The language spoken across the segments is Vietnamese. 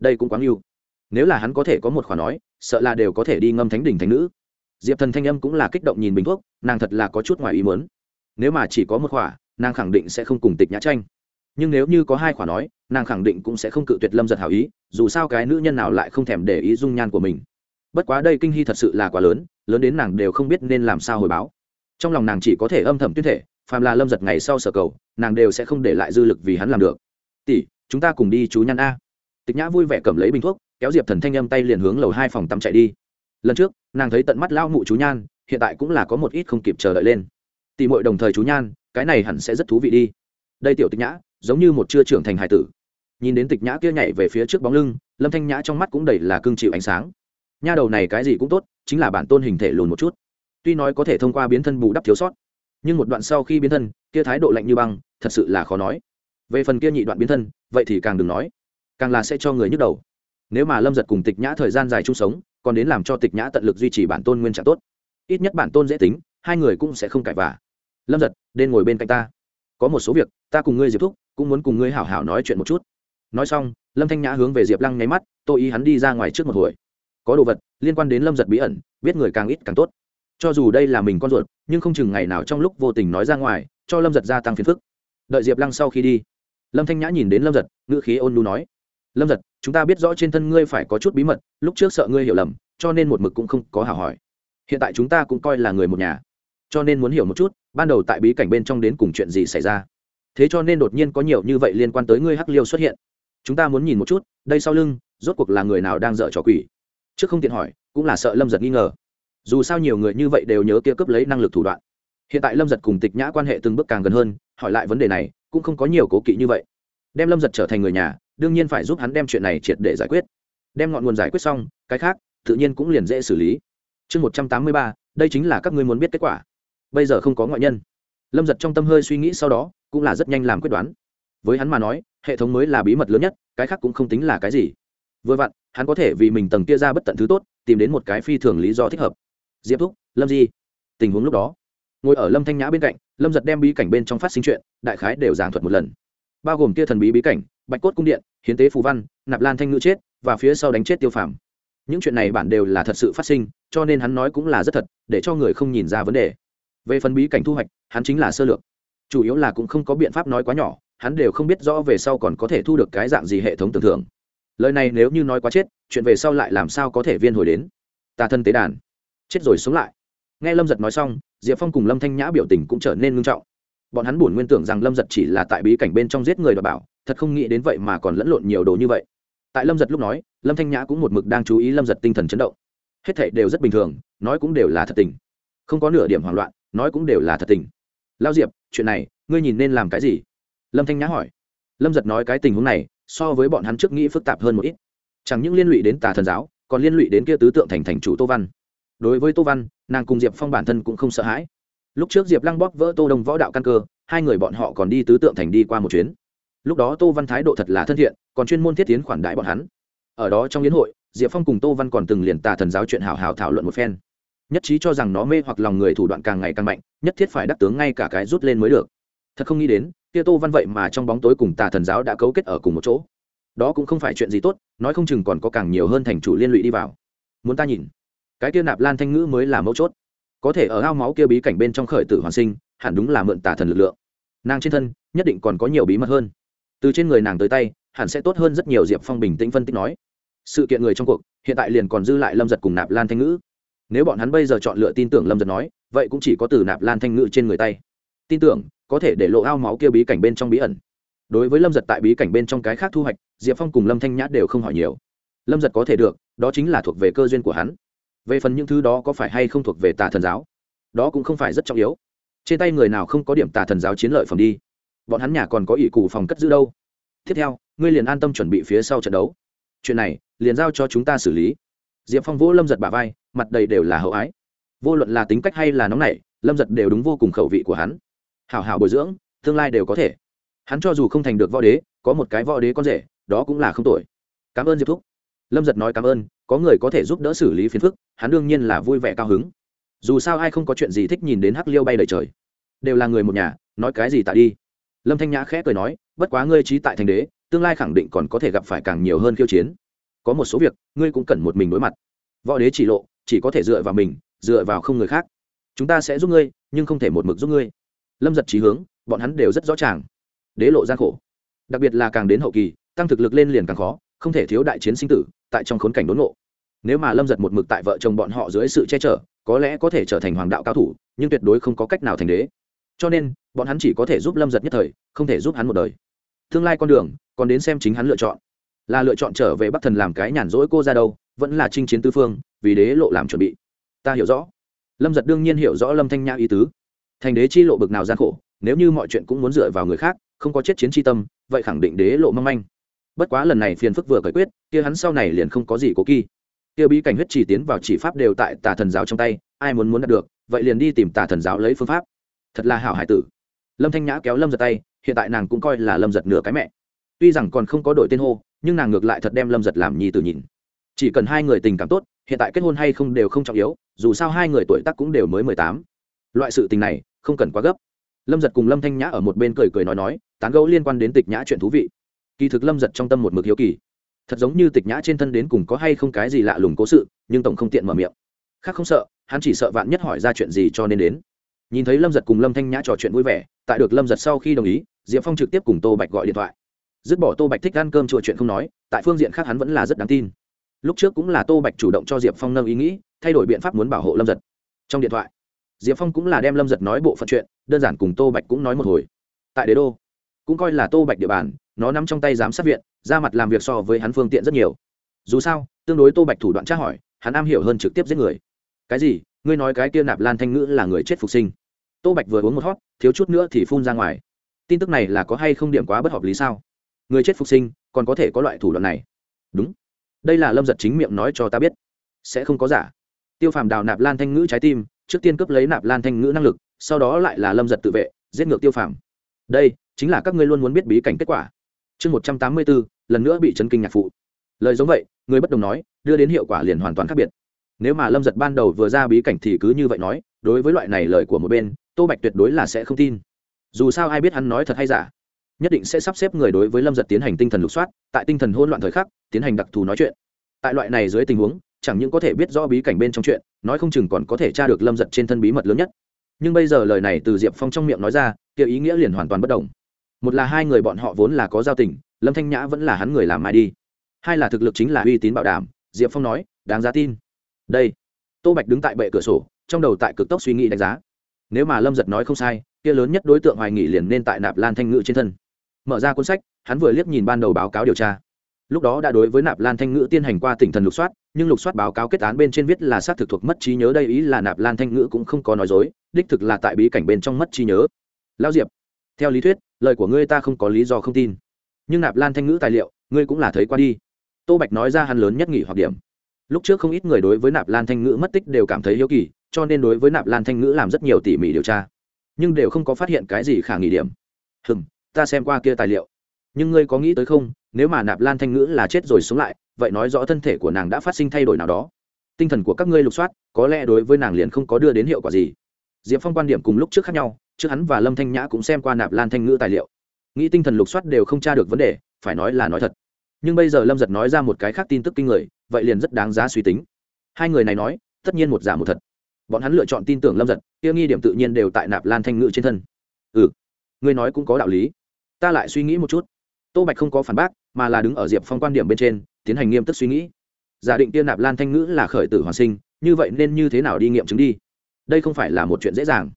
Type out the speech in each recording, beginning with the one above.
đây cũng quá nhiều. nếu là hắn có thể có một khoản nói sợ là đều có thể đi ngâm thánh đỉnh thánh nữ. Diệp thần thanh âm cũng là kích động nhìn bình thuốc nàng thật là có chút ngoài ý muốn. Nếu mà chỉ có một khoản, nàng khẳng định sẽ không cùng tịch nhã tranh. Nhưng nếu như có hai khoản nói nàng khẳng định cũng sẽ không cự tuyệt lâm giật hảo ý dù sao cái nữ nhân nào lại không thèm để ý dung nhan của mình. Bất quá đây kinh hy thật sự là quá lớn lớn đến nàng đều không biết nên làm sao hồi báo. Trong lòng nàng chỉ có thể âm thầm tuyên thể phàm là lâm giật ngày sau sở cầu nàng đều sẽ không để lại dư lực vì hắn làm được. Tỷ chúng ta cùng đi chú nhăn a tịch nhã vui vẻ cầm lấy bình thuốc, kéo diệp thần thanh âm tay liền hướng lầu hai phòng tắm chạy đi. Lần trước, nàng thấy tận mắt lao mụ chú nhan, hiện tại cũng là có một ít không kịp chờ đợi lên. Tỉ mội đồng thời chú nhan, cái này hẳn sẽ rất thú vị đi. Đây tiểu tịch nhã, giống như một chưa trưởng thành hải tử. Nhìn đến tịch nhã kia nhảy về phía trước bóng lưng, lâm thanh nhã trong mắt cũng đầy là cương chịu ánh sáng. Nha đầu này cái gì cũng tốt, chính là bản tôn hình thể lùn một chút. Tuy nói có thể thông qua biến thân bù đắp thiếu sót, nhưng một đoạn sau khi biến thân, kia thái độ lạnh như băng, thật sự là khó nói. Về phần kia nhị đoạn biến thân, vậy thì càng đừng nói càng là sẽ cho người nhức đầu. Nếu mà lâm giật cùng tịch nhã thời gian dài chung sống, còn đến làm cho tịch nhã tận lực duy trì bản tôn nguyên trạng tốt. Ít nhất bản tôn dễ tính, hai người cũng sẽ không cãi vả lâm giật, nên ngồi bên cạnh ta. Có một số việc, ta cùng ngươi diệp thúc, cũng muốn cùng ngươi hảo hảo nói chuyện một chút. Nói xong, lâm thanh nhã hướng về diệp lăng nháy mắt, tôi ý hắn đi ra ngoài trước một hồi. Có đồ vật, liên quan đến lâm giật bí ẩn, biết người càng ít càng tốt. Cho dù đây là mình con ruột, nhưng không chừng ngày nào trong lúc vô tình nói ra ngoài, cho lâm giật gia tăng phiền phức. Đợi diệp lăng sau khi đi, lâm thanh nhã nhìn đến lâm giật, ngữ khí ôn lu nói lâm giật, chúng ta biết rõ trên thân ngươi phải có chút bí mật, lúc trước sợ ngươi hiểu lầm, cho nên một mực cũng không có hảo hỏi. Hiện tại chúng ta cũng coi là người một nhà. Cho nên muốn hiểu một chút, ban đầu tại bí cảnh bên trong đến cùng chuyện gì xảy ra. Thế cho nên đột nhiên có nhiều như vậy liên quan tới ngươi hắc liêu xuất hiện. Chúng ta muốn nhìn một chút, đây sau lưng, rốt cuộc là người nào đang dở trò quỷ? Trước không tiện hỏi, cũng là sợ lâm giật nghi ngờ. Dù sao nhiều người như vậy đều nhớ kia cướp lấy năng lực thủ đoạn. Hiện tại lâm giật cùng tịch nhã quan hệ từng bước càng gần hơn, hỏi lại vấn đề này, cũng không có nhiều cố kỵ như vậy. Đem lâm giật trở thành người nhà đương nhiên phải giúp hắn đem chuyện này triệt để giải quyết. Đem ngọn nguồn giải quyết xong, cái khác, tự nhiên cũng liền dễ xử lý. Chương một trăm tám mươi ba, đây chính là các ngươi muốn biết kết quả. Bây giờ không có ngoại nhân. Lâm giật trong tâm hơi suy nghĩ sau đó, cũng là rất nhanh làm quyết đoán. Với hắn mà nói, hệ thống mới là bí mật lớn nhất, cái khác cũng không tính là cái gì. Vừa vặn, hắn có thể vì mình tầng kia ra bất tận thứ tốt, tìm đến một cái phi thường lý do thích hợp. Diệp thúc, lâm di. Tình huống lúc đó. Ngồi ở lâm thanh nhã bên cạnh, lâm giật đem bí cảnh bên trong phát sinh chuyện, đại khái đều giảng thuật một lần bao gồm kia thần bí bí cảnh, bạch cốt cung điện, hiến tế phù văn, nạp lan thanh ngữ chết, và phía sau đánh chết tiêu phàm. Những chuyện này bản đều là thật sự phát sinh, cho nên hắn nói cũng là rất thật, để cho người không nhìn ra vấn đề. Về phần bí cảnh thu hoạch, hắn chính là sơ lược. Chủ yếu là cũng không có biện pháp nói quá nhỏ, hắn đều không biết rõ về sau còn có thể thu được cái dạng gì hệ thống tưởng thưởng lời này nếu như nói quá chết, chuyện về sau lại làm sao có thể viên hồi đến? Tà thân tế đàn. Chết rồi sống lại. Nghe lâm giật nói xong, diệp phong cùng lâm thanh nhã biểu tình cũng trở nên ngưng trọng bọn hắn buồn nguyên tưởng rằng lâm giật chỉ là tại bí cảnh bên trong giết người đ bảo, thật không nghĩ đến vậy mà còn lẫn lộn nhiều đồ như vậy. Tại lâm giật lúc nói, lâm thanh nhã cũng một mực đang chú ý lâm giật tinh thần chấn động. Hết thảy đều rất bình thường, nói cũng đều là thật tình. Không có nửa điểm hoảng loạn, nói cũng đều là thật tình. Lao diệp, chuyện này, ngươi nhìn nên làm cái gì? Lâm thanh nhã hỏi. Lâm giật nói cái tình huống này, so với bọn hắn trước nghĩ phức tạp hơn một ít. Chẳng những liên lụy đến tà thần giáo, còn liên lụy đến kia tứ tượng thành thành chủ tô văn. Đối với tô văn, nàng cùng diệp phong bản thân cũng không sợ hãi lúc trước diệp lăng bóp vỡ tô đông võ đạo căn cơ, hai người bọn họ còn đi tứ tượng thành đi qua một chuyến. Lúc đó tô văn thái độ thật là thân thiện, còn chuyên môn thiết tiến khoản đại bọn hắn. Ở đó trong hiến hội, diệp phong cùng tô văn còn từng liền tà thần giáo chuyện hào hào thảo luận một phen. Nhất trí cho rằng nó mê hoặc lòng người thủ đoạn càng ngày càng mạnh, nhất thiết phải đắc tướng ngay cả cái rút lên mới được. Thật không nghĩ đến, kia tô văn vậy mà trong bóng tối cùng tà thần giáo đã cấu kết ở cùng một chỗ. Đó cũng không phải chuyện gì tốt, nói không chừng còn có càng nhiều hơn thành chủ liên lụy đi vào. Muốn ta nhìn, cái kia nạp lan thanh ngữ mới là mấu chốt có thể ở ao máu kia bí cảnh bên trong khởi tử hoàn sinh, hẳn đúng là mượn tà thần lực lượng. Nàng trên thân, nhất định còn có nhiều bí mật hơn. Từ trên người nàng tới tay, hẳn sẽ tốt hơn rất nhiều, diệp phong bình tĩnh phân tích nói. Sự kiện người trong cuộc, hiện tại liền còn dư lại lâm giật cùng nạp lan thanh ngữ. Nếu bọn hắn bây giờ chọn lựa tin tưởng lâm giật nói, vậy cũng chỉ có từ nạp lan thanh ngữ trên người tay. Tin tưởng, có thể để lộ ao máu kia bí cảnh bên trong bí ẩn. Đối với lâm giật tại bí cảnh bên trong cái khác thu hoạch, diệp phong cùng lâm thanh nhã đều không hỏi nhiều. Lâm giật có thể được, đó chính là thuộc về cơ duyên của hắn về phần những thứ đó có phải hay không thuộc về tà thần giáo? Đó cũng không phải rất trọng yếu. Trên tay người nào không có điểm tà thần giáo chiến lợi phẩm đi? Bọn hắn nhà còn có ỷ cụ phòng cất giữ đâu? Tiếp theo, ngươi liền an tâm chuẩn bị phía sau trận đấu. Chuyện này, liền giao cho chúng ta xử lý. Diệp phong vỗ lâm giật bà vai, mặt đầy đều là hậu ái. Vô luận là tính cách hay là nóng nảy, lâm giật đều đúng vô cùng khẩu vị của hắn. Hảo hảo bồi dưỡng, tương lai đều có thể. Hắn cho dù không thành được võ đế, có một cái võ đế con rể, đó cũng là không tội cảm ơn diệp thúc lâm giật nói cảm ơn, có người có thể giúp đỡ xử lý phiền phức, hắn đương nhiên là vui vẻ cao hứng. Dù sao ai không có chuyện gì thích nhìn đến hắc liêu bay đầy trời. Đều là người một nhà, nói cái gì tại đi. Lâm thanh nhã khẽ cười nói, bất quá ngươi trí tại thành đế, tương lai khẳng định còn có thể gặp phải càng nhiều hơn khiêu chiến. Có một số việc, ngươi cũng cần một mình đối mặt. Võ đế chỉ lộ, chỉ có thể dựa vào mình, dựa vào không người khác. Chúng ta sẽ giúp ngươi, nhưng không thể một mực giúp ngươi. Lâm giật trí hướng, bọn hắn đều rất rõ ràng. Đế lộ gian khổ. Đặc biệt là càng đến hậu kỳ, tăng thực lực lên liền càng khó không thể thiếu đại chiến sinh tử, tại trong khốn cảnh đốn ngộ. Nếu mà lâm giật một mực tại vợ chồng bọn họ dưới sự che chở, có lẽ có thể trở thành hoàng đạo cao thủ, nhưng tuyệt đối không có cách nào thành đế. Cho nên, bọn hắn chỉ có thể giúp lâm giật nhất thời, không thể giúp hắn một đời. Tương lai con đường, còn đến xem chính hắn lựa chọn. Là lựa chọn trở về bắc thần làm cái nhàn rỗi cô ra đâu, vẫn là chinh chiến tư phương, vì đế lộ làm chuẩn bị. Ta hiểu rõ. Lâm giật đương nhiên hiểu rõ lâm thanh nhã ý tứ. Thành đế chi lộ bực nào gian khổ, nếu như mọi chuyện cũng muốn dựa vào người khác, không có chết chiến tri tâm, vậy khẳng định đế lộ mong manh bất quá lần này phiền phức vừa giải quyết, kia hắn sau này liền không có gì cố kỳ kia bí cảnh huyết chỉ tiến vào chỉ pháp đều tại tà thần giáo trong tay, ai muốn muốn đạt được, vậy liền đi tìm tà thần giáo lấy phương pháp. Thật là hảo hải tử. Lâm thanh nhã kéo lâm giật tay, hiện tại nàng cũng coi là lâm giật nửa cái mẹ. Tuy rằng còn không có đội tên hô, nhưng nàng ngược lại thật đem lâm giật làm nhi tử nhìn. Chỉ cần hai người tình cảm tốt, hiện tại kết hôn hay không đều không trọng yếu, dù sao hai người tuổi tác cũng đều mới mười tám. Loại sự tình này, không cần quá gấp. Lâm giật cùng lâm thanh nhã ở một bên cười cười nói nói, tán gẫu liên quan đến tịch nhã chuyện thú vị kỳ thực lâm giật trong tâm một mực hiếu kỳ. Thật giống như tịch nhã trên thân đến cùng có hay không cái gì lạ lùng cố sự, nhưng tổng không tiện mở miệng. Khác không sợ, hắn chỉ sợ vạn nhất hỏi ra chuyện gì cho nên đến. Nhìn thấy lâm giật cùng lâm thanh nhã trò chuyện vui vẻ, tại được lâm giật sau khi đồng ý, diệp phong trực tiếp cùng tô bạch gọi điện thoại. Dứt bỏ tô bạch thích ăn cơm chùa chuyện không nói, tại phương diện khác hắn vẫn là rất đáng tin. Lúc trước cũng là tô bạch chủ động cho diệp phong nâng ý nghĩ, thay đổi biện pháp muốn bảo hộ lâm giật. Trong điện thoại, diệp phong cũng là đem lâm giật nói bộ phận chuyện, đơn giản cùng tô bạch cũng nói một hồi. Tại đế đô, cũng coi là tô bạch địa bàn nó nằm trong tay giám sát viện, ra mặt làm việc so với hắn phương tiện rất nhiều. Dù sao, tương đối tô bạch thủ đoạn tra hỏi, hắn am hiểu hơn trực tiếp giết người. Cái gì? Ngươi nói cái kia nạp lan thanh ngữ là người chết phục sinh. Tô bạch vừa uống một hót thiếu chút nữa thì phun ra ngoài. Tin tức này là có hay không điểm quá bất hợp lý sao? Người chết phục sinh, còn có thể có loại thủ đoạn này. Đúng. Đây là lâm giật chính miệng nói cho ta biết. Sẽ không có giả. Tiêu phàm đào nạp lan thanh ngữ trái tim, trước tiên cấp lấy nạp lan thanh ngữ năng lực, sau đó lại là lâm giật tự vệ, giết ngược tiêu phàm. Đây, chính là các ngươi luôn muốn biết bí cảnh kết quả chương một trăm tám mươi bốn, lần nữa bị chấn kinh nhạc phụ. Lời giống vậy, người bất đồng nói, đưa đến hiệu quả liền hoàn toàn khác biệt. Nếu mà lâm giật ban đầu vừa ra bí cảnh thì cứ như vậy nói, đối với loại này lời của một bên, tô bạch tuyệt đối là sẽ không tin. Dù sao ai biết hắn nói thật hay giả. Nhất định sẽ sắp xếp người đối với lâm giật tiến hành tinh thần lục soát, tại tinh thần hôn loạn thời khắc, tiến hành đặc thù nói chuyện. Tại loại này dưới tình huống, chẳng những có thể biết rõ bí cảnh bên trong chuyện, nói không chừng còn có thể tra được lâm giật trên thân bí mật lớn nhất. Nhưng bây giờ lời này từ diệp phong trong miệng nói ra, kia ý nghĩa liền hoàn toàn bất đồng một là hai người bọn họ vốn là có giao tình, lâm thanh nhã vẫn là hắn người làm mai đi. Hai là thực lực chính là uy tín bảo đảm, diệp phong nói, đáng giá tin. Đây. Tô bạch đứng tại bệ cửa sổ, trong đầu tại cực tốc suy nghĩ đánh giá. Nếu mà lâm giật nói không sai, kia lớn nhất đối tượng hoài nghị liền nên tại nạp lan thanh ngự trên thân. Mở ra cuốn sách, hắn vừa liếc nhìn ban đầu báo cáo điều tra. Lúc đó đã đối với nạp lan thanh ngữ tiến hành qua tỉnh thần lục soát, nhưng lục soát báo cáo kết án bên trên viết là xác thực thuộc mất trí nhớ đây, ý là nạp lan thanh ngữ cũng không có nói dối, đích thực là tại bí cảnh bên trong mất trí nhớ. Lao diệp, theo lý thuyết lời của ngươi ta không có lý do không tin. Nhưng nạp lan thanh ngữ tài liệu, ngươi cũng là thấy qua đi. Tô bạch nói ra hắn lớn nhất nghỉ hoặc điểm. Lúc trước không ít người đối với nạp lan thanh ngữ mất tích đều cảm thấy hiếu kỳ, cho nên đối với nạp lan thanh ngữ làm rất nhiều tỉ mỉ điều tra. Nhưng đều không có phát hiện cái gì khả nghỉ điểm. Hừng ta xem qua kia tài liệu. Nhưng ngươi có nghĩ tới không, nếu mà nạp lan thanh ngữ là chết rồi sống lại, vậy nói rõ thân thể của nàng đã phát sinh thay đổi nào đó. Tinh thần của các ngươi lục soát, có lẽ đối với nàng liền không có đưa đến hiệu quả gì. Diệp phong quan điểm cùng lúc trước khác nhau trước hắn và lâm thanh nhã cũng xem qua nạp lan thanh ngữ tài liệu nghĩ tinh thần lục soát đều không tra được vấn đề phải nói là nói thật nhưng bây giờ lâm giật nói ra một cái khác tin tức kinh người vậy liền rất đáng giá suy tính hai người này nói tất nhiên một giả một thật bọn hắn lựa chọn tin tưởng lâm giật kia nghi điểm tự nhiên đều tại nạp lan thanh ngữ trên thân ừ ngươi nói cũng có đạo lý ta lại suy nghĩ một chút tô bạch không có phản bác mà là đứng ở diệp phong quan điểm bên trên tiến hành nghiêm túc suy nghĩ giả định tiên nạp lan thanh ngữ là khởi tử hoàn sinh như vậy nên như thế nào đi nghiệm chứng đi đây không phải là một chuyện dễ dàng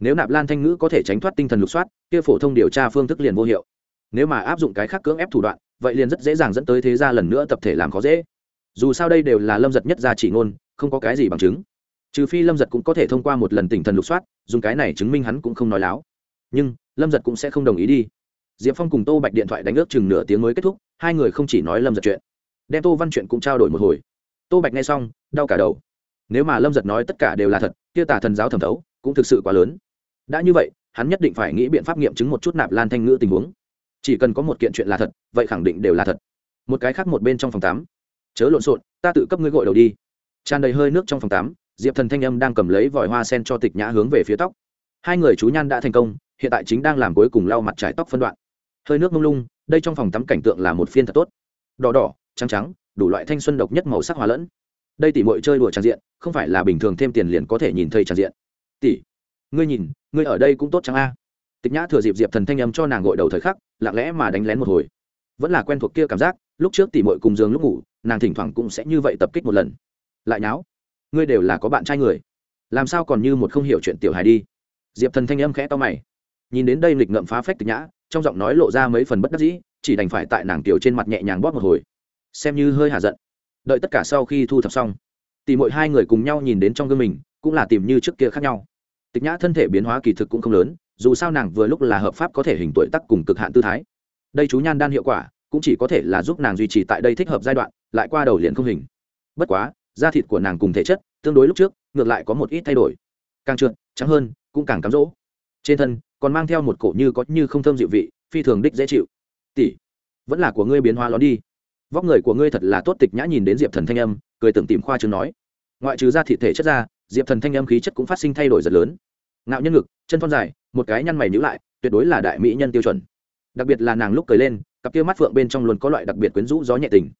nếu nạp lan thanh ngữ có thể tránh thoát tinh thần lục soát, kia phổ thông điều tra phương thức liền vô hiệu. Nếu mà áp dụng cái khác cưỡng ép thủ đoạn, vậy liền rất dễ dàng dẫn tới thế gia lần nữa tập thể làm khó dễ. Dù sao đây đều là lâm giật nhất gia chỉ ngôn, không có cái gì bằng chứng. Trừ phi lâm giật cũng có thể thông qua một lần tinh thần lục soát, dùng cái này chứng minh hắn cũng không nói láo. Nhưng, lâm giật cũng sẽ không đồng ý đi. Diệp phong cùng tô bạch điện thoại đánh ước chừng nửa tiếng mới kết thúc, hai người không chỉ nói lâm giật chuyện, đem tô văn chuyện cũng trao đổi một hồi. Tô bạch nghe xong, đau cả đầu. Nếu mà lâm giật nói tất cả đều là thật, kia tả thần giáo thẩm thấu, cũng thực sự quá lớn đã như vậy, hắn nhất định phải nghĩ biện pháp nghiệm chứng một chút nạp lan thanh ngữ tình huống. Chỉ cần có một kiện chuyện là thật, vậy khẳng định đều là thật. Một cái khác một bên trong phòng tám. Chớ lộn xộn, ta tự cấp ngươi gội đầu đi. Tràn đầy hơi nước trong phòng tám, diệp thần thanh âm đang cầm lấy vòi hoa sen cho tịch nhã hướng về phía tóc. Hai người chú nhan đã thành công, hiện tại chính đang làm cuối cùng lau mặt trải tóc phân đoạn. Hơi nước mông lung, đây trong phòng tắm cảnh tượng là một phiên thật tốt. Đỏ đỏ, trắng trắng, đủ loại thanh xuân độc nhất màu sắc hòa lẫn. Đây tỷ mội chơi đùa tràn diện, không phải là bình thường thêm tiền liền có thể nhìn thấy tràn diện. Tỷ ngươi nhìn, ngươi ở đây cũng tốt chẳng a? Tịch nhã thừa dịp diệp thần thanh âm cho nàng gội đầu thời khắc, lặng lẽ mà đánh lén một hồi. Vẫn là quen thuộc kia cảm giác, lúc trước tỷ mội cùng giường lúc ngủ, nàng thỉnh thoảng cũng sẽ như vậy tập kích một lần. Lại nháo, ngươi đều là có bạn trai người, làm sao còn như một không hiểu chuyện tiểu hài đi? Diệp thần thanh âm khẽ to mày. Nhìn đến đây lịch ngậm phá phách tịch nhã, trong giọng nói lộ ra mấy phần bất đắc dĩ, chỉ đành phải tại nàng tiểu trên mặt nhẹ nhàng bóp một hồi. Xem như hơi hạ giận. Đợi tất cả sau khi thu thập xong tỷ mội hai người cùng nhau nhìn đến trong gương mình, cũng là tìm như trước kia khác nhau tịch nhã thân thể biến hóa kỳ thực cũng không lớn, dù sao nàng vừa lúc là hợp pháp có thể hình tuổi tắc cùng cực hạn tư thái. Đây chú nhan đan hiệu quả, cũng chỉ có thể là giúp nàng duy trì tại đây thích hợp giai đoạn, lại qua đầu liền không hình. Bất quá, da thịt của nàng cùng thể chất, tương đối lúc trước, ngược lại có một ít thay đổi. Càng trượt, trắng hơn, cũng càng cám rỗ trên thân, còn mang theo một cổ như có như không thơm dịu vị, phi thường đích dễ chịu. Tỷ, vẫn là của ngươi biến hóa lón đi. Vóc người của ngươi thật là tốt, tịch nhã nhìn đến diệp thần thanh âm, cười tưởng tìm khoa chứng nói. Ngoại trừ da thị thể chất ra, diệp thần thanh âm khí chất cũng phát sinh thay đổi rất lớn ngạo nhân ngực, chân thon dài, một cái nhăn mày nhữ lại, tuyệt đối là đại mỹ nhân tiêu chuẩn. Đặc biệt là nàng lúc cười lên, cặp kia mắt phượng bên trong luôn có loại đặc biệt quyến rũ gió nhẹ tình.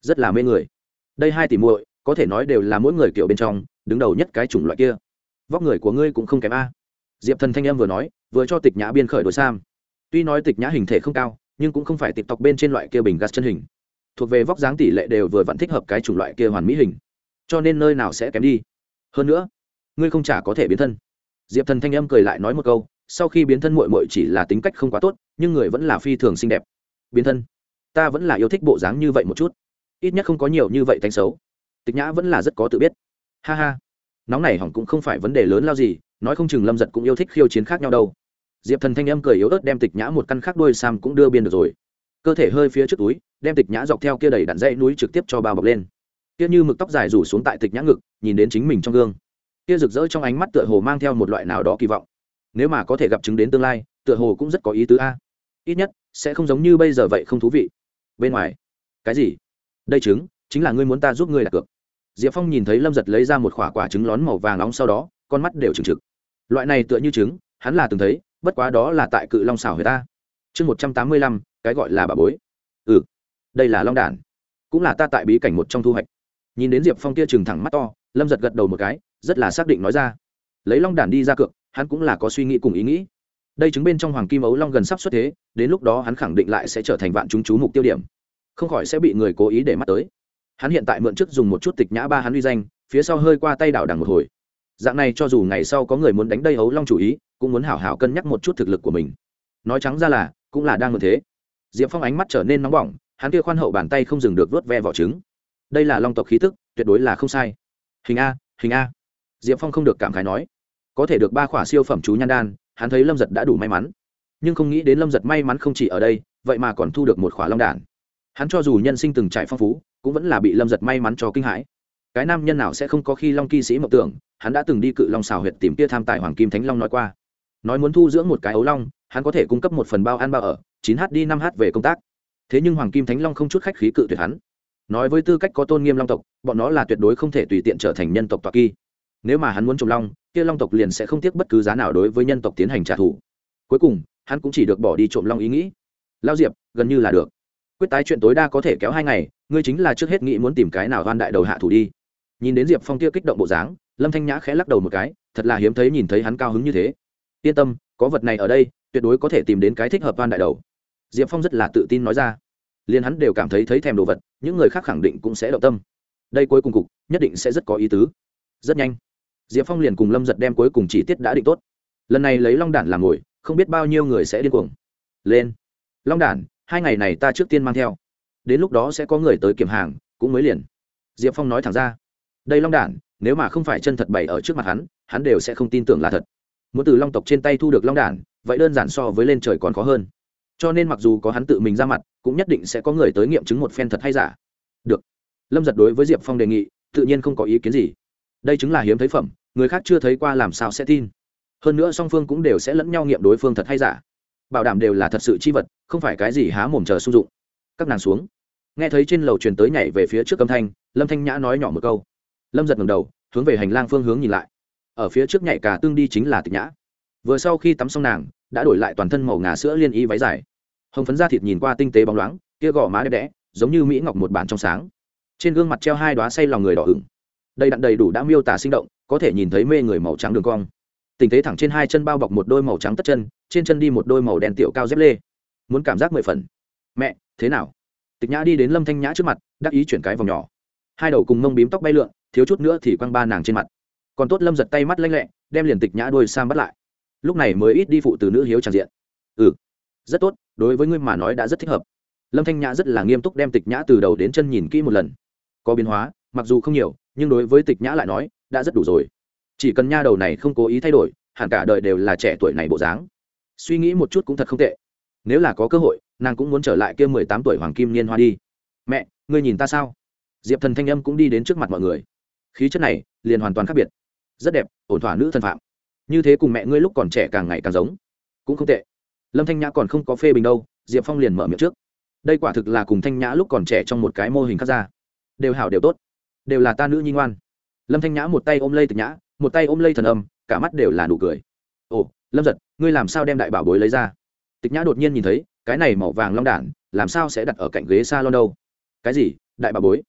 Rất là mê người. Đây hai tỷ muội, có thể nói đều là mỗi người kiểu bên trong, đứng đầu nhất cái chủng loại kia. Vóc người của ngươi cũng không kém a. Diệp thần thanh em vừa nói, vừa cho tịch nhã biên khởi đổi sam. Tuy nói tịch nhã hình thể không cao, nhưng cũng không phải tịch tộc bên trên loại kia bình gas chân hình. Thuộc về vóc dáng tỷ lệ đều vừa vặn thích hợp cái chủng loại kia hoàn mỹ hình. Cho nên nơi nào sẽ kém đi. Hơn nữa, ngươi không chả có thể biến thân diệp thần thanh âm cười lại nói một câu, sau khi biến thân mội mội chỉ là tính cách không quá tốt, nhưng người vẫn là phi thường xinh đẹp. Biến thân? Ta vẫn là yêu thích bộ dáng như vậy một chút. Ít nhất không có nhiều như vậy thanh xấu. Tịch nhã vẫn là rất có tự biết. Ha ha. Nóng này hỏng cũng không phải vấn đề lớn lao gì, nói không chừng lâm giật cũng yêu thích khiêu chiến khác nhau đâu. Diệp thần thanh âm cười yếu ớt đem tịch nhã một căn khác đôi sam cũng đưa biên được rồi. Cơ thể hơi phía trước túi, đem tịch nhã dọc theo kia đầy đạn dãy núi trực tiếp cho bao bọc lên. Kia như mực tóc dài rủ xuống tại tịch nhã ngực, nhìn đến chính mình trong gương kia rực rỡ trong ánh mắt tựa hồ mang theo một loại nào đó kỳ vọng. Nếu mà có thể gặp chứng đến tương lai, tựa hồ cũng rất có ý tứ a. Ít nhất, sẽ không giống như bây giờ vậy không thú vị. Bên ngoài, cái gì? Đây chứng chính là ngươi muốn ta giúp ngươi đặt cược. Diệp phong nhìn thấy lâm giật lấy ra một quả quả trứng lón màu vàng nóng sau đó, con mắt đều trừng trực loại này tựa như trứng, hắn là từng thấy, bất quá đó là tại cự long xảo người ta. Chương một trăm tám mươi lăm, cái gọi là bà bối. Ừ đây là long đản. Cũng là ta tại bí cảnh một trong thu hoạch. Nhìn đến diệp phong kia trừng thẳng mắt to, lâm giật gật đầu một cái rất là xác định nói ra. Lấy long đản đi ra cược, hắn cũng là có suy nghĩ cùng ý nghĩ. Đây chứng bên trong hoàng kim ấu long gần sắp xuất thế, đến lúc đó hắn khẳng định lại sẽ trở thành vạn chúng chú mục tiêu điểm. Không khỏi sẽ bị người cố ý để mắt tới. Hắn hiện tại mượn chức dùng một chút tịch nhã ba hắn uy danh, phía sau hơi qua tay đảo đằng một hồi. Dạng này cho dù ngày sau có người muốn đánh đây ấu long chủ ý, cũng muốn hảo hảo cân nhắc một chút thực lực của mình. Nói trắng ra là, cũng là đang như thế. Diệp phong ánh mắt trở nên nóng bỏng, hắn kia khoan hậu bàn tay không dừng được vớt ve vỏ trứng. Đây là long tộc khí tức, tuyệt đối là không sai. Hình a hình a diệp phong không được cảm khái nói, có thể được ba khỏa siêu phẩm chú nhan đan, hắn thấy lâm giật đã đủ may mắn. Nhưng không nghĩ đến lâm giật may mắn không chỉ ở đây, vậy mà còn thu được một khỏa long đản hắn cho dù nhân sinh từng trải phong phú, cũng vẫn là bị lâm giật may mắn cho kinh hãi. Cái nam nhân nào sẽ không có khi long kỵ sĩ mộng tưởng, hắn đã từng đi cự long xào huyệt tìm kia tham tài hoàng kim thánh long nói qua. Nói muốn thu dưỡng một cái ấu long, hắn có thể cung cấp một phần bao ăn bao ở, chín h đi năm h về công tác. Thế nhưng hoàng kim thánh long không chút khách khí cự tuyệt hắn. Nói với tư cách có tôn nghiêm long tộc, bọn nó là tuyệt đối không thể tùy tiện trở thành nhân tộc toạc kỳ nếu mà hắn muốn trồng long, kia long tộc liền sẽ không tiếc bất cứ giá nào đối với nhân tộc tiến hành trả thù. Cuối cùng, hắn cũng chỉ được bỏ đi trộm long ý nghĩ. Lao diệp, gần như là được. Quyết tái chuyện tối đa có thể kéo hai ngày, ngươi chính là trước hết nghĩ muốn tìm cái nào hoan đại đầu hạ thủ đi. Nhìn đến diệp phong kia kích động bộ dáng, lâm thanh nhã khẽ lắc đầu một cái, thật là hiếm thấy nhìn thấy hắn cao hứng như thế. Yên tâm, có vật này ở đây, tuyệt đối có thể tìm đến cái thích hợp hoan đại đầu. Diệp phong rất là tự tin nói ra. Liền hắn đều cảm thấy thấy thèm đồ vật, những người khác khẳng định cũng sẽ động tâm. Đây cuối cùng cục, nhất định sẽ rất có ý tứ. Rất nhanh diệp phong liền cùng lâm giật đem cuối cùng chi tiết đã định tốt. Lần này lấy long đản làm ngồi, không biết bao nhiêu người sẽ điên cuồng. Lên. Long đản, hai ngày này ta trước tiên mang theo. Đến lúc đó sẽ có người tới kiểm hàng, cũng mới liền. Diệp phong nói thẳng ra. Đây long đản, nếu mà không phải chân thật bày ở trước mặt hắn hắn đều sẽ không tin tưởng là thật. Muốn từ long tộc trên tay thu được long đản, vậy đơn giản so với lên trời còn khó hơn. Cho nên mặc dù có hắn tự mình ra mặt, cũng nhất định sẽ có người tới nghiệm chứng một phen thật hay giả. Được. Lâm giật đối với diệp phong đề nghị, tự nhiên không có ý kiến gì đây chứng là hiếm thấy phẩm, người khác chưa thấy qua làm sao sẽ tin. Hơn nữa song phương cũng đều sẽ lẫn nhau nghiệm đối phương thật hay giả. Bảo đảm đều là thật sự chi vật, không phải cái gì há mồm chờ sung dụng. Các nàng xuống. Nghe thấy trên lầu truyền tới nhảy về phía trước âm thanh, lâm thanh nhã nói nhỏ một câu. Lâm giật ngầm đầu, hướng về hành lang phương hướng nhìn lại. Ở phía trước nhảy cả tương đi chính là tịch nhã. Vừa sau khi tắm xong nàng, đã đổi lại toàn thân màu ngà sữa liên y váy dài. Hồng phấn da thịt nhìn qua tinh tế bóng loáng, kia gò má đẹp đẽ, giống như mỹ ngọc một bản trong sáng. Trên gương mặt treo hai đoá say lòng người đỏ ửng đầy đặn đầy đủ đã miêu tả sinh động, có thể nhìn thấy mê người màu trắng đường cong. Tình thế thẳng trên hai chân bao bọc một đôi màu trắng tất chân, trên chân đi một đôi màu đen tiểu cao dép lê. Muốn cảm giác mười phần. Mẹ, thế nào? Tịch nhã đi đến lâm thanh nhã trước mặt, đắc ý chuyển cái vòng nhỏ. Hai đầu cùng mông bím tóc bay lượn, thiếu chút nữa thì quăng ba nàng trên mặt. Còn tốt lâm giật tay mắt lanh lẹ, đem liền tịch nhã đôi sang bắt lại. Lúc này mới ít đi phụ từ nữ hiếu tràn diện. Ừ rất tốt, đối với ngươi mà nói đã rất thích hợp. Lâm thanh nhã rất là nghiêm túc đem tịch nhã từ đầu đến chân nhìn kỹ một lần. Có biến hóa, mặc dù không nhiều nhưng đối với tịch nhã lại nói, đã rất đủ rồi. Chỉ cần nha đầu này không cố ý thay đổi, hẳn cả đời đều là trẻ tuổi này bộ dáng. Suy nghĩ một chút cũng thật không tệ. Nếu là có cơ hội, nàng cũng muốn trở lại kia mười tám tuổi hoàng kim niên hoa đi. Mẹ, ngươi nhìn ta sao? Diệp thần thanh âm cũng đi đến trước mặt mọi người. Khí chất này, liền hoàn toàn khác biệt. Rất đẹp, ổn thỏa nữ thân phạm. Như thế cùng mẹ ngươi lúc còn trẻ càng ngày càng giống. Cũng không tệ. Lâm thanh nhã còn không có phê bình đâu, diệp phong liền mở miệng trước. Đây quả thực là cùng thanh nhã lúc còn trẻ trong một cái mô hình khác ra. Đều hảo đều tốt đều là ta nữ nhi ngoan. Lâm thanh nhã một tay ôm lây tịch nhã, một tay ôm lây thần âm, cả mắt đều là nụ cười. Ồ, lâm giật, ngươi làm sao đem đại bảo bối lấy ra? Tịch nhã đột nhiên nhìn thấy, cái này màu vàng long đản, làm sao sẽ đặt ở cạnh ghế s a lon đâu? Cái gì? Đại bảo bối?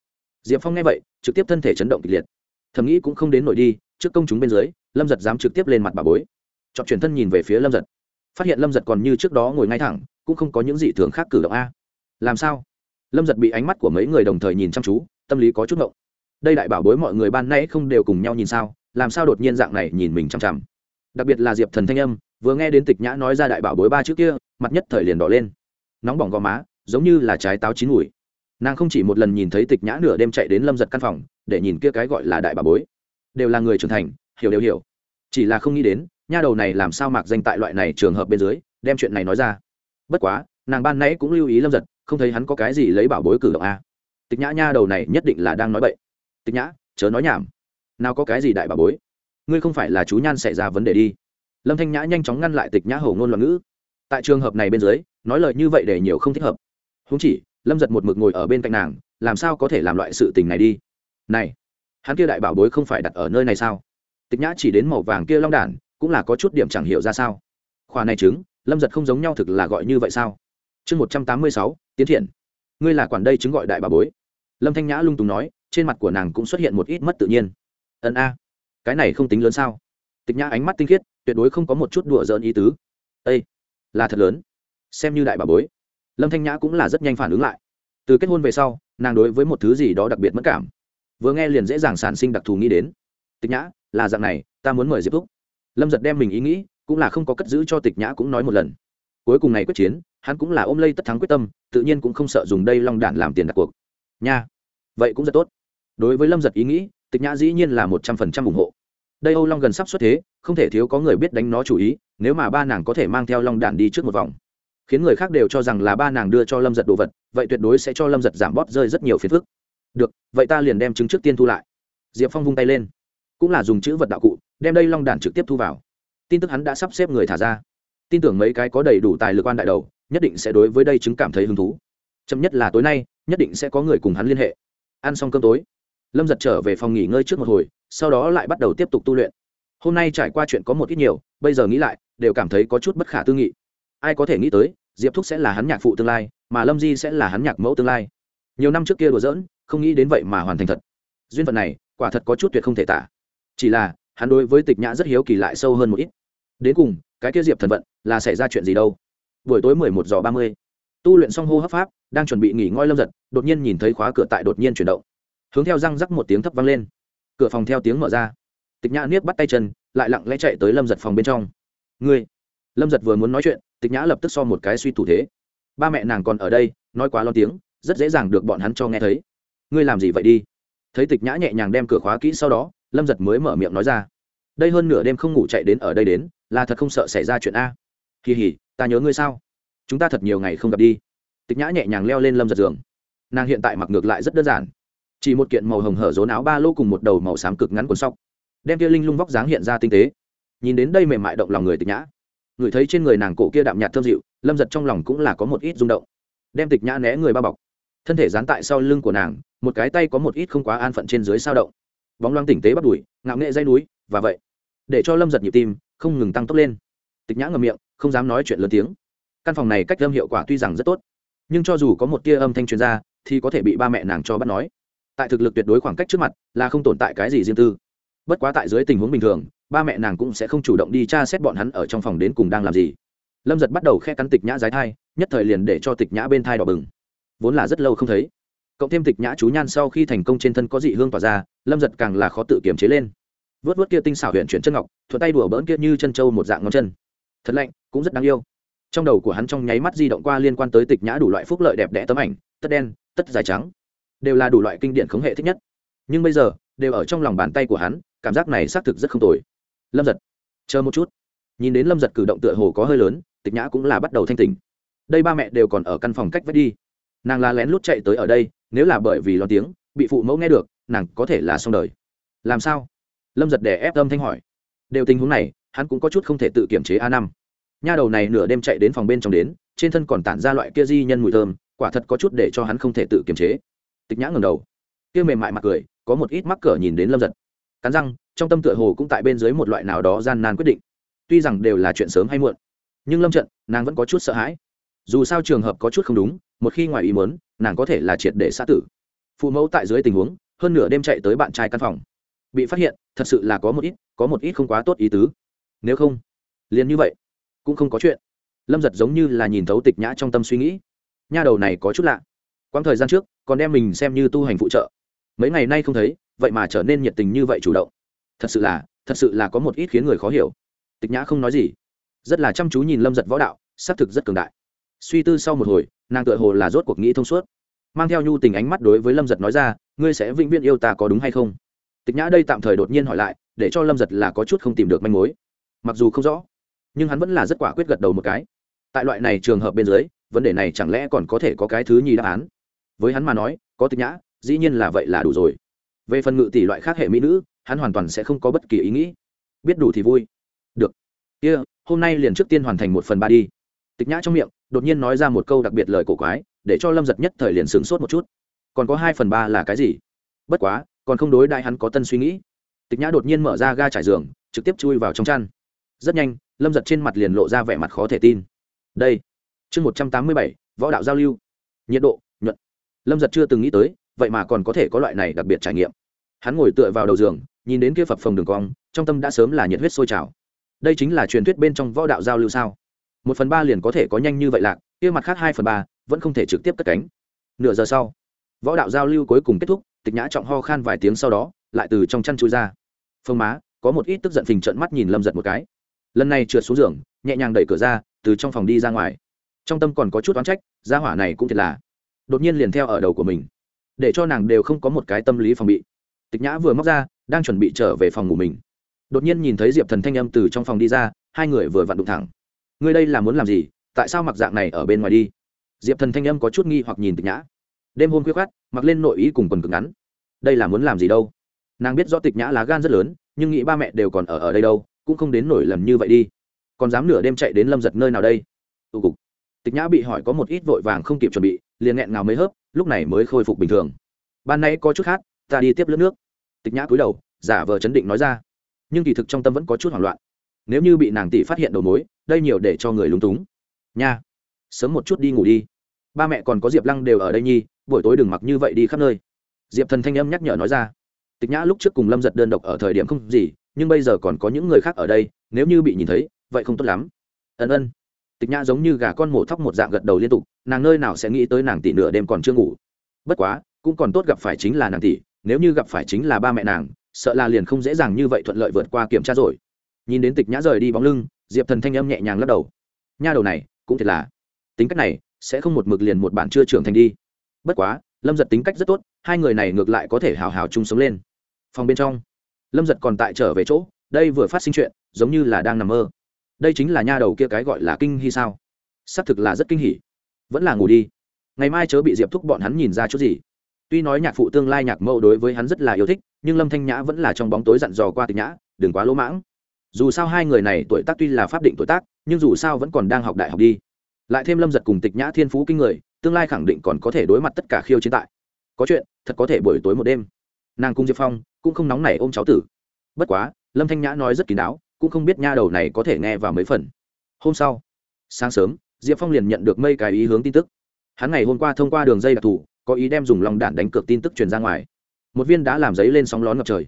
Diệp phong nghe vậy, trực tiếp thân thể chấn động kịch liệt. Thầm nghĩ cũng không đến nổi đi, trước công chúng bên dưới, lâm giật dám trực tiếp lên mặt bà bối. Chọn chuyển thân nhìn về phía lâm giật. Phát hiện lâm giật còn như trước đó ngồi ngay thẳng, cũng không có những gì thường khác cử động a. Làm sao? Lâm giật bị ánh mắt của mấy người đồng thời nhìn chăm chú, tâm lý có chút ngộng đây đại bảo bối mọi người ban nãy không đều cùng nhau nhìn sao, làm sao đột nhiên dạng này nhìn mình chằm chằm. Đặc biệt là diệp thần thanh âm, vừa nghe đến tịch nhã nói ra đại bảo bối ba trước kia, mặt nhất thời liền đỏ lên. Nóng bỏng gò má, giống như là trái táo chín mùi. Nàng không chỉ một lần nhìn thấy tịch nhã nửa đêm chạy đến lâm giật căn phòng, để nhìn kia cái gọi là đại bảo bối. Đều là người trưởng thành, hiểu đều hiểu. Chỉ là không nghĩ đến, nha đầu này làm sao mạc danh tại loại này trường hợp bên dưới, đem chuyện này nói ra. Bất quá, nàng ban nãy cũng lưu ý lâm giật, không thấy hắn có cái gì lấy bảo bối cử động a tịch nhã nha đầu này nhất định là đang nói bậy tịch nhã, chớ nói nhảm. Nào có cái gì đại bà bối? Ngươi không phải là chú nhan xảy ra vấn đề đi. Lâm thanh nhã nhanh chóng ngăn lại tịch nhã hầu ngôn loạn ngữ. Tại trường hợp này bên dưới, nói lời như vậy để nhiều không thích hợp. Húng chỉ, lâm giật một mực ngồi ở bên cạnh nàng, làm sao có thể làm loại sự tình này đi? Này, hắn kia đại bảo bối không phải đặt ở nơi này sao? Tịch nhã chỉ đến màu vàng kia long đản, cũng là có chút điểm chẳng hiểu ra sao. Khoa này chứng, lâm giật không giống nhau thực là gọi như vậy sao? Chương một trăm tám mươi sáu, tiến thiện. Ngươi là quản đây chứng gọi đại bảo bối. Lâm thanh nhã lung tùng nói trên mặt của nàng cũng xuất hiện một ít mất tự nhiên. Ân a, cái này không tính lớn sao? Tịch nhã ánh mắt tinh khiết, tuyệt đối không có một chút đùa giỡn ý tứ. Ây là thật lớn. Xem như đại bà bối. Lâm thanh nhã cũng là rất nhanh phản ứng lại. Từ kết hôn về sau, nàng đối với một thứ gì đó đặc biệt mất cảm. Vừa nghe liền dễ dàng sản sinh đặc thù nghĩ đến. Tịch nhã, là dạng này, ta muốn mời diệp thúc. Lâm giật đem mình ý nghĩ, cũng là không có cất giữ cho tịch nhã cũng nói một lần. Cuối cùng này quyết chiến, hắn cũng là ôm lây tất thắng quyết tâm, tự nhiên cũng không sợ dùng đây long đản làm tiền đặt cuộc. Nha vậy cũng rất tốt. Đối với lâm giật ý nghĩ, tịch nhã dĩ nhiên là một trăm phần trăm ủng hộ. Đây âu long gần sắp xuất thế, không thể thiếu có người biết đánh nó chủ ý, nếu mà ba nàng có thể mang theo long đản đi trước một vòng. Khiến người khác đều cho rằng là ba nàng đưa cho lâm giật đồ vật, vậy tuyệt đối sẽ cho lâm giật giảm bóp rơi rất nhiều phiền phức. Được, vậy ta liền đem chứng trước tiên thu lại. Diệp phong vung tay lên. Cũng là dùng chữ vật đạo cụ, đem đây long đản trực tiếp thu vào. Tin tức hắn đã sắp xếp người thả ra. Tin tưởng mấy cái có đầy đủ tài lực quan đại đầu, nhất định sẽ đối với đây chứng cảm thấy hứng thú. Chậm nhất là tối nay, nhất định sẽ có người cùng hắn liên hệ ăn xong cơm tối. Lâm giật trở về phòng nghỉ ngơi trước một hồi, sau đó lại bắt đầu tiếp tục tu luyện. Hôm nay trải qua chuyện có một ít nhiều, bây giờ nghĩ lại, đều cảm thấy có chút bất khả tư nghị. Ai có thể nghĩ tới, diệp thúc sẽ là hắn nhạc phụ tương lai, mà lâm di sẽ là hắn nhạc mẫu tương lai. Nhiều năm trước kia đùa giỡn, không nghĩ đến vậy mà hoàn thành thật. Duyên phận này, quả thật có chút tuyệt không thể tả. Chỉ là, hắn đối với tịch nhã rất hiếu kỳ lại sâu hơn một ít. Đến cùng, cái kia diệp thần vận, là xảy ra chuyện gì đâu? Buổi tối mười một giờ ba mươi tu luyện xong hô hấp pháp, đang chuẩn bị nghỉ ngơi lâm giật, đột nhiên nhìn thấy khóa cửa tại đột nhiên chuyển động. Hướng theo răng rắc một tiếng thấp vang lên. Cửa phòng theo tiếng mở ra. Tịch nhã niết bắt tay chân, lại lặng lẽ chạy tới lâm giật phòng bên trong. Ngươi. Lâm giật vừa muốn nói chuyện, tịch nhã lập tức so một cái suy thủ thế. Ba mẹ nàng còn ở đây, nói quá lo tiếng, rất dễ dàng được bọn hắn cho nghe thấy. Ngươi làm gì vậy đi? Thấy tịch nhã nhẹ nhàng đem cửa khóa kỹ sau đó, lâm giật mới mở miệng nói ra. Đây hơn nửa đêm không ngủ chạy đến ở đây đến, là thật không sợ xảy ra chuyện a. Kỳ hỉ ta nhớ ngươi sao? Chúng ta thật nhiều ngày không gặp đi tịch nhã nhẹ nhàng leo lên lâm giật giường nàng hiện tại mặc ngược lại rất đơn giản chỉ một kiện màu hồng hở rốn áo ba lô cùng một đầu màu xám cực ngắn quần sóc đem kia linh lung vóc dáng hiện ra tinh tế nhìn đến đây mềm mại động lòng người tịch nhã người thấy trên người nàng cổ kia đạm nhạt thơm dịu lâm giật trong lòng cũng là có một ít rung động đem tịch nhã né người bao bọc thân thể dán tại sau lưng của nàng một cái tay có một ít không quá an phận trên dưới sao động bóng loang tỉnh tế bắt đùi ngạo nghệ dây núi và vậy để cho lâm giật nhịp tim không ngừng tăng tốc lên tịch nhã ngầm miệng không dám nói chuyện lớn tiếng căn phòng này cách âm hiệu quả tuy rằng rất tốt, nhưng cho dù có một tia âm thanh truyền ra, thì có thể bị ba mẹ nàng cho bắt nói. Tại thực lực tuyệt đối khoảng cách trước mặt, là không tồn tại cái gì riêng tư. Bất quá tại dưới tình huống bình thường, ba mẹ nàng cũng sẽ không chủ động đi tra xét bọn hắn ở trong phòng đến cùng đang làm gì. Lâm giật bắt đầu khe cắn tịch nhã giái thai, nhất thời liền để cho tịch nhã bên thai đỏ bừng. Vốn là rất lâu không thấy. Cộng thêm tịch nhã chú nhan sau khi thành công trên thân có dị hương tỏa ra, lâm giật càng là khó tự kiềm chế lên. Vớt vớt kia tinh xảo huyện chuyển chân ngọc, thuận tay đùa bỡn kia như chân trâu một dạng ngón chân. Thật lạnh, cũng rất đáng yêu trong đầu của hắn trong nháy mắt di động qua liên quan tới tịch nhã đủ loại phúc lợi đẹp đẽ tấm ảnh, tất đen, tất dài trắng. Đều là đủ loại kinh điển khống hệ thích nhất. Nhưng bây giờ, đều ở trong lòng bàn tay của hắn, cảm giác này xác thực rất không tồi. Lâm giật, chờ một chút. Nhìn đến lâm giật cử động tựa hồ có hơi lớn, tịch nhã cũng là bắt đầu thanh tỉnh. Đây ba mẹ đều còn ở căn phòng cách vách đi. Nàng la lén lút chạy tới ở đây, nếu là bởi vì lo tiếng, bị phụ mẫu nghe được, nàng có thể là xong đời. Làm sao? Lâm giật đè ép âm thanh hỏi. Đều tình huống này, hắn cũng có chút không thể tự kiểm chế a năm nha đầu này nửa đêm chạy đến phòng bên trong đến, trên thân còn tản ra loại kia di nhân mùi thơm, quả thật có chút để cho hắn không thể tự kiềm chế. Tịch nhã ngầm đầu, kia mềm mại mặt cười, có một ít mắc cỡ nhìn đến lâm giật. Cắn răng, trong tâm tựa hồ cũng tại bên dưới một loại nào đó gian nan quyết định. Tuy rằng đều là chuyện sớm hay muộn, nhưng lâm trận, nàng vẫn có chút sợ hãi. Dù sao trường hợp có chút không đúng, một khi ngoài ý muốn, nàng có thể là triệt để xã tử. Phụ mẫu tại dưới tình huống, hơn nửa đêm chạy tới bạn trai căn phòng. Bị phát hiện, thật sự là có một ít, có một ít không quá tốt ý tứ. Nếu không, liền như vậy cũng không có chuyện. Lâm giật giống như là nhìn thấu tịch nhã trong tâm suy nghĩ. Nha đầu này có chút lạ. Quãng thời gian trước, còn đem mình xem như tu hành phụ trợ. Mấy ngày nay không thấy, vậy mà trở nên nhiệt tình như vậy chủ động. Thật sự là, thật sự là có một ít khiến người khó hiểu. Tịch nhã không nói gì. Rất là chăm chú nhìn lâm giật võ đạo, xác thực rất cường đại. Suy tư sau một hồi, nàng tựa hồ là rốt cuộc nghĩ thông suốt. Mang theo nhu tình ánh mắt đối với lâm giật nói ra, ngươi sẽ vĩnh viễn yêu ta có đúng hay không? Tịch nhã đây tạm thời đột nhiên hỏi lại, để cho lâm giật là có chút không tìm được manh mối. Mặc dù không rõ nhưng hắn vẫn là rất quả quyết gật đầu một cái. Tại loại này trường hợp bên dưới vấn đề này chẳng lẽ còn có thể có cái thứ nhì đáp án? Với hắn mà nói có tịch nhã dĩ nhiên là vậy là đủ rồi. Về phần ngự tỷ loại khác hệ mỹ nữ hắn hoàn toàn sẽ không có bất kỳ ý nghĩ. Biết đủ thì vui. Được. Kia、yeah, hôm nay liền trước tiên hoàn thành một phần ba đi. Tịch nhã trong miệng đột nhiên nói ra một câu đặc biệt lời cổ quái để cho lâm giật nhất thời liền sửng sốt một chút. Còn có hai phần ba là cái gì? Bất quá còn không đối đại hắn có tân suy nghĩ. Tịch nhã đột nhiên mở ra ga trải giường trực tiếp chui vào trong chăn. Rất nhanh lâm giật trên mặt liền lộ ra vẻ mặt khó thể tin. Đây, chương một trăm tám mươi bảy, võ đạo giao lưu. Nhiệt độ, nhuận. Lâm giật chưa từng nghĩ tới, vậy mà còn có thể có loại này đặc biệt trải nghiệm. Hắn ngồi tựa vào đầu giường, nhìn đến kia phập phồng đường cong, trong tâm đã sớm là nhiệt huyết sôi trào. Đây chính là truyền thuyết bên trong võ đạo giao lưu sao? Một phần ba liền có thể có nhanh như vậy lạc, kia mặt khác hai phần ba vẫn không thể trực tiếp cất cánh. Nửa giờ sau, võ đạo giao lưu cuối cùng kết thúc, tịch nhã trọng ho khan vài tiếng sau đó, lại từ trong chăn chui ra. Phương má, có một ít tức giận phình trận mắt nhìn lâm giật một cái lần này trượt xuống giường, nhẹ nhàng đẩy cửa ra, từ trong phòng đi ra ngoài. Trong tâm còn có chút oán trách, gia hỏa này cũng thiệt là. Đột nhiên liền theo ở đầu của mình, để cho nàng đều không có một cái tâm lý phòng bị. Tịch nhã vừa móc ra, đang chuẩn bị trở về phòng ngủ mình. Đột nhiên nhìn thấy diệp thần thanh âm từ trong phòng đi ra, hai người vừa vặn đụng thẳng. Ngươi đây là muốn làm gì? Tại sao mặc dạng này ở bên ngoài đi? Diệp thần thanh âm có chút nghi hoặc nhìn tịch nhã. Đêm hôm khuya khoát mặc lên nội ý cùng quần cực ngắn. Đây là muốn làm gì đâu? Nàng biết rõ tịch nhã lá gan rất lớn, nhưng nghĩ ba mẹ đều còn ở ở đây đâu cũng không đến nổi lầm như vậy đi. Còn dám nửa đêm chạy đến lâm giật nơi nào đây? Tụ cục. Tịch nhã bị hỏi có một ít vội vàng không kịp chuẩn bị, liền nghẹn ngào mới hớp, lúc này mới khôi phục bình thường. Ban nay có chút khác ta đi tiếp lướt nước. Tịch nhã cúi đầu, giả vờ chấn định nói ra. Nhưng kỳ thực trong tâm vẫn có chút hoảng loạn. Nếu như bị nàng tỷ phát hiện đầu mối, đây nhiều để cho người lúng túng. Nha, sớm một chút đi ngủ đi. Ba mẹ còn có diệp lăng đều ở đây nhi, buổi tối đừng mặc như vậy đi khắp nơi. Diệp thần thanh âm nhắc nhở nói ra. Tịch nhã lúc trước cùng lâm giật đơn độc ở thời điểm không gì nhưng bây giờ còn có những người khác ở đây, nếu như bị nhìn thấy, vậy không tốt lắm. Ân ân. Tịch nhã giống như gà con mổ thóc một dạng gật đầu liên tục, nàng nơi nào sẽ nghĩ tới nàng tỷ nửa đêm còn chưa ngủ. Bất quá, cũng còn tốt gặp phải chính là nàng tỷ, nếu như gặp phải chính là ba mẹ nàng, sợ là liền không dễ dàng như vậy thuận lợi vượt qua kiểm tra rồi. Nhìn đến tịch nhã rời đi bóng lưng, diệp thần thanh âm nhẹ nhàng lắc đầu. Nha đầu này, cũng thiệt là. Tính cách này, sẽ không một mực liền một bản chưa trưởng thành đi. Bất quá, lâm giật tính cách rất tốt, hai người này ngược lại có thể hào hào chung sống lên. Phòng bên trong lâm giật còn tại trở về chỗ, đây vừa phát sinh chuyện, giống như là đang nằm mơ. Đây chính là nha đầu kia cái gọi là kinh hy sao? Xác thực là rất kinh hỉ. Vẫn là ngủ đi. Ngày mai chớ bị diệp thúc bọn hắn nhìn ra chút gì. Tuy nói nhạc phụ tương lai nhạc mẫu đối với hắn rất là yêu thích, nhưng lâm thanh nhã vẫn là trong bóng tối dặn dò qua tịch nhã, đừng quá lỗ mãng. Dù sao hai người này tuổi tác tuy là pháp định tuổi tác, nhưng dù sao vẫn còn đang học đại học đi. Lại thêm lâm giật cùng tịch nhã thiên phú kinh người, tương lai khẳng định còn có thể đối mặt tất cả khiêu chiến tại. Có chuyện, thật có thể buổi tối một đêm. Nàng cung diệp phong cũng không nóng nảy ôm cháu tử. Bất quá, lâm thanh nhã nói rất kín đáo, cũng không biết nha đầu này có thể nghe vào mấy phần. Hôm sau, sáng sớm, diệp phong liền nhận được mây cái ý hướng tin tức. Hắn ngày hôm qua thông qua đường dây đặc thù, có ý đem dùng lòng đạn đánh cược tin tức truyền ra ngoài. Một viên đã làm giấy lên sóng lón ngập trời.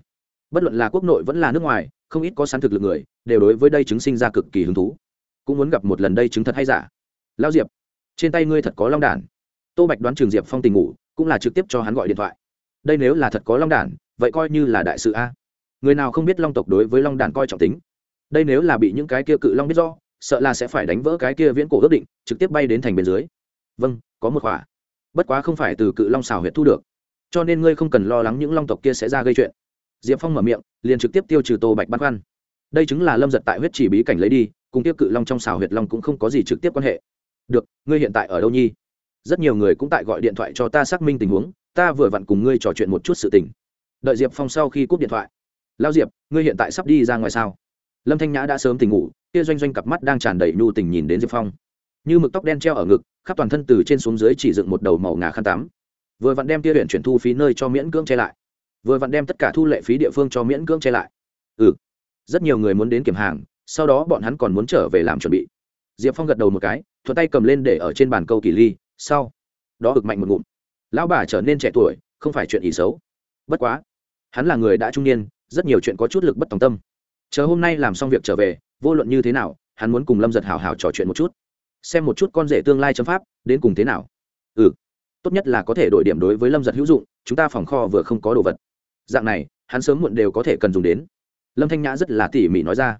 Bất luận là quốc nội vẫn là nước ngoài, không ít có sẵn thực lực người, đều đối với đây chứng sinh ra cực kỳ hứng thú. Cũng muốn gặp một lần đây chứng thật hay giả. Lao diệp, trên tay ngươi thật có long đản tô bạch đoán trường diệp phong tình ngủ, cũng là trực tiếp cho hắn gọi điện thoại đây nếu là thật có long đản, vậy coi như là đại sự a. Người nào không biết long tộc đối với long đản coi trọng tính? Đây nếu là bị những cái kia cự long biết do sợ là sẽ phải đánh vỡ cái kia viễn cổ ước định, trực tiếp bay đến thành bên dưới. Vâng có một khỏa bất quá không phải từ cự long xào huyệt thu được. Cho nên ngươi không cần lo lắng những long tộc kia sẽ ra gây chuyện. Diệp phong mở miệng, liền trực tiếp tiêu trừ tô bạch băn khoăn. Đây chứng là lâm giật tại huyết chỉ bí cảnh lấy đi, cùng tiếp cự long trong xào huyệt long cũng không có gì trực tiếp quan hệ. Được, ngươi hiện tại ở đâu nhi? Rất nhiều người cũng tại gọi điện thoại cho ta xác minh tình huống ta vừa vặn cùng ngươi trò chuyện một chút sự tình. Đợi diệp phong sau khi cúp điện thoại. Lao diệp, ngươi hiện tại sắp đi ra ngoài sao? Lâm thanh nhã đã sớm tỉnh ngủ, kia doanh doanh cặp mắt đang tràn đầy nhu tình nhìn đến diệp phong. Như mực tóc đen treo ở ngực, khắp toàn thân từ trên xuống dưới chỉ dựng một đầu màu ngà khăn tắm. Vừa vặn đem kia huyện chuyển thu phí nơi cho miễn cưỡng che lại. Vừa vặn đem tất cả thu lệ phí địa phương cho miễn cưỡng che lại. Ừ. Rất nhiều người muốn đến kiểm hàng, sau đó bọn hắn còn muốn trở về làm chuẩn bị. Diệp phong gật đầu một cái, thuận tay cầm lên để ở trên bàn câu kỳ ly, sau. Đó ực mạnh một ngụm lão bà trở nên trẻ tuổi, không phải chuyện ý xấu. Bất quá, hắn là người đã trung niên, rất nhiều chuyện có chút lực bất tòng tâm. Chờ hôm nay làm xong việc trở về, vô luận như thế nào, hắn muốn cùng lâm giật hào hào trò chuyện một chút. Xem một chút con rể tương lai chấm pháp, đến cùng thế nào. Ừ tốt nhất là có thể đổi điểm đối với lâm giật hữu dụng, chúng ta phòng kho vừa không có đồ vật. Dạng này, hắn sớm muộn đều có thể cần dùng đến. Lâm thanh nhã rất là tỉ mỉ nói ra.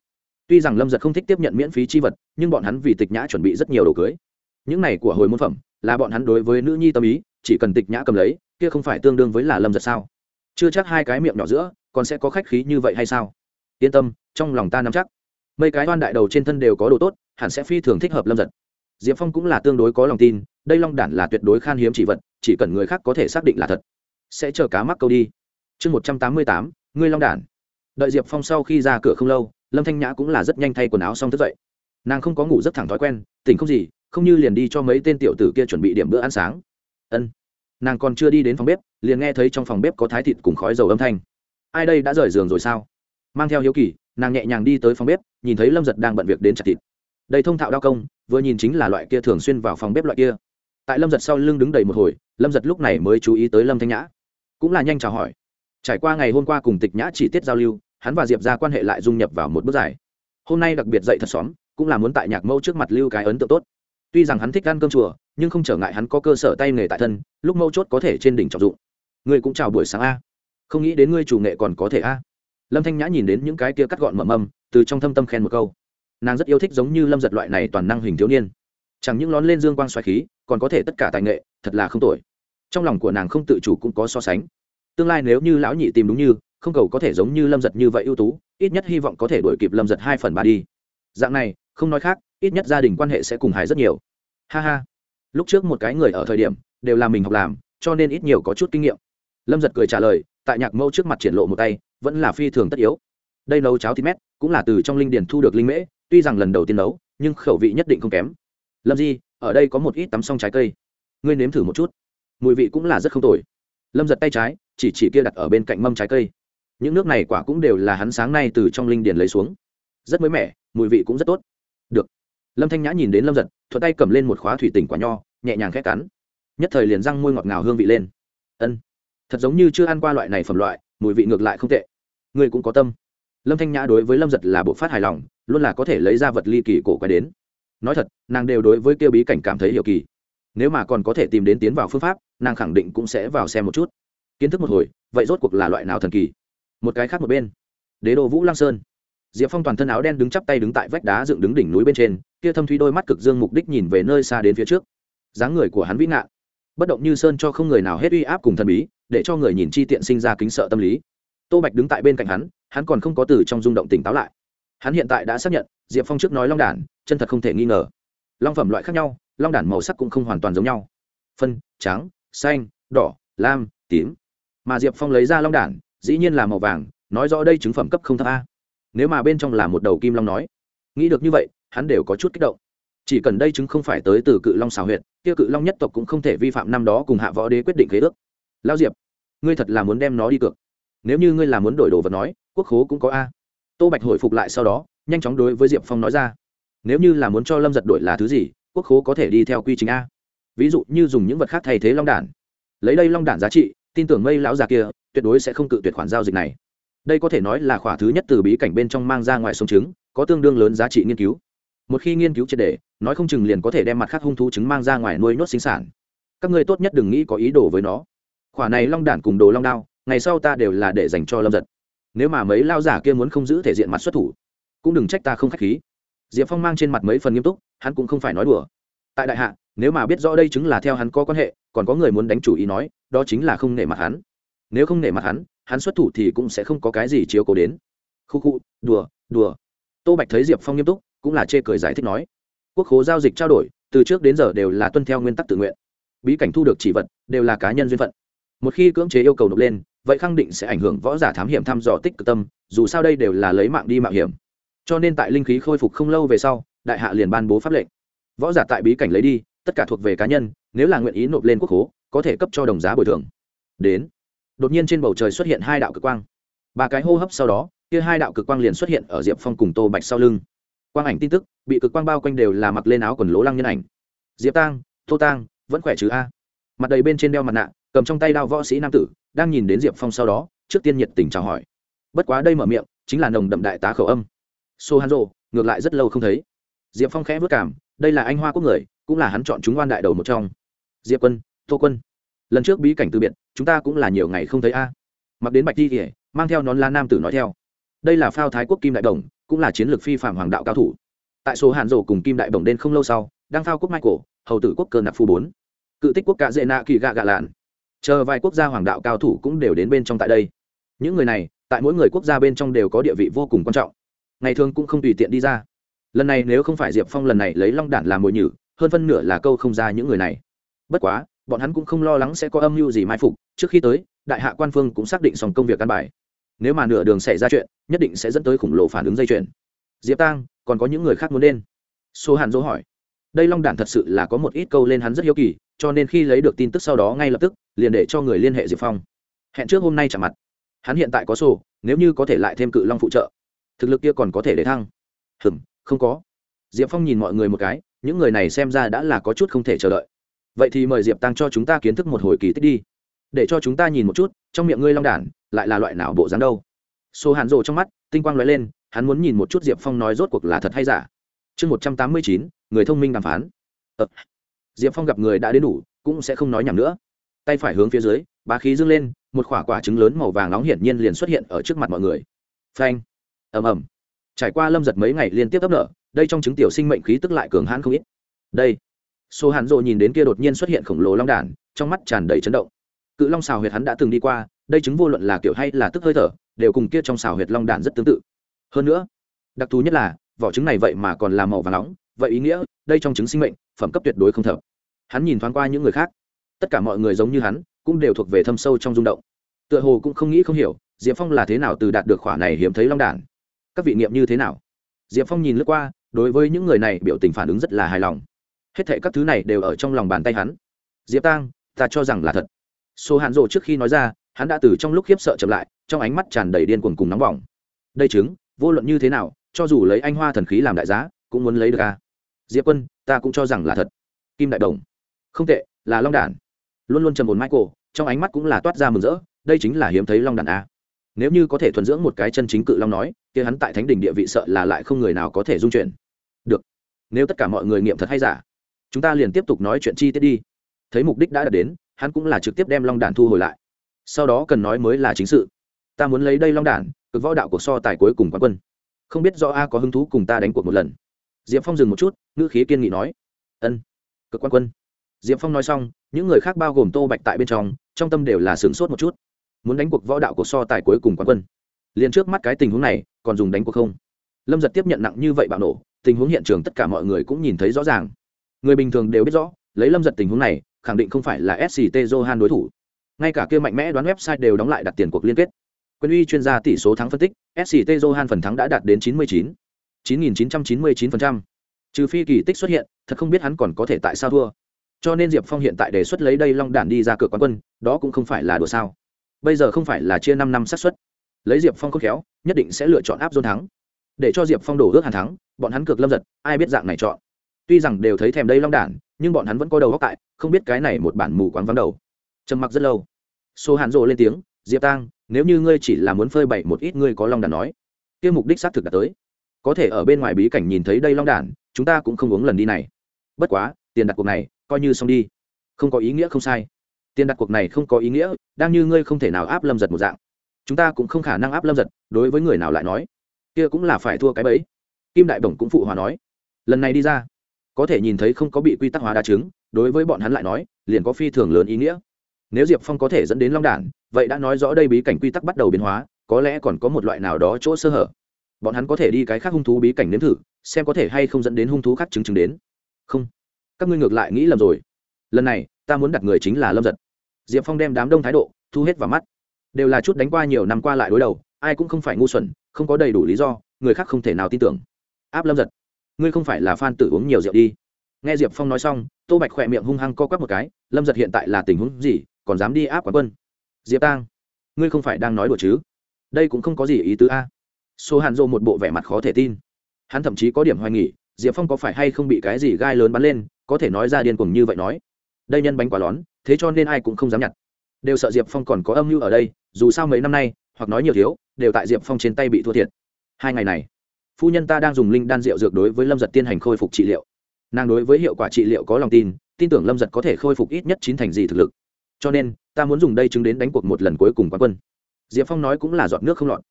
Tuy rằng lâm giật không thích tiếp nhận miễn phí chi vật, nhưng bọn hắn vì tịch nhã chuẩn bị rất nhiều đồ cưới. Những này của hồi môn phẩm, là bọn hắn đối với nữ nhi tâm ý chỉ cần tịch nhã cầm lấy, kia không phải tương đương với là lâm giật sao? Chưa chắc hai cái miệng nhỏ giữa, còn sẽ có khách khí như vậy hay sao? Yên tâm, trong lòng ta nắm chắc. Mấy cái oan đại đầu trên thân đều có đồ tốt, hẳn sẽ phi thường thích hợp lâm giật. Diệp phong cũng là tương đối có lòng tin, đây long đản là tuyệt đối khan hiếm chỉ vật, chỉ cần người khác có thể xác định là thật, sẽ chờ cá mắc câu đi. Chương một trăm tám mươi tám, ngươi long đản. Đợi diệp phong sau khi ra cửa không lâu, lâm thanh nhã cũng là rất nhanh thay quần áo xong thức dậy. Nàng không có ngủ rất thẳng thói quen, tỉnh không gì, không như liền đi cho mấy tên tiểu tử kia chuẩn bị điểm bữa ăn sáng. Ân nàng còn chưa đi đến phòng bếp, liền nghe thấy trong phòng bếp có thái thịt cùng khói dầu âm thanh. Ai đây đã rời giường rồi sao? Mang theo hiếu kỳ, nàng nhẹ nhàng đi tới phòng bếp, nhìn thấy lâm giật đang bận việc đến chặt thịt. Đầy thông thạo đao công, vừa nhìn chính là loại kia thường xuyên vào phòng bếp loại kia. Tại lâm giật sau lưng đứng đầy một hồi, lâm giật lúc này mới chú ý tới lâm thanh nhã. Cũng là nhanh chào hỏi. Trải qua ngày hôm qua cùng tịch nhã chỉ tiết giao lưu, hắn và diệp ra quan hệ lại dung nhập vào một bước dài. Hôm nay đặc biệt dậy thật xóm, cũng là muốn tại nhạc mẫu trước mặt lưu cái ấn tượng tốt tuy rằng hắn thích ăn cơm chùa, nhưng không trở ngại hắn có cơ sở tay nghề tại thân, lúc mâu chốt có thể trên đỉnh trọng dụng. Ngươi cũng chào buổi sáng a. Không nghĩ đến ngươi chủ nghệ còn có thể a. Lâm thanh nhã nhìn đến những cái kia cắt gọn mở mâm từ trong thâm tâm khen một câu. Nàng rất yêu thích giống như lâm giật loại này toàn năng hình thiếu niên. Chẳng những lón lên dương quang xoài khí, còn có thể tất cả tài nghệ, thật là không tội trong lòng của nàng không tự chủ cũng có so sánh. Tương lai nếu như lão nhị tìm đúng như, không cầu có thể giống như lâm giật như vậy ưu tú, ít nhất hy vọng có thể đổi kịp lâm giật hai phần ba đi. Dạng này, không nói khác ít nhất gia đình quan hệ sẽ cùng hài rất nhiều. Ha ha. Lúc trước một cái người ở thời điểm, đều là mình học làm, cho nên ít nhiều có chút kinh nghiệm. Lâm giật cười trả lời, tại nhạc mẫu trước mặt triển lộ một tay, vẫn là phi thường tất yếu. Đây nấu cháo thịt mét, cũng là từ trong linh điền thu được linh mễ, tuy rằng lần đầu tiên nấu, nhưng khẩu vị nhất định không kém. Lâm di, ở đây có một ít tắm xong trái cây. Ngươi nếm thử một chút. Mùi vị cũng là rất không tồi. Lâm giật tay trái, chỉ chỉ kia đặt ở bên cạnh mâm trái cây. Những nước này quả cũng đều là hắn sáng nay từ trong linh điền lấy xuống. Rất mới mẻ, mùi vị cũng rất tốt. Được lâm thanh nhã nhìn đến lâm giật thuật tay cầm lên một khóa thủy tỉnh quả nho, nhẹ nhàng khét cắn. Nhất thời liền răng môi ngọt ngào hương vị lên. Ân, thật giống như chưa ăn qua loại này phẩm loại, mùi vị ngược lại không tệ. Ngươi cũng có tâm. Lâm thanh nhã đối với lâm giật là bộ phát hài lòng, luôn là có thể lấy ra vật ly kỳ cổ quái đến. Nói thật, nàng đều đối với kêu bí cảnh cảm thấy hiệu kỳ. Nếu mà còn có thể tìm đến tiến vào phương pháp, nàng khẳng định cũng sẽ vào xem một chút. Kiến thức một hồi, vậy rốt cuộc là loại nào thần kỳ? Một cái khác một bên. Đế đô vũ lang sơn diệp phong toàn thân áo đen đứng chắp tay đứng tại vách đá dựng đứng đỉnh núi bên trên, kia thâm thúy đôi mắt cực dương mục đích nhìn về nơi xa đến phía trước. Dáng người của hắn vĩ ngạn, bất động như sơn cho không người nào hết uy áp cùng thần bí, để cho người nhìn chi tiện sinh ra kính sợ tâm lý. Tô bạch đứng tại bên cạnh hắn hắn còn không có từ trong rung động tỉnh táo lại. Hắn hiện tại đã xác nhận, diệp phong trước nói long đản, chân thật không thể nghi ngờ. Long phẩm loại khác nhau, long đản màu sắc cũng không hoàn toàn giống nhau. Phân, trắng, xanh, đỏ, lam, tím. Mà diệp phong lấy ra long đản, dĩ nhiên là màu vàng, nói rõ đây chứng phẩm cấp không thấp a nếu mà bên trong là một đầu kim long nói, nghĩ được như vậy, hắn đều có chút kích động. Chỉ cần đây chứng không phải tới từ cự long xào huyệt, kia cự long nhất tộc cũng không thể vi phạm năm đó cùng hạ võ đế quyết định khế ước. Lao diệp, ngươi thật là muốn đem nó đi cược. Nếu như ngươi là muốn đổi đồ vật nói, quốc khố cũng có a. Tô bạch hồi phục lại sau đó, nhanh chóng đối với diệp phong nói ra. Nếu như là muốn cho lâm giật đổi là thứ gì, quốc khố có thể đi theo quy trình a. Ví dụ như dùng những vật khác thay thế long đản. Lấy đây long đản giá trị, tin tưởng mây lão già kia, tuyệt đối sẽ không cự tuyệt khoản giao dịch này đây có thể nói là khỏa thứ nhất từ bí cảnh bên trong mang ra ngoài sông trứng, có tương đương lớn giá trị nghiên cứu. Một khi nghiên cứu triệt đề nói không chừng liền có thể đem mặt khác hung thú trứng mang ra ngoài nuôi nhốt sinh sản. Các ngươi tốt nhất đừng nghĩ có ý đồ với nó. Khỏa này long đản cùng đồ long đao, ngày sau ta đều là để dành cho lâm giật. Nếu mà mấy lao giả kia muốn không giữ thể diện mặt xuất thủ, cũng đừng trách ta không k h á c h khí. Diệp phong mang trên mặt mấy phần nghiêm túc, hắn cũng không phải nói đùa. Tại đại hạ, nếu mà biết rõ đây chứng là theo hắn có quan hệ, còn có người muốn đánh chủ ý nói, đó chính là không nể mặt hắn. Nếu không nể mặt hắn hắn xuất thủ thì cũng sẽ không có cái gì chiếu cố đến. Khu khu, đùa đùa. Tô bạch thấy diệp phong nghiêm túc, cũng là chê cười giải thích nói. Quốc khố giao dịch trao đổi, từ trước đến giờ đều là tuân theo nguyên tắc tự nguyện. Bí cảnh thu được chỉ vật, đều là cá nhân duyên phận. Một khi cưỡng chế yêu cầu nộp lên, vậy khẳng định sẽ ảnh hưởng võ giả thám hiểm thăm dò tích cực tâm, dù sao đây đều là lấy mạng đi mạo hiểm. Cho nên tại linh khí khôi phục không lâu về sau, đại hạ liền ban bố pháp lệnh. Võ giả tại bí cảnh lấy đi, tất cả thuộc về cá nhân, nếu là nguyện ý nộp lên quốc hố có thể cấp cho đồng giá bồi thường. Đến đột nhiên trên bầu trời xuất hiện hai đạo cực quang. Ba cái hô hấp sau đó, kia hai đạo cực quang liền xuất hiện ở diệp phong cùng tô bạch sau lưng. Quang ảnh tin tức, bị cực quang bao quanh đều là mặc lên áo quần lố lăng nhân ảnh. Diệp tang, tô tang, vẫn khỏe chứ a? Mặt đầy bên trên đeo mặt nạ, cầm trong tay đao võ sĩ nam tử, đang nhìn đến diệp phong sau đó, trước tiên nhiệt tình chào hỏi. Bất quá đây mở miệng, chính là nồng đậm đại tá khẩu âm. Sô hắn rộ ngược lại rất lâu không thấy. Diệp phong khẽ vất cảm, đây là anh hoa quốc người, cũng là hắn chọn chúng oan đại đầu một trong. Diệp quân, tô quân lần trước bí cảnh từ biệt, chúng ta cũng là nhiều ngày không thấy a. Mặc đến bạch thi kể mang theo nón lá nam tử nói theo. Đây là phao thái quốc kim đại đồng, cũng là chiến lược phi phạm hoàng đạo cao thủ. Tại số hàn rổ cùng kim đại đồng đến không lâu sau, đang phao quốc michael, hầu tử quốc cơ nạp phu bốn. Cự tích quốc cạ dệ nạ kỳ gạ gạ lạn. Chờ vài quốc gia hoàng đạo cao thủ cũng đều đến bên trong tại đây. Những người này, tại mỗi người quốc gia bên trong đều có địa vị vô cùng quan trọng. Ngày thường cũng không tùy tiện đi ra. Lần này nếu không phải diệp phong lần này lấy long đản làm mồi nhử, hơn phân nửa là câu không ra những người này. Bất quá bọn hắn cũng không lo lắng sẽ có âm mưu gì mai phục, trước khi tới, đại hạ quan phương cũng xác định xong công việc căn bài. Nếu mà nửa đường xảy ra chuyện, nhất định sẽ dẫn tới khủng lộ phản ứng dây chuyền. Diệp tang, còn có những người khác muốn lên? Số hàn dỗ hỏi. Đây long đản thật sự là có một ít câu lên hắn rất hiếu kỳ, cho nên khi lấy được tin tức sau đó ngay lập tức, liền để cho người liên hệ diệp phong. Hẹn trước hôm nay chạm mặt. Hắn hiện tại có sổ, nếu như có thể lại thêm cự long phụ trợ. Thực lực kia còn có thể để thăng. Hừm, không có. Diệp phong nhìn mọi người một cái, những người này xem ra đã là có chút không thể chờ đợi vậy thì mời diệp tăng cho chúng ta kiến thức một hồi kỳ tích đi để cho chúng ta nhìn một chút trong miệng ngươi long đản lại là loại nào bộ dáng đâu số hàn rộ trong mắt tinh quang l ó e lên hắn muốn nhìn một chút diệp phong nói rốt cuộc là thật hay giả chương một trăm tám mươi chín người thông minh đàm phán ờ. diệp phong gặp người đã đến đủ cũng sẽ không nói nhầm nữa tay phải hướng phía dưới bá khí dâng lên một quả quả trứng lớn màu vàng nóng hiển nhiên liền xuất hiện ở trước mặt mọi người phanh ầm ầm trải qua lâm giật mấy ngày liên tiếp ấp nở đây trong trứng tiểu sinh mệnh khí tức lại cường hãn không ít đây số hàn rộ nhìn đến kia đột nhiên xuất hiện khổng lồ long đản, trong mắt tràn đầy chấn động. Cự long xào huyệt hắn đã từng đi qua, đây chứng vô luận là kiểu hay là tức hơi thở, đều cùng kia trong xào huyệt long đản rất tương tự. Hơn nữa, đặc thù nhất là, vỏ trứng này vậy mà còn là màu và nóng, vậy ý nghĩa, đây trong trứng sinh mệnh, phẩm cấp tuyệt đối không thập. Hắn nhìn thoáng qua những người khác, tất cả mọi người giống như hắn, cũng đều thuộc về thâm sâu trong rung động. Tựa hồ cũng không nghĩ không hiểu, diệp phong là thế nào từ đạt được khỏa này hiếm thấy long đản? Các vị nghiệm như thế nào? Diệp phong nhìn lướt qua, đối với những người này biểu tình phản ứng rất là hài lòng hết thệ các thứ này đều ở trong lòng bàn tay hắn. Diệp tang, ta cho rằng là thật. Số hạn rộ trước khi nói ra, hắn đã từ trong lúc khiếp sợ chậm lại, trong ánh mắt tràn đầy điên cuồng cùng nóng bỏng. Đây chứng, vô luận như thế nào, cho dù lấy anh hoa thần khí làm đại giá, cũng muốn lấy được a. Diệp quân, ta cũng cho rằng là thật. Kim đại đồng. Không tệ, là long đản. Luôn luôn trầm ồn michael, trong ánh mắt cũng là toát ra mừng rỡ, đây chính là hiếm thấy long đản a. Nếu như có thể thuần dưỡng một cái chân chính cự long nói, kia hắn tại thánh Đình địa vị sợ là lại không người nào có thể dung chuyển. Được. Nếu tất cả mọi người nghiệm thật hay giả chúng ta liền tiếp tục nói chuyện chi tiết đi. Thấy mục đích đã đạt đến, hắn cũng là trực tiếp đem long đản thu hồi lại. Sau đó cần nói mới là chính sự. Ta muốn lấy đây long đản, cực võ đạo của so tài cuối cùng quán quân. Không biết do a có hứng thú cùng ta đánh cuộc một lần. Diệp phong dừng một chút, ngữ khí kiên nghị nói. Ân, cực quan quân. Diệp phong nói xong, những người khác bao gồm tô bạch tại bên trong trong tâm đều là sửng sốt một chút. Muốn đánh cuộc võ đạo của so tài cuối cùng quán quân. Liền trước mắt cái tình huống này, còn dùng đánh cuộc không? Lâm giật tiếp nhận nặng như vậy bạo nổ, tình huống hiện trường tất cả mọi người cũng nhìn thấy rõ ràng người bình thường đều biết rõ, lấy lâm giật tình huống này, khẳng định không phải là sct johan đối thủ. Ngay cả kia mạnh mẽ đoán website đều đóng lại đặt tiền cuộc liên kết. Quân uy chuyên gia tỷ số thắng phân tích sct johan phần thắng đã đạt đến 99 9999%. trừ phi kỳ tích xuất hiện, thật không biết hắn còn có thể tại sao thua. Cho nên diệp phong hiện tại đề xuất lấy đây long đản đi ra cửa quán quân, đó cũng không phải là đùa sao. Bây giờ không phải là chia năm năm xác suất. Lấy diệp phong khôn khéo, nhất định sẽ lựa chọn áp dôn thắng. Để cho diệp phong đổ ước hàn thắng, bọn hắn cược lâm giật, ai biết dạng này chọn tuy rằng đều thấy thèm đây long đản, nhưng bọn hắn vẫn có đầu góc tại, không biết cái này một bản mù quáng vắng đầu. Trầm mặc rất lâu. Số hàn rộ lên tiếng, diệp tang, nếu như ngươi chỉ là muốn phơi bày một ít ngươi có long đản nói, kia mục đích xác thực đã tới. Có thể ở bên ngoài bí cảnh nhìn thấy đây long đản, chúng ta cũng không uống lần đi này. Bất quá, tiền đặt cuộc này, coi như xong đi. Không có ý nghĩa không sai. Tiền đặt cuộc này không có ý nghĩa, đang như ngươi không thể nào áp lâm giật một dạng. Chúng ta cũng không khả năng áp lâm giật, đối với người nào lại nói. Kia cũng là phải thua cái bẫy. Kim đại bổng cũng phụ hòa nói. Lần này đi ra có thể nhìn thấy không có bị quy tắc hóa đa chứng, đối với bọn hắn lại nói, liền có phi thường lớn ý nghĩa. Nếu diệp phong có thể dẫn đến long đản, vậy đã nói rõ đây bí cảnh quy tắc bắt đầu biến hóa, có lẽ còn có một loại nào đó chỗ sơ hở. Bọn hắn có thể đi cái khác hung thú bí cảnh nếm thử, xem có thể hay không dẫn đến hung thú khác chứng chứng đến. Không. Các ngươi ngược lại nghĩ lầm rồi. Lần này, ta muốn đặt người chính là lâm giật. Diệp phong đem đám đông thái độ, thu hết vào mắt. Đều là chút đánh qua nhiều năm qua lại đối đầu, ai cũng không phải ngu xuẩn, không có đầy đủ lý do, người khác không thể nào tin tưởng. Áp lâm giật ngươi không phải là phan tử uống nhiều rượu đi. Nghe diệp phong nói xong, tô bạch khỏe miệng hung hăng co quắp một cái, lâm giật hiện tại là tình huống gì, còn dám đi áp quán quân? Diệp tang, ngươi không phải đang nói đùa chứ? Đây cũng không có gì ý tứ a. Số hàn dô một bộ vẻ mặt khó thể tin. Hắn thậm chí có điểm hoài nghỉ diệp phong có phải hay không bị cái gì gai lớn bắn lên, có thể nói ra điên cuồng như vậy nói. Đây nhân bánh quả lón, thế cho nên ai cũng không dám nhặt. Đều sợ diệp phong còn có âm mưu ở đây, dù sao mấy năm nay, hoặc nói nhiều thiếu, đều tại diệp phong trên tay bị thua thiệt. Hai ngày này phu nhân ta đang dùng linh đan rượu dược đối với lâm giật tiên hành khôi phục trị liệu. Nàng đối với hiệu quả trị liệu có lòng tin tin tưởng lâm giật có thể khôi phục ít nhất chín thành gì thực lực. Cho nên, ta muốn dùng đây chứng đến đánh cuộc một lần cuối cùng quán quân. Diệp phong nói cũng là giọt nước không lọt.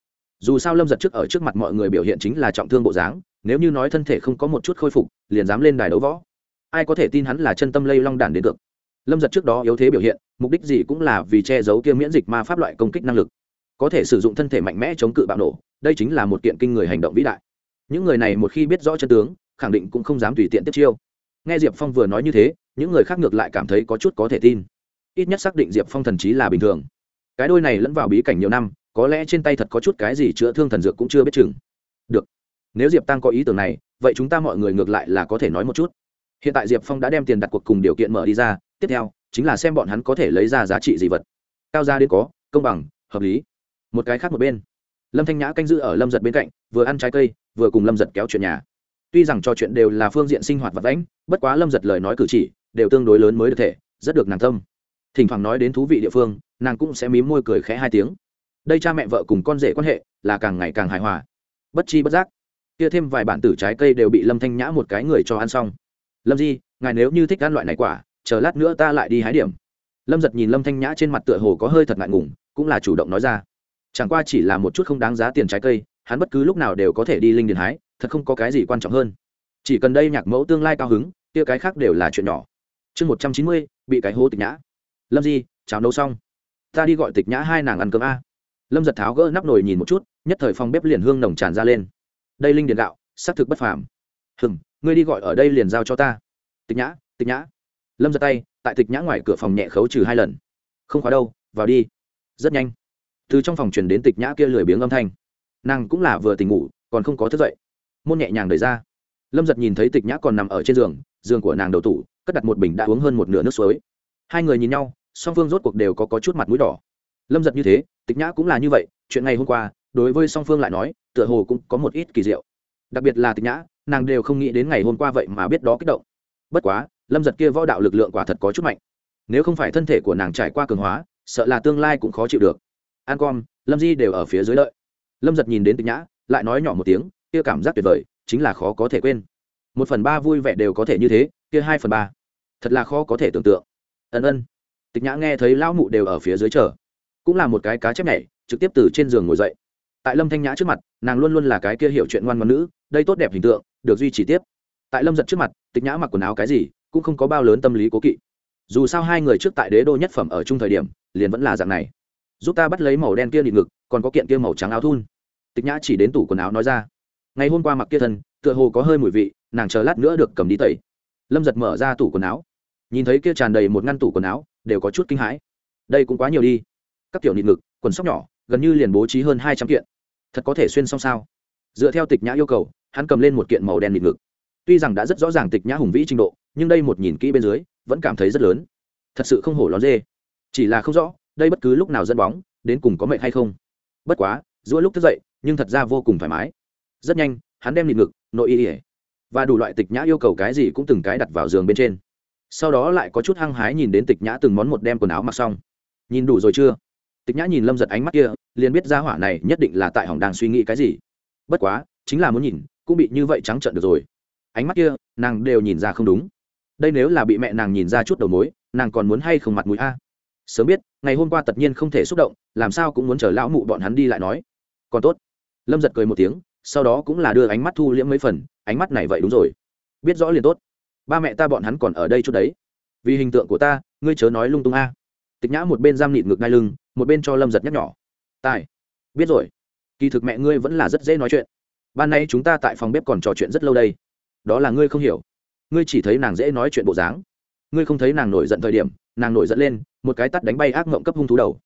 Dù sao lâm giật trước ở trước mặt mọi người biểu hiện chính là trọng thương bộ dáng, nếu như nói thân thể không có một chút khôi phục, liền dám lên đài đấu võ. Ai có thể tin hắn là chân tâm lây long đản đến được? lâm giật trước đó yếu thế biểu hiện, mục đích gì cũng là vì che giấu kia miễn dịch ma pháp loại công kích năng lực. Có thể sử dụng thân thể mạnh mẽ chống cự bạo nổ, đây chính là một kiện kinh người hành động vĩ đại những người này một khi biết rõ chân tướng, khẳng định cũng không dám tùy tiện tiếp chiêu. Nghe diệp phong vừa nói như thế, những người khác ngược lại cảm thấy có chút có thể tin. Ít nhất xác định diệp phong thần trí là bình thường. Cái đôi này lẫn vào bí cảnh nhiều năm, có lẽ trên tay thật có chút cái gì chữa thương thần dược cũng chưa biết chừng. Được. Nếu diệp tăng có ý tưởng này, vậy chúng ta mọi người ngược lại là có thể nói một chút. Hiện tại diệp phong đã đem tiền đặt cuộc cùng điều kiện mở đi ra, tiếp theo, chính là xem bọn hắn có thể lấy ra giá trị gì vật. Cao ra đến có, công bằng, hợp lý. Một cái khác một bên. Lâm thanh nhã canh giữ ở lâm giật bên cạnh, vừa ăn trái cây vừa cùng lâm giật kéo chuyện nhà. Tuy rằng trò chuyện đều là phương diện sinh hoạt vật lãnh bất quá lâm giật lời nói cử chỉ đều tương đối lớn mới được thể, rất được nàng tâm. Thỉnh thoảng nói đến thú vị địa phương, nàng cũng sẽ mím môi cười khẽ hai tiếng. Đây cha mẹ vợ cùng con rể quan hệ là càng ngày càng hài hòa. Bất chi bất giác, kia thêm vài bản tử trái cây đều bị lâm thanh nhã một cái người cho ăn xong. Lâm di, ngài nếu như thích ăn loại này quả, chờ lát nữa ta lại đi hái điểm. Lâm giật nhìn lâm thanh nhã trên mặt tựa hồ có hơi thật ngại ngùng, cũng là chủ động nói ra. Chẳng qua chỉ là một chút không đáng giá tiền trái cây hắn bất cứ lúc nào đều có thể đi linh điền hái, thật không có cái gì quan trọng hơn. Chỉ cần đây nhạc mẫu tương lai cao hứng, kia cái khác đều là chuyện nhỏ. Chương một trăm chín mươi, bị cái hố tịch nhã. Lâm di, cháo nấu xong. Ta đi gọi tịch nhã hai nàng ăn cơm a. Lâm giật tháo gỡ nắp nồi nhìn một chút, nhất thời phòng bếp liền hương nồng tràn ra lên. Đây linh điện gạo, xác thực bất phàm. Hừm, ngươi đi gọi ở đây liền giao cho ta. Tịch nhã tịch nhã. Lâm giật tay, tại tịch nhã ngoài cửa phòng nhẹ khấu trừ hai lần. Không khóa đâu, vào đi. Rất nhanh. Từ trong phòng truyền đến tịch nhã kia lười biếng âm thanh nàng cũng là vừa tỉnh ngủ còn không có thức dậy. Môn nhẹ nhàng đẩy ra. Lâm giật nhìn thấy tịch nhã còn nằm ở trên giường giường của nàng đầu tủ cất đặt một bình đã uống hơn một nửa nước suối. Hai người nhìn nhau song phương rốt cuộc đều có, có chút mặt mũi đỏ. Lâm giật như thế tịch nhã cũng là như vậy chuyện ngày hôm qua đối với song phương lại nói tựa hồ cũng có một ít kỳ diệu. Đặc biệt là tịch nhã nàng đều không nghĩ đến ngày hôm qua vậy mà biết đó kích động. Bất quá lâm giật kia võ đạo lực lượng quả thật có chút mạnh. Nếu không phải thân thể của nàng trải qua cường hóa sợ là tương lai cũng khó chịu được. An com lâm di đều ở phía dưới lợi lâm giật nhìn đến tịch nhã, lại nói nhỏ một tiếng, kia cảm giác tuyệt vời, chính là khó có thể quên. Một phần ba vui vẻ đều có thể như thế, kia hai phần ba. Thật là khó có thể tưởng tượng. Ân ân. Tịch nhã nghe thấy lão mụ đều ở phía dưới chờ. Cũng là một cái cá chép nhảy, trực tiếp từ trên giường ngồi dậy. Tại lâm thanh nhã trước mặt, nàng luôn luôn là cái kia hiểu chuyện ngoan ngoan nữ, đây tốt đẹp hình tượng, được duy trì tiếp. Tại lâm giật trước mặt, tịch nhã mặc quần áo cái gì, cũng không có bao lớn tâm lý cố kỵ. Dù sao hai người trước tại đế đô nhất phẩm ở chung thời điểm, liền vẫn là dạng này. Giúp ta bắt lấy màu đen kia định ngực còn có kiện kia màu trắng áo thun. Tịch nhã chỉ đến tủ quần áo nói ra. Ngày hôm qua mặc kia thân, tựa hồ có hơi mùi vị, nàng chờ lát nữa được cầm đi tẩy. Lâm giật mở ra tủ quần áo. Nhìn thấy kia tràn đầy một ngăn tủ quần áo, đều có chút kinh hãi. Đây cũng quá nhiều đi. Các tiểu nhịn ngực, quần sóc nhỏ, gần như liền bố trí hơn hai trăm kiện. Thật có thể xuyên xong sao? Dựa theo tịch nhã yêu cầu, hắn cầm lên một kiện màu đen nhịn ngực. Tuy rằng đã rất rõ ràng tịch nhã hùng vĩ trình độ, nhưng đây một nhìn kỹ bên dưới, vẫn cảm thấy rất lớn. Thật sự không hổ lón dê. Chỉ là không rõ, đây bất cứ lúc nào dẫn bóng, đến cùng có mệnh hay không bất quá giữa lúc thức dậy, nhưng thật ra vô cùng thoải mái. Rất nhanh, hắn đem nhịn ngực, nội y ỉa và đủ loại tịch nhã yêu cầu cái gì cũng từng cái đặt vào giường bên trên. Sau đó lại có chút hăng hái nhìn đến tịch nhã từng món một đem quần áo mặc xong. Nhìn đủ rồi chưa? Tịch nhã nhìn lâm giật ánh mắt kia, liền biết ra hỏa này nhất định là tại hỏng đang suy nghĩ cái gì. Bất quá, chính là muốn nhìn, cũng bị như vậy trắng trợn được rồi. Ánh mắt kia, nàng đều nhìn ra không đúng. Đây nếu là bị mẹ nàng nhìn ra chút đầu mối, nàng còn muốn hay không mặt mũi a? Sớm biết ngày hôm qua tất nhiên không thể xúc động, làm sao cũng muốn chờ lão mụ bọn hắn đi lại nói. Còn tốt. Lâm giật cười một tiếng, sau đó cũng là đưa ánh mắt thu liễm mấy phần, ánh mắt này vậy đúng rồi. Biết rõ liền tốt. Ba mẹ ta bọn hắn còn ở đây chút đấy. Vì hình tượng của ta, ngươi chớ nói lung tung a. Tịch nhã một bên giam nịt ngực ngay lưng, một bên cho lâm giật nhắc nhỏ tài. Biết rồi. Kỳ thực mẹ ngươi vẫn là rất dễ nói chuyện. Ban nay chúng ta tại phòng bếp còn trò chuyện rất lâu đây. Đó là ngươi không hiểu. Ngươi chỉ thấy nàng dễ nói chuyện bộ dáng. Ngươi không thấy nàng nổi giận thời điểm nàng nổi giận lên, một cái tắt đánh bay ác mộng cấp hung thú đầu.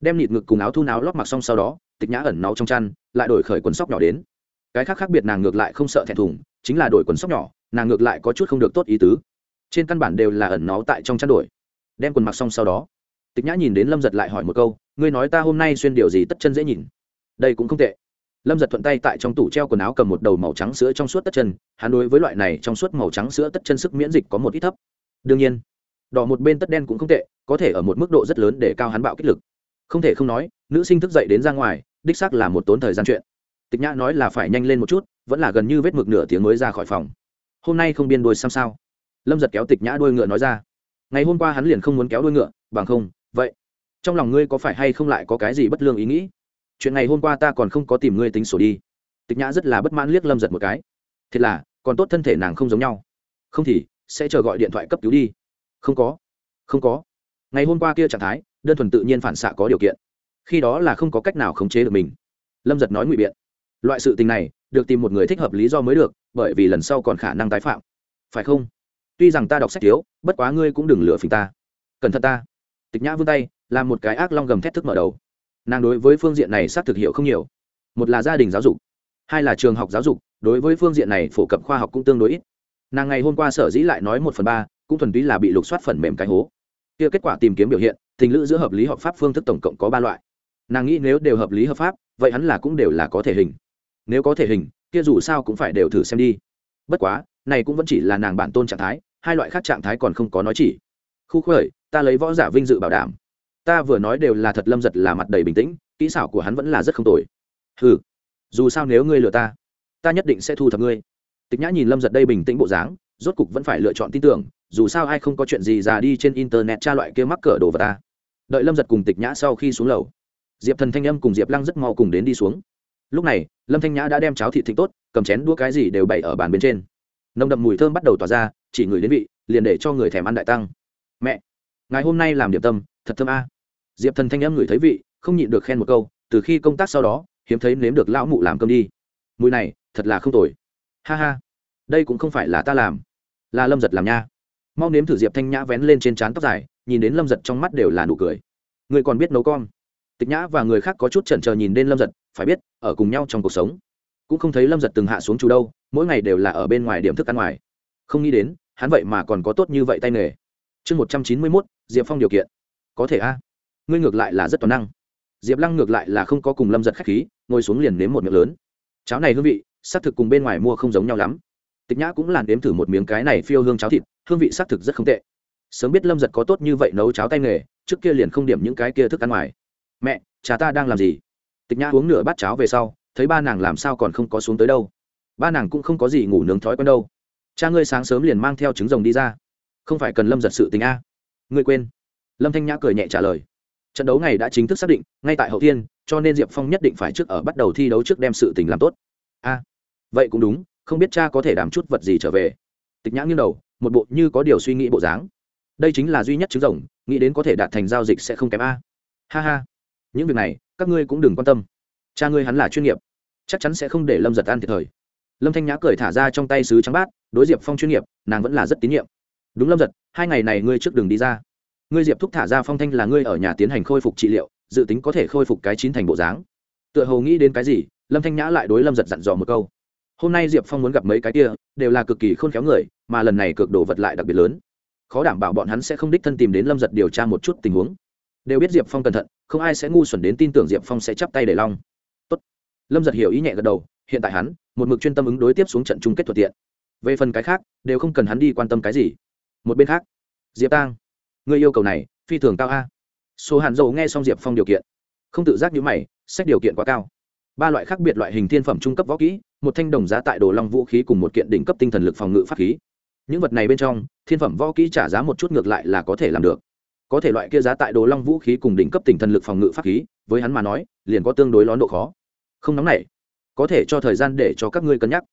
Đem nịt ngực cùng áo thu náo lót mặc xong sau đó, tịch nhã ẩn náu trong chăn, lại đổi khởi quần sóc nhỏ đến. Cái khác khác biệt nàng ngược lại không sợ thẹn thùng, chính là đổi quần sóc nhỏ, nàng ngược lại có chút không được tốt ý tứ. Trên căn bản đều là ẩn náu tại trong chăn đổi. Đem quần mặc xong sau đó, tịch nhã nhìn đến lâm giật lại hỏi một câu, ngươi nói ta hôm nay xuyên điều gì tất chân dễ nhìn? Đây cũng không tệ. Lâm giật thuận tay tại trong tủ treo quần áo cầm một đầu màu trắng sữa trong suốt tất chân, hắn đối với loại này trong suốt màu trắng sữa tất chân sức miễn dịch có một ít thấp. Đương nhiên đỏ một bên tất đen cũng không tệ, có thể ở một mức độ rất lớn để cao hắn bạo kích lực. Không thể không nói, nữ sinh thức dậy đến ra ngoài, đích xác là một tốn thời gian chuyện. Tịch nhã nói là phải nhanh lên một chút, vẫn là gần như vết mực nửa tiếng mới ra khỏi phòng. Hôm nay không biên đôi xăm sao? Lâm giật kéo tịch nhã đôi ngựa nói ra. Ngày hôm qua hắn liền không muốn kéo đôi ngựa, bằng không, vậy trong lòng ngươi có phải hay không lại có cái gì bất lương ý nghĩ? Chuyện ngày hôm qua ta còn không có tìm ngươi tính sổ đi. Tịch nhã rất là bất mãn liếc lâm giật một cái. Thiệt là, còn tốt thân thể nàng không giống nhau. Không thì, sẽ chờ gọi điện thoại cấp cứu đi không có. Không có. Ngày hôm qua kia trạng thái, đơn thuần tự nhiên phản xạ có điều kiện. Khi đó là không có cách nào khống chế được mình. Lâm giật nói ngụy biện. Loại sự tình này, được tìm một người thích hợp lý do mới được, bởi vì lần sau còn khả năng tái phạm. Phải không? Tuy rằng ta đọc sách thiếu, bất quá ngươi cũng đừng lừa phình ta. Cẩn thận ta. Tịch nhã vươn tay, làm một cái ác long gầm thét thức mở đầu. Nàng đối với phương diện này xác thực hiệu không nhiều. Một là gia đình giáo dục, hai là trường học giáo dục, đối với phương diện này phổ cập khoa học cũng tương đối ít. Nàng ngày hôm qua sở dĩ lại nói một phần ba cũng thuần túy là bị lục soát phần mềm cái hố. Kia kết quả tìm kiếm biểu hiện, tình lữ giữa hợp lý hợp pháp phương thức tổng cộng có ba loại. Nàng nghĩ nếu đều hợp lý hợp pháp, vậy hắn là cũng đều là có thể hình. Nếu có thể hình, kia dù sao cũng phải đều thử xem đi. Bất quá, này cũng vẫn chỉ là nàng bản tôn trạng thái, hai loại khác trạng thái còn không có nói chỉ. Khu khởi, ta lấy võ giả vinh dự bảo đảm. Ta vừa nói đều là thật lâm giật là mặt đầy bình tĩnh, kỹ xảo của hắn vẫn là rất không tồi. Ừ dù sao nếu ngươi lừa ta ta nhất định sẽ thu thập ngươi. Tịch nhã nhìn lâm giật đây bình tĩnh bộ dáng, rốt cục vẫn phải lựa chọn tin tưởng dù sao ai không có chuyện gì già đi trên internet tra loại kia mắc cỡ đồ vật ta. Đợi lâm giật cùng tịch nhã sau khi xuống lầu, diệp thần thanh âm cùng diệp lăng rất mau cùng đến đi xuống. Lúc này, lâm thanh nhã đã đem cháo thịt thịt tốt, cầm chén đua cái gì đều bày ở bàn bên trên. Nồng đậm mùi thơm bắt đầu tỏa ra, chỉ người đến vị, liền để cho người thèm ăn đại tăng. Mẹ ngày hôm nay làm điểm tâm, thật thơm a. Diệp thần thanh âm ngửi thấy vị, không nhịn được khen một câu, từ khi công tác sau đó, hiếm thấy nếm được lão mụ làm cơm đi. Mùi này, thật là không tồi. Ha ha, đây cũng không phải là ta làm, là lâm giật làm nha mau nếm thử diệp thanh nhã vén lên trên trán tóc dài, nhìn đến lâm giật trong mắt đều là nụ cười. Người còn biết nấu con. Tịch nhã và người khác có chút chần chờ nhìn đến lâm giật, phải biết, ở cùng nhau trong cuộc sống, cũng không thấy lâm giật từng hạ xuống chú đâu, mỗi ngày đều là ở bên ngoài điểm thức ăn ngoài. Không nghĩ đến, hắn vậy mà còn có tốt như vậy tay nghề. Chương một trăm chín mươi mốt, diệp phong điều kiện. Có thể a. Ngươi ngược lại là rất toàn năng. Diệp lăng ngược lại là không có cùng lâm giật k h á c h khí, ngồi xuống liền nếm một miệng lớn. Cháo này hương vị, xác thực cùng bên ngoài mua không giống nhau lắm. Tịch nhã cũng làn đếm thử một miếng cái này phiêu hương cháo thịt hương vị xác thực rất không tệ. Sớm biết lâm giật có tốt như vậy nấu cháo tay nghề, trước kia liền không điểm những cái kia thức ăn ngoài. Mẹ, cha ta đang làm gì? Tịch nhã uống nửa bát cháo về sau, thấy ba nàng làm sao còn không có xuống tới đâu. Ba nàng cũng không có gì ngủ nướng thói quen đâu. Cha ngươi sáng sớm liền mang theo trứng rồng đi ra. Không phải cần lâm giật sự tình a? Ngươi quên. Lâm thanh nhã cười nhẹ trả lời. Trận đấu này đã chính thức xác định, ngay tại hậu thiên, cho nên diệp phong nhất định phải trước ở bắt đầu thi đấu trước đem sự tình làm tốt. A, vậy cũng đúng, không biết cha có thể đảm chút vật gì trở về. Tịch nhã nghiêng đầu một bộ như có điều suy nghĩ bộ dáng. Đây chính là duy nhất trứng rồng, nghĩ đến có thể đạt thành giao dịch sẽ không kém a. Ha ha. Những việc này, các ngươi cũng đừng quan tâm. Cha ngươi hắn là chuyên nghiệp. Chắc chắn sẽ không để lâm giật ăn thiệt thời. Lâm thanh nhã cười thả ra trong tay sứ trắng bát, đối diệp phong chuyên nghiệp, nàng vẫn là rất tín nhiệm. Đúng lâm giật, hai ngày này ngươi trước đường đi ra. Ngươi diệp thúc thả ra phong thanh là ngươi ở nhà tiến hành khôi phục trị liệu, dự tính có thể khôi phục cái chín thành bộ dáng. Tựa hồ nghĩ đến cái gì, lâm thanh nhã lại đối lâm giật dặn dò một câu hôm nay diệp phong muốn gặp mấy cái kia, đều là cực kỳ khôn khéo người, mà lần này cược đồ vật lại đặc biệt lớn. Khó đảm bảo bọn hắn sẽ không đích thân tìm đến lâm giật điều tra một chút tình huống. Đều biết diệp phong cẩn thận, không ai sẽ ngu xuẩn đến tin tưởng diệp phong sẽ chắp tay để long Tốt. lâm giật hiểu ý nhẹ gật đầu, hiện tại hắn, một mực chuyên tâm ứng đối tiếp xuống trận chung kết thuận tiện. Về phần cái khác, đều không cần hắn đi quan tâm cái gì. Một bên khác, diệp tang, người yêu cầu này, phi thường cao a. Số hàn dầu nghe xong diệp phong điều kiện, không tự giác như mày, sách điều kiện quá cao ba loại khác biệt loại hình thiên phẩm trung cấp võ kỹ, một thanh đồng giá tại đồ long vũ khí cùng một kiện đỉnh cấp tinh thần lực phòng ngự pháp khí. Những vật này bên trong, thiên phẩm võ kỹ trả giá một chút ngược lại là có thể làm được. Có thể loại kia giá tại đồ long vũ khí cùng đỉnh cấp tinh thần lực phòng ngự pháp khí, với hắn mà nói, liền có tương đối lón độ khó. Không nóng này có thể cho thời gian để cho các ngươi cân nhắc.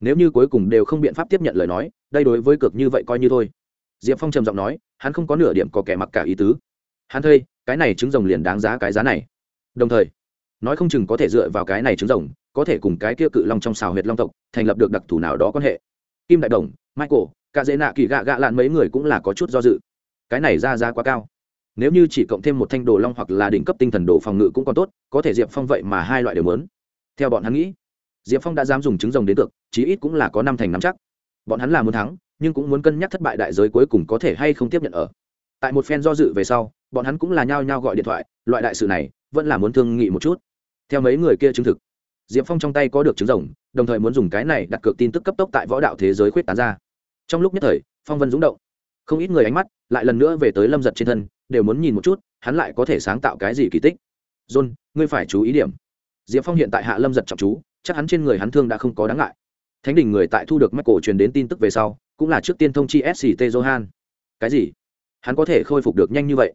Nếu như cuối cùng đều không biện pháp tiếp nhận lời nói, đây đối với cực như vậy coi như thôi. Diệp phong trầm giọng nói, hắn không có nửa điểm có kẻ mặc cả ý tứ. Hắn thuê, cái này trứng rồng liền đáng giá cái giá này. Đồng thời nói không chừng có thể dựa vào cái này trứng rồng, có thể cùng cái kia cự long trong xào huyệt long tộc thành lập được đặc thù nào đó quan hệ. Kim đại đồng, michael cả dễ nạ kỳ gạ gạ lạn mấy người cũng là có chút do dự. Cái này ra ra quá cao. Nếu như chỉ cộng thêm một thanh đồ long hoặc là đỉnh cấp tinh thần đồ phòng ngự cũng còn tốt, có thể diệp phong vậy mà hai loại đều lớn theo bọn hắn nghĩ, diệp phong đã dám dùng trứng rồng đến được, chí ít cũng là có năm thành năm chắc. Bọn hắn là muốn thắng, nhưng cũng muốn cân nhắc thất bại đại giới cuối cùng có thể hay không tiếp nhận ở. Tại một phen do dự về sau, bọn hắn cũng là nhao nhao gọi điện thoại, loại đại sự này, vẫn là muốn thương nghị một chút theo mấy người kia chứng thực, diệp phong trong tay có được trứng rồng, đồng thời muốn dùng cái này đặt cược tin tức cấp tốc tại võ đạo thế giới khuyết tán ra. Trong lúc nhất thời, phong vân rúng động. Không ít người ánh mắt lại lần nữa về tới lâm giật trên thân, đều muốn nhìn một chút, hắn lại có thể sáng tạo cái gì kỳ tích. John, ngươi phải chú ý điểm. Diệp phong hiện tại hạ lâm giật trọng chú, chắc hắn trên người hắn thương đã không có đáng ngại. Thánh đình người tại thu được michael truyền đến tin tức về sau, cũng là trước tiên thông chi sct johan. Cái gì? Hắn có thể khôi phục được nhanh như vậy?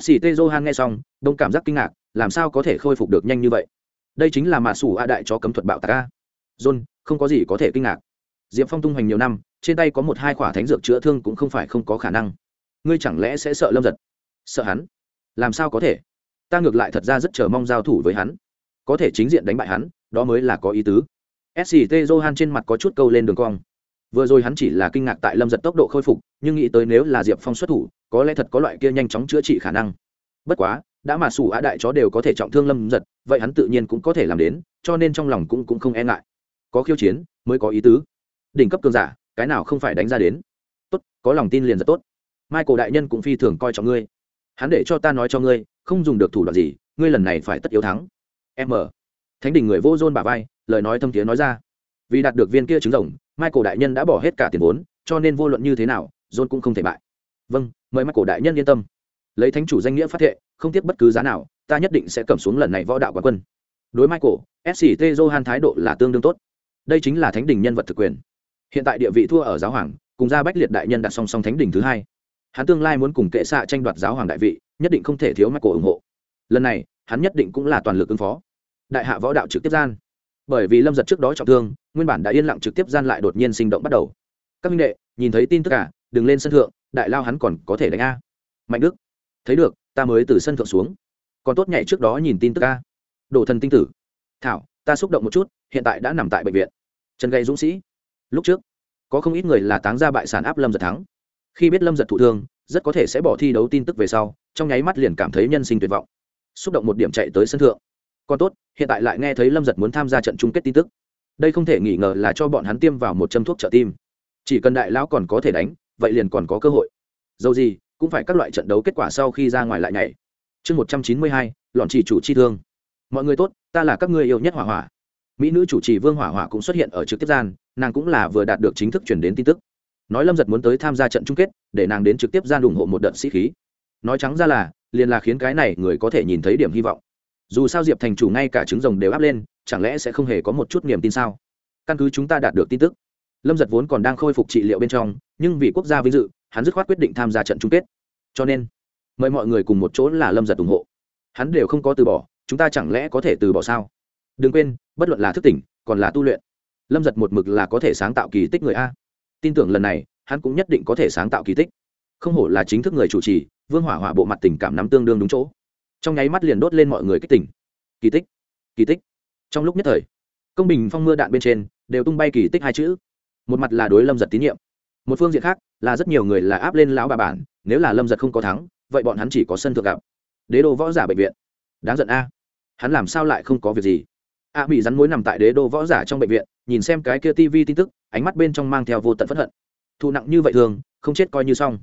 Sct johan nghe xong, đông cảm giác kinh ngạc, làm sao có thể khôi phục được nhanh như vậy? Đây chính là mạ sủ a đại cho cấm thuật bạo tạc a. John, không có gì có thể kinh ngạc. Diệp phong tung hoành nhiều năm, trên tay có một hai khỏa thánh dược chữa thương cũng không phải không có khả năng. Ngươi chẳng lẽ sẽ sợ lâm giật? Sợ hắn? Làm sao có thể? Ta ngược lại thật ra rất chờ mong giao thủ với hắn. Có thể chính diện đánh bại hắn, đó mới là có ý tứ. Sct johan trên mặt có chút câu lên đường cong vừa rồi hắn chỉ là kinh ngạc tại lâm giật tốc độ khôi phục, nhưng nghĩ tới nếu là diệp phong xuất thủ, có lẽ thật có loại kia nhanh chóng chữa trị khả năng. Bất quá, đã mà sủ á đại chó đều có thể trọng thương lâm giật, vậy hắn tự nhiên cũng có thể làm đến, cho nên trong lòng cũng cũng không e ngại. Có khiêu chiến, mới có ý tứ. Đỉnh cấp cường giả, cái nào không phải đánh ra đến? Tốt, có lòng tin liền rất tốt. Michael đại nhân cũng phi thường coi trọng ngươi. Hắn để cho ta nói cho ngươi, không dùng được thủ đoạn gì, ngươi lần này phải tất yếu thắng. M. Thánh đình người vô dôn bà vai, lời nói thâm thiế nói ra vì đạt được viên kia trứng rồng, michael đại nhân đã bỏ hết cả tiền vốn, cho nên vô luận như thế nào, john cũng không thể bại. Vâng mời michael đại nhân yên tâm. Lấy thánh chủ danh nghĩa phát thệ, không tiếp bất cứ giá nào, ta nhất định sẽ cầm xuống lần này võ đạo quán quân. Đối michael sct johan thái độ là tương đương tốt. Đây chính là thánh đình nhân vật thực quyền. Hiện tại địa vị thua ở giáo hoàng, cùng gia bách liệt đại nhân đặt song song thánh đình thứ hai. Hắn tương lai muốn cùng kệ xạ tranh đoạt giáo hoàng đại vị, nhất định không thể thiếu michael ủng hộ. Lần này, hắn nhất định cũng là toàn lực ứng phó. Đại hạ võ đạo trực tiếp gian bởi vì lâm giật trước đó trọng thương, nguyên bản đã yên lặng trực tiếp gian lại đột nhiên sinh động bắt đầu. Các minh đệ, nhìn thấy tin tức cả đừng lên sân thượng, đại lao hắn còn có thể đánh a. Mạnh đức, thấy được, ta mới từ sân thượng xuống. Còn tốt nhảy trước đó nhìn tin tức a. Đổ thần tinh tử. Thảo, ta xúc động một chút, hiện tại đã nằm tại bệnh viện. Trần gây dũng sĩ. Lúc trước, có không ít người là táng ra bại sản áp lâm giật thắng. Khi biết lâm giật thụ thương, rất có thể sẽ bỏ thi đấu tin tức về sau, trong nháy mắt liền cảm thấy nhân sinh tuyệt vọng. Xúc động một điểm chạy tới sân thượng còn tốt, hiện tại lại nghe thấy lâm giật muốn tham gia trận chung kết tin tức. Đây không thể nghi ngờ là cho bọn hắn tiêm vào một châm thuốc trợ tim. Chỉ cần đại lão còn có thể đánh, vậy liền còn có cơ hội. Dầu gì, cũng phải các loại trận đấu kết quả sau khi ra ngoài lại nhảy. Chương một trăm chín mươi hai, lọn chỉ chủ chi thương. Mọi người tốt, ta là các ngươi yêu nhất hỏa hỏa. Mỹ nữ chủ trì vương hỏa hỏa cũng xuất hiện ở trực tiếp gian, nàng cũng là vừa đạt được chính thức chuyển đến tin tức. Nói lâm giật muốn tới tham gia trận chung kết, để nàng đến trực tiếp gian ủng hộ một đợt sĩ khí. Nói trắng ra là, liền là khiến cái này người có thể nhìn thấy điểm hy vọng dù sao diệp thành chủ ngay cả trứng rồng đều áp lên, chẳng lẽ sẽ không hề có một chút niềm tin sao? Căn cứ chúng ta đạt được tin tức, lâm giật vốn còn đang khôi phục trị liệu bên trong, nhưng vì quốc gia vinh dự, hắn dứt khoát quyết định tham gia trận chung kết. Cho nên, mời mọi người cùng một chỗ là lâm giật ủng hộ. Hắn đều không có từ bỏ, chúng ta chẳng lẽ có thể từ bỏ sao? Đừng quên, bất luận là thức tỉnh, còn là tu luyện, lâm giật một mực là có thể sáng tạo kỳ tích người a. Tin tưởng lần này, hắn cũng nhất định có thể sáng tạo kỳ tích. Không hổ là chính thức người chủ trì, vương hỏa hỏa bộ mặt tình cảm nắm tương đương đúng chỗ trong nháy mắt liền đốt lên mọi người kích tỉnh. Kỳ tích kỳ tích. Trong lúc nhất thời, công bình phong mưa đạn bên trên đều tung bay kỳ tích hai chữ. Một mặt là đối lâm giật tín nhiệm, một phương diện khác là rất nhiều người là áp lên lão bà bản, nếu là lâm giật không có thắng, vậy bọn hắn chỉ có sân thượng gặp. Đế đô võ giả bệnh viện. Đáng giận a. Hắn làm sao lại không có việc gì? A bị rắn mối nằm tại đế đô võ giả trong bệnh viện, nhìn xem cái kia tv tin tức, ánh mắt bên trong mang theo vô tận phẫn hận. Thụ nặng như vậy thường, không chết coi như xong.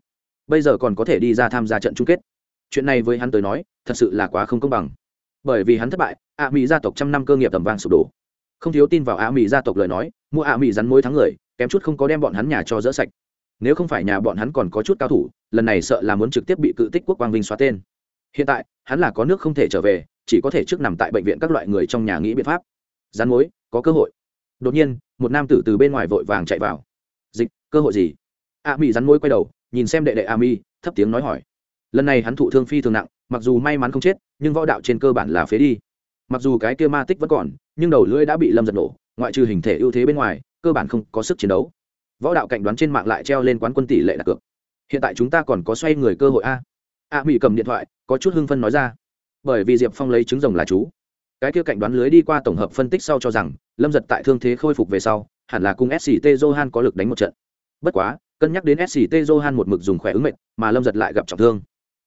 Bây giờ còn có thể đi ra tham gia trận chung kết. Chuyện này với hắn tới nói thật sự là quá không công bằng. Bởi vì hắn thất bại Á mỹ gia tộc trăm năm cơ nghiệp tầm vang sụp đổ. Không thiếu tin vào Á mỹ gia tộc lời nói, mua Á mỹ rắn mối thắng người, kém chút không có đem bọn hắn nhà cho dỡ sạch. Nếu không phải nhà bọn hắn còn có chút cao thủ, lần này sợ là muốn trực tiếp bị cự tích quốc quang vinh xóa tên. Hiện tại, hắn là có nước không thể trở về, chỉ có thể trước nằm tại bệnh viện các loại người trong nhà nghĩ biện pháp. Rắn mối, có cơ hội. Đột nhiên, một nam tử từ bên ngoài vội vàng chạy vào. Dịch, cơ hội gì? A mỹ rắn mối quay đầu, nhìn xem đệ đệ a mi thấp tiếng nói hỏi. Lần này hắn thụ thương phi thường nặng mặc dù may mắn không chết, nhưng võ đạo trên cơ bản là phế đi. Mặc dù cái kia ma tích vẫn còn, nhưng đầu lưỡi đã bị lâm giật nổ, ngoại trừ hình thể ưu thế bên ngoài, cơ bản không có sức chiến đấu. Võ đạo cạnh đoán trên mạng lại treo lên quán quân tỷ lệ đặt cược. Hiện tại chúng ta còn có xoay người cơ hội a. A mỹ cầm điện thoại, có chút hưng phân nói ra. Bởi vì diệp phong lấy trứng rồng là chú. Cái kia cạnh đoán lưới đi qua tổng hợp phân tích sau cho rằng, lâm giật tại thương thế khôi phục về sau, hẳn là cùng sct johan có lực đánh một trận. Bất quá, cân nhắc đến sct johan một mực dùng khỏe ứng mệnh, mà lâm giật lại gặp trọng thương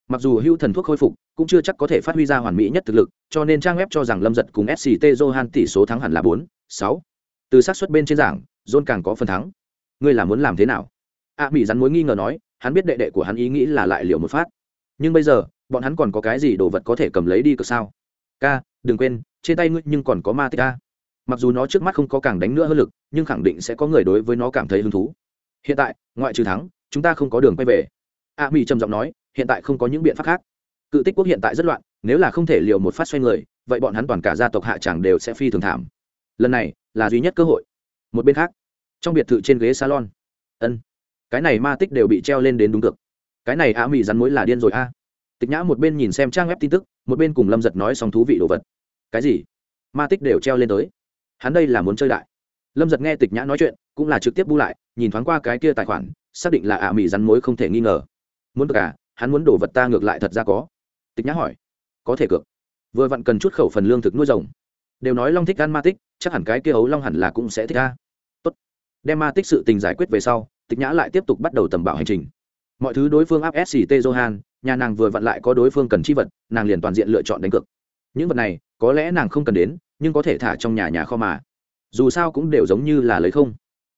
mặc dù hưu thần thuốc khôi phục, cũng chưa chắc có thể phát huy ra hoàn mỹ nhất thực lực, cho nên trang web cho rằng lâm giật cùng sct johan tỷ số thắng hẳn là bốn, sáu. Từ xác suất bên trên giảng john càng có phần thắng. Ngươi là muốn làm thế nào? A mỹ rắn mối nghi ngờ nói, hắn biết đệ đệ của hắn ý nghĩ là lại liệu một phát. Nhưng bây giờ, bọn hắn còn có cái gì đồ vật có thể cầm lấy đi cờ sao? Ca, đừng quên, trên tay ngươi nhưng còn có ma tích ca mặc dù nó trước mắt không có càng đánh nữa hơn lực, nhưng khẳng định sẽ có người đối với nó cảm thấy hứng thú. Hiện tại, ngoại trừ thắng, chúng ta không có đường quay về. A mỹ trầm giọng nói hiện tại không có những biện pháp khác. Cự tích quốc hiện tại rất loạn, nếu là không thể liều một phát xoay người, vậy bọn hắn toàn cả gia tộc hạ tràng đều sẽ phi thường thảm. Lần này là duy nhất cơ hội. Một bên khác, trong biệt thự trên ghế salon. Ân, cái này ma tích đều bị treo lên đến đúng cực. Cái này a mỹ rắn mối là điên rồi a. Tịch nhã một bên nhìn xem trang web tin tức, một bên cùng lâm giật nói xong thú vị đồ vật. Cái gì? Ma tích đều treo lên tới. Hắn đây là muốn chơi đại. Lâm giật nghe tịch nhã nói chuyện, cũng là trực tiếp bu lại, nhìn thoáng qua cái kia tài khoản, xác định là ả mỹ rắn mối không thể nghi ngờ. Muốn cược à? Hắn muốn đổ vật ta ngược lại thật ra có. Tịch nhã hỏi. Có thể cược. Vừa vặn cần chút khẩu phần lương thực nuôi rồng. Đều nói long thích ăn ma tích, chắc hẳn cái kia ấu long hẳn là cũng sẽ thích ra tốt. Đem ma tích sự tình giải quyết về sau, tịch nhã lại tiếp tục bắt đầu tầm bảo hành trình. Mọi thứ đối phương áp sct johan, nhà nàng vừa vặn lại có đối phương cần chi vật, nàng liền toàn diện lựa chọn đánh cược. Những vật này, có lẽ nàng không cần đến, nhưng có thể thả trong nhà nhà kho mà. Dù sao cũng đều giống như là lấy không.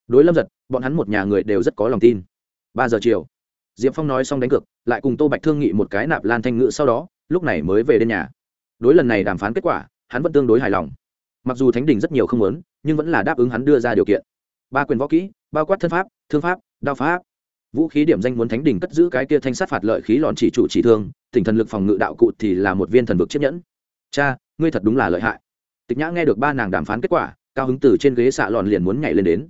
Đối lâm giật, bọn hắn một nhà người đều rất có lòng tin. Ba giờ chiều diệp phong nói xong đánh cược, lại cùng tô bạch thương nghị một cái nạp lan thanh ngữ sau đó, lúc này mới về đến nhà. Đối lần này đàm phán kết quả, hắn vẫn tương đối hài lòng. Mặc dù thánh đình rất nhiều không lớn nhưng vẫn là đáp ứng hắn đưa ra điều kiện. Ba quyền võ kỹ bao quát thân pháp, thương pháp, đao pháp. Vũ khí điểm danh muốn thánh đình cất giữ cái kia thanh sát phạt lợi khí lọn chỉ chủ chỉ thương tỉnh thần lực phòng ngự đạo cụ thì là một viên thần vực chiếc nhẫn. Cha, ngươi thật đúng là lợi hại. Tịch nhã nghe được ba nàng đàm phán kết quả, cao hứng từ trên ghế xạ lòn liền muốn nhảy lên đến.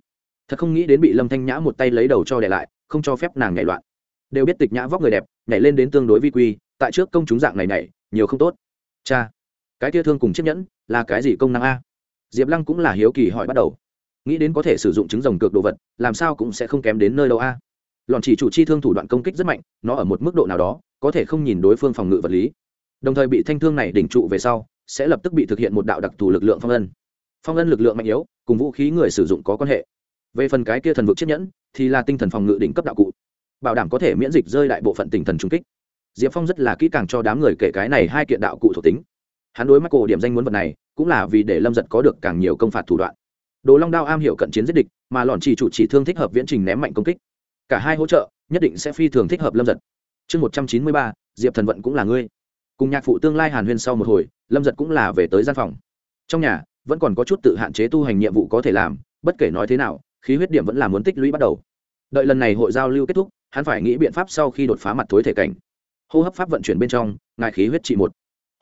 Thật không nghĩ đến bị lâm thanh nhã một tay lấy đầu cho đẻ lại, không cho phép nàng nhảy loạn đều biết tịch nhã vóc người đẹp, nhảy lên đến tương đối vi quy, tại trước công chúng dạng này nhảy, nhiều không tốt. Cha, cái kia thương cùng chiếc nhẫn, là cái gì công năng a? Diệp lăng cũng là hiếu kỳ hỏi bắt đầu. Nghĩ đến có thể sử dụng trứng rồng cược đồ vật, làm sao cũng sẽ không kém đến nơi đâu a. Lòn chỉ chủ chi thương thủ đoạn công kích rất mạnh, nó ở một mức độ nào đó, có thể không nhìn đối phương phòng ngự vật lý. Đồng thời bị thanh thương này đỉnh trụ về sau, sẽ lập tức bị thực hiện một đạo đặc thù lực lượng phong ân phong ân lực lượng mạnh yếu, cùng vũ khí người sử dụng có quan hệ. Về phần cái kia thần vực chiếc nhẫn, thì là tinh thần phòng ngự đỉnh cấp đạo cụ bảo đảm có thể miễn dịch rơi đại bộ phận tinh thần trung kích. Diệp phong rất là kỹ càng cho đám người kể cái này hai kiện đạo cụ thuộc tính. Hắn đối mắt cổ điểm danh muốn vật này, cũng là vì để lâm giật có được càng nhiều công phạt thủ đoạn. Đồ long đao am hiểu cận chiến giết địch, mà lòn chỉ chủ chỉ thương thích hợp viễn trình ném mạnh công kích. Cả hai hỗ trợ, nhất định sẽ phi thường thích hợp lâm giật. Chương một trăm chín mươi ba, diệp thần vận cũng là ngươi. Cùng nhạc phụ tương lai hàn huyên sau một hồi, lâm giật cũng là về tới gian phòng. Trong nhà, vẫn còn có chút tự hạn chế tu hành nhiệm vụ có thể làm, bất kể nói thế nào, khí huyết điểm vẫn là muốn tích lũy bắt đầu. Đợi lần này hội giao lưu kết thúc hắn phải nghĩ biện pháp sau khi đột phá mặt thối thể cảnh. Hô hấp pháp vận chuyển bên trong, ngài khí huyết trị một.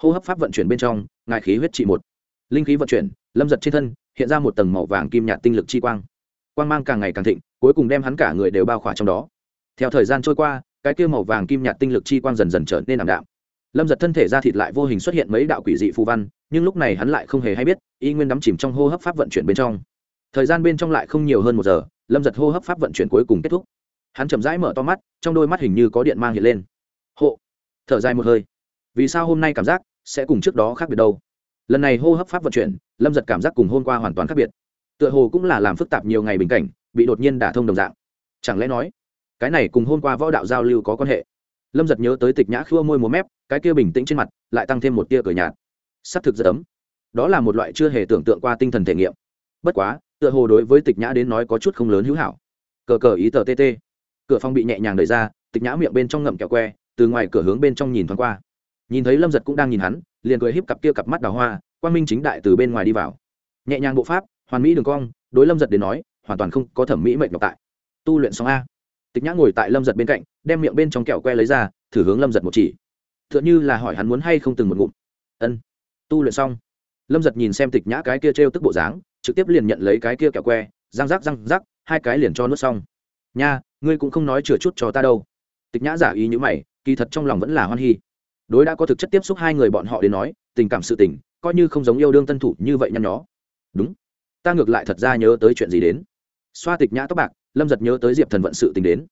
Hô hấp pháp vận chuyển bên trong, ngài khí huyết trị một. Linh khí vận chuyển, lâm giật trên thân, hiện ra một tầng màu vàng kim nhạt tinh lực chi quang. Quang mang càng ngày càng thịnh, cuối cùng đem hắn cả người đều bao khỏa trong đó. Theo thời gian trôi qua, cái kia màu vàng kim nhạt tinh lực chi quang dần dần trở nên ảm đạm. Lâm giật thân thể ra thịt lại vô hình xuất hiện mấy đạo quỷ dị phù văn, nhưng lúc này hắn lại không hề hay biết, y nguyên đắm chìm trong hô hấp pháp vận chuyển bên trong. Thời gian bên trong lại không nhiều hơn một giờ, lâm giật hô hấp pháp vận chuyển cuối cùng kết thúc hắn chậm rãi mở to mắt, trong đôi mắt hình như có điện mang hiện lên. Hộ! Thở dài một hơi. Vì sao hôm nay cảm giác sẽ cùng trước đó khác biệt đâu? Lần này hô hấp pháp vận chuyển, lâm giật cảm giác cùng hôm qua hoàn toàn khác biệt. Tựa hồ cũng là làm phức tạp nhiều ngày bình cảnh, bị đột nhiên đả thông đồng dạng. Chẳng lẽ nói, cái này cùng hôm qua võ đạo giao lưu có quan hệ? Lâm giật nhớ tới tịch nhã khua môi múa mép, cái kia bình tĩnh trên mặt, lại tăng thêm một tia cười nhạt. S ắ c thực rất ấm. Đó là một loại chưa hề tưởng tượng qua tinh thần thể nghiệm. Bất quá, tựa hồ đối với tịch nhã đến nói có chút không lớn hữu hảo. Cờ cờ ý tờ tt cửa phòng bị nhẹ nhàng đẩy ra, tịch nhã miệng bên trong ngậm kẹo que, từ ngoài cửa hướng bên trong nhìn thoáng qua. Nhìn thấy lâm giật cũng đang nhìn hắn, liền cười híp cặp kia cặp mắt đào hoa quan minh chính đại từ bên ngoài đi vào. Nhẹ nhàng bộ pháp, hoàn mỹ đường cong, đối lâm giật đến nói, hoàn toàn không có thẩm mỹ mệnh ngọc tại. Tu luyện xong a. Tịch nhã ngồi tại lâm giật bên cạnh, đem miệng bên trong kẹo que lấy ra, thử hướng lâm giật một chỉ. T h ư ợ n h ư là hỏi hắn muốn hay không từng một ngụm. Ân. Tu luyện xong. Lâm giật nhìn xem tịch nhã cái kia t r e o tức bộ dáng, trực tiếp liền nhận lấy cái kia kẹo que, răng rắc răng rắc, hai cái liền cho nuốt xong. Nha ngươi cũng không nói chừa chút cho ta đâu. Tịch nhã giả ý như mày, kỳ thật trong lòng vẫn là hoan hy đối đã có thực chất tiếp xúc hai người bọn họ đến nói, tình cảm sự tình, coi như không giống yêu đương tân thủ như vậy nhăn nhó. Đúng. Ta ngược lại thật ra nhớ tới chuyện gì đến. Xoa tịch nhã tóc bạc, lâm giật nhớ tới diệp thần vận sự tình đến.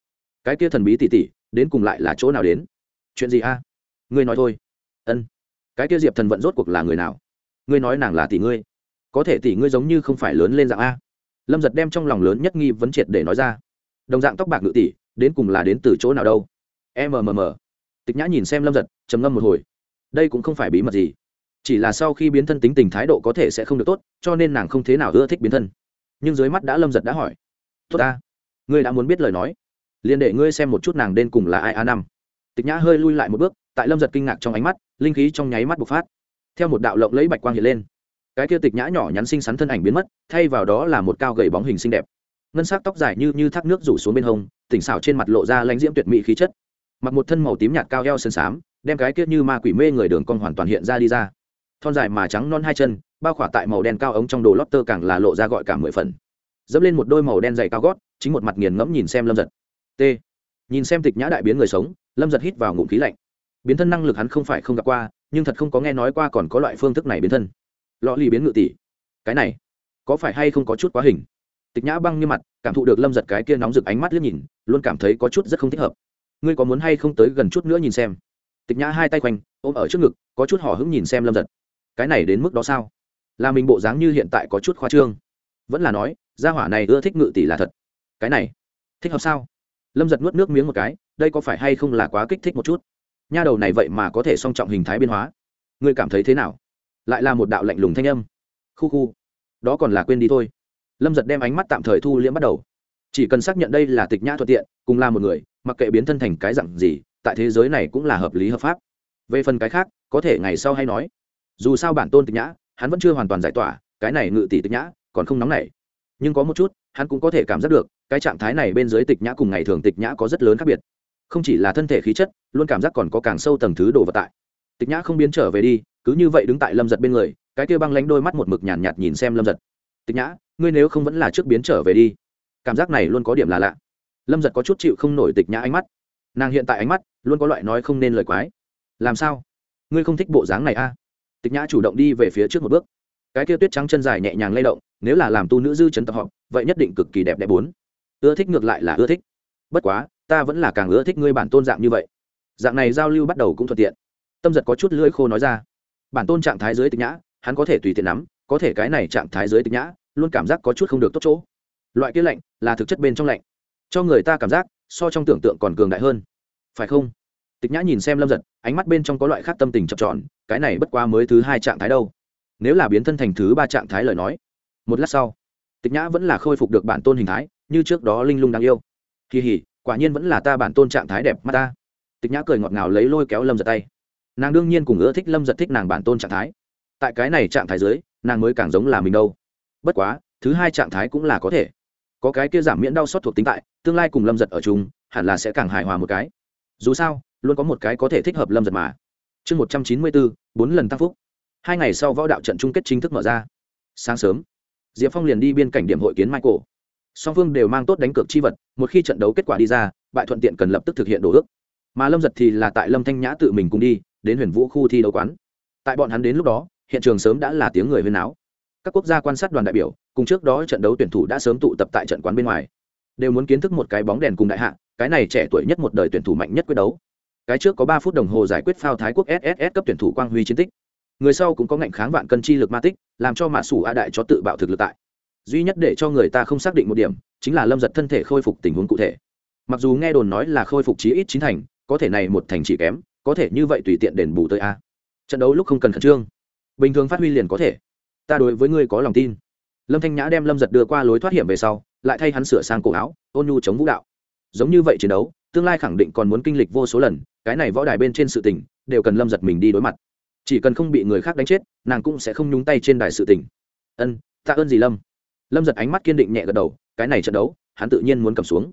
Cái kia thần bí tỉ tỉ đến cùng lại là chỗ nào đến? Chuyện gì a? Ngươi nói thôi. Ân. Cái kia diệp thần vận rốt cuộc là người nào? Ngươi nói nàng là tỷ ngươi. Có thể tỷ ngươi giống như không phải lớn lên dạng a. Lâm giật đem trong lòng lớn nhất nghi vấn triệt để nói ra đồng dạng tóc bạc ngự tỷ, đến cùng là đến từ chỗ nào đâu. Mmm tịch nhã nhìn xem lâm giật trầm ngâm một hồi. Đây cũng không phải bí mật gì. Chỉ là sau khi biến thân tính tình thái độ có thể sẽ không được tốt, cho nên nàng không thế nào ưa thích biến thân. Nhưng dưới mắt đã lâm giật đã hỏi. Tốt ta, ngươi đã muốn biết lời nói. Liền để ngươi xem một chút nàng đến cùng là ai a năm. Tịch nhã hơi lui lại một bước, tại lâm giật kinh ngạc trong ánh mắt, linh khí trong nháy mắt bộc phát. Theo một đạo lộng lấy bạch quang hiện lên, cái kia tịch nhã nhỏ nhắn xinh xắn thân ảnh biến mất, thay vào đó là một cao gầy bóng hình xinh đẹp ngân sắc tóc dài như như thác nước rủ xuống bên hông, tỉnh xảo trên mặt lộ ra lãnh diễm tuyệt mỹ khí chất. Mặc một thân màu tím nhạt cao eo sơn xám đem cái kia như ma quỷ mê người đường cong hoàn toàn hiện ra đi ra. Thon dài mà trắng non hai chân, bao khỏa tại màu đen cao ống trong đồ lót tơ càng là lộ ra gọi cả mười phần. Dẫm lên một đôi màu đen dày cao gót, chính một mặt nghiền ngẫm nhìn xem lâm giật. T. Nhìn xem tịch nhã đại biến người sống, lâm giật hít vào ngụm khí lạnh. Biến thân năng lực hắn không phải không gặp qua, nhưng thật không có nghe nói qua còn có loại phương thức này biến thân. Lọ lì biến ngự tỷ. Cái này, có phải hay không có chút quá hình? Tịch nhã băng như mặt, cảm thụ được lâm giật cái kia nóng rực ánh mắt liếc nhìn, luôn cảm thấy có chút rất không thích hợp. Ngươi có muốn hay không tới gần chút nữa nhìn xem? Tịch nhã hai tay quanh, ôm ở trước ngực, có chút hỏ hứng nhìn xem lâm giật. Cái này đến mức đó sao? Là mình bộ dáng như hiện tại có chút khoa trương. Vẫn là nói, gia hỏa này ưa thích ngự tỷ là thật. Cái này, thích hợp sao? Lâm giật nuốt nước miếng một cái, đây có phải hay không là quá kích thích một chút? Nha đầu này vậy mà có thể song trọng hình thái biên hóa. Ngươi cảm thấy thế nào? Lại là một đạo lạnh lùng thanh âm. Khu khu. Đó còn là quên đi thôi lâm giật đem ánh mắt tạm thời thu liễm bắt đầu. Chỉ cần xác nhận đây là tịch nhã thuận tiện cùng là một người mặc kệ biến thân thành cái dặn gì tại thế giới này cũng là hợp lý hợp pháp. Về phần cái khác có thể ngày sau hay nói. Dù sao bản tôn tịch nhã hắn vẫn chưa hoàn toàn giải tỏa cái này ngự tỷ tịch nhã còn không nóng nảy. Nhưng có một chút hắn cũng có thể cảm giác được cái trạng thái này bên dưới tịch nhã cùng ngày thường tịch nhã có rất lớn khác biệt. Không chỉ là thân thể khí chất luôn cảm giác còn có càng sâu tầng thứ đồ vật tại. Tịch nhã không biến trở về đi cứ như vậy đứng tại lâm giật bên người cái kia băng lánh đôi mắt một mực nhàn nhạt, nhạt nhìn xem lâm giật tịch nhã, ngươi nếu không vẫn là trước biến trở về đi. Cảm giác này luôn có điểm là lạ. Lâm giật có chút chịu không nổi tịch nhã ánh mắt. Nàng hiện tại ánh mắt luôn có loại nói không nên lời quái. Làm sao? Ngươi không thích bộ dáng này a à? tịch nhã chủ động đi về phía trước một bước. Cái kia tuyết trắng chân dài nhẹ nhàng lay động, nếu là làm tu nữ dư chấn tập họ vậy nhất định cực kỳ đẹp đẽ bốn. Ưa thích ngược lại là ưa thích. Bất quá, ta vẫn là càng ưa thích ngươi bản tôn dạng như vậy. Dạng này giao lưu bắt đầu cũng thuận tiện. Tâm giật có chút lưỡi khô nói ra. Bản tôn trạng thái dưới tịch nhã, hắn có thể tùy tiện nắm có thể cái này trạng thái dưới tịch nhã, luôn cảm giác có chút không được tốt chỗ. Loại kia lạnh là thực chất bên trong lạnh. Cho người ta cảm giác, so trong tưởng tượng còn cường đại hơn. Phải không? Tịch nhã nhìn xem lâm giật ánh mắt bên trong có loại khác tâm tình chập tròn, cái này bất qua mới thứ hai trạng thái đâu. Nếu là biến thân thành thứ ba trạng thái lời nói, một lát sau, tịch nhã vẫn là khôi phục được bản tôn hình thái, như trước đó linh lung đáng yêu. Kỳ hỉ, quả nhiên vẫn là ta bản tôn trạng thái đẹp mắt ta. Tịch nhã cười ngọt ngào lấy lôi kéo lâm giật tay. Nàng đương nhiên cùng ưa thích lâm giật thích nàng bản tôn trạng thái. Tại cái này trạng thái dưới nàng mới càng giống là mình đâu. Bất quá, thứ hai trạng thái cũng là có thể. Có cái kia giảm miễn đau xót thuộc tính tại, tương lai cùng lâm giật ở chung, hẳn là sẽ càng hài hòa một cái. Dù sao, luôn có một cái có thể thích hợp lâm giật mà. Chương một trăm chín mươi bốn bốn lần tăng phúc. Hai ngày sau võ đạo trận chung kết chính thức mở ra. Sáng sớm, diệp phong liền đi biên cảnh điểm hội kiến michael. Song phương đều mang tốt đánh cược chi vật, một khi trận đấu kết quả đi ra, bại thuận tiện cần lập tức thực hiện đồ ước. Mà lâm giật thì là tại lâm thanh nhã tự mình cùng đi, đến huyền vũ khu thi đấu quán. Tại bọn hắn đến lúc đó hiện trường sớm đã là tiếng người huyên náo. Các quốc gia quan sát đoàn đại biểu, cùng trước đó trận đấu tuyển thủ đã sớm tụ tập tại trận quán bên ngoài. Đều muốn kiến thức một cái bóng đèn cùng đại hạ, cái này trẻ tuổi nhất một đời tuyển thủ mạnh nhất quyết đấu. Cái trước có ba phút đồng hồ giải quyết phao thái quốc sss cấp tuyển thủ quang huy chiến tích. Người sau cũng có ngạnh kháng vạn cân chi lực ma tích, làm cho mạ sủ a đại cho tự bạo thực lực tại. Duy nhất để cho người ta không xác định một điểm, chính là lâm giật thân thể khôi phục tình huống cụ thể. Mặc dù nghe đồn nói là khôi phục chí ít chín thành, có thể này một thành chỉ kém, có thể như vậy tùy tiện đền bù tới a. Trận đấu lúc không cần khẩn trương bình thường phát huy liền có thể. Ta đối với ngươi có lòng tin. Lâm thanh nhã đem lâm giật đưa qua lối thoát hiểm về sau, lại thay hắn sửa sang cổ áo, ôn nhu chống vũ đạo. Giống như vậy chiến đấu, tương lai khẳng định còn muốn kinh lịch vô số lần, cái này võ đài bên trên sự tình, đều cần lâm giật mình đi đối mặt. Chỉ cần không bị người khác đánh chết, nàng cũng sẽ không nhúng tay trên đài sự tình. Ân, tạ ơn gì lâm? Lâm giật ánh mắt kiên định nhẹ gật đầu, cái này trận đấu, hắn tự nhiên muốn cầm xuống.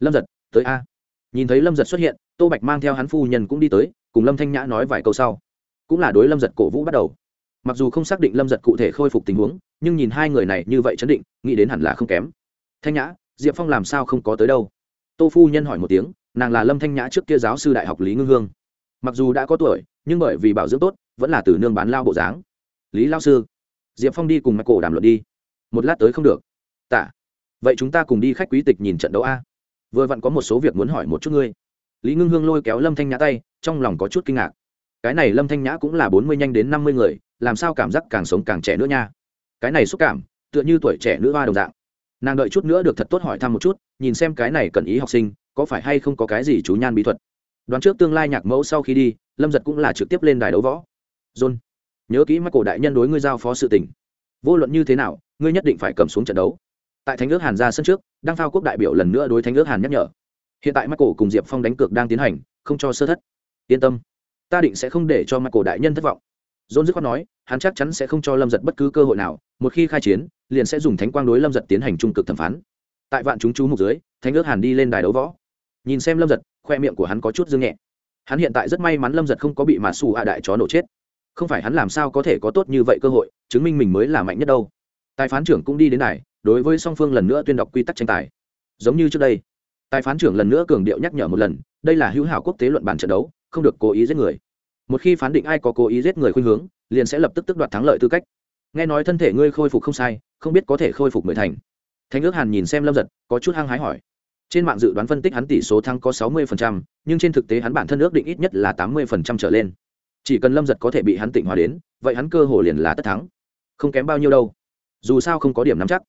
Lâm giật, tới a. Nhìn thấy lâm giật xuất hiện, tô bạch mang theo hắn phu nhân cũng đi tới, cùng lâm thanh nhã nói vài câu sau. Cũng là đối lâm giật cổ vũ bắt đầu mặc dù không xác định lâm giật cụ thể khôi phục tình huống, nhưng nhìn hai người này như vậy chấn định, nghĩ đến hẳn là không kém. Thanh nhã, diệp phong làm sao không có tới đâu? Tô phu nhân hỏi một tiếng, nàng là lâm thanh nhã trước kia giáo sư đại học lý ngưng hương. Mặc dù đã có tuổi, nhưng bởi vì bảo dưỡng tốt, vẫn là từ nương bán lao bộ dáng. Lý lao sư, diệp phong đi cùng mạch cổ đàm luận đi. Một lát tới không được. Tạ. Vậy chúng ta cùng đi khách quý tịch nhìn trận đấu a. Vừa vặn có một số việc muốn hỏi một chút ngươi. Lý ngưng hương lôi kéo lâm thanh nhã tay, trong lòng có chút kinh ngạc. Cái này lâm thanh nhã cũng là bốn mươi nhanh đến năm mươi người làm sao cảm giác càng sống càng trẻ nữa nha. Cái này xúc cảm, tựa như tuổi trẻ nữ hoa đồng dạng. Nàng đợi chút nữa được thật tốt hỏi thăm một chút, nhìn xem cái này cần ý học sinh, có phải hay không có cái gì chú nhan bí thuật. Đoán trước tương lai nhạc mẫu sau khi đi, lâm giật cũng là trực tiếp lên đài đấu võ. John, nhớ kỹ mắt cổ đại nhân đối ngươi giao phó sự tình. Vô luận như thế nào, ngươi nhất định phải cầm xuống trận đấu. Tại thánh ước hàn ra sân trước đang phao quốc đại biểu lần nữa đối thánh ước hàn nhắc nhở. Hiện tại mắt cổ cùng diệp phong đánh cược đang tiến hành, không cho sơ thất. Yên tâm, ta định sẽ không để cho mắt cổ đại nhân thất vọng dôn dứt khoát nói, hắn chắc chắn sẽ không cho Lâm Giật bất cứ cơ hội nào, một khi khai chiến, liền sẽ dùng thánh quang đối Lâm Giật tiến hành trung cực thẩm phán. Tại vạn chúng chú mục dưới, Thánh ước Hàn đi lên đài đấu võ. Nhìn xem Lâm Giật, khoe miệng của hắn có chút dương nhẹ. Hắn hiện tại rất may mắn Lâm Giật không có bị Mã Sủ A đại chó nổ chết. Không phải hắn làm sao có thể có tốt như vậy cơ hội, chứng minh mình mới là mạnh nhất đâu. Tài phán trưởng cũng đi đến đài, đối với song phương lần nữa tuyên đọc quy tắc tranh tài. Giống như trước đây, tài phán trưởng lần nữa cường điệu nhắc nhở một lần, đây là hữu hảo quốc tế luận bàn trận đấu, không được cố ý giết người một khi phán định ai có cố ý giết người khuynh hướng, liền sẽ lập tức tức đoạt thắng lợi tư cách. Nghe nói thân thể ngươi khôi phục không sai, không biết có thể khôi phục mười thành. Thánh ước hàn nhìn xem lâm giật, có chút hăng hái hỏi. Trên mạng dự đoán phân tích hắn tỷ số thắng có sáu mươi phần trăm, nhưng trên thực tế hắn bản thân ước định ít nhất là tám mươi phần trăm trở lên. Chỉ cần lâm giật có thể bị hắn tỉnh hòa đến, vậy hắn cơ hồ liền là tất thắng. Không kém bao nhiêu đâu. Dù sao không có điểm nắm chắc.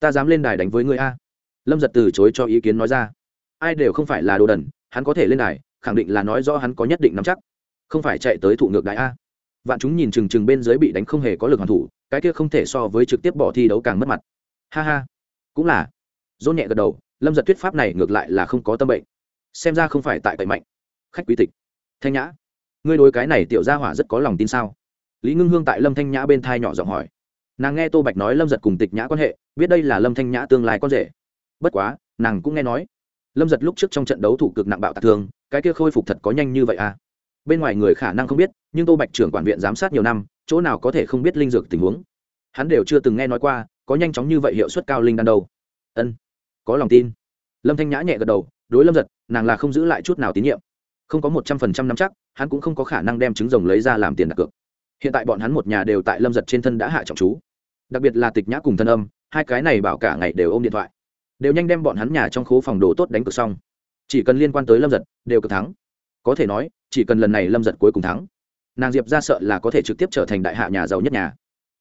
Ta dám lên đài đánh với ngươi a. Lâm giật từ chối cho ý kiến nói ra. Ai đều không phải là đồ đần, hắn có thể lên đài, khẳng định là nói rõ hắn có nhất định nắm chắc không phải chạy tới thụ ngược đại a. Vạn chúng nhìn chừng chừng bên dưới bị đánh không hề có lực hoàn thủ cái kia không thể so với trực tiếp bỏ thi đấu càng mất mặt. Ha ha. Cũng là. Dôn nhẹ gật đầu lâm giật thuyết pháp này ngược lại là không có tâm bệnh. Xem ra không phải tại cậy mạnh. Khách quý tịch. Thanh nhã. Ngươi đối cái này tiểu gia hỏa rất có lòng tin sao? Lý ngưng hương tại lâm thanh nhã bên thai nhỏ giọng hỏi. Nàng nghe tô bạch nói lâm giật cùng tịch nhã quan hệ biết đây là lâm thanh nhã tương lai con rể. Bất quá nàng cũng nghe nói. Lâm giật lúc trước trong trận đấu thủ cực nặng bạo tạc thường, cái kia khôi phục thật có nhanh như vậy à? Bên ngoài người khả năng không biết, nhưng tô bạch trưởng quản viện giám sát nhiều năm, chỗ nào có thể không biết linh dược tình huống. Hắn đều chưa từng nghe nói qua, có nhanh chóng như vậy hiệu suất cao linh đan đâu. Ân, có lòng tin. Lâm thanh nhã nhẹ gật đầu, đối lâm giật nàng là không giữ lại chút nào tín nhiệm. Không có một trăm phần trăm năm chắc, hắn cũng không có khả năng đem trứng rồng lấy ra làm tiền đặt cược. Hiện tại bọn hắn một nhà đều tại lâm giật trên thân đã hạ trọng chú. Đặc biệt là tịch nhã cùng thân âm, hai cái này bảo cả ngày đều ôm điện thoại. Đều nhanh đem bọn hắn nhà trong khố phòng đồ tốt đánh cược xong. Chỉ cần liên quan tới lâm giật đều cực thắng. Có thể nói chỉ cần lần này lâm giật cuối cùng thắng, nàng diệp ra sợ là có thể trực tiếp trở thành đại hạ nhà giàu nhất nhà.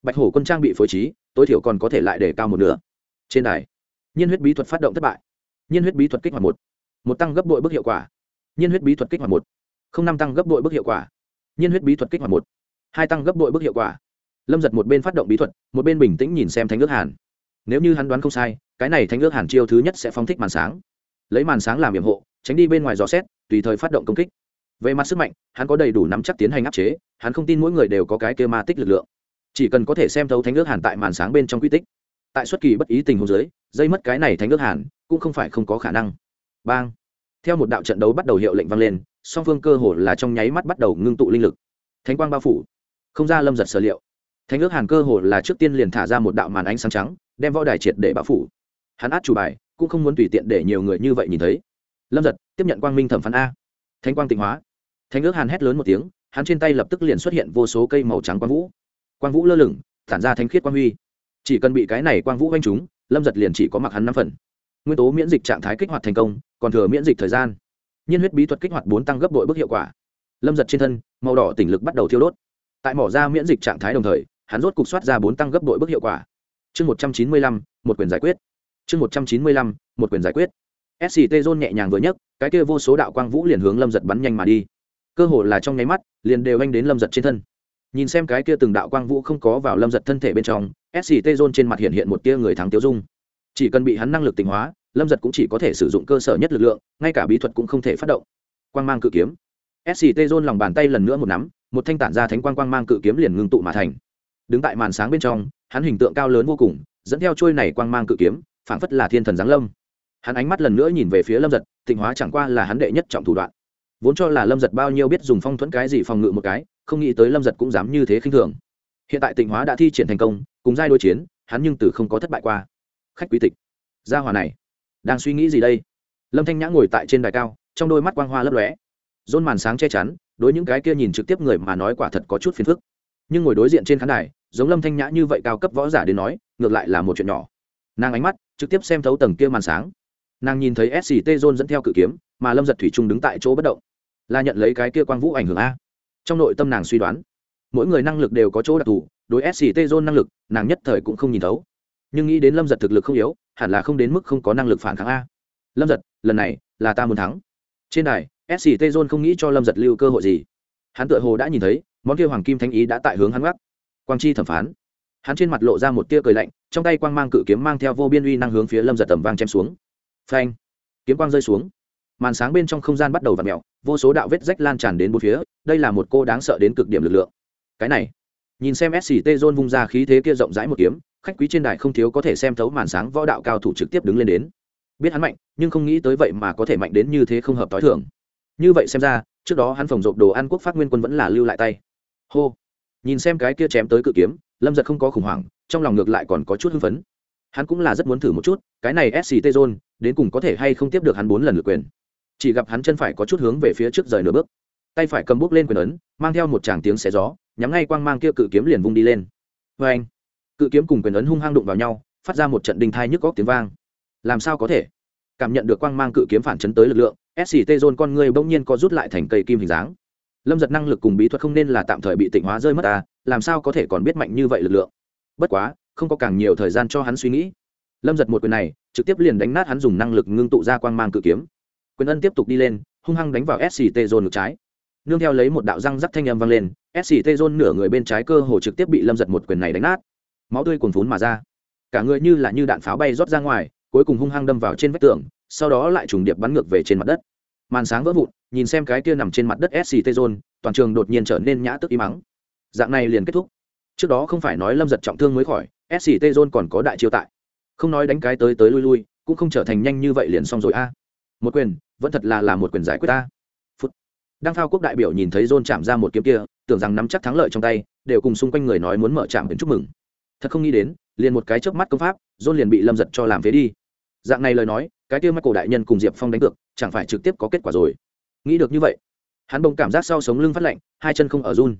Bạch hổ quân trang bị phối trí, tối thiểu còn có thể lại để cao một nửa. Trên đài, nhiên huyết bí thuật phát động thất bại. Nhiên huyết bí thuật kích hoạt một. Một tăng gấp đội bức hiệu quả. Nhiên huyết bí thuật kích hoạt một. Không năm tăng gấp đội bức hiệu quả. Nhiên huyết bí thuật kích hoạt một. Hai tăng gấp đội bức hiệu quả. Lâm giật một bên phát động bí thuật, một bên bình tĩnh nhìn xem thánh ước hàn. Nếu như hắn đoán không sai, cái này thánh ước hàn chiêu thứ nhất sẽ phóng thích màn sáng. Lấy màn sáng làm nhiệm hộ, tránh đi bên ngoài dò xét, tùy thời phát động công kích về mặt sức mạnh, hắn có đầy đủ nắm chắc tiến hành áp chế, hắn không tin mỗi người đều có cái kêu ma tích lực lượng. Chỉ cần có thể xem thấu thánh ước hàn tại màn sáng bên trong quy tích. Tại xuất kỳ bất ý tình hồ dưới, dây mất cái này thánh ước hàn cũng không phải không có khả năng. Bang! Theo một đạo trận đấu bắt đầu hiệu lệnh vang lên, song phương cơ hồ là trong nháy mắt bắt đầu ngưng tụ linh lực. Thánh quang bao phủ. Không ra lâm giật sở liệu. Thánh ước hàn cơ hồ là trước tiên liền thả ra một đạo màn ánh sáng trắng, đem võ đài triệt để bao phủ. Hắn át chủ bài, cũng không muốn tùy tiện để nhiều người như vậy nhìn thấy. Lâm giật, tiếp nhận quang minh thẩm phán a. Thánh quang tịnh hóa thánh ước hàn hét lớn một tiếng, hắn trên tay lập tức liền xuất hiện vô số cây màu trắng quang vũ. Quang vũ lơ lửng thản ra thanh khiết quang huy. Chỉ cần bị cái này quang vũ oanh chúng lâm giật liền chỉ có mặc hắn năm phần. Nguyên tố miễn dịch trạng thái kích hoạt thành công, còn thừa miễn dịch thời gian. Nhiên huyết bí thuật kích hoạt bốn tăng gấp đội bức hiệu quả. Lâm giật trên thân, màu đỏ tỉnh lực bắt đầu thiêu đốt. Tại mỏ ra miễn dịch trạng thái đồng thời, hắn rốt cục soát ra bốn tăng gấp đội bức hiệu quả. Chương một trăm chín mươi lăm, một quyền giải quyết. Chương một trăm chín mươi lăm, một quyền giải quyết. Sct zone nhẹ nhàng vừa nhấc, cái kia vô số đạo quang vũ liền hướng lâm giật bắn nhanh mà đi cơ hồ là trong nháy mắt, liền đều anh đến lâm giật trên thân. Nhìn xem cái kia từng đạo quang vũ không có vào lâm giật thân thể bên trong sct zone trên mặt hiện hiện một tia người thắng tiêu dung. Chỉ cần bị hắn năng lực tình hóa, lâm giật cũng chỉ có thể sử dụng cơ sở nhất lực lượng, ngay cả bí thuật cũng không thể phát động. Quang mang cự kiếm. Sct zone lòng bàn tay lần nữa một nắm, một thanh tản ra thánh quang quang mang cự kiếm liền ngưng tụ mà thành. Đứng tại màn sáng bên trong, hắn hình tượng cao lớn vô cùng, dẫn theo trôi này quang mang cự kiếm, phảng phất là thiên thần giáng lâm. Hắn ánh mắt lần nữa nhìn về phía lâm giật tịnh hóa chẳng qua là hắn đệ nhất trọng thủ đoạn vốn cho là lâm giật bao nhiêu biết dùng phong thuẫn cái gì phòng ngự một cái, không nghĩ tới lâm giật cũng dám như thế khinh thường. Hiện tại tịnh hóa đã thi triển thành công, cùng giai đối chiến, hắn nhưng từ không có thất bại qua. Khách quý tịch, gia hòa này, đang suy nghĩ gì đây? Lâm thanh nhã ngồi tại trên đài cao, trong đôi mắt quang hoa lấp lóe. Rôn màn sáng che chắn, đối những cái kia nhìn trực tiếp người mà nói quả thật có chút phiền phức. Nhưng ngồi đối diện trên khán đài, giống lâm thanh nhã như vậy cao cấp võ giả đến nói, ngược lại là một chuyện nhỏ. Nàng ánh mắt trực tiếp xem thấu tầng kia màn sáng nàng nhìn thấy sct john dẫn theo cự kiếm, mà lâm giật thủy trung đứng tại chỗ bất động. Là nhận lấy cái kia quang vũ ảnh hưởng a. Trong nội tâm nàng suy đoán, mỗi người năng lực đều có chỗ đặc thù, đối sct john năng lực, nàng nhất thời cũng không nhìn thấu. Nhưng nghĩ đến lâm giật thực lực không yếu, hẳn là không đến mức không có năng lực phản kháng a. Lâm giật, lần này, là ta muốn thắng. Trên đài sct john không nghĩ cho lâm giật lưu cơ hội gì. Hắn tự hồ đã nhìn thấy, món kia hoàng kim thanh ý đã tại hướng hắn gác. Quang chi thẩm phán. Hắn trên mặt lộ ra một tia cười lạnh, trong tay quang mang cự kiếm mang theo vô biên uy năng hướng phía lâm giật tầm vang chém xuống phanh. Kiếm quang rơi xuống. Màn sáng bên trong không gian bắt đầu v ặ mẹo vô số đạo vết rách lan tràn đến bốn phía, đây là một cô đáng sợ đến cực điểm lực lượng. Cái này, nhìn xem sct john vung ra khí thế kia rộng rãi một kiếm, khách quý trên đài không thiếu có thể xem thấu màn sáng võ đạo cao thủ trực tiếp đứng lên đến. Biết hắn mạnh, nhưng không nghĩ tới vậy mà có thể mạnh đến như thế không hợp t h i thường. Như vậy xem ra, trước đó hắn phòng rộp đồ ăn quốc phát nguyên quân vẫn là lưu lại tay. Hô. Nhìn xem cái kia chém tới cự kiếm, lâm giật không có khủng hoảng, trong lòng ngược lại còn có chút hưng phấn hắn cũng là rất muốn thử một chút, cái này sct zone, đến cùng có thể hay không tiếp được hắn bốn lần lượt quyền. Chỉ gặp hắn chân phải có chút hướng về phía trước rời nửa bước. Tay phải cầm bút lên quyền ấn, mang theo một tràng tiếng xé gió, nhắm ngay quang mang kia cự kiếm liền vung đi lên. Vê anh, cự kiếm cùng quyền ấn hung hăng đụng vào nhau, phát ra một trận đình thai nhức góc tiếng vang. Làm sao có thể? Cảm nhận được quang mang cự kiếm phản chấn tới lực lượng sct zone con người bỗng nhiên có rút lại thành cây kim hình dáng. Lâm giật năng lực cùng bí thuật không nên là tạm thời bị tịnh hóa rơi mất à? làm sao có thể còn biết mạnh như vậy lực lượng? Bất quá không có càng nhiều thời gian cho hắn suy nghĩ. Lâm giật một quyền này, trực tiếp liền đánh nát hắn dùng năng lực ngưng tụ ra quang mang cự kiếm. Quyền ân tiếp tục đi lên, hung hăng đánh vào sct dồn ngược trái. Nương theo lấy một đạo răng rắc thanh âm vang lên sct dồn nửa người bên trái cơ hồ trực tiếp bị lâm giật một quyền này đánh nát. Máu tươi cuồn phún mà ra. Cả người như là như đạn pháo bay rót ra ngoài, cuối cùng hung hăng đâm vào trên vách tường, sau đó lại trùng điệp bắn ngược về trên mặt đất. Màn sáng vỡ vụn, nhìn xem cái kia nằm trên mặt đất sct dồn toàn trường đột nhiên trở nên nhã tức im mắng dạng này liền kết thúc. Trước đó không phải nói lâm giật trọng thương mới khỏi sct zone còn có đại chiêu tại. Không nói đánh cái tới tới lui lui, cũng không trở thành nhanh như vậy liền xong rồi a. Một quyền, vẫn thật là là một quyền giải quyết ta. Phút. Đang phao quốc đại biểu nhìn thấy zone chạm ra một kiếm kia, tưởng rằng nắm chắc thắng lợi trong tay, đều cùng xung quanh người nói muốn mở chạm đến chúc mừng. Thật không nghĩ đến, liền một cái chớp mắt công pháp, zone liền bị lâm giật cho làm phế đi. Dạng này lời nói, cái kia cổ đại nhân cùng diệp phong đánh cược, chẳng phải trực tiếp có kết quả rồi. Nghĩ được như vậy, hắn bỗng cảm giác sau sống lưng phát lạnh, hai chân không ở run.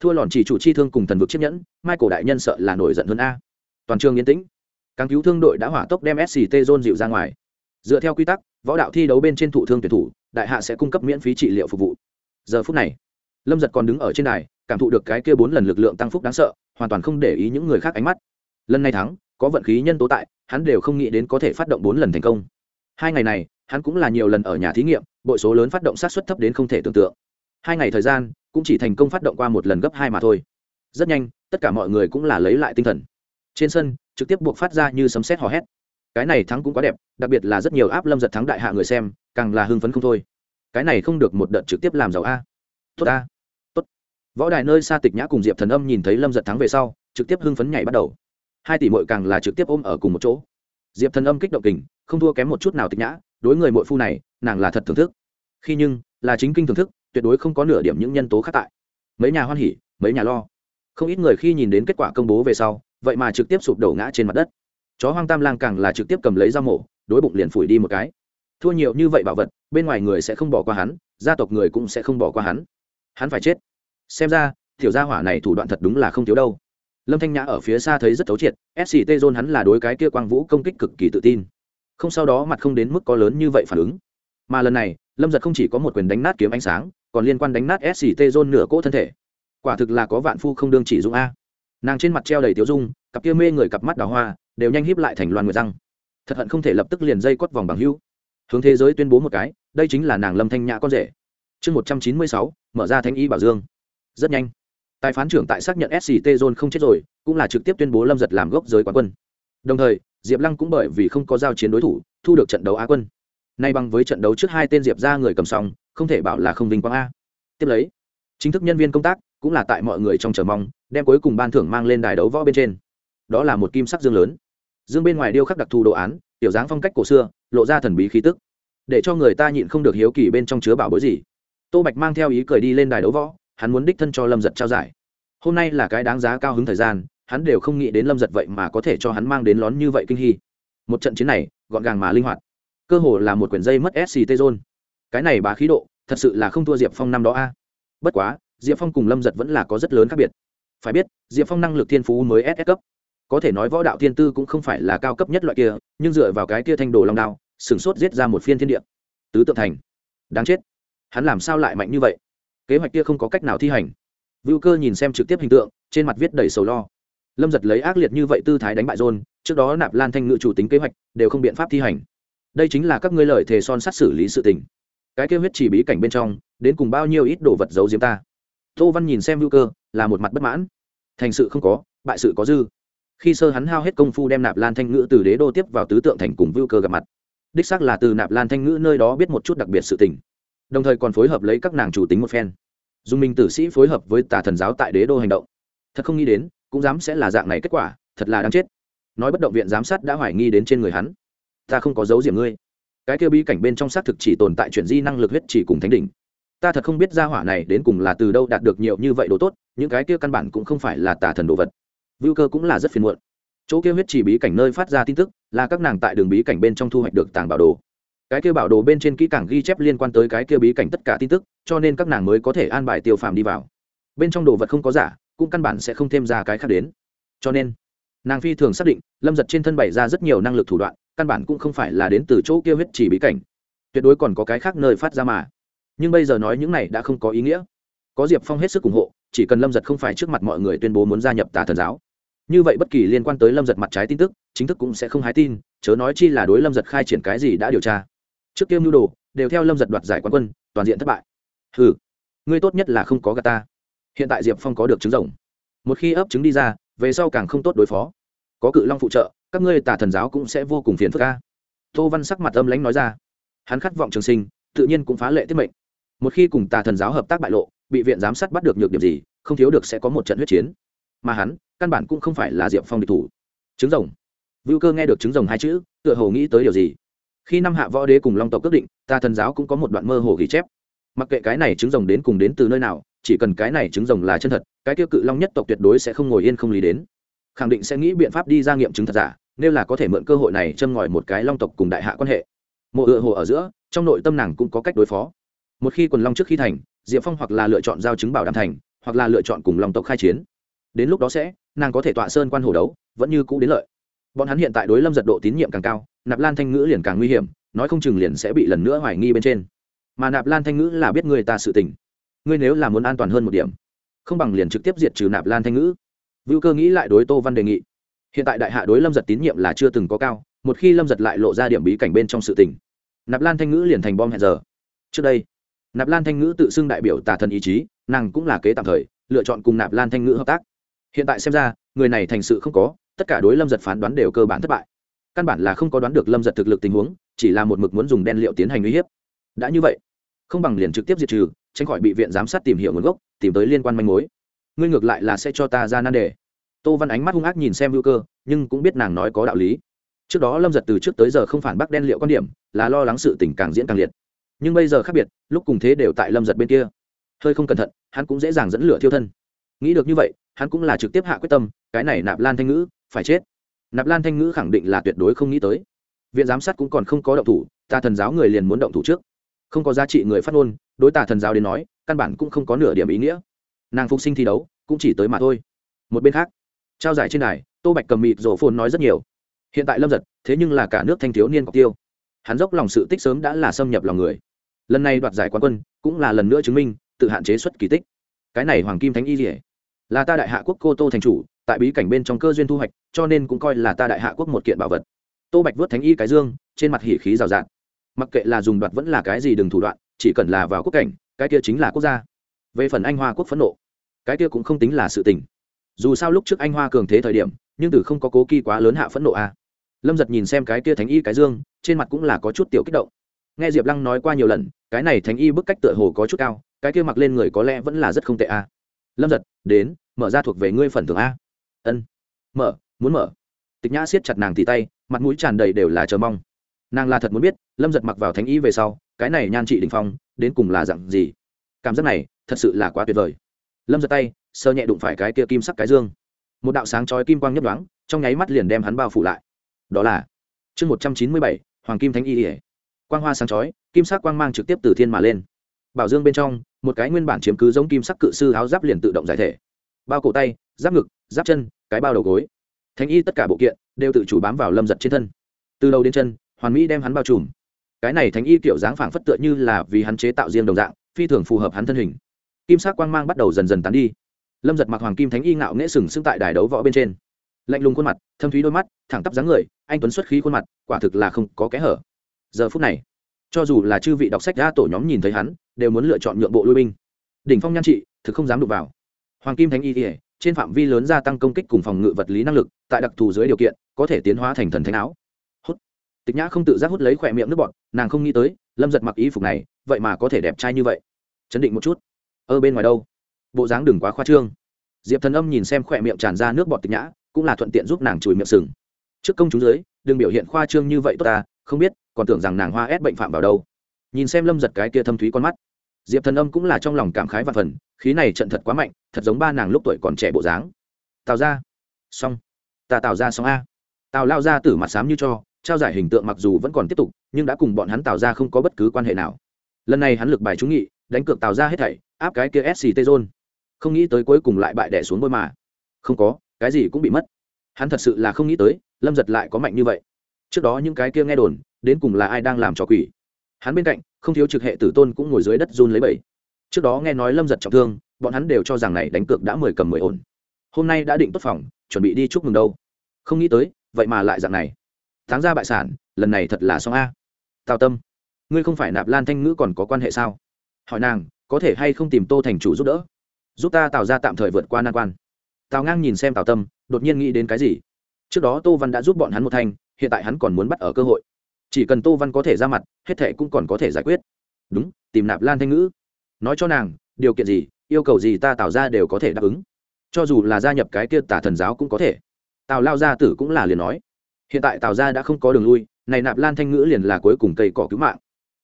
Thua lòn chỉ chủ chi thương cùng thần vực chiếc nhẫn mai cổ đại nhân sợ là nổi giận hơn a toàn trường yên tĩnh. Càng cứu thương đội đã hỏa tốc đem sct zone dịu ra ngoài. Dựa theo quy tắc, võ đạo thi đấu bên trên thụ thương tuyển thủ, đại hạ sẽ cung cấp miễn phí trị liệu phục vụ. Giờ phút này, lâm giật còn đứng ở trên đài, cảm thụ được cái kia bốn lần lực lượng tăng phúc đáng sợ, hoàn toàn không để ý những người khác ánh mắt. Lần này thắng, có vận khí nhân tố tại, hắn đều không nghĩ đến có thể phát động bốn lần thành công. Hai ngày này, hắn cũng là nhiều lần ở nhà thí nghiệm bội số lớn phát động sát xuất thấp đến không thể tưởng tượng. Hai ngày thời gian, cũng chỉ thành công phát động qua một lần gấp hai mà thôi. Rất nhanh, tất cả mọi người cũng là lấy lại tinh thần trên sân, trực tiếp buộc phát ra như sấm sét hò hét. Cái này thắng cũng quá đẹp, đặc biệt là rất nhiều áp lâm giật thắng đại hạ người xem, càng là hưng phấn không thôi. Cái này không được một đợt trực tiếp làm giàu a. Tốt a. Tốt. Võ đài nơi xa tịch nhã cùng diệp thần âm nhìn thấy lâm giật thắng về sau, trực tiếp hưng phấn nhảy bắt đầu. Hai tỷ mội càng là trực tiếp ôm ở cùng một chỗ. Diệp thần âm kích động kình, không thua kém một chút nào tịch nhã, đối người mội phu này, nàng là thật thưởng thức. Khi nhưng, là chính kinh thưởng thức, tuyệt đối không có nửa điểm những nhân tố khác tại. Mấy nhà hoan hỉ, mấy nhà lo. Không ít người khi nhìn đến kết quả công bố về sau vậy mà trực tiếp sụp đổ ngã trên mặt đất. Chó hoang tam lang càng là trực tiếp cầm lấy dao mổ, đối bụng liền phủi đi một cái. Thua nhiều như vậy bảo vật, bên ngoài người sẽ không bỏ qua hắn, gia tộc người cũng sẽ không bỏ qua hắn. Hắn phải chết. Xem ra, tiểu gia hỏa này thủ đoạn thật đúng là không thiếu đâu. Lâm thanh nhã ở phía xa thấy rất thấu triệt sct john hắn là đối cái kia quang vũ công kích cực kỳ tự tin. Không sau đó mặt không đến mức có lớn như vậy phản ứng. Mà lần này, lâm giật không chỉ có một quyền đánh nát kiếm ánh sáng, còn liên quan đánh nát sct john nửa cỗ thân thể. Quả thực là có vạn phu không đương chỉ dung a nàng trên mặt treo đầy tiếu dung, cặp kia mê người cặp mắt đào hoa, đều nhanh híp lại thành loan nguyệt răng. Thật hận không thể lập tức liền dây quất vòng bằng hưu hướng thế giới tuyên bố một cái, đây chính là nàng lâm thanh nhã con rể. Chương một trăm chín mươi sáu, mở ra thánh y bảo dương. Rất nhanh. Tài phán trưởng tại xác nhận sct John không chết rồi, cũng là trực tiếp tuyên bố lâm giật làm gốc giới quán quân. Đồng thời, diệp lăng cũng bởi vì không có giao chiến đối thủ, thu được trận đấu á quân. Nay bằng với trận đấu trước hai tên diệp ra người cầm song, không thể bảo là không vinh quang a. Tiếp lấy, chính thức nhân viên công tác cũng là tại mọi người trong chờ mong, đem cuối cùng ban thưởng mang lên đài đấu võ bên trên. Đó là một kim sắc dương lớn. Dương bên ngoài điêu khắc đặc thù đồ án, tiểu dáng phong cách cổ xưa, lộ ra thần bí khí tức. Để cho người ta nhịn không được hiếu kỳ bên trong chứa bảo bối gì. Tô bạch mang theo ý cười đi lên đài đấu võ, hắn muốn đích thân cho lâm giật trao giải. Hôm nay là cái đáng giá cao hứng thời gian, hắn đều không nghĩ đến lâm giật vậy mà có thể cho hắn mang đến lón như vậy kinh hy một trận chiến này, gọn gàng mà linh hoạt. Cơ hồ là một quyển dây mất sct zone. Cái này bá khí độ, thật sự là không thua diệp phong năm đó a. Bất quá diệp phong cùng lâm giật vẫn là có rất lớn khác biệt. Phải biết, diệp phong năng lực thiên phú mới ss cấp. Có thể nói võ đạo thiên tư cũng không phải là cao cấp nhất loại kia, nhưng dựa vào cái kia thanh đồ long đao sửng sốt giết ra một phiên thiên địa. Tứ tượng thành. Đáng chết. Hắn làm sao lại mạnh như vậy? Kế hoạch kia không có cách nào thi hành. Vưu cơ nhìn xem trực tiếp hình tượng, trên mặt viết đầy sầu lo. Lâm giật lấy ác liệt như vậy tư thái đánh bại rôn trước đó nạp lan thanh ngự chủ tính kế hoạch, đều không biện pháp thi hành. Đây chính là các ngươi lời thề son sắt xử lý sự tình. Cái kêu huyết chỉ bí cảnh bên trong, đến cùng bao nhiêu ít đồ vật giấu diếm ta? Tô văn nhìn xem hữu cơ, là một mặt bất mãn. Thành sự không có, bại sự có dư. Khi sơ hắn hao hết công phu đem nạp lan thanh ngữ từ đế đô tiếp vào tứ tượng thành cùng vưu cơ gặp mặt, đích xác là từ nạp lan thanh ngữ nơi đó biết một chút đặc biệt sự tình. Đồng thời còn phối hợp lấy các nàng chủ tính một phen. Dùng minh tử sĩ phối hợp với tà thần giáo tại đế đô hành động. Thật không nghĩ đến, cũng dám sẽ là dạng này kết quả, thật là đáng chết. Nói bất động viện giám sát đã hoài nghi đến trên người hắn. Ta không có dấu diệm ngươi. Cái kia bí cảnh bên trong xác thực chỉ tồn tại chuyện di năng lực huyết chỉ cùng thánh đỉnh ta thật không biết gia hỏa này đến cùng là từ đâu đạt được nhiều như vậy đồ tốt, những cái kia căn bản cũng không phải là tà thần đồ vật. Vưu cơ cũng là rất phiền muộn. Chỗ kia huyết chỉ bí cảnh nơi phát ra tin tức, là các nàng tại đường bí cảnh bên trong thu hoạch được tàng bảo đồ. Cái kia bảo đồ bên trên kỹ càng ghi chép liên quan tới cái kia bí cảnh tất cả tin tức, cho nên các nàng mới có thể an bài tiêu phàm đi vào. Bên trong đồ vật không có giả, cũng căn bản sẽ không thêm ra cái khác đến. Cho nên, nàng phi thường xác định, lâm giật trên thân bày ra rất nhiều năng lực thủ đoạn, căn bản cũng không phải là đến từ chỗ kia huyết chỉ bí cảnh. Tuyệt đối còn có cái khác nơi phát ra mà nhưng bây giờ nói những này đã không có ý nghĩa. Có diệp phong hết sức ủng hộ, chỉ cần lâm giật không phải trước mặt mọi người tuyên bố muốn gia nhập tà thần giáo. Như vậy bất kỳ liên quan tới lâm giật mặt trái tin tức, chính thức cũng sẽ không hái tin, chớ nói chi là đối lâm giật khai triển cái gì đã điều tra. Trước kia mưu đồ, đều theo lâm giật đoạt giải quán quân, toàn diện thất bại. Ừ ngươi tốt nhất là không có gà ta. Hiện tại diệp phong có được trứng rồng. Một khi ấp trứng đi ra, về sau càng không tốt đối phó. Có cự long phụ trợ, các ngươi tà thần giáo cũng sẽ vô cùng phiền phức ca tô văn sắc mặt âm lãnh nói ra. Hắn khát vọng trường sinh, tự nhiên cũng phá lệ tiết mệnh một khi cùng tà thần giáo hợp tác bại lộ, bị viện giám sát bắt được nhược điểm gì, không thiếu được sẽ có một trận huyết chiến. Mà hắn, căn bản cũng không phải là diệp phong địch thủ. Trứng rồng. Vưu cơ nghe được trứng rồng hai chữ, tựa hồ nghĩ tới điều gì. Khi năm hạ võ đế cùng long tộc quyết định, tà thần giáo cũng có một đoạn mơ hồ ghi chép. Mặc kệ cái này trứng rồng đến cùng đến từ nơi nào, chỉ cần cái này trứng rồng là chân thật, cái tiêu cự long nhất tộc tuyệt đối sẽ không ngồi yên không lý đến. Khẳng định sẽ nghĩ biện pháp đi ra nghiệm chứng thật giả, nếu là có thể mượn cơ hội này châm ngòi một cái long tộc cùng đại hạ quan hệ. Mộ ựa hồ ở giữa, trong nội tâm nàng cũng có cách đối phó một khi quần long trước khi thành, diệp phong hoặc là lựa chọn giao chứng bảo đảm thành, hoặc là lựa chọn cùng long tộc khai chiến. Đến lúc đó sẽ, nàng có thể tọa sơn quan hồ đấu, vẫn như cũ đến lợi. Bọn hắn hiện tại đối lâm giật độ tín nhiệm càng cao, nạp lan thanh ngữ liền càng nguy hiểm, nói không chừng liền sẽ bị lần nữa hoài nghi bên trên. Mà nạp lan thanh ngữ là biết người ta sự tình. Ngươi nếu là muốn an toàn hơn một điểm, không bằng liền trực tiếp diệt trừ nạp lan thanh ngữ. Vưu cơ nghĩ lại đối tô văn đề nghị. Hiện tại đại hạ đối lâm giật tín nhiệm là chưa từng có cao, một khi lâm giật lại lộ ra điểm bí cảnh bên trong sự tình, nạp lan thanh ngữ liền thành bom hẹn giờ. Trước đây nạp lan thanh ngữ tự xưng đại biểu tà thần ý chí, nàng cũng là kế tạm thời, lựa chọn cùng nạp lan thanh ngữ hợp tác. Hiện tại xem ra, người này thành sự không có, tất cả đối lâm giật phán đoán đều cơ bản thất bại. Căn bản là không có đoán được lâm giật thực lực tình huống, chỉ là một mực muốn dùng đen liệu tiến hành uy hiếp. Đã như vậy, không bằng liền trực tiếp diệt trừ, tránh khỏi bị viện giám sát tìm hiểu nguồn gốc, tìm tới liên quan manh mối. Ngươi ngược lại là sẽ cho ta ra nan đề. Tô văn ánh mắt hung ác nhìn xem hữu cơ, nhưng cũng biết nàng nói có đạo lý. Trước đó lâm giật từ trước tới giờ không phản bác đen liệu quan điểm, là lo lắng sự tình càng diễn càng liệt nhưng bây giờ khác biệt, lúc cùng thế đều tại lâm giật bên kia. Hơi không cẩn thận, hắn cũng dễ dàng dẫn lửa thiêu thân. Nghĩ được như vậy, hắn cũng là trực tiếp hạ quyết tâm, cái này nạp lan thanh ngữ, phải chết. Nạp lan thanh ngữ khẳng định là tuyệt đối không nghĩ tới. Viện giám sát cũng còn không có động thủ, tà thần giáo người liền muốn động thủ trước. Không có giá trị người phát ngôn, đối tà thần giáo đến nói, căn bản cũng không có nửa điểm ý nghĩa. Nàng phục sinh thi đấu, cũng chỉ tới mà thôi. Một bên khác, trao giải trên đài, tô bạch cầm mịt rổ phồn nói rất nhiều. Hiện tại lâm giật, thế nhưng là cả nước thanh thiếu niên cọc tiêu. Hắn dốc lòng sự tích sớm đã là xâm nhập lòng người lần này đoạt giải quán quân cũng là lần nữa chứng minh tự hạn chế xuất kỳ tích. Cái này hoàng kim thánh y dỉa là ta đại hạ quốc cô tô thành chủ, tại bí cảnh bên trong cơ duyên thu hoạch, cho nên cũng coi là ta đại hạ quốc một kiện bảo vật. Tô bạch vớt thánh y cái dương, trên mặt hỉ khí rào rạt. Mặc kệ là dùng đoạt vẫn là cái gì đừng thủ đoạn, chỉ cần là vào quốc cảnh, cái kia chính là quốc gia. Về phần anh hoa quốc phẫn nộ, cái kia cũng không tính là sự tình. Dù sao lúc trước anh hoa cường thế thời điểm, nhưng từ không có cố kỳ quá lớn hạ phẫn nộ a lâm giật nhìn xem cái kia thánh y cái dương, trên mặt cũng là có chút tiểu kích động. Nghe diệp lăng nói qua nhiều lần cái này thánh y bức cách tựa hồ có chút cao, cái kia mặc lên người có lẽ vẫn là rất không tệ a. Lâm giật, đến, mở ra thuộc về ngươi phần thưởng a. Ân. Mở, muốn mở. Tịch nhã siết chặt nàng thì tay, mặt mũi tràn đầy đều là chờ mong. Nàng là thật muốn biết, lâm giật mặc vào thánh y về sau, cái này nhan trị đình phong, đến cùng là dặn gì? Cảm giác này, thật sự là quá tuyệt vời. Lâm giật tay sơ nhẹ đụng phải cái kia kim sắc cái dương. Một đạo sáng chói kim quang nhấp đoáng trong nháy mắt liền đem hắn bao phủ lại. Đó là chương một trăm chín mươi bảy, hoàng kim thánh y ỉa quang hoa sáng chói, kim sắc quang mang trực tiếp từ thiên mà lên. Bảo dương bên trong, một cái nguyên bản chiếm cứ giống kim sắc cự sư áo giáp liền tự động giải thể. Bao cổ tay, giáp ngực, giáp chân, cái bao đầu gối. Thánh y tất cả bộ kiện đều tự chủ bám vào lâm giật trên thân. Từ đầu đến chân, hoàn mỹ đem hắn bao trùm. Cái này thánh y kiểu dáng phảng phất tựa như là vì hắn chế tạo riêng đồng dạng, phi thường phù hợp hắn thân hình. Kim sắc quang mang bắt đầu dần dần tán đi. Lâm giật mặc hoàng kim thánh y ngạo nghễ sừng sững tại đài đấu võ bên trên. Lạnh lùng khuôn mặt, thâm thúy đôi mắt, thẳng tắp dáng người, anh tuấn xuất khí khuôn mặt, quả thực là không có kẽ hở giờ phút này. Cho dù là chư vị đọc sách ra tổ nhóm nhìn thấy hắn, đều muốn lựa chọn nhượng bộ lui binh. Đỉnh phong nhan trị, thực không dám đụng vào. Hoàng kim thánh y ỉa trên phạm vi lớn gia tăng công kích cùng phòng ngự vật lý năng lực, tại đặc thù dưới điều kiện, có thể tiến hóa thành thần thánh áo. Hút. Tịch nhã không tự giác hút lấy khỏe miệng nước bọt, nàng không nghĩ tới, lâm giật mặc ý phục này, vậy mà có thể đẹp trai như vậy. Chấn định một chút. Ơ bên ngoài đâu? Bộ dáng đừng quá khoa trương. Diệp thần âm nhìn xem khỏe miệng tràn ra nước bọt tịch nhã, cũng là thuận tiện giúp nàng chùi miệng sừng. Trước công chúng dưới, đừng biểu hiện khoa trương như vậy tốt ta, không biết còn tưởng rằng nàng hoa ép bệnh phạm vào đâu. Nhìn xem lâm giật cái kia thâm thúy con mắt, diệp thần âm cũng là trong lòng cảm khái và phần, khí này trận thật quá mạnh, thật giống ba nàng lúc tuổi còn trẻ bộ dáng. Tào ra. Xong. Ta tào ra xong a. Tào lao ra tử mặt xám như cho, trao giải hình tượng mặc dù vẫn còn tiếp tục, nhưng đã cùng bọn hắn tào ra không có bất cứ quan hệ nào. Lần này hắn lực bài trúng nghị, đánh cược tào ra hết thảy, áp cái kia sct zone. Không nghĩ tới cuối cùng lại bại đẻ xuống bôi mà. Không có, cái gì cũng bị mất. Hắn thật sự là không nghĩ tới, lâm giật lại có mạnh như vậy. Trước đó những cái kia nghe đồn đến cùng là ai đang làm trò quỷ. Hắn bên cạnh, không thiếu trực hệ tử tôn cũng ngồi dưới đất run lấy bẩy trước đó nghe nói lâm giật trọng thương, bọn hắn đều cho rằng này đánh cược đã mười cầm mười ổn. Hôm nay đã định tốt phòng, chuẩn bị đi chúc mừng đâu. Không nghĩ tới, vậy mà lại dạng này. Tháng ra bại sản, lần này thật là xong a. Tào tâm, ngươi không phải nạp lan thanh ngữ còn có quan hệ sao? Hỏi nàng, có thể hay không tìm tô thành chủ giúp đỡ? Giúp ta tạo ra tạm thời vượt qua nan quan. Tào ngang nhìn xem tào tâm, đột nhiên nghĩ đến cái gì? Trước đó tô văn đã giúp bọn hắn một thanh hiện tại hắn còn muốn bắt ở cơ hội chỉ cần tô văn có thể ra mặt, hết thệ cũng còn có thể giải quyết. Đúng, tìm nạp lan thanh ngữ. Nói cho nàng, điều kiện gì, yêu cầu gì ta tạo ra đều có thể đáp ứng. Cho dù là gia nhập cái kia tả thần giáo cũng có thể. Tào lao gia tử cũng là liền nói. Hiện tại tào gia đã không có đường lui, này nạp lan thanh ngữ liền là cuối cùng cây cỏ cứu mạng.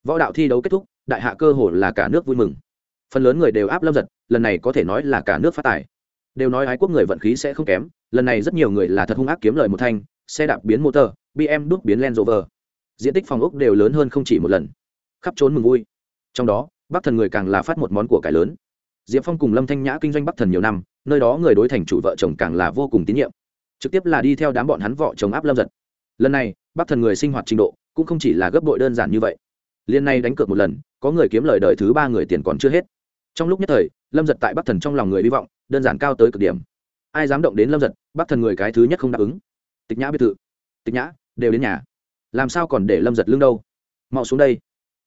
Võ đạo thi đấu kết thúc, đại hạ cơ hồ là cả nước vui mừng. Phần lớn người đều áp lâm giật, lần này có thể nói là cả nước phát tài. Đều nói ái quốc người vận khí sẽ không kém, lần này rất nhiều người là thật hung ác kiếm lời một thanh, xe đạp biến motor bm đúc biến len rover diện tích phòng ốc đều lớn hơn không chỉ một lần. Khắp trốn mừng vui. Trong đó, bắc thần người càng là phát một món của cải lớn. Diệp phong cùng lâm thanh nhã kinh doanh bắc thần nhiều năm, nơi đó người đối thành chủ vợ chồng càng là vô cùng tín nhiệm. Trực tiếp là đi theo đám bọn hắn vợ chồng áp lâm giật. Lần này, bắc thần người sinh hoạt trình độ cũng không chỉ là gấp bội đơn giản như vậy. Liên này đánh cược một lần, có người kiếm lời đời thứ ba người tiền còn chưa hết. Trong lúc nhất thời, lâm giật tại bắc thần trong lòng người hy vọng, đơn giản cao tới cực điểm. Ai dám động đến lâm giật, bắc thần người cái thứ nhất không đáp ứng. Tịch nhã biệt thự. Tịch nhã, đều đến nhà làm sao còn để lâm giật lưng đâu? Mau xuống đây.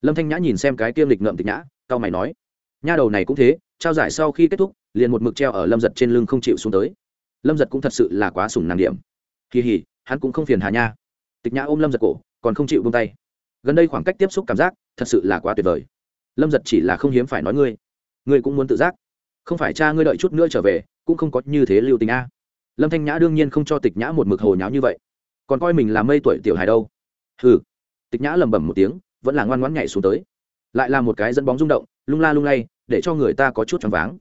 Lâm thanh nhã nhìn xem cái kiêm lịch ngợm tịch nhã cao mày nói, nha đầu này cũng thế, trao giải sau khi kết thúc, liền một mực treo ở lâm giật trên lưng không chịu xuống tới. Lâm giật cũng thật sự là quá sùng nàng điểm. Kỳ hỉ, hắn cũng không phiền hà nha. Tịch nhã ôm lâm giật cổ, còn không chịu bông tay. Gần đây khoảng cách tiếp xúc cảm giác, thật sự là quá tuyệt vời. Lâm giật chỉ là không hiếm phải nói ngươi. Ngươi cũng muốn tự giác. Không phải cha ngươi đợi chút nữa trở về, cũng không có như thế lưu tình a. Lâm thanh nhã đương nhiên không cho tịch nhã một mực hồ nháo như vậy. Còn coi mình là mây tuổi tiểu hài đâu hừ. Tịch nhã lẩm bẩm một tiếng, vẫn là ngoan ngoãn nhảy xuống tới. Lại là một cái dẫn bóng rung động, lung la lung lay, để cho người ta có chút choáng váng.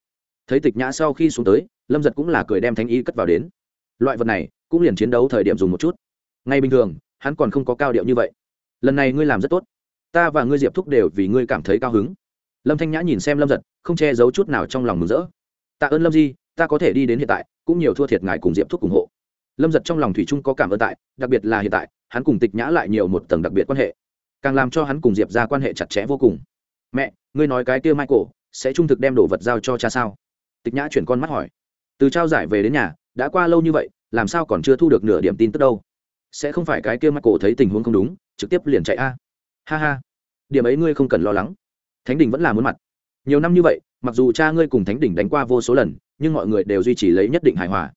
Thấy tịch nhã sau khi xuống tới, lâm giật cũng là cười đem thanh y cất vào đến. Loại vật này cũng liền chiến đấu thời điểm dùng một chút. Ngay bình thường, hắn còn không có cao điệu như vậy. Lần này ngươi làm rất tốt. Ta và ngươi diệp thúc đều vì ngươi cảm thấy cao hứng. Lâm thanh nhã nhìn xem lâm giật, không che giấu chút nào trong lòng mừng rỡ. Tạ ơn lâm di, ta có thể đi đến hiện tại, cũng nhiều thua thiệt ngài cùng diệp thúc ủng hộ. Lâm giật trong lòng thủy trung có cảm ơn tại, đặc biệt là hiện tại hắn cùng tịch nhã lại nhiều một tầng đặc biệt quan hệ càng làm cho hắn cùng diệp ra quan hệ chặt chẽ vô cùng mẹ ngươi nói cái kia michael sẽ trung thực đem đồ vật giao cho cha sao tịch nhã chuyển con mắt hỏi từ trao giải về đến nhà đã qua lâu như vậy làm sao còn chưa thu được nửa điểm tin tức đâu sẽ không phải cái kia michael thấy tình huống không đúng trực tiếp liền chạy a ha ha điểm ấy ngươi không cần lo lắng thánh đình vẫn là muốn mặt nhiều năm như vậy mặc dù cha ngươi cùng thánh đình đánh qua vô số lần nhưng mọi người đều duy trì lấy nhất định hài hòa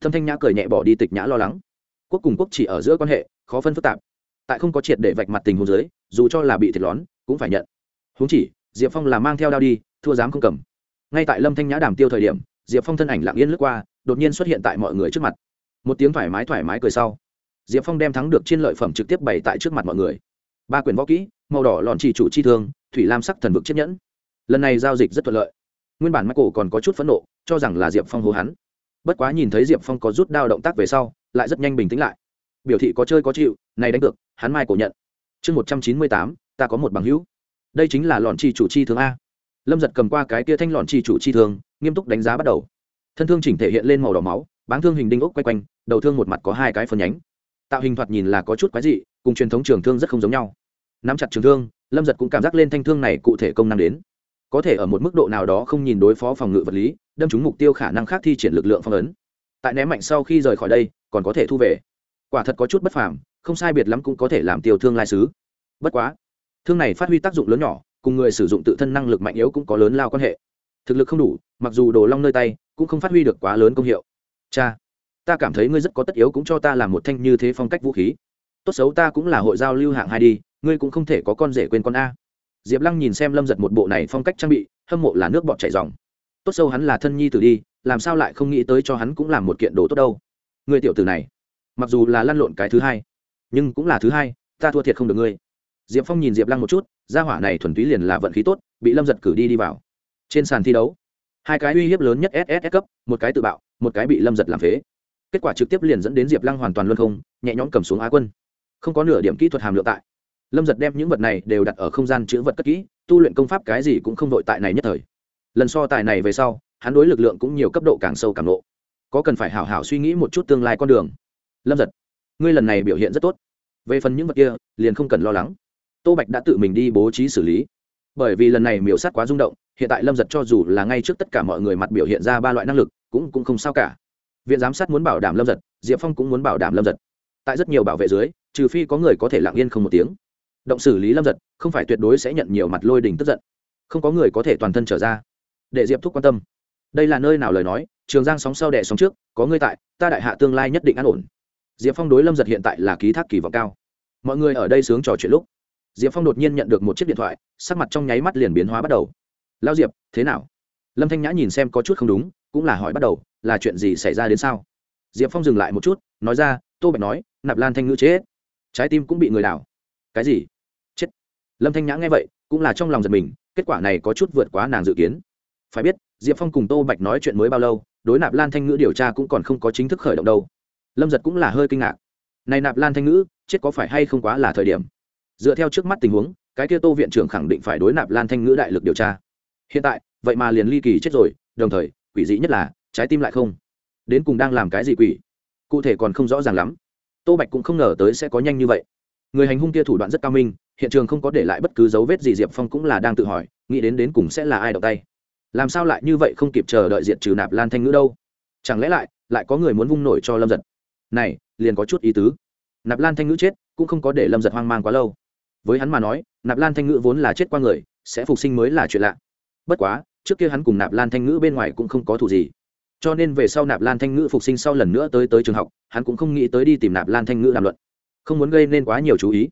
thâm thanh nhã cười nhẹ bỏ đi tịch nhã lo lắng quốc cùng quốc chỉ ở giữa quan hệ, khó phân phức tạp. Tại không có triệt để vạch mặt tình huống dưới, dù cho là bị thiệt lón, cũng phải nhận. Huống chỉ, diệp phong là mang theo đao đi, thua dám không cầm. Ngay tại lâm thanh nhã đàm tiêu thời điểm, diệp phong thân ảnh lặng yên lướt qua, đột nhiên xuất hiện tại mọi người trước mặt. Một tiếng thoải mái thoải mái cười sau, diệp phong đem thắng được trên lợi phẩm trực tiếp bày tại trước mặt mọi người. Ba quyển võ kỹ, màu đỏ lòn chỉ chủ chi thương, thủy lam sắc thần vực chiếc nhẫn. Lần này giao dịch rất thuận lợi. Nguyên bản michael còn có chút phẫn nộ, cho rằng là diệp phong hô hắn. Bất quá nhìn thấy diệp phong có rút đao động tác về sau lại rất nhanh bình tĩnh lại. Biểu thị có chơi có chịu, này đánh được hắn mai cổ nhận. Chương một trăm chín mươi tám, ta có một bằng hữu. Đây chính là lọn chi chủ chi thương a. Lâm giật cầm qua cái kia thanh lọn chi chủ chi thương nghiêm túc đánh giá bắt đầu. Thân thương chỉnh thể hiện lên màu đỏ máu, báng thương hình đinh ốc quay quanh, đầu thương một mặt có hai cái phân nhánh. Tạo hình thoạt nhìn là có chút quái dị, cùng truyền thống trường thương rất không giống nhau. Nắm chặt trường thương, lâm giật cũng cảm giác lên thanh thương này cụ thể công năng đến. Có thể ở một mức độ nào đó không nhìn đối phó phòng ngự vật lý, đâm trúng mục tiêu khả năng khác thi triển lực lượng phong ấn tại ném mạnh sau khi rời khỏi đây, còn có thể thu về. Quả thật có chút bất phàm, không sai biệt lắm cũng có thể làm tiêu thương lai sứ bất quá, thương này phát huy tác dụng lớn nhỏ, cùng người sử dụng tự thân năng lực mạnh yếu cũng có lớn lao quan hệ. Thực lực không đủ, mặc dù đồ long nơi tay, cũng không phát huy được quá lớn công hiệu. Cha, ta cảm thấy ngươi rất có tất yếu cũng cho ta làm một thanh như thế phong cách vũ khí. Tốt xấu ta cũng là hội giao lưu hạng hai đi, ngươi cũng không thể có con rể quên con a. Diệp lăng nhìn xem lâm giật một bộ này phong cách trang bị, hâm mộ là nước bọt chảy dòng tốt sâu hắn là thân nhi tử đi, làm sao lại không nghĩ tới cho hắn cũng làm một kiện đồ tốt đâu. Người tiểu tử này, mặc dù là lăn lộn cái thứ hai, nhưng cũng là thứ hai, ta thua thiệt không được ngươi. Diệp phong nhìn diệp lăng một chút, gia hỏa này thuần túy liền là vận khí tốt, bị lâm giật cử đi đi vào. Trên sàn thi đấu, hai cái uy hiếp lớn nhất ss cấp, một cái tự bạo, một cái bị lâm giật làm phế. Kết quả trực tiếp liền dẫn đến diệp lăng hoàn toàn luân không, nhẹ nhõm cầm xuống á quân. Không có nửa điểm kỹ thuật hàm lượng tại. Lâm giật đem những vật này đều đặt ở không gian chữ vật cất kỹ, tu luyện công pháp cái gì cũng không vội tại này nhất thời lần so tài này về sau hắn đối lực lượng cũng nhiều cấp độ càng sâu càng lộ, có cần phải hảo hảo suy nghĩ một chút tương lai con đường. Lâm giật ngươi lần này biểu hiện rất tốt. Về phần những vật kia liền không cần lo lắng. Tô bạch đã tự mình đi bố trí xử lý. Bởi vì lần này miểu sát quá rung động hiện tại lâm giật cho dù là ngay trước tất cả mọi người mặt biểu hiện ra ba loại năng lực cũng cũng không sao cả. Viện giám sát muốn bảo đảm lâm giật diệp phong cũng muốn bảo đảm lâm giật. Tại rất nhiều bảo vệ dưới trừ phi có người có thể lặng yên không một tiếng. Động xử lý lâm giật không phải tuyệt đối sẽ nhận nhiều mặt lôi đình tức giận. Không có người có thể toàn thân trở ra để diệp thúc quan tâm đây là nơi nào lời nói trường giang sóng sau đẻ sóng trước có ngươi tại ta đại hạ tương lai nhất định an ổn diệp phong đối lâm giật hiện tại là ký thác kỳ vọng cao mọi người ở đây sướng trò chuyện lúc diệp phong đột nhiên nhận được một chiếc điện thoại sắc mặt trong nháy mắt liền biến hóa bắt đầu lao diệp thế nào lâm thanh nhã nhìn xem có chút không đúng cũng là hỏi bắt đầu là chuyện gì xảy ra đến sao diệp phong dừng lại một chút nói ra tô bạch nói nạp lan thanh ngữ chết trái tim cũng bị người đảo cái gì chết lâm thanh nhã nghe vậy cũng là trong lòng giật mình kết quả này có chút vượt quá nàng dự kiến phải biết, diệp phong cùng tô bạch nói chuyện mới bao lâu, đối nạp lan thanh ngữ điều tra cũng còn không có chính thức khởi động đâu. Lâm giật cũng là hơi kinh ngạc. Này nạp lan thanh ngữ, chết có phải hay không quá là thời điểm? Dựa theo trước mắt tình huống, cái kia tô viện trưởng khẳng định phải đối nạp lan thanh ngữ đại lực điều tra. Hiện tại, vậy mà liền ly kỳ chết rồi, đồng thời, quỷ dị nhất là, trái tim lại không. Đến cùng đang làm cái gì quỷ? Cụ thể còn không rõ ràng lắm. Tô bạch cũng không ngờ tới sẽ có nhanh như vậy. Người hành hung kia thủ đoạn rất cao minh, hiện trường không có để lại bất cứ dấu vết gì, diệp phong cũng là đang tự hỏi, nghĩ đến đến cùng sẽ là ai động tay làm sao lại như vậy không kịp chờ đợi diện trừ nạp lan thanh ngữ đâu? Chẳng lẽ lại lại có người muốn vung nổi cho lâm giật? Này, liền có chút ý tứ. Nạp lan thanh ngữ chết, cũng không có để lâm giật hoang mang quá lâu. Với hắn mà nói, nạp lan thanh ngữ vốn là chết qua người, sẽ phục sinh mới là chuyện lạ. Bất quá, trước kia hắn cùng nạp lan thanh ngữ bên ngoài cũng không có thủ gì. Cho nên về sau nạp lan thanh ngữ phục sinh sau lần nữa tới tới trường học, hắn cũng không nghĩ tới đi tìm nạp lan thanh ngữ làm luận. Không muốn gây nên quá nhiều chú ý.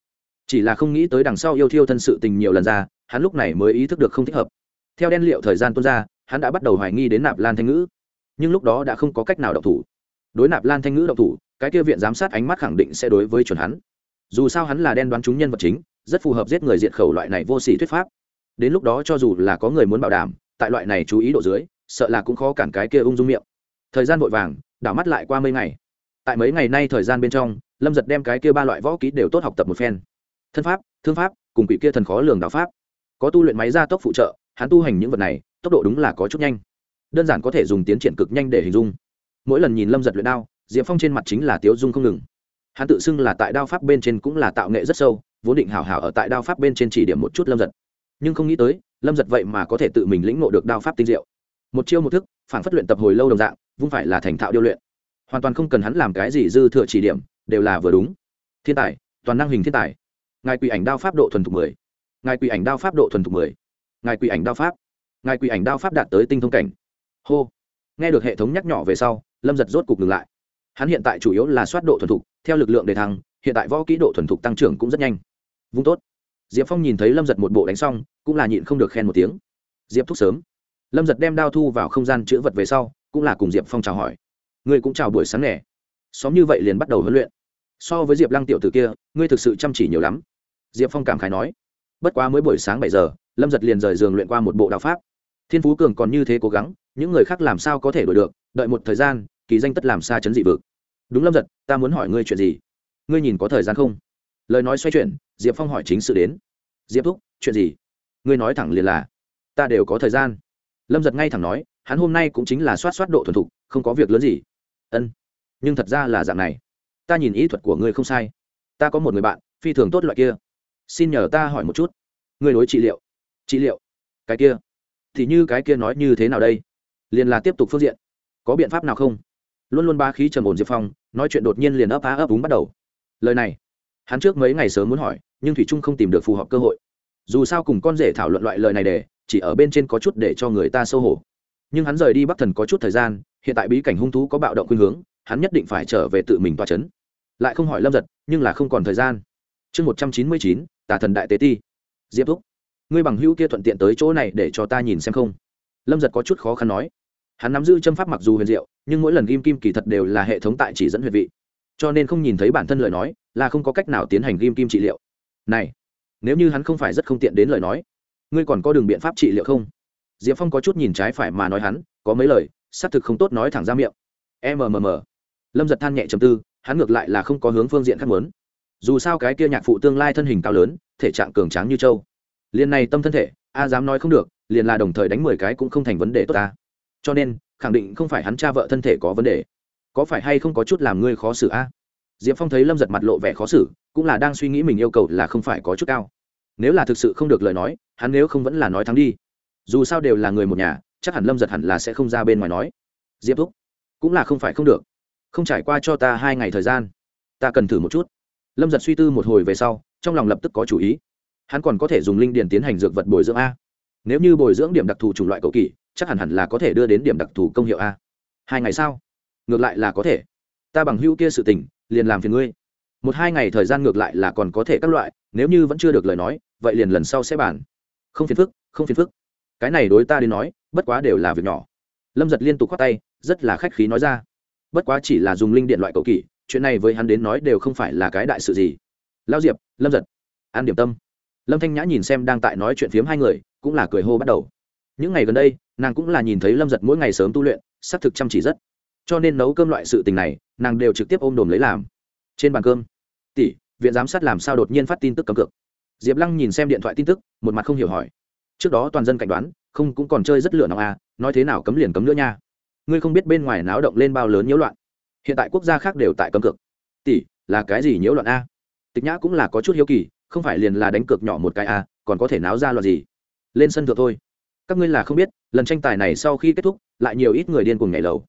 Chỉ là không nghĩ tới đằng sau yêu thiêu thân sự tình nhiều lần ra, hắn lúc này mới ý thức được không thích hợp theo đen liệu thời gian tuôn ra, hắn đã bắt đầu hoài nghi đến nạp lan thanh ngữ. Nhưng lúc đó đã không có cách nào độc thủ. Đối nạp lan thanh ngữ độc thủ, cái kia viện giám sát ánh mắt khẳng định sẽ đối với chuẩn hắn. Dù sao hắn là đen đoán chúng nhân vật chính, rất phù hợp giết người diện khẩu loại này vô s ỉ thuyết pháp. Đến lúc đó cho dù là có người muốn bảo đảm, tại loại này chú ý độ dưới, sợ là cũng khó cản cái kia ung dung miệng. Thời gian vội vàng, đảo mắt lại qua mấy ngày. Tại mấy ngày nay thời gian bên trong, lâm giật đem cái kia ba loại võ ký đều tốt học tập một phen. Thân pháp, thương pháp, cùng quỷ kia thần khó lường đạo pháp. Có tu luyện máy gia tốc phụ trợ hắn tu hành những vật này, tốc độ đúng là có chút nhanh. Đơn giản có thể dùng tiến triển cực nhanh để hình dung. Mỗi lần nhìn lâm giật luyện đao, diệp phong trên mặt chính là tiếu dung không ngừng. Hắn tự xưng là tại đao pháp bên trên cũng là tạo nghệ rất sâu, vốn định hảo hảo ở tại đao pháp bên trên chỉ điểm một chút lâm giật. Nhưng không nghĩ tới, lâm giật vậy mà có thể tự mình lĩnh ngộ được đao pháp tinh diệu. Một chiêu một thức, phản phất luyện tập hồi lâu đồng dạng, vung phải là thành thạo điêu luyện. Hoàn toàn không cần hắn làm cái gì dư thừa chỉ điểm, đều là vừa đúng. Thiên tài, toàn năng hình thiên tài. Ngài quỷ ảnh đao pháp độ thuần thục mười. Ngài quỷ ảnh đao pháp độ thuần thục mười ngài quỷ ảnh đao pháp. Ngài quỷ ảnh đao pháp đạt tới tinh thông cảnh. Hô. Nghe được hệ thống nhắc nhỏ về sau, lâm giật rốt cục ngừng lại. Hắn hiện tại chủ yếu là soát độ thuần thục, theo lực lượng đề thăng, hiện tại võ kỹ độ thuần thục tăng trưởng cũng rất nhanh. Vung tốt. Diệp phong nhìn thấy lâm giật một bộ đánh xong, cũng là nhịn không được khen một tiếng. Diệp thúc sớm. Lâm giật đem đao thu vào không gian chữ vật về sau, cũng là cùng diệp phong chào hỏi. Ngươi cũng chào buổi sáng nẻ xóm như vậy liền bắt đầu huấn luyện. So với diệp lăng tiểu t ử kia, ngươi thực sự chăm chỉ nhiều lắm. Diệp phong cảm khái nói. Bất quá mới buổi sáng bảy giờ lâm giật liền rời giường luyện qua một bộ đạo pháp thiên phú cường còn như thế cố gắng những người khác làm sao có thể đổi được đợi một thời gian kỳ danh tất làm xa chấn dị vực đúng lâm giật ta muốn hỏi ngươi chuyện gì ngươi nhìn có thời gian không lời nói xoay chuyển diệp phong hỏi chính sự đến diệp thúc chuyện gì ngươi nói thẳng liền là ta đều có thời gian lâm giật ngay thẳng nói hắn hôm nay cũng chính là soát soát độ thuần thục không có việc lớn gì ân nhưng thật ra là dạng này ta nhìn ý thuật của ngươi không sai ta có một người bạn phi thường tốt loại kia xin nhờ ta hỏi một chút ngươi đối trị liệu trị liệu. Cái kia. Thì như cái kia nói như thế nào đây? Liền là tiếp tục phương diện. Có biện pháp nào không? Luôn luôn ba khí trầm ổn diệp phong, nói chuyện đột nhiên liền ấp á ấp úng bắt đầu. Lời này, hắn trước mấy ngày sớm muốn hỏi, nhưng thủy trung không tìm được phù hợp cơ hội. Dù sao cùng con rể thảo luận loại lời này để, chỉ ở bên trên có chút để cho người ta sâu hổ. Nhưng hắn rời đi bắc thần có chút thời gian, hiện tại bí cảnh hung thú có bạo động khuynh hướng, hắn nhất định phải trở về tự mình toa c h ấ n lại không hỏi lâm giật, nhưng là không còn thời gian. Chương một trăm chín mươi chín, tà thần đại tế ti. Diệp thúc ngươi bằng hữu kia thuận tiện tới chỗ này để cho ta nhìn xem không? Lâm giật có chút khó khăn nói. Hắn nắm giữ châm pháp mặc dù huyền diệu, nhưng mỗi lần ghim kim kỳ thật đều là hệ thống tại chỉ dẫn huyệt vị. Cho nên không nhìn thấy bản thân lời nói, là không có cách nào tiến hành ghim kim trị liệu. Này, nếu như hắn không phải rất không tiện đến lời nói, ngươi còn có đường biện pháp trị liệu không? Diệp phong có chút nhìn trái phải mà nói hắn, có mấy lời, xác thực không tốt nói thẳng ra miệng. Mmm lâm giật than nhẹ chầm tư, hắn ngược lại là không có hướng phương diện khác muốn. Dù sao cái kia nhạc phụ tương lai thân hình cao lớn, thể trạng cường tráng như châu liền này tâm thân thể, a dám nói không được, liền là đồng thời đánh mười cái cũng không thành vấn đề tốt ta. Cho nên, khẳng định không phải hắn cha vợ thân thể có vấn đề. Có phải hay không có chút làm ngươi khó xử a? Diệp phong thấy lâm giật mặt lộ vẻ khó xử, cũng là đang suy nghĩ mình yêu cầu là không phải có chút cao. Nếu là thực sự không được lời nói, hắn nếu không vẫn là nói thắng đi. Dù sao đều là người một nhà, chắc hẳn lâm giật hẳn là sẽ không ra bên ngoài nói. Diệp thúc, cũng là không phải không được. Không trải qua cho ta hai ngày thời gian, ta cần thử một chút. Lâm giật suy tư một hồi về sau, trong lòng lập tức có chủ ý hắn còn có thể dùng linh điền tiến hành dược vật bồi dưỡng a. Nếu như bồi dưỡng điểm đặc thù chủng loại cầu kỳ, chắc hẳn hẳn là có thể đưa đến điểm đặc thù công hiệu a. Hai ngày sau, ngược lại là có thể. Ta bằng hữu kia sự tình, liền làm phiền ngươi. Một hai ngày thời gian ngược lại là còn có thể các loại, nếu như vẫn chưa được lời nói, vậy liền lần sau sẽ bàn. Không phiền phức, không phiền phức. Cái này đối ta đến nói, bất quá đều là việc nhỏ. Lâm giật liên tục khoác tay, rất là khách khí nói ra. Bất quá chỉ là dùng linh điện loại cầu kỳ, chuyện này với hắn đến nói đều không phải là cái đại sự gì. Lao diệp, lâm giật, an điểm tâm lâm thanh nhã nhìn xem đang tại nói chuyện phiếm hai người, cũng là cười hô bắt đầu. Những ngày gần đây, nàng cũng là nhìn thấy lâm giật mỗi ngày sớm tu luyện, xác thực chăm chỉ rất. Cho nên nấu cơm loại sự tình này, nàng đều trực tiếp ôm đồm lấy làm. Trên bàn cơm, tỷ, viện giám sát làm sao đột nhiên phát tin tức cấm cược? Diệp lăng nhìn xem điện thoại tin tức, một mặt không hiểu hỏi. Trước đó toàn dân cảnh đoán, không cũng còn chơi rất lửa nào à nói thế nào cấm liền cấm nữa nha. Ngươi không biết bên ngoài náo động lên bao lớn nhiễu loạn. Hiện tại quốc gia khác đều tại cấm cược. Tỷ, là cái gì nhiễu loạn a? Tịch nhã cũng là có chút hiếu kỳ không phải liền là đánh cược nhỏ một cái à? còn có thể náo ra loại gì? Lên sân thượng thôi. Các ngươi là không biết, lần tranh tài này sau khi kết thúc, lại nhiều ít người điên cuồng nhảy lầu.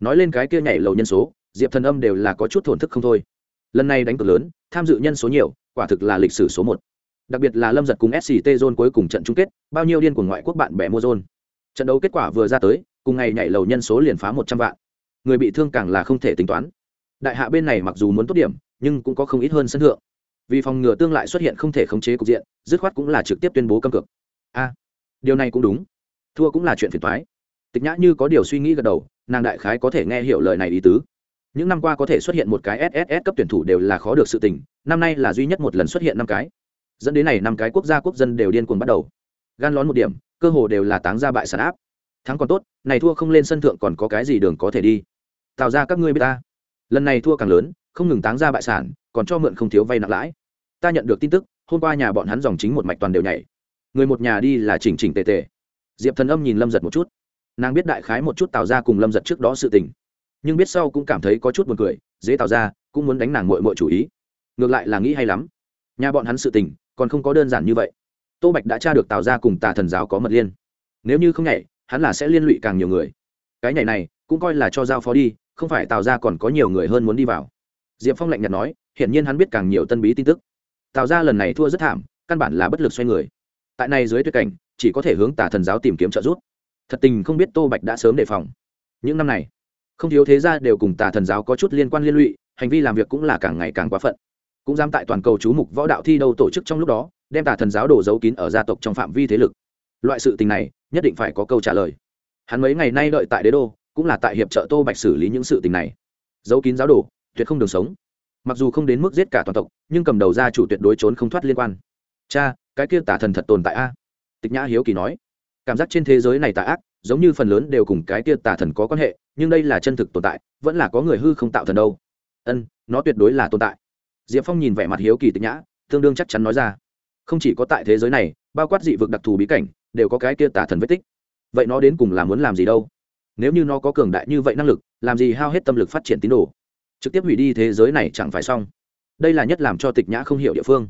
Nói lên cái kia nhảy lầu nhân số, diệp thần âm đều là có chút thổn thức không thôi. Lần này đánh cược lớn, tham dự nhân số nhiều, quả thực là lịch sử số một. Đặc biệt là lâm giật cùng sct zone cuối cùng trận chung kết, bao nhiêu điên của ngoại quốc bạn bè mua zone. Trận đấu kết quả vừa ra tới, cùng ngày nhảy lầu nhân số liền phá một trăm vạn. Người bị thương càng là không thể tính toán. Đại hạ bên này mặc dù muốn tốt điểm, nhưng cũng có không ít hơn sân thượng vì phòng ngừa tương lại xuất hiện không thể khống chế cục diện, dứt khoát cũng là trực tiếp tuyên bố câm cược. A, điều này cũng đúng. Thua cũng là chuyện phiền thoái tịch nhã như có điều suy nghĩ gật đầu, nàng đại khái có thể nghe hiểu lời này ý tứ. Những năm qua có thể xuất hiện một cái sss cấp tuyển thủ đều là khó được sự tình, năm nay là duy nhất một lần xuất hiện năm cái. Dẫn đến này năm cái quốc gia quốc dân đều điên cuồng bắt đầu. Gan lón một điểm, cơ hồ đều là táng ra bại sản áp. Thắng còn tốt, này thua không lên sân thượng còn có cái gì đường có thể đi. Tạo ra các ngươi biết ta. Lần này thua càng lớn, không ngừng táng ra bại sản, còn cho mượn không thiếu vay nặng lãi ta nhận được tin tức, hôm qua nhà bọn hắn dòng chính một mạch toàn đều nhảy. Người một nhà đi là chỉnh chỉnh tề tề. Diệp thần âm nhìn lâm giật một chút. Nàng biết đại khái một chút Tào ra cùng lâm giật trước đó sự tình. Nhưng biết sau cũng cảm thấy có chút buồn cười dễ Tào ra cũng muốn đánh nàng mội mội chủ ý. Ngược lại là nghĩ hay lắm. Nhà bọn hắn sự tình, còn không có đơn giản như vậy. Tô bạch đã tra được Tào ra cùng tà thần giáo có mật liên. Nếu như không nhảy, hắn là sẽ liên lụy càng nhiều người. Cái nhảy này cũng coi là cho giao phó đi, không phải Tào ra còn có nhiều người hơn muốn đi vào. Diệp phong lạnh nhạt nói, hiển nhiên hắn biết càng nhiều tân bí tin tức. Tào ra lần này thua rất thảm, căn bản là bất lực xoay người. Tại này dưới tuyệt cảnh, chỉ có thể hướng tà thần giáo tìm kiếm trợ giúp. Thật tình không biết tô bạch đã sớm đề phòng. Những năm này, không thiếu thế gia đều cùng tà thần giáo có chút liên quan liên lụy, hành vi làm việc cũng là càng ngày càng quá phận. Cũng dám tại toàn cầu chú mục võ đạo thi đâu tổ chức trong lúc đó, đem tà thần giáo đổ giấu kín ở gia tộc trong phạm vi thế lực. Loại sự tình này, nhất định phải có câu trả lời. Hắn mấy ngày nay đợi tại đế đô, cũng là tại hiệp trợ tô bạch xử lý những sự tình này. Giấu kín giáo đồ, tuyệt không đường sống mặc dù không đến mức giết cả toàn tộc, nhưng cầm đầu gia chủ tuyệt đối trốn không thoát liên quan. Cha, cái kia tả thần thật tồn tại a? Tịch nhã hiếu kỳ nói. Cảm giác trên thế giới này tà ác, giống như phần lớn đều cùng cái kia tà thần có quan hệ, nhưng đây là chân thực tồn tại, vẫn là có người hư không tạo thần đâu. Ân, nó tuyệt đối là tồn tại. Diệp phong nhìn vẻ mặt hiếu kỳ tịch nhã, tương đương chắc chắn nói ra. Không chỉ có tại thế giới này, bao quát dị vực đặc thù bí cảnh, đều có cái kia tà thần vết tích. Vậy nó đến cùng là muốn làm gì đâu? Nếu như nó có cường đại như vậy năng lực, làm gì hao hết tâm lực phát triển tín đồ? Trực tiếp hủy đi thế giới này chẳng phải xong. Đây là nhất làm cho tịch nhã không hiểu địa phương.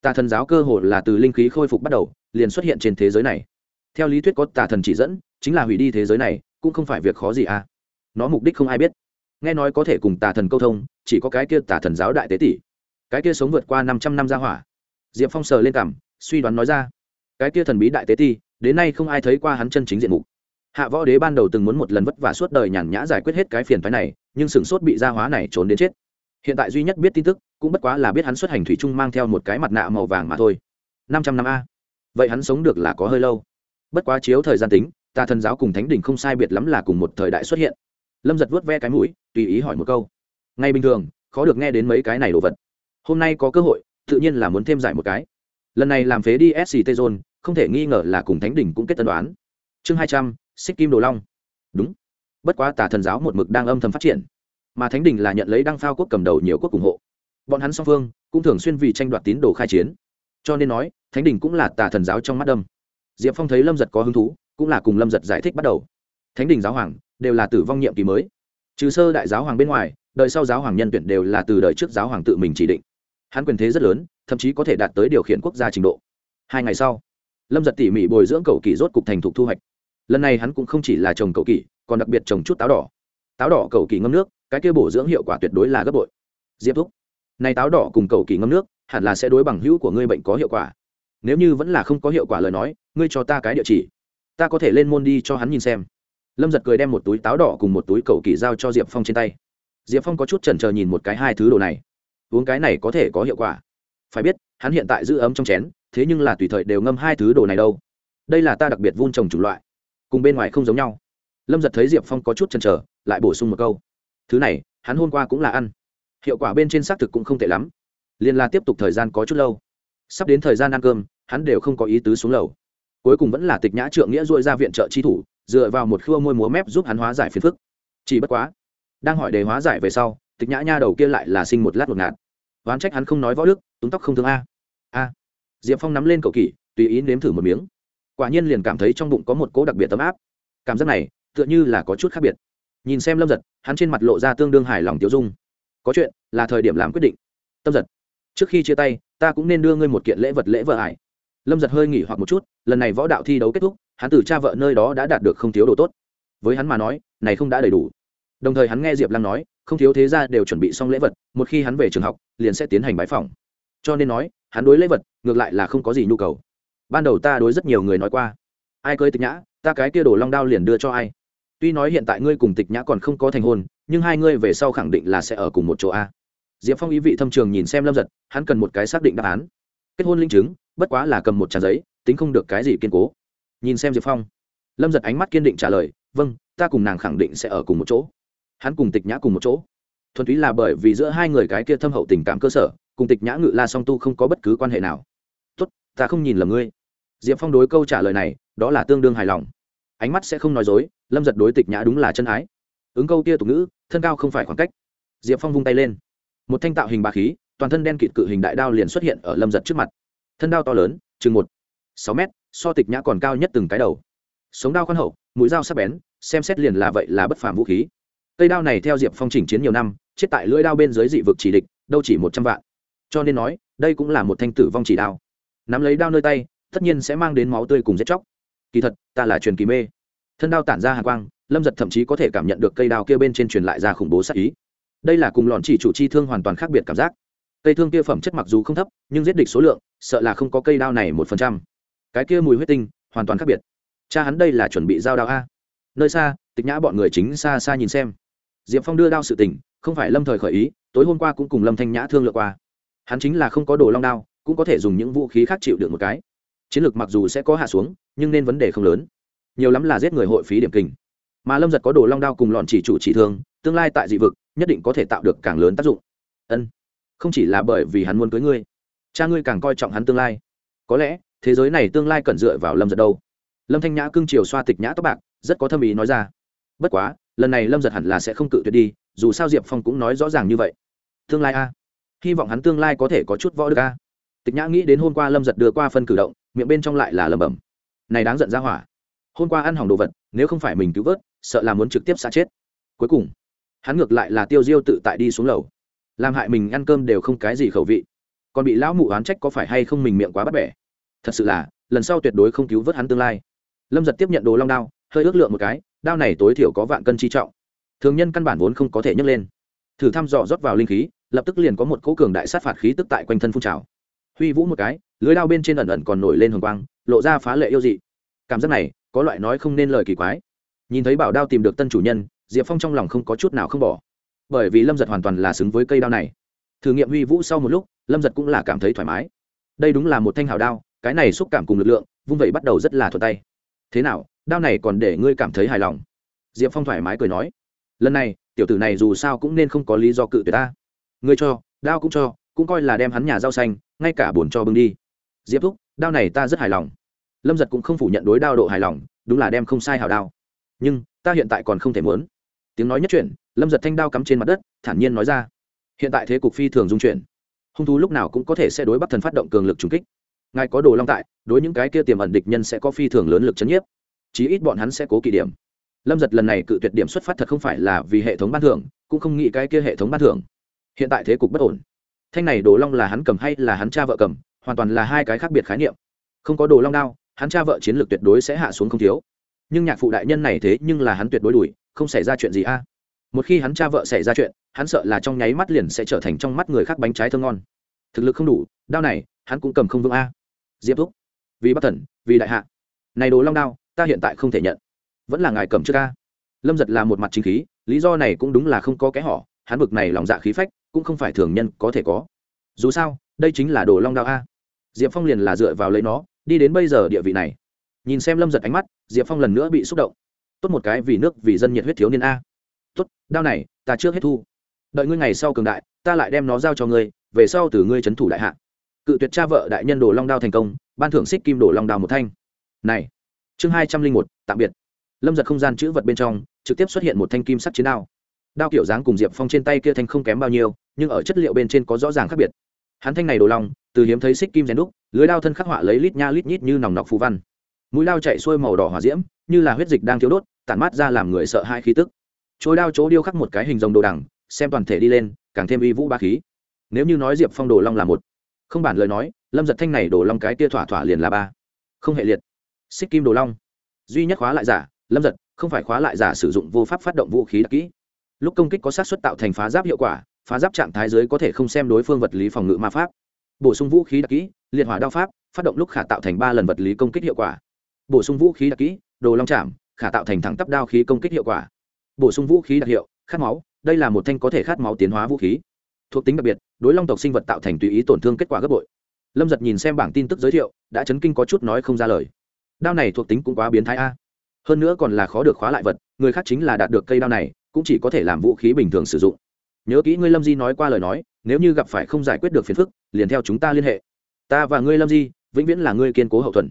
Tà thần giáo cơ hồ là từ linh khí khôi phục bắt đầu, liền xuất hiện trên thế giới này. Theo lý thuyết có tà thần chỉ dẫn, chính là hủy đi thế giới này, cũng không phải việc khó gì à. Nó mục đích không ai biết. Nghe nói có thể cùng tà thần câu thông, chỉ có cái kia tà thần giáo đại tế tỷ. Cái kia sống vượt qua năm trăm năm ra hỏa. Diệp phong sờ lên cảm suy đoán nói ra. Cái kia thần bí đại tế ti đến nay không ai thấy qua hắn chân chính diện mục hạ võ đế ban đầu từng muốn một lần vất vả suốt đời nhàn nhã giải quyết hết cái phiền phái này, nhưng sửng sốt bị gia hóa này trốn đến chết. Hiện tại duy nhất biết tin tức, cũng bất quá là biết hắn xuất hành thủy chung mang theo một cái mặt nạ màu vàng mà thôi. Năm trăm năm a. Vậy hắn sống được là có hơi lâu. Bất quá chiếu thời gian tính tà thần giáo cùng thánh đình không sai biệt lắm là cùng một thời đại xuất hiện. Lâm giật vuốt ve cái mũi, tùy ý hỏi một câu. Ngay bình thường, khó được nghe đến mấy cái này đồ vật. Hôm nay có cơ hội, tự nhiên là muốn thêm giải một cái. Lần này làm phế đi sct zone, không thể nghi ngờ là cùng thánh đình cũng kết tân đoán. Chương hai trăm xích kim đồ long. Đúng. Bất quá tà thần giáo một mực đang âm thầm phát triển. Mà thánh đình là nhận lấy đăng phao quốc cầm đầu nhiều quốc ủng hộ. Bọn hắn song phương cũng thường xuyên vì tranh đoạt tín đồ khai chiến. Cho nên nói, thánh đình cũng là tà thần giáo trong mắt đâm. Diệp phong thấy lâm giật có hứng thú, cũng là cùng lâm giật giải thích bắt đầu. Thánh đình giáo hoàng đều là tử vong nhiệm kỳ mới. Trừ sơ đại giáo hoàng bên ngoài, đời sau giáo hoàng nhân tuyển đều là từ đời trước giáo hoàng tự mình chỉ định. Hắn quyền thế rất lớn, thậm chí có thể đạt tới điều khiển quốc gia trình độ. Hai ngày sau, lâm giật tỉ mỉ bồi dưỡng cầu kỳ rốt cục thành thục thu hoạch lần này hắn cũng không chỉ là trồng cầu kỳ, còn đặc biệt trồng chút táo đỏ. Táo đỏ cầu kỳ ngâm nước, cái kia bổ dưỡng hiệu quả tuyệt đối là gấp bội. Diệp thúc, này táo đỏ cùng cầu kỳ ngâm nước, hẳn là sẽ đối bằng hữu của ngươi bệnh có hiệu quả. Nếu như vẫn là không có hiệu quả lời nói, ngươi cho ta cái địa chỉ. Ta có thể lên môn đi cho hắn nhìn xem. Lâm giật cười đem một túi táo đỏ cùng một túi cầu kỳ giao cho diệp phong trên tay. Diệp phong có chút chần chờ nhìn một cái hai thứ đồ này. Uống cái này có thể có hiệu quả. Phải biết, hắn hiện tại giữ ấm trong chén, thế nhưng là tùy thời đều ngâm hai thứ đồ này đâu. Đây là ta đặc biệt vun trồng chủng loại cùng bên ngoài không giống nhau. Lâm giật thấy diệp phong có chút chần chờ, lại bổ sung một câu. Thứ này, hắn hôm qua cũng là ăn. Hiệu quả bên trên xác thực cũng không tệ lắm. Liên la tiếp tục thời gian có chút lâu. Sắp đến thời gian ăn cơm, hắn đều không có ý tứ xuống lầu. Cuối cùng vẫn là tịch nhã trượng nghĩa dội ra viện trợ chi thủ, dựa vào một khua môi múa mép giúp hắn hóa giải phiền phức. Chỉ bất quá, đang hỏi đề hóa giải về sau, tịch nhã nha đầu kia lại là sinh một lát một ngạt. Oán trách hắn không nói võ đức túng tóc không thương a. A. Diệp phong nắm lên cậu kỷ, tùy ý nếm thử một miếng quả nhiên liền cảm thấy trong bụng có một cỗ đặc biệt tấm áp. Cảm giác này, tựa như là có chút khác biệt. Nhìn xem lâm giật, hắn trên mặt lộ ra tương đương hài lòng tiêu dung. Có chuyện, là thời điểm làm quyết định. Tâm giật, trước khi chia tay, ta cũng nên đưa ngươi một kiện lễ vật lễ vợ ải. Lâm giật hơi nghỉ hoặc một chút, lần này võ đạo thi đấu kết thúc, hắn từ cha vợ nơi đó đã đạt được không thiếu đồ tốt. Với hắn mà nói, này không đã đầy đủ. Đồng thời hắn nghe diệp lăng nói, không thiếu thế ra đều chuẩn bị xong lễ vật, một khi hắn về trường học, liền sẽ tiến hành bãi phòng cho nên nói, hắn đối lễ vật, ngược lại là không có gì nhu cầu ban đầu ta đối rất nhiều người nói qua. Ai cưới tịch nhã, ta cái kia đổ long đao liền đưa cho ai. Tuy nói hiện tại ngươi cùng tịch nhã còn không có thành hôn, nhưng hai ngươi về sau khẳng định là sẽ ở cùng một chỗ a. Diệp phong ý vị thâm trường nhìn xem lâm giật hắn cần một cái xác định đáp án. Kết hôn linh chứng, bất quá là cầm một trà giấy, tính không được cái gì kiên cố. Nhìn xem diệp phong, lâm giật ánh mắt kiên định trả lời vâng ta cùng nàng khẳng định sẽ ở cùng một chỗ. Hắn cùng tịch nhã cùng một chỗ. Thuần túy là bởi vì giữa hai người cái kia thâm hậu tình cảm cơ sở, cùng tịch nhã ngự la song tu không có bất cứ quan hệ nào ta không nhìn lầm ngươi. Diệp phong đối câu trả lời này, đó là tương đương hài lòng. Ánh mắt sẽ không nói dối, lâm giật đối tịch nhã đúng là chân ái. Ứng câu kia tục ngữ, thân cao không phải khoảng cách. Diệp phong vung tay lên. Một thanh tạo hình bà khí, toàn thân đen kịt cự hình đại đao liền xuất hiện ở lâm giật trước mặt. Thân đao to lớn, chừng một, sáu mét, so tịch nhã còn cao nhất từng cái đầu. Sống đao khoan hậu, mũi dao sắc bén, xem xét liền là vậy là bất phàm vũ khí. Cây đao này theo diệp phong chỉnh chiến nhiều năm, chết tại lưỡi đao bên dưới dị vực chỉ địch, đâu chỉ một trăm vạn. Cho nên nói, đây cũng là một thanh tử vong chỉ đao nắm lấy đao nơi tay, tất nhiên sẽ mang đến máu tươi cùng giết chóc. Kỳ thật, ta là truyền kỳ mê. Thân đao tản ra hạ quang, lâm giật thậm chí có thể cảm nhận được cây đao kia bên trên truyền lại ra khủng bố sắc ý. Đây là cùng lọn chỉ chủ chi thương hoàn toàn khác biệt cảm giác. Cây thương kia phẩm chất mặc dù không thấp, nhưng giết địch số lượng, sợ là không có cây đao này một phần trăm. Cái kia mùi huyết tinh, hoàn toàn khác biệt. Cha hắn đây là chuẩn bị giao đao a. Nơi xa, tịch nhã bọn người chính xa xa nhìn xem. Diệp phong đưa đao sự tình, không phải lâm thời khởi ý, tối hôm qua cũng cùng lâm thanh nhã thương lượng qua. Hắn chính là không có đồ long đao cũng có thể dùng những vũ khí khác chịu được một cái. Chiến lược mặc dù sẽ có hạ xuống, nhưng nên vấn đề không lớn. Nhiều lắm là giết người hội phí điểm kình. Mà lâm giật có đồ long đao cùng lọn chỉ chủ chỉ thương, tương lai tại dị vực, nhất định có thể tạo được càng lớn tác dụng. Ân, không chỉ là bởi vì hắn muốn cưới ngươi, cha ngươi càng coi trọng hắn tương lai. Có lẽ, thế giới này tương lai cần dựa vào lâm giật đâu. Lâm thanh nhã cưng chiều xoa tịch nhã tóc bạc, rất có thâm ý nói ra. Bất quá, lần này lâm giật hẳn là sẽ không cự tuyệt đi, dù sao diệp phong cũng nói rõ ràng như vậy. Tương lai a. Hy vọng hắn tương lai có thể có chút võ được a tịch nhã nghĩ đến hôm qua lâm giật đưa qua phân cử động miệng bên trong lại là lầm bầm, này đáng giận ra hỏa. Hôm qua ăn hỏng đồ vật nếu không phải mình cứu vớt sợ là muốn trực tiếp xa chết. Cuối cùng hắn ngược lại là tiêu diêu tự tại đi xuống lầu. Làm hại mình ăn cơm đều không cái gì khẩu vị. Còn bị lão mụ oán trách có phải hay không mình miệng quá bắt bẻ? Thật sự là lần sau tuyệt đối không cứu vớt hắn tương lai. Lâm giật tiếp nhận đồ long đao hơi ước lượng một cái đao này tối thiểu có vạn cân chi trọng. Thường nhân căn bản vốn không có thể nhấc lên. Thử thăm dò rót vào linh khí lập tức liền có một cỗ cường đại sát phạt khí tức tại quanh thân phun trào huy vũ một cái, lưới đao bên trên ẩn ẩn còn nổi lên hồng quang, lộ ra phá lệ yêu dị. Cảm giác này, có loại nói không nên lời kỳ quái. Nhìn thấy bảo đao tìm được tân chủ nhân, diệp phong trong lòng không có chút nào không bỏ. Bởi vì lâm giật hoàn toàn là xứng với cây đao này. Thử nghiệm huy vũ sau một lúc, lâm giật cũng là cảm thấy thoải mái. Đây đúng là một thanh hào đao, cái này xúc cảm cùng lực lượng, vung vẩy bắt đầu rất là thuật tay. Thế nào, đao này còn để ngươi cảm thấy hài lòng? Diệp phong thoải mái cười nói. Lần này, tiểu tử này dù sao cũng nên không có lý do cự tuyệt ta. Ngươi cho, đao cũng cho cũng coi là đem hắn nhà rau xanh, ngay cả bổn cho bưng đi. Diệp thúc, đao này ta rất hài lòng. Lâm giật cũng không phủ nhận đối đao độ hài lòng, đúng là đem không sai hào đao. Nhưng, ta hiện tại còn không thể muốn. Tiếng nói nhất chuyển, lâm giật thanh đao cắm trên mặt đất, thản nhiên nói ra. Hiện tại thế cục phi thường dung chuyển. Hung thú lúc nào cũng có thể sẽ đối bắc thần phát động cường lực trùng kích. Ngài có đồ long tại, đối những cái kia tiềm ẩn địch nhân sẽ có phi thường lớn lực chấn nhiếp. Chí ít bọn hắn sẽ cố kỷ điểm. Lâm giật lần này cự tuyệt điểm xuất phát thật không phải là vì hệ thống ban thưởng, cũng không nghĩ cái kia hệ thống ban thưởng. Hiện tại thế cục bất ổn thanh này đồ long là hắn cầm hay là hắn cha vợ cầm, hoàn toàn là hai cái khác biệt khái niệm. Không có đồ long đao, hắn cha vợ chiến lược tuyệt đối sẽ hạ xuống không thiếu. Nhưng nhạc phụ đại nhân này thế nhưng là hắn tuyệt đối đuổi, không xảy ra chuyện gì a. À? Một khi hắn cha vợ xảy ra chuyện, hắn sợ là trong nháy mắt liền sẽ trở thành trong mắt người khác bánh trái thơ ngon. Thực lực không đủ, đao này, hắn cũng cầm không vững a. À? Diệp thúc, vì bắc thần, vì đại hạ. Này đồ long đao, ta hiện tại không thể nhận. Vẫn là ngài cầm trước ca lâm giật là một mặt chính khí, lý do này cũng đúng là không có cái họ hắn bực này lòng dạ khí phách cũng không phải thường nhân có thể có. Dù sao, đây chính là đồ long đao a. Diệp phong liền là dựa vào lấy nó, đi đến bây giờ địa vị này. Nhìn xem lâm giật ánh mắt, diệp phong lần nữa bị xúc động. Tốt một cái vì nước, vì dân nhiệt huyết thiếu niên a. Tốt, đao này, ta trước hết thu. Đợi ngươi ngày sau cường đại, ta lại đem nó giao cho ngươi, về sau từ ngươi trấn thủ đại hạ. Cự tuyệt cha vợ đại nhân đồ long đao thành công, ban thưởng xích kim đồ long đao một thanh. Này, chương hai trăm linh một, tạm biệt. Lâm giật không gian chữ vật bên trong, trực tiếp xuất hiện một thanh kim sắt chiến đao đao kiểu dáng cùng diệp phong trên tay kia thanh không kém bao nhiêu, nhưng ở chất liệu bên trên có rõ ràng khác biệt. Hắn thanh này đồ long, từ hiếm thấy xích kim rèn đúc, lưới đao thân khắc họa lấy lít nha lít nhít như nòng nọc phú văn. Mũi lao chạy xuôi màu đỏ hỏa diễm, như là huyết dịch đang thiếu đốt, tản mát ra làm người sợ hai khí tức. Trôi đao chỗ điêu khắc một cái hình rồng đồ đằng, xem toàn thể đi lên, càng thêm uy vũ ba khí. Nếu như nói diệp phong đồ long là một, không bản lời nói, lâm giật thanh này đồ long cái tia thỏa thỏa liền là ba. Không hệ liệt. Xích kim đồ long. Duy nhất khóa lại giả, lâm giật, không phải khóa lại giả sử dụng vô pháp phát động vũ khí đặc kỹ lúc công kích có sát xuất tạo thành phá giáp hiệu quả, phá giáp trạng thái giới có thể không xem đối phương vật lý phòng ngự ma pháp. Bổ sung vũ khí đặc kỹ, liệt hỏa đao pháp, phát động lúc khả tạo thành ba lần vật lý công kích hiệu quả. Bổ sung vũ khí đặc kỹ, đồ long chạm, khả tạo thành thẳng tắp đao khí công kích hiệu quả. Bổ sung vũ khí đặc hiệu, khát máu, đây là một thanh có thể khát máu tiến hóa vũ khí. Thuộc tính đặc biệt, đối long tộc sinh vật tạo thành tùy ý tổn thương kết quả gấp bội. Lâm giật nhìn xem bảng tin tức giới thiệu, đã chấn kinh có chút nói không ra lời. Đao này thuộc tính cũng quá biến thái a. Hơn nữa còn là khó được khóa lại vật, người khác chính là đạt được cây đao này cũng chỉ có thể làm vũ khí bình thường sử dụng. Nhớ kỹ ngươi lâm di nói qua lời nói, nếu như gặp phải không giải quyết được phiền phức, liền theo chúng ta liên hệ. Ta và ngươi lâm di, vĩnh viễn là ngươi kiên cố hậu thuần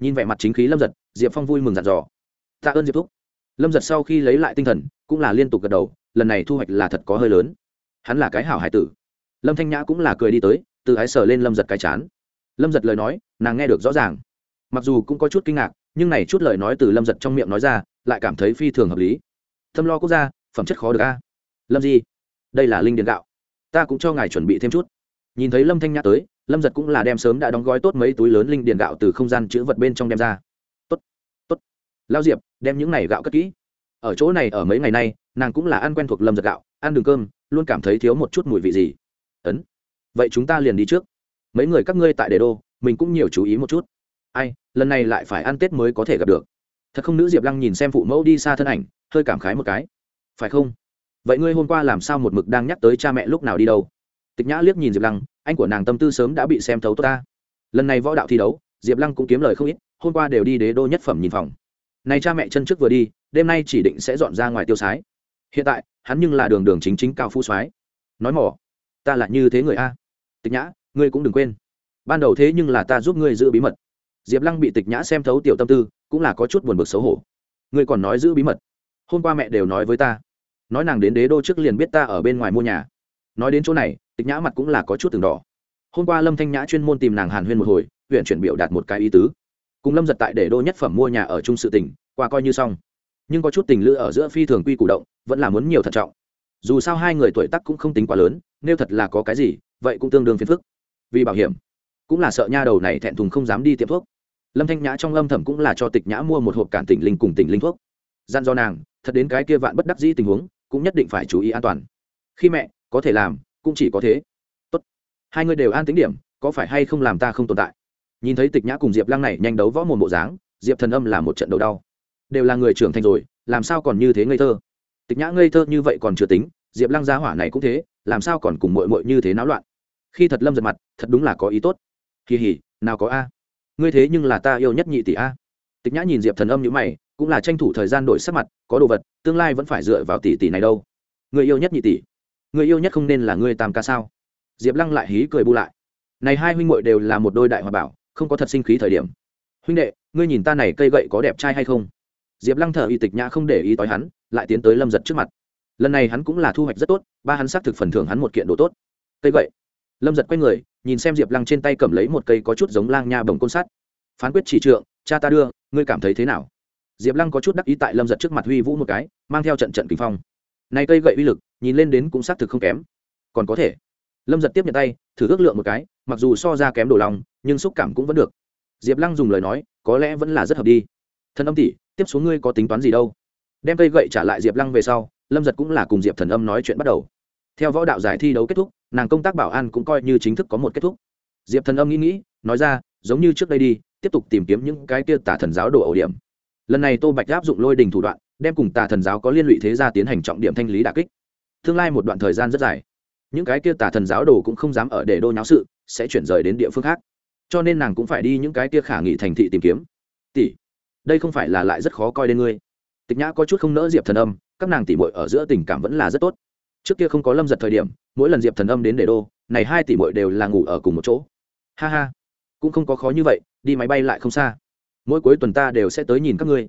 nhìn vẻ mặt chính khí lâm giật, diệp phong vui mừng dặn dò. Tạ ơn diệp thúc. Lâm giật sau khi lấy lại tinh thần, cũng là liên tục gật đầu, lần này thu hoạch là thật có hơi lớn. Hắn là cái hảo hải tử. Lâm thanh nhã cũng là cười đi tới, từ ái sờ lên lâm giật cái chán. Lâm giật lời nói, nàng nghe được rõ ràng. Mặc dù cũng có chút kinh ngạc, nhưng này chút lời nói từ lâm giật trong miệng nói ra, lại cảm thấy phi thường hợp lý. Thâm lo quốc gia phẩm chất khó được a. Lâm gì đây là linh điền gạo. Ta cũng cho ngài chuẩn bị thêm chút. Nhìn thấy lâm thanh nhã tới, lâm giật cũng là đem sớm đã đóng gói tốt mấy túi lớn linh điền gạo từ không gian chữ vật bên trong đem ra. Tốt tốt. Lao diệp, đem những này gạo cất kỹ. Ở chỗ này ở mấy ngày nay, nàng cũng là ăn quen thuộc lâm giật gạo, ăn đường cơm, luôn cảm thấy thiếu một chút mùi vị gì. Ấn, vậy chúng ta liền đi trước. Mấy người các ngươi tại đề đô, mình cũng nhiều chú ý một chút. Ai, lần này lại phải ăn tết mới có thể gặp được. Thật không, nữ diệp lăng nhìn xem phụ mẫu đi xa thân ảnh, hơi cảm khái một cái phải không? Vậy ngươi hôm qua làm sao một mực đang nhắc tới cha mẹ lúc nào đi đâu? Tịch nhã liếc nhìn diệp lăng, anh của nàng tâm tư sớm đã bị xem thấu tốt ta. Lần này võ đạo thi đấu, diệp lăng cũng kiếm lời không ít, hôm qua đều đi đế đô nhất phẩm nhìn phòng. Này cha mẹ chân trước vừa đi, đêm nay chỉ định sẽ dọn ra ngoài tiêu sái. Hiện tại, hắn nhưng là đường đường chính chính cao phu soái. Nói mỏ, ta là như thế người a. Tịch nhã, ngươi cũng đừng quên. Ban đầu thế nhưng là ta giúp ngươi giữ bí mật. Diệp lăng bị tịch nhã xem thấu tiểu tâm tư, cũng là có chút buồn bực xấu hổ. Ngươi còn nói giữ bí mật. Hôm qua mẹ đều nói với ta nói nàng đến đế đô trước liền biết ta ở bên ngoài mua nhà. Nói đến chỗ này, tịch nhã mặt cũng là có chút từng đỏ. Hôm qua lâm thanh nhã chuyên môn tìm nàng hàn huyên một hồi, huyện chuyển biểu đạt một cái ý tứ. Cùng lâm giật tại để đô nhất phẩm mua nhà ở trung sự tỉnh qua coi như xong. Nhưng có chút tình lữ ở giữa phi thường quy củ động, vẫn là muốn nhiều thận trọng. Dù sao hai người tuổi tắc cũng không tính quá lớn, nếu thật là có cái gì, vậy cũng tương đương phiền phức. Vì bảo hiểm, cũng là sợ nha đầu này thẹn thùng không dám đi tiệm thuốc. Lâm thanh nhã trong lâm thẩm cũng là cho tịch nhã mua một hộp cản tỉnh linh cùng tỉnh linh thuốc. Gian do nàng, thật đến cái kia vạn bất đắc dĩ tình huống cũng nhất định phải chú ý an toàn. Khi mẹ, có thể làm, cũng chỉ có thế. Tốt. hai người đều an tính điểm, có phải hay không làm ta không tồn tại? Nhìn thấy tịch nhã cùng diệp lăng này nhanh đấu võ một bộ dáng, diệp thần âm là một trận đấu đau. Đều là người trưởng thành rồi, làm sao còn như thế ngây thơ? Tịch nhã ngây thơ như vậy còn chưa tính, diệp lăng gia hỏa này cũng thế, làm sao còn cùng mội mội như thế náo loạn? Khi thật lâm giật mặt, thật đúng là có ý tốt. Kỳ hỉ, nào có a? Ngươi thế nhưng là ta yêu nhất nhị tỷ a tịch nhã nhìn diệp thần âm như mày, cũng là tranh thủ thời gian đổi sắc mặt, có đồ vật, tương lai vẫn phải dựa vào tỷ tỷ này đâu. Người yêu nhất nhị tỷ. Người yêu nhất không nên là ngươi tam ca sao? Diệp lăng lại hí cười bu lại. Này hai huynh muội đều là một đôi đại hòa bảo, không có thật sinh khí thời điểm. Huynh đệ, ngươi nhìn ta này cây gậy có đẹp trai hay không? Diệp lăng thở y tịch nhã không để ý tối hắn, lại tiến tới lâm giật trước mặt. Lần này hắn cũng là thu hoạch rất tốt, ba hắn xác thực phần thưởng hắn một kiện đồ tốt. Cây gậy. Lâm giật quay người, nhìn xem diệp lăng trên tay cầm lấy một cây có chút giống lang nha bồng côn sắt. Phán quyết chỉ trượng cha ta đưa, ngươi cảm thấy thế nào? Diệp lăng có chút đắc ý tại lâm giật trước mặt huy vũ một cái, mang theo trận trận kinh phong. Này cây gậy uy lực, nhìn lên đến cũng xác thực không kém. Còn có thể. Lâm giật tiếp nhận tay, thử ước lượng một cái, mặc dù so ra kém đồ lòng, nhưng xúc cảm cũng vẫn được. Diệp lăng dùng lời nói, có lẽ vẫn là rất hợp đi. Thần âm tỷ, tiếp xuống ngươi có tính toán gì đâu? Đem cây gậy trả lại diệp lăng về sau, lâm giật cũng là cùng diệp thần âm nói chuyện bắt đầu. Theo võ đạo giải thi đấu kết thúc, nàng công tác bảo an cũng coi như chính thức có một kết thúc. Diệp thần âm nghĩ nghĩ, nói ra, giống như trước đây đi tiếp tục tìm kiếm những cái kia tà thần giáo đồ ổ điểm. Lần này tô bạch áp dụng lôi đình thủ đoạn, đem cùng tà thần giáo có liên lụy thế gia tiến hành trọng điểm thanh lý đà kích. Tương lai một đoạn thời gian rất dài, những cái kia tà thần giáo đồ cũng không dám ở để đô nháo sự, sẽ chuyển rời đến địa phương khác. Cho nên nàng cũng phải đi những cái kia khả nghị thành thị tìm kiếm. Tỷ, đây không phải là lại rất khó coi đến ngươi. Tịch nhã có chút không nỡ diệp thần âm, các nàng tỷ muội ở giữa tình cảm vẫn là rất tốt. Trước kia không có lâm giật thời điểm, mỗi lần diệp thần âm đến để đô, này hai tỷ muội đều là ngủ ở cùng một chỗ. Ha ha, cũng không có khó như vậy đi máy bay lại không xa. Mỗi cuối tuần ta đều sẽ tới nhìn các ngươi.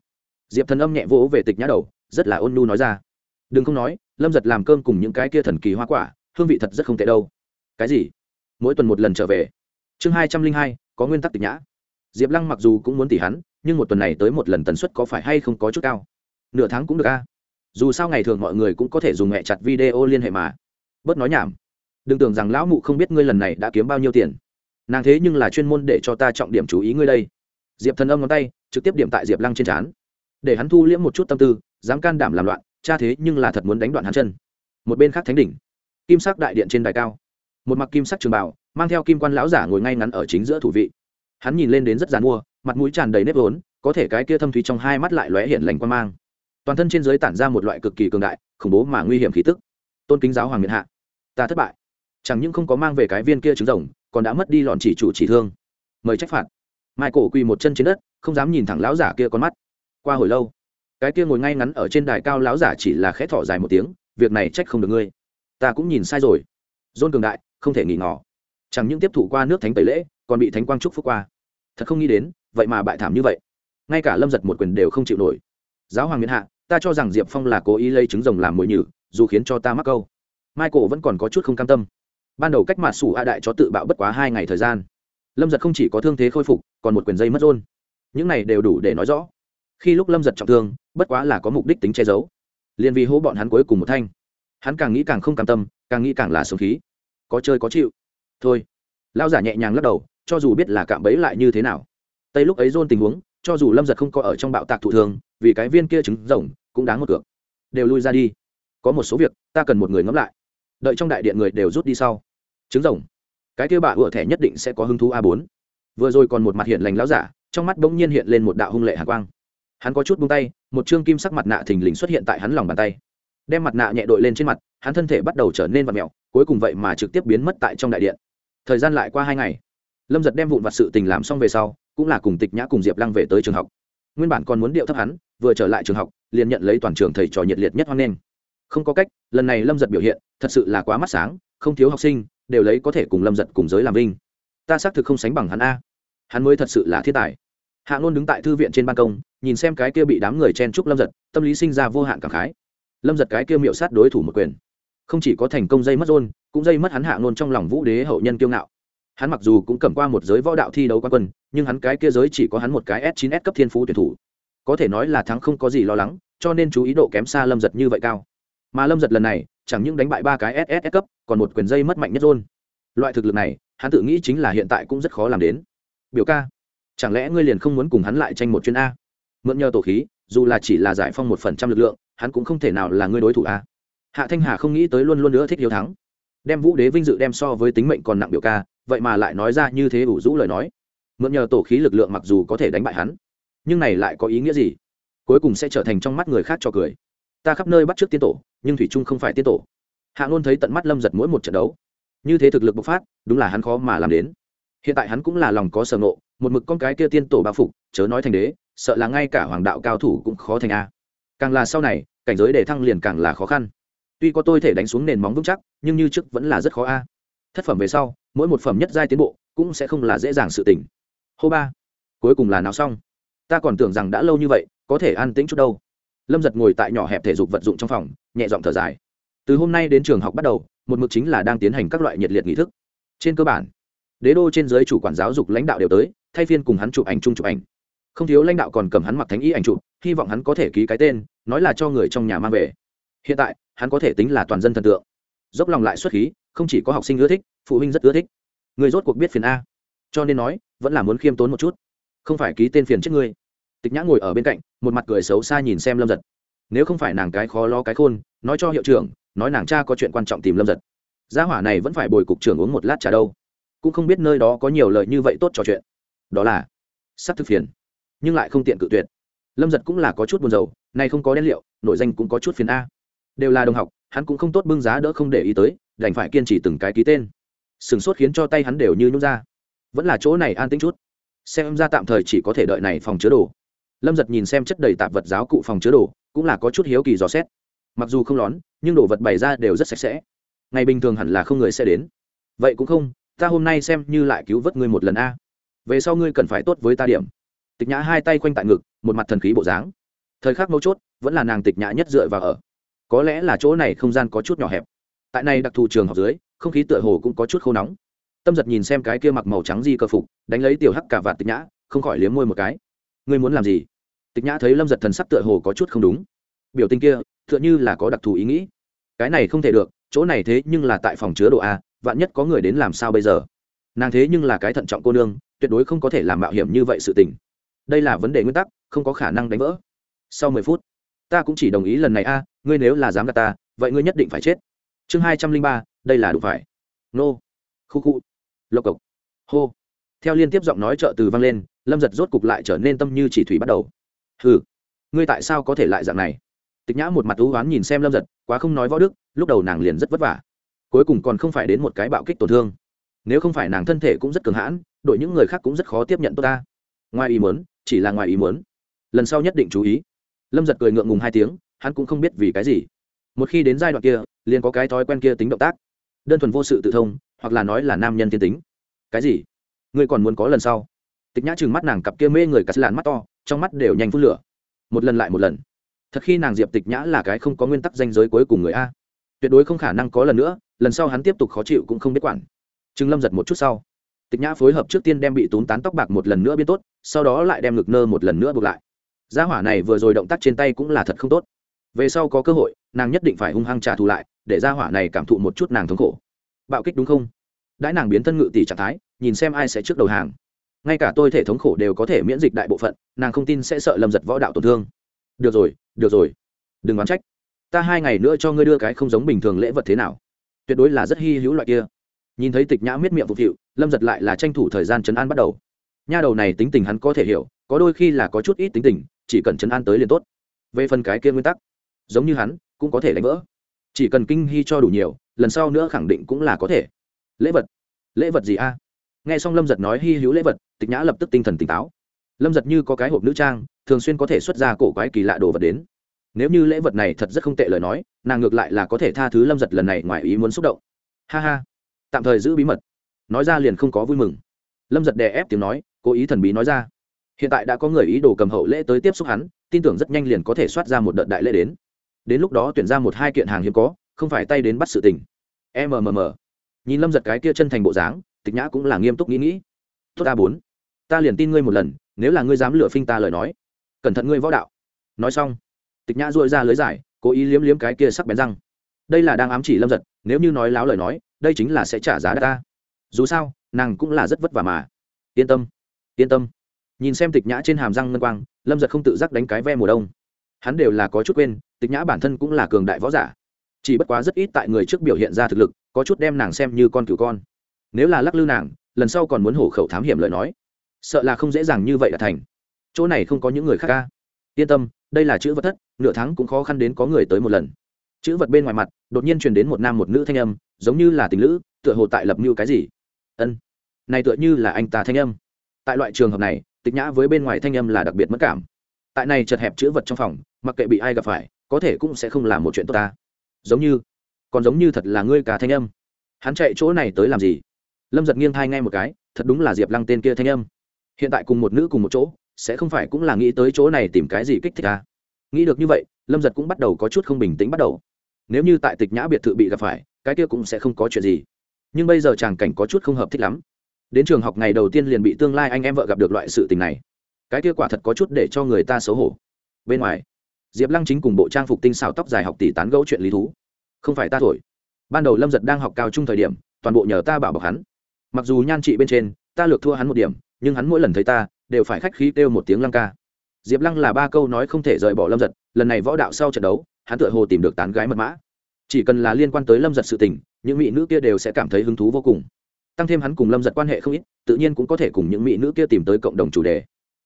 Diệp thần âm nhẹ vỗ về tịch nhã đầu, rất là ôn nhu nói ra. Đừng không nói, lâm giật làm cơm cùng những cái kia thần kỳ hoa quả, hương vị thật rất không tệ đâu. Cái gì? Mỗi tuần một lần trở về. Chương hai trăm linh hai, có nguyên tắc tịch nhã. Diệp lăng mặc dù cũng muốn tỉ hắn, nhưng một tuần này tới một lần tần suất có phải hay không có chút cao? Nửa tháng cũng được a. Dù sao ngày thường mọi người cũng có thể dùng mẹ chặt video liên hệ mà. Bớt nói nhảm. Đừng tưởng rằng lão mụ không biết ngươi lần này đã kiếm bao nhiêu tiền nàng thế nhưng là chuyên môn để cho ta trọng điểm chú ý ngươi đây. Diệp thần âm ngón tay, trực tiếp điểm tại diệp lăng trên trán. Để hắn thu liễm một chút tâm tư, dám can đảm làm loạn, cha thế nhưng là thật muốn đánh đoạn hắn chân. Một bên khác thánh đỉnh, kim sắc đại điện trên đài cao. Một mặc kim sắc trường bảo mang theo kim quan lão giả ngồi ngay ngắn ở chính giữa thủ vị. Hắn nhìn lên đến rất dàn mua, mặt mũi tràn đầy nếp vốn, có thể cái kia thâm thúy trong hai mắt lại lóe hiện lành quan mang. Toàn thân trên giới tản ra một loại cực kỳ cường đại, khủng bố mà nguy hiểm khí tức. Tôn kính giáo hoàng miền hạ, ta thất bại. Chẳng những không có mang về cái viên kia trứng rồng còn đã mất đi lọn chỉ chủ chỉ thương. Mời trách phạt. Mai cổ quỳ một chân trên đất, không dám nhìn thẳng lão giả kia con mắt. Qua hồi lâu, cái kia ngồi ngay ngắn ở trên đài cao lão giả chỉ là khẽ thỏ dài một tiếng, việc này trách không được ngươi. Ta cũng nhìn sai rồi. Dôn cường đại, không thể nghỉ ngỏ chẳng những tiếp thủ qua nước thánh tẩy lễ, còn bị thánh quang trúc phúc qua. Thật không nghĩ đến, vậy mà bại thảm như vậy. Ngay cả lâm giật một quyền đều không chịu nổi. Giáo hoàng miền hạ, ta cho rằng diệp phong là cố ý lấy trứng rồng làm mồi nhử, dù khiến cho ta mắc câu. Mai cổ vẫn còn có chút không cam tâm ban đầu cách mà sủ a đại cho tự bạo bất quá hai ngày thời gian. Lâm giật không chỉ có thương thế khôi phục, còn một quyền dây mất rôn. Những này đều đủ để nói rõ. Khi lúc lâm giật trọng thương, bất quá là có mục đích tính che giấu. Liền vì hố bọn hắn cuối cùng một thanh. Hắn càng nghĩ càng không cam tâm, càng nghĩ càng là sống khí. Có chơi có chịu. Thôi. Lao giả nhẹ nhàng lắc đầu, cho dù biết là cạm bẫy lại như thế nào. Tây lúc ấy dôn tình huống, cho dù lâm giật không có ở trong bạo tạc thụ thường vì cái viên kia trứng rồng, cũng đáng một cược. Đều lui ra đi. Có một số việc, ta cần một người ngẫm lại. Đợi trong đại điện người đều rút đi sau trứng rồng. Cái kia bà ựa thẻ nhất định sẽ có hứng thú a bốn. Vừa rồi còn một mặt hiện lành lão giả, trong mắt bỗng nhiên hiện lên một đạo hung lệ hạ quang. Hắn có chút buông tay, một chương kim sắc mặt nạ thình lình xuất hiện tại hắn lòng bàn tay. Đem mặt nạ nhẹ đội lên trên mặt, hắn thân thể bắt đầu trở nên vật mẹo cuối cùng vậy mà trực tiếp biến mất tại trong đại điện. Thời gian lại qua hai ngày. Lâm giật đem vụn vặt sự tình làm xong về sau, cũng là cùng tịch nhã cùng diệp lăng về tới trường học. Nguyên bản còn muốn điệu thấp hắn, vừa trở lại trường học, liền nhận lấy toàn trường thầy trò nhiệt liệt nhất hoan nghênh. Không có cách, lần này lâm giật biểu hiện, thật sự là quá mắt sáng, không thiếu học sinh đều lấy có thể cùng lâm giật cùng giới làm vinh. Ta xác thực không sánh bằng hắn a. Hắn mới thật sự là thiên tài. Hạ ngôn đứng tại thư viện trên ban công, nhìn xem cái kia bị đám người chen chúc lâm giật, tâm lý sinh ra vô hạn cảm khái. Lâm giật cái kia miệu sát đối thủ một quyền. Không chỉ có thành công dây mất rôn cũng dây mất hắn hạ ngôn trong lòng vũ đế hậu nhân kiêu ngạo. Hắn mặc dù cũng cầm qua một giới võ đạo thi đấu quan quân, nhưng hắn cái kia giới chỉ có hắn một cái s 9 s cấp thiên phú tuyển thủ. Có thể nói là thắng không có gì lo lắng, cho nên chú ý độ kém xa lâm giật như vậy cao. Mà lâm giật lần này chẳng những đánh bại ba cái ss cấp, còn một quyền dây mất mạnh nhất rôn. Loại thực lực này, hắn tự nghĩ chính là hiện tại cũng rất khó làm đến. Biểu ca, chẳng lẽ ngươi liền không muốn cùng hắn lại tranh một chuyên a? Mượn nhờ tổ khí, dù là chỉ là giải phong một phần trăm lực lượng, hắn cũng không thể nào là ngươi đối thủ a. Hạ thanh hà không nghĩ tới luôn luôn nữa thích hiếu thắng. Đem vũ đế vinh dự đem so với tính mệnh còn nặng biểu ca, vậy mà lại nói ra như thế ủ rũ lời nói. Mượn nhờ tổ khí lực lượng mặc dù có thể đánh bại hắn, nhưng này lại có ý nghĩa gì? Cuối cùng sẽ trở thành trong mắt người khác cho cười ta khắp nơi bắt trước tiên tổ, nhưng thủy trung không phải tiên tổ. Hạ ngôn thấy tận mắt lâm giật mỗi một trận đấu. Như thế thực lực bộc phát, đúng là hắn khó mà làm đến. Hiện tại hắn cũng là lòng có sở ngộ, một mực con cái kia tiên tổ bao phục, chớ nói thành đế, sợ là ngay cả hoàng đạo cao thủ cũng khó thành a. Càng là sau này, cảnh giới để thăng liền càng là khó khăn. Tuy có tôi thể đánh xuống nền móng vững chắc, nhưng như trước vẫn là rất khó a. Thất phẩm về sau, mỗi một phẩm nhất giai tiến bộ cũng sẽ không là dễ dàng sự tỉnh. Hô ba, cuối cùng là nào xong? Ta còn tưởng rằng đã lâu như vậy, có thể an tĩnh chút đâu lâm giật ngồi tại nhỏ hẹp thể dục vật dụng trong phòng, nhẹ giọng thở dài. Từ hôm nay đến trường học bắt đầu, một mực chính là đang tiến hành các loại nhiệt liệt nghị thức. Trên cơ bản, đế đô trên giới chủ quản giáo dục lãnh đạo đều tới, thay phiên cùng hắn chụp ảnh chung chụp ảnh. Không thiếu lãnh đạo còn cầm hắn mặc thánh ý ảnh chụp, hy vọng hắn có thể ký cái tên, nói là cho người trong nhà mang về. Hiện tại, hắn có thể tính là toàn dân thần tượng. Dốc lòng lại xuất khí, không chỉ có học sinh ưa thích, phụ huynh rất ưa thích. Người rốt cuộc biết phiền a. Cho nên nói, vẫn là muốn khiêm tốn một chút. Không phải ký tên phiền trước ngươi tịch nhã ngồi ở bên cạnh, một mặt cười xấu xa nhìn xem lâm giật. Nếu không phải nàng cái khó lo cái khôn, nói cho hiệu trưởng, nói nàng cha có chuyện quan trọng tìm lâm giật. Gia hỏa này vẫn phải bồi cục trưởng uống một lát trà đâu. Cũng không biết nơi đó có nhiều lời như vậy tốt trò chuyện. Đó là sắc thực phiền, nhưng lại không tiện cự tuyệt. Lâm giật cũng là có chút buồn rầu này không có đen liệu nội danh cũng có chút phiền a. Đều là đồng học, hắn cũng không tốt bưng giá đỡ không để ý tới, đành phải kiên trì từng cái ký tên. Sửng sốt khiến cho tay hắn đều như nhút ra. Vẫn là chỗ này an tính chút. Xem ra tạm thời chỉ có thể đợi này phòng chứa đồ lâm giật nhìn xem chất đầy tạp vật giáo cụ phòng chứa đồ, cũng là có chút hiếu kỳ dò xét. Mặc dù không lón, nhưng đồ vật bày ra đều rất sạch sẽ. Ngày bình thường hẳn là không người sẽ đến. Vậy cũng không, ta hôm nay xem như lại cứu vớt ngươi một lần a. Về sau ngươi cần phải tốt với ta điểm. Tịch nhã hai tay quanh tại ngực, một mặt thần khí bộ dáng. Thời khắc mấu chốt, vẫn là nàng tịch nhã nhất dựa vào ở. Có lẽ là chỗ này không gian có chút nhỏ hẹp. Tại này đặc thù trường học dưới, không khí tựa hồ cũng có chút khô nóng. Tâm giật nhìn xem cái kia mặc màu trắng di cơ phục, đánh lấy tiểu hắc cả vạt tịch nhã, không khỏi liếm môi một cái. Ngươi muốn làm gì? Tịch nhã thấy lâm giật thần sắc tựa hồ có chút không đúng. Biểu tình kia, tựa như là có đặc thù ý nghĩ. Cái này không thể được, chỗ này thế nhưng là tại phòng chứa đồ a, vạn nhất có người đến làm sao bây giờ? Nàng thế nhưng là cái thận trọng cô nương, tuyệt đối không có thể làm mạo hiểm như vậy sự tình. Đây là vấn đề nguyên tắc, không có khả năng đánh vỡ. Sau mười phút, ta cũng chỉ đồng ý lần này a, ngươi nếu là dám gạt ta, vậy ngươi nhất định phải chết. Chương hai trăm linh ba, đây là đủ phải. Nô. Khu khu. Lộc cộc. Hô. Theo liên tiếp giọng nói trợ từ vang lên, lâm giật rốt cục lại trở nên tâm như chỉ thủy bắt đầu hừ, ngươi tại sao có thể lại dạng này? Tịch nhã một mặt thú oán nhìn xem lâm giật, quá không nói võ đức, lúc đầu nàng liền rất vất vả. Cuối cùng còn không phải đến một cái bạo kích tổn thương. Nếu không phải nàng thân thể cũng rất cường hãn, đội những người khác cũng rất khó tiếp nhận tôi ta. Ngoài ý muốn, chỉ là ngoài ý muốn. Lần sau nhất định chú ý. Lâm giật cười ngượng ngùng hai tiếng, hắn cũng không biết vì cái gì. Một khi đến giai đoạn kia, liền có cái thói quen kia tính động tác. Đơn thuần vô sự tự thông, hoặc là nói là nam nhân thiên tính. Cái gì? Ngươi còn muốn có lần sau? Tịch nhã chừng mắt nàng cặp kia mê người cắt làn mắt to trong mắt đều nhanh phút lửa. Một lần lại một lần. Thật khi nàng diệp tịch nhã là cái không có nguyên tắc danh giới cuối cùng người a. Tuyệt đối không khả năng có lần nữa, lần sau hắn tiếp tục khó chịu cũng không biết quản. Trương lâm giật một chút sau. Tịch nhã phối hợp trước tiên đem bị tốn tán tóc bạc một lần nữa biến tốt, sau đó lại đem ngực nơ một lần nữa buộc lại. Gia hỏa này vừa rồi động tác trên tay cũng là thật không tốt. Về sau có cơ hội, nàng nhất định phải hung hăng trả thù lại, để gia hỏa này cảm thụ một chút nàng thống khổ. Bạo kích đúng không? Đãi nàng biến thân ngự tỷ trạng thái, nhìn xem ai sẽ trước đầu hàng ngay cả tôi thể thống khổ đều có thể miễn dịch đại bộ phận, nàng không tin sẽ sợ lâm giật võ đạo tổn thương. Được rồi được rồi. Đừng oán trách. Ta hai ngày nữa cho ngươi đưa cái không giống bình thường lễ vật thế nào. Tuyệt đối là rất hy hữu loại kia. Nhìn thấy tịch nhã miết miệng phục vụ, lâm giật lại là tranh thủ thời gian chấn an bắt đầu. Nha đầu này tính tình hắn có thể hiểu, có đôi khi là có chút ít tính tình, chỉ cần chấn an tới liền tốt. Về phần cái kia nguyên tắc, giống như hắn, cũng có thể đánh vỡ. Chỉ cần kinh hy cho đủ nhiều, lần sau nữa khẳng định cũng là có thể. Lễ vật. Lễ vật gì a? Nghe xong lâm giật nói hy hữu lễ vật, tịch nhã lập tức tinh thần tỉnh táo. Lâm giật như có cái hộp nữ trang, thường xuyên có thể xuất ra cổ quái kỳ lạ đồ vật đến. Nếu như lễ vật này thật rất không tệ lời nói, nàng ngược lại là có thể tha thứ lâm giật lần này ngoài ý muốn xúc động. Ha ha. Tạm thời giữ bí mật. Nói ra liền không có vui mừng. Lâm giật đè ép tiếng nói, cố ý thần bí nói ra. Hiện tại đã có người ý đồ cầm hậu lễ tới tiếp xúc hắn, tin tưởng rất nhanh liền có thể soát ra một đợt đại lễ đến. Đến lúc đó tuyển ra một hai kiện hàng hiếm có, không phải tay đến bắt sự tình. Mmm nhìn lâm giật cái kia chân thành bộ dáng tịch nhã cũng là nghiêm túc nghĩ nghĩ. Tốt a bốn, ta liền tin ngươi một lần, nếu là ngươi dám lựa phinh ta lời nói. Cẩn thận ngươi võ đạo. Nói xong, tịch nhã dội ra lưới giải cố ý liếm liếm cái kia sắc bén răng. Đây là đang ám chỉ lâm giật, nếu như nói láo lời nói, đây chính là sẽ trả giá đắt ta. Dù sao, nàng cũng là rất vất vả mà. Yên tâm yên tâm. Nhìn xem tịch nhã trên hàm răng ngân quang, lâm giật không tự giác đánh cái ve mùa đông. Hắn đều là có chút quên, tịch nhã bản thân cũng là cường đại võ giả. Chỉ bất quá rất ít tại người trước biểu hiện ra thực lực, có chút đem nàng xem như con cựu con nếu là lắc lư nàng, lần sau còn muốn hổ khẩu thám hiểm lời nói. Sợ là không dễ dàng như vậy là thành. Chỗ này không có những người khác ca. Yên tâm, đây là chữ vật thất, nửa tháng cũng khó khăn đến có người tới một lần. Chữ vật bên ngoài mặt, đột nhiên truyền đến một nam một nữ thanh âm, giống như là tình lữ, tựa hồ tại lập mưu cái gì. Ân, này tựa như là anh ta thanh âm. Tại loại trường hợp này, tịch nhã với bên ngoài thanh âm là đặc biệt mất cảm. Tại này chật hẹp chữ vật trong phòng, mặc kệ bị ai gặp phải, có thể cũng sẽ không làm một chuyện tốt ta. Giống như, còn giống như thật là ngươi cả thanh âm. Hắn chạy chỗ này tới làm gì? Lâm giật nghiêng thai ngay một cái, thật đúng là diệp lăng tên kia thanh âm. Hiện tại cùng một nữ cùng một chỗ, sẽ không phải cũng là nghĩ tới chỗ này tìm cái gì kích thích ta nghĩ được như vậy, lâm giật cũng bắt đầu có chút không bình tĩnh bắt đầu. Nếu như tại tịch nhã biệt thự bị gặp phải, cái kia cũng sẽ không có chuyện gì. Nhưng bây giờ chàng cảnh có chút không hợp thích lắm. Đến trường học ngày đầu tiên liền bị tương lai anh em vợ gặp được loại sự tình này. Cái kia quả thật có chút để cho người ta xấu hổ. Bên ngoài, diệp lăng chính cùng bộ trang phục tinh xào tóc dài học tỷ tán gẫu chuyện lý thú. Không phải ta thổi. Ban đầu lâm giật đang học cao trung thời điểm, toàn bộ nhờ ta bảo bọc hắn mặc dù nhan trị bên trên, ta lược thua hắn một điểm, nhưng hắn mỗi lần thấy ta, đều phải khách khí kêu một tiếng lăng ca. Diệp lăng là ba câu nói không thể rời bỏ lâm giật, lần này võ đạo sau trận đấu, hắn tựa hồ tìm được tán gái mật mã. Chỉ cần là liên quan tới lâm giật sự tình, những mỹ nữ kia đều sẽ cảm thấy hứng thú vô cùng. Tăng thêm hắn cùng lâm giật quan hệ không ít, tự nhiên cũng có thể cùng những mỹ nữ kia tìm tới cộng đồng chủ đề.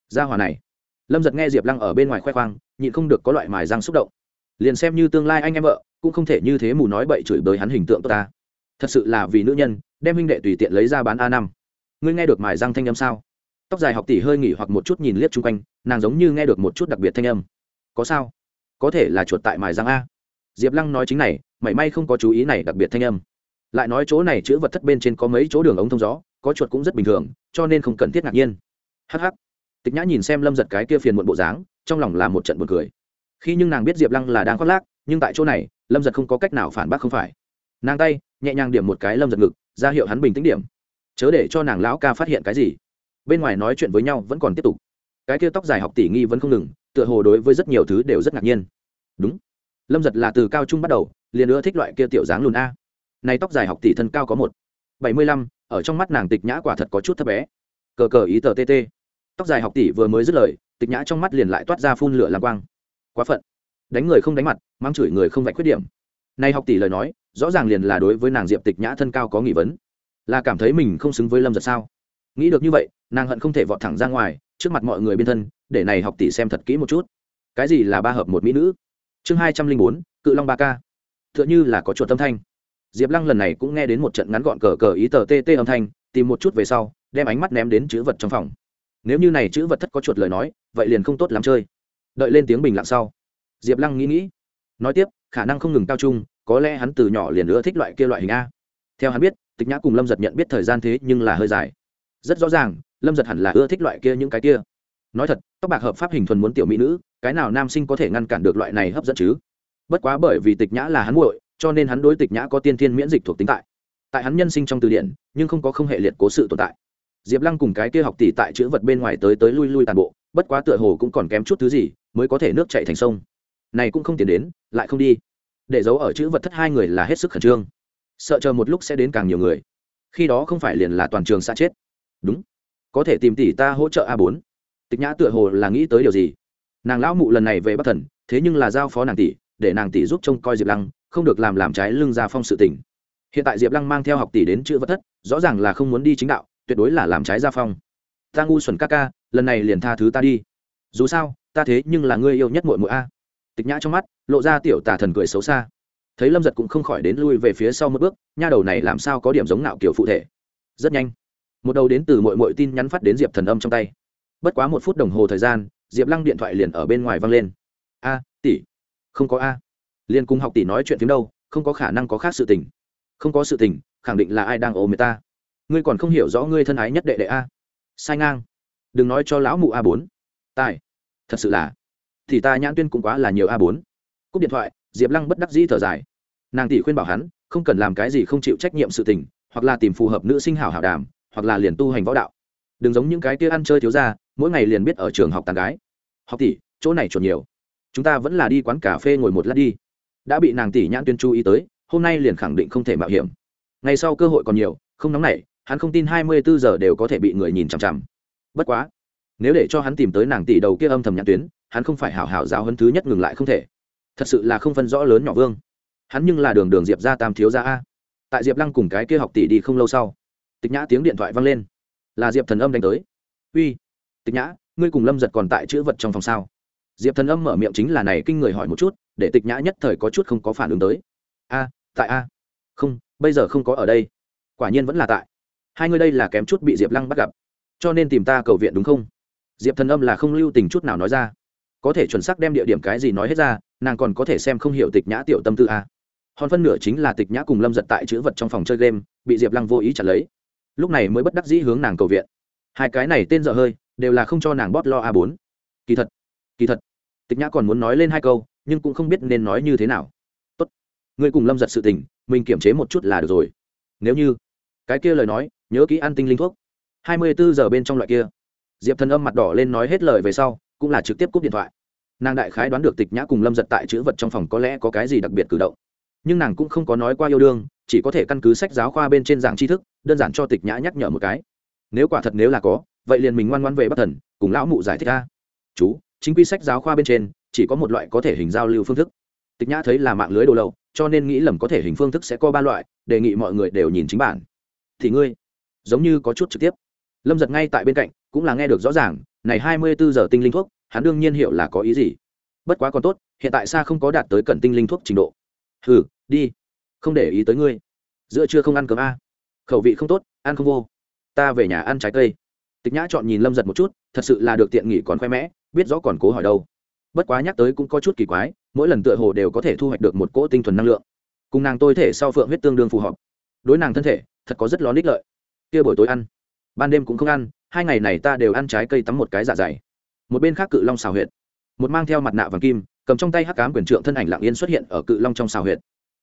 Gia hòa này. Lâm giật nghe diệp lăng ở bên ngoài khoe khoang, nhịn không được có loại mài răng xúc động. Liền xem như tương lai anh em vợ, cũng không thể như thế mù nói bậy chửi bới hắn hình tượng tốt ta thật sự là vì nữ nhân, đem huynh đệ tùy tiện lấy ra bán a năm. Ngươi nghe được mài răng thanh âm sao? Tóc dài học tỷ hơi nghỉ hoặc một chút nhìn liếc chung quanh, nàng giống như nghe được một chút đặc biệt thanh âm. Có sao? Có thể là chuột tại mài răng a. Diệp lăng nói chính này, mảy may không có chú ý này đặc biệt thanh âm. Lại nói chỗ này chữ vật thất bên trên có mấy chỗ đường ống thông gió, có chuột cũng rất bình thường, cho nên không cần thiết ngạc nhiên. Hh tịch nhã nhìn xem lâm giật cái kia phiền muộn bộ dáng, trong lòng là một trận buồn cười. Khi nhưng nàng biết diệp lăng là đang khoác lác, nhưng tại chỗ này, lâm giật không có cách nào phản bác không phải. Nàng tay nhẹ nhàng điểm một cái lâm giật ngực, ra hiệu hắn bình tĩnh điểm. Chớ để cho nàng lão ca phát hiện cái gì. Bên ngoài nói chuyện với nhau vẫn còn tiếp tục. Cái kia tóc dài học tỷ nghi vẫn không ngừng, tựa hồ đối với rất nhiều thứ đều rất ngạc nhiên. Đúng. Lâm giật là từ cao trung bắt đầu, liền ưa thích loại kia tiểu dáng lùn a. Nay tóc dài học tỷ thân cao có một, bảy mươi lăm, ở trong mắt nàng tịch nhã quả thật có chút thấp bé. Cờ cờ ý tờ tt tóc dài học tỷ vừa mới dứt lời, tịch nhã trong mắt liền lại toát ra phun lửa làm quang. Quá phận. Đánh người không đánh mặt mang chửi người không vạch khuyết điểm. Nay học tỷ lời nói rõ ràng liền là đối với nàng diệp tịch nhã thân cao có nghi vấn. Là cảm thấy mình không xứng với lâm giật sao? Nghĩ được như vậy, nàng hận không thể vọt thẳng ra ngoài, trước mặt mọi người bên thân, để này học tỷ xem thật kỹ một chút. Cái gì là ba hợp một mỹ nữ? Chương hai trăm linh bốn, cự long ba k t h ư ợ n h ư là có chuột âm thanh. Diệp lăng lần này cũng nghe đến một trận ngắn gọn cờ cờ ý tờ tt âm thanh, tìm một chút về sau, đem ánh mắt ném đến chữ vật trong phòng. Nếu như này chữ vật thất có chuột lời nói, vậy liền không tốt lắm chơi. Đợi lên tiếng bình lặng sau. Diệp lăng nghĩ nghĩ. Nói tiếp, khả năng không ngừng cao trung có lẽ hắn từ nhỏ liền ưa thích loại kia loại hình a. Theo hắn biết, tịch nhã cùng lâm giật nhận biết thời gian thế nhưng là hơi dài. Rất rõ ràng, lâm giật hẳn là ưa thích loại kia những cái kia. Nói thật, tóc bạc hợp pháp hình thuần muốn tiểu mỹ nữ, cái nào nam sinh có thể ngăn cản được loại này hấp dẫn chứ? Bất quá bởi vì tịch nhã là hắn muội, cho nên hắn đối tịch nhã có tiên thiên miễn dịch thuộc tính tại. Tại hắn nhân sinh trong từ điển, nhưng không có không hệ liệt cố sự tồn tại. Diệp lăng cùng cái kia học tỷ tại chữ vật bên ngoài tới tới lui lui tàn bộ, bất quá tựa hồ cũng còn kém chút thứ gì, mới có thể nước chạy thành sông. Này cũng không tiến đến, lại không đi để giấu ở chữ vật thất hai người là hết sức khẩn trương. Sợ chờ một lúc sẽ đến càng nhiều người. Khi đó không phải liền là toàn trường xa chết. Đúng. Có thể tìm tỷ ta hỗ trợ a bốn. Tịch nhã tựa hồ là nghĩ tới điều gì. Nàng lão mụ lần này về bắc thần, thế nhưng là giao phó nàng tỷ, để nàng tỷ giúp trông coi diệp lăng, không được làm làm trái lưng gia phong sự tỉnh hiện tại diệp lăng mang theo học tỷ đến chữ vật thất, rõ ràng là không muốn đi chính đạo, tuyệt đối là làm trái gia phong. Ta ngu xuẩn ca ca, lần này liền tha thứ ta đi. Dù sao, ta thế nhưng là ngươi yêu nhất mội mội a tịch nhã trong mắt, lộ ra tiểu tà thần cười xấu xa. Thấy lâm giật cũng không khỏi đến lui về phía sau một bước, nha đầu này làm sao có điểm giống nạo kiểu phụ thể. Rất nhanh, một đầu đến từ mọi mọi tin nhắn phát đến diệp thần âm trong tay. Bất quá một phút đồng hồ thời gian, diệp lăng điện thoại liền ở bên ngoài văng lên. A, tỷ, không có a. Liền cùng học tỷ nói chuyện tiếng đâu, không có khả năng có khác sự tình. Không có sự tình, khẳng định là ai đang ôm mệt ta. Ngươi còn không hiểu rõ ngươi thân ái nhất đệ đệ a. Sai ngang. Đừng nói cho lão mụ a bốn. Tài, thật sự là thì ta nhãn tuyên cũng quá là nhiều a bốn. Cúp điện thoại, diệp lăng bất đắc dĩ thở dài. Nàng tỷ khuyên bảo hắn, không cần làm cái gì không chịu trách nhiệm sự tình, hoặc là tìm phù hợp nữ sinh hảo hảo đàm, hoặc là liền tu hành võ đạo. Đừng giống những cái kia ăn chơi thiếu ra mỗi ngày liền biết ở trường học tàn gái. Học tỷ, chỗ này chuột nhiều. Chúng ta vẫn là đi quán cà phê ngồi một lát đi. Đã bị nàng tỷ nhãn tuyên chú ý tới, hôm nay liền khẳng định không thể mạo hiểm. Ngày sau cơ hội còn nhiều, không nóng nảy, hắn không tin hai mươi bốn giờ đều có thể bị người nhìn chằm chằm. Bất quá nếu để cho hắn tìm tới nàng tỷ đầu kia âm thầm nhãn tuyến, hắn không phải hảo hảo giáo hấn thứ nhất ngừng lại không thể. Thật sự là không phân rõ lớn nhỏ vương. Hắn nhưng là đường đường diệp ra tam thiếu ra a. Tại diệp lăng cùng cái kia học tỷ đi không lâu sau, tịch nhã tiếng điện thoại vang lên. Là diệp thần âm đánh tới. Uy, tịch nhã, ngươi cùng lâm giật còn tại chữ vật trong phòng sao? Diệp thần âm mở miệng chính là này kinh người hỏi một chút, để tịch nhã nhất thời có chút không có phản ứng tới. A, tại a. Không, bây giờ không có ở đây. Quả nhiên vẫn là tại. Hai người đây là kém chút bị diệp lăng bắt gặp. Cho nên tìm ta cầu viện đúng không? Diệp thần âm là không lưu tình chút nào nói ra. Có thể chuẩn xác đem địa điểm cái gì nói hết ra, nàng còn có thể xem không hiểu tịch nhã tiểu tâm tư a hòn phân nửa chính là tịch nhã cùng lâm giật tại chữ vật trong phòng chơi game, bị diệp lăng vô ý chặt lấy. Lúc này mới bất đắc dĩ hướng nàng cầu viện. Hai cái này tên dở hơi, đều là không cho nàng bót lo a bốn. Kỳ thật kỳ thật, tịch nhã còn muốn nói lên hai câu, nhưng cũng không biết nên nói như thế nào. Tốt, ngươi cùng lâm giật sự tình, mình kiểm chế một chút là được rồi. Nếu như, cái kia lời nói, nhớ kỹ ăn tinh linh thuốc. Hai mươi bốn giờ bên trong loại kia diệp thần âm mặt đỏ lên nói hết lời về sau, cũng là trực tiếp cúp điện thoại. Nàng đại khái đoán được tịch nhã cùng lâm giật tại chữ vật trong phòng có lẽ có cái gì đặc biệt cử động. Nhưng nàng cũng không có nói qua yêu đương, chỉ có thể căn cứ sách giáo khoa bên trên giảng tri thức, đơn giản cho tịch nhã nhắc nhở một cái. Nếu quả thật nếu là có, vậy liền mình ngoan ngoan về bắc thần, cùng lão mụ giải thích ra chú, chính quy sách giáo khoa bên trên, chỉ có một loại có thể hình giao lưu phương thức. Tịch nhã thấy là mạng lưới đồ lậu, cho nên nghĩ lầm có thể hình phương thức sẽ có ba loại, đề nghị mọi người đều nhìn chính bản. Thì ngươi, giống như có chút trực tiếp. Lâm giật ngay tại bên cạnh cũng là nghe được rõ ràng, này hai mươi bốn giờ tinh linh thuốc, hắn đương nhiên hiểu là có ý gì. Bất quá còn tốt, hiện tại xa không có đạt tới cận tinh linh thuốc trình độ. Hừ, đi, không để ý tới ngươi. Giữa trưa không ăn cơm a. Khẩu vị không tốt, ăn không vô. Ta về nhà ăn trái cây. Tịch nhã chọn nhìn lâm giật một chút, thật sự là được tiện nghỉ còn khoe mẽ, biết rõ còn cố hỏi đâu. Bất quá nhắc tới cũng có chút kỳ quái, mỗi lần tựa hồ đều có thể thu hoạch được một cỗ tinh thuần năng lượng. Cùng nàng tôi thể sau phượng huyết tương đương phù hợp. Đối nàng thân thể, thật có rất lón ích lợi. Kia buổi tối ăn. Ban đêm cũng không ăn hai ngày này ta đều ăn trái cây tắm một cái dạ dày. Một bên khác cự long xào huyệt. Một mang theo mặt nạ vàng kim, cầm trong tay hắc cám quyền trượng thân ảnh lạng yên xuất hiện ở cự long trong xào huyệt.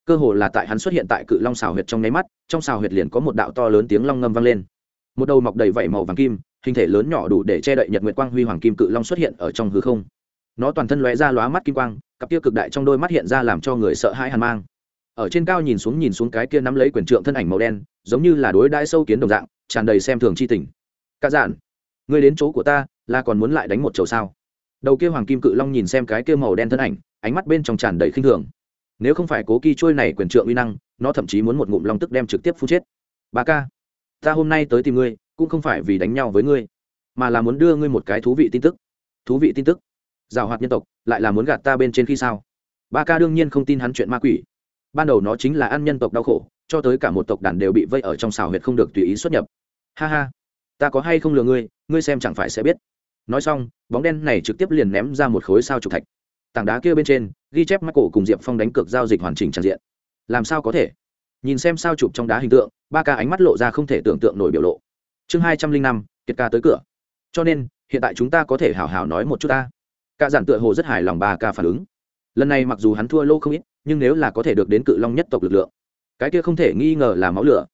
Cơ hồ là tại hắn xuất hiện tại cự long xào huyệt trong nháy mắt, trong xào huyệt liền có một đạo to lớn tiếng long ngâm vang lên. Một đầu mọc đầy vảy màu vàng kim, hình thể lớn nhỏ đủ để che đậy nhật nguyệt quang huy hoàng kim cự long xuất hiện ở trong hư không. Nó toàn thân lóe ra lóa mắt kim quang, cặp kia cực đại trong đôi mắt hiện ra làm cho người sợ hãi hàn mang. Ở trên cao nhìn xuống nhìn xuống cái kia nắm lấy quyền trượng thân ảnh màu đen, giống như là đối đãi sâu kiến đồng dạng, tràn đầy xem thường chi tình cả dạn ngươi đến chỗ của ta, là còn muốn lại đánh một chầu sao? Đầu kia hoàng kim cự long nhìn xem cái kia màu đen thân ảnh, ánh mắt bên trong tràn đầy khinh thường. Nếu không phải cố kỳ trôi này quyền trượng uy năng, nó thậm chí muốn một ngụm long tức đem trực tiếp phu chết. Ba ca, ta hôm nay tới tìm ngươi, cũng không phải vì đánh nhau với ngươi, mà là muốn đưa ngươi một cái thú vị tin tức. Thú vị tin tức? Giảo hoạt nhân tộc, lại là muốn gạt ta bên trên khi sao? Ba ca đương nhiên không tin hắn chuyện ma quỷ. Ban đầu nó chính là ăn nhân tộc đau khổ, cho tới cả một tộc đàn đều bị vây ở trong xào huyệt không được tùy ý xuất nhập. Ha ha ta có hay không lừa ngươi ngươi xem chẳng phải sẽ biết. Nói xong, bóng đen này trực tiếp liền ném ra một khối sao trục thạch. Tảng đá kia bên trên, ghi chép mắt cổ cùng diệp phong đánh cược giao dịch hoàn chỉnh tràn diện. Làm sao có thể? Nhìn xem sao chụp trong đá hình tượng, ba ca ánh mắt lộ ra không thể tưởng tượng nổi biểu lộ. Chương hai trăm linh năm, kiệt ca tới cửa. Cho nên, hiện tại chúng ta có thể hào hào nói một chút ta. Ca giản tựa hồ rất hài lòng ba ca phản ứng. Lần này mặc dù hắn thua lô không ít, nhưng nếu là có thể được đến cự long nhất tộc lực lượng, cái kia không thể nghi ngờ là máu lửa.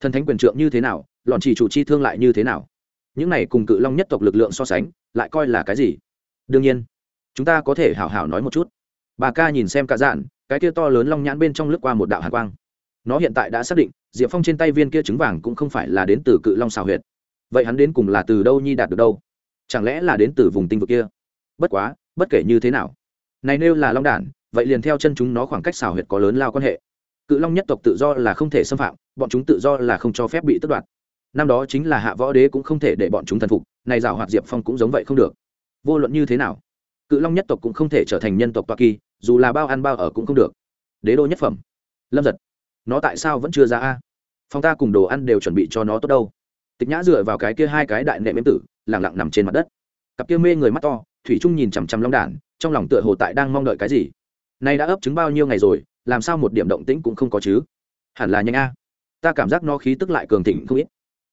Thần thánh quyền trượng như thế nào lọn chỉ chủ chi thương lại như thế nào? Những này cùng cự long nhất tộc lực lượng so sánh, lại coi là cái gì? Đương nhiên, chúng ta có thể hảo hảo nói một chút. Bà ca nhìn xem cả dạn, cái kia to lớn long nhãn bên trong lướt qua một đạo hàn quang. Nó hiện tại đã xác định, diệp phong trên tay viên kia trứng vàng cũng không phải là đến từ cự long xào huyệt. Vậy hắn đến cùng là từ đâu nhi đạt được đâu? Chẳng lẽ là đến từ vùng tinh vực kia? Bất quá, bất kể như thế nào, này nêu là long đản, vậy liền theo chân chúng nó khoảng cách xào huyệt có lớn lao quan hệ. Cự long nhất tộc tự do là không thể xâm phạm, bọn chúng tự do là không cho phép bị tước đoạt năm đó chính là hạ võ đế cũng không thể để bọn chúng thần phục này rào hoạt diệp phong cũng giống vậy không được. Vô luận như thế nào, cự long nhất tộc cũng không thể trở thành nhân tộc toa kỳ, dù là bao ăn bao ở cũng không được. Đế đô nhất phẩm. Lâm giật. Nó tại sao vẫn chưa ra a? Phong ta cùng đồ ăn đều chuẩn bị cho nó tốt đâu. Tịch nhã dựa vào cái kia hai cái đại nệm em tử lẳng lặng nằm trên mặt đất. Cặp kia mê người mắt to, thủy trung nhìn chằm chằm long đản, trong lòng tựa hồ tại đang mong đợi cái gì. Nay đã ấp trứng bao nhiêu ngày rồi, làm sao một điểm động tĩnh cũng không có chứ? Hẳn là nhanh a. Ta cảm giác nó khí tức lại cường thịnh không ít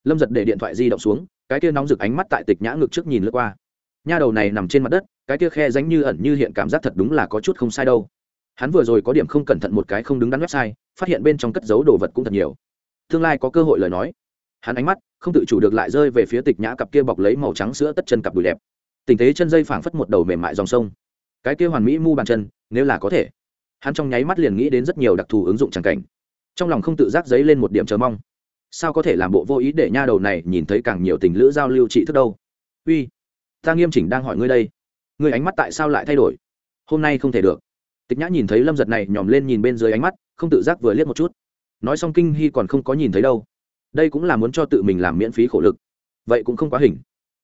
lâm giật để điện thoại di động xuống, cái kia nóng rực ánh mắt tại tịch nhã ngực trước nhìn lướt qua. Nha đầu này nằm trên mặt đất, cái kia khe ránh như ẩn như hiện cảm giác thật đúng là có chút không sai đâu. Hắn vừa rồi có điểm không cẩn thận một cái không đứng đắn website, phát hiện bên trong cất dấu đồ vật cũng thật nhiều. Tương lai có cơ hội lời nói. Hắn ánh mắt không tự chủ được lại rơi về phía tịch nhã cặp kia bọc lấy màu trắng sữa tất chân cặp đùi đẹp. Tình thế chân dây phảng phất một đầu mềm mại dòng sông. Cái kia hoàn mỹ mu bàn chân, nếu là có thể. Hắn trong nháy mắt liền nghĩ đến rất nhiều đặc thù ứng dụng tràng cảnh. Trong lòng không tự giác dấy lên một điểm chờ mong sao có thể làm bộ vô ý để nha đầu này nhìn thấy càng nhiều tình lữ giao lưu trị thức đâu? Uy, ta nghiêm chỉnh đang hỏi ngươi đây. Ngươi ánh mắt tại sao lại thay đổi? Hôm nay không thể được. Tịch nhã nhìn thấy lâm giật này nhòm lên nhìn bên dưới ánh mắt, không tự giác vừa liếc một chút. Nói xong kinh hy còn không có nhìn thấy đâu. Đây cũng là muốn cho tự mình làm miễn phí khổ lực. Vậy cũng không quá hình.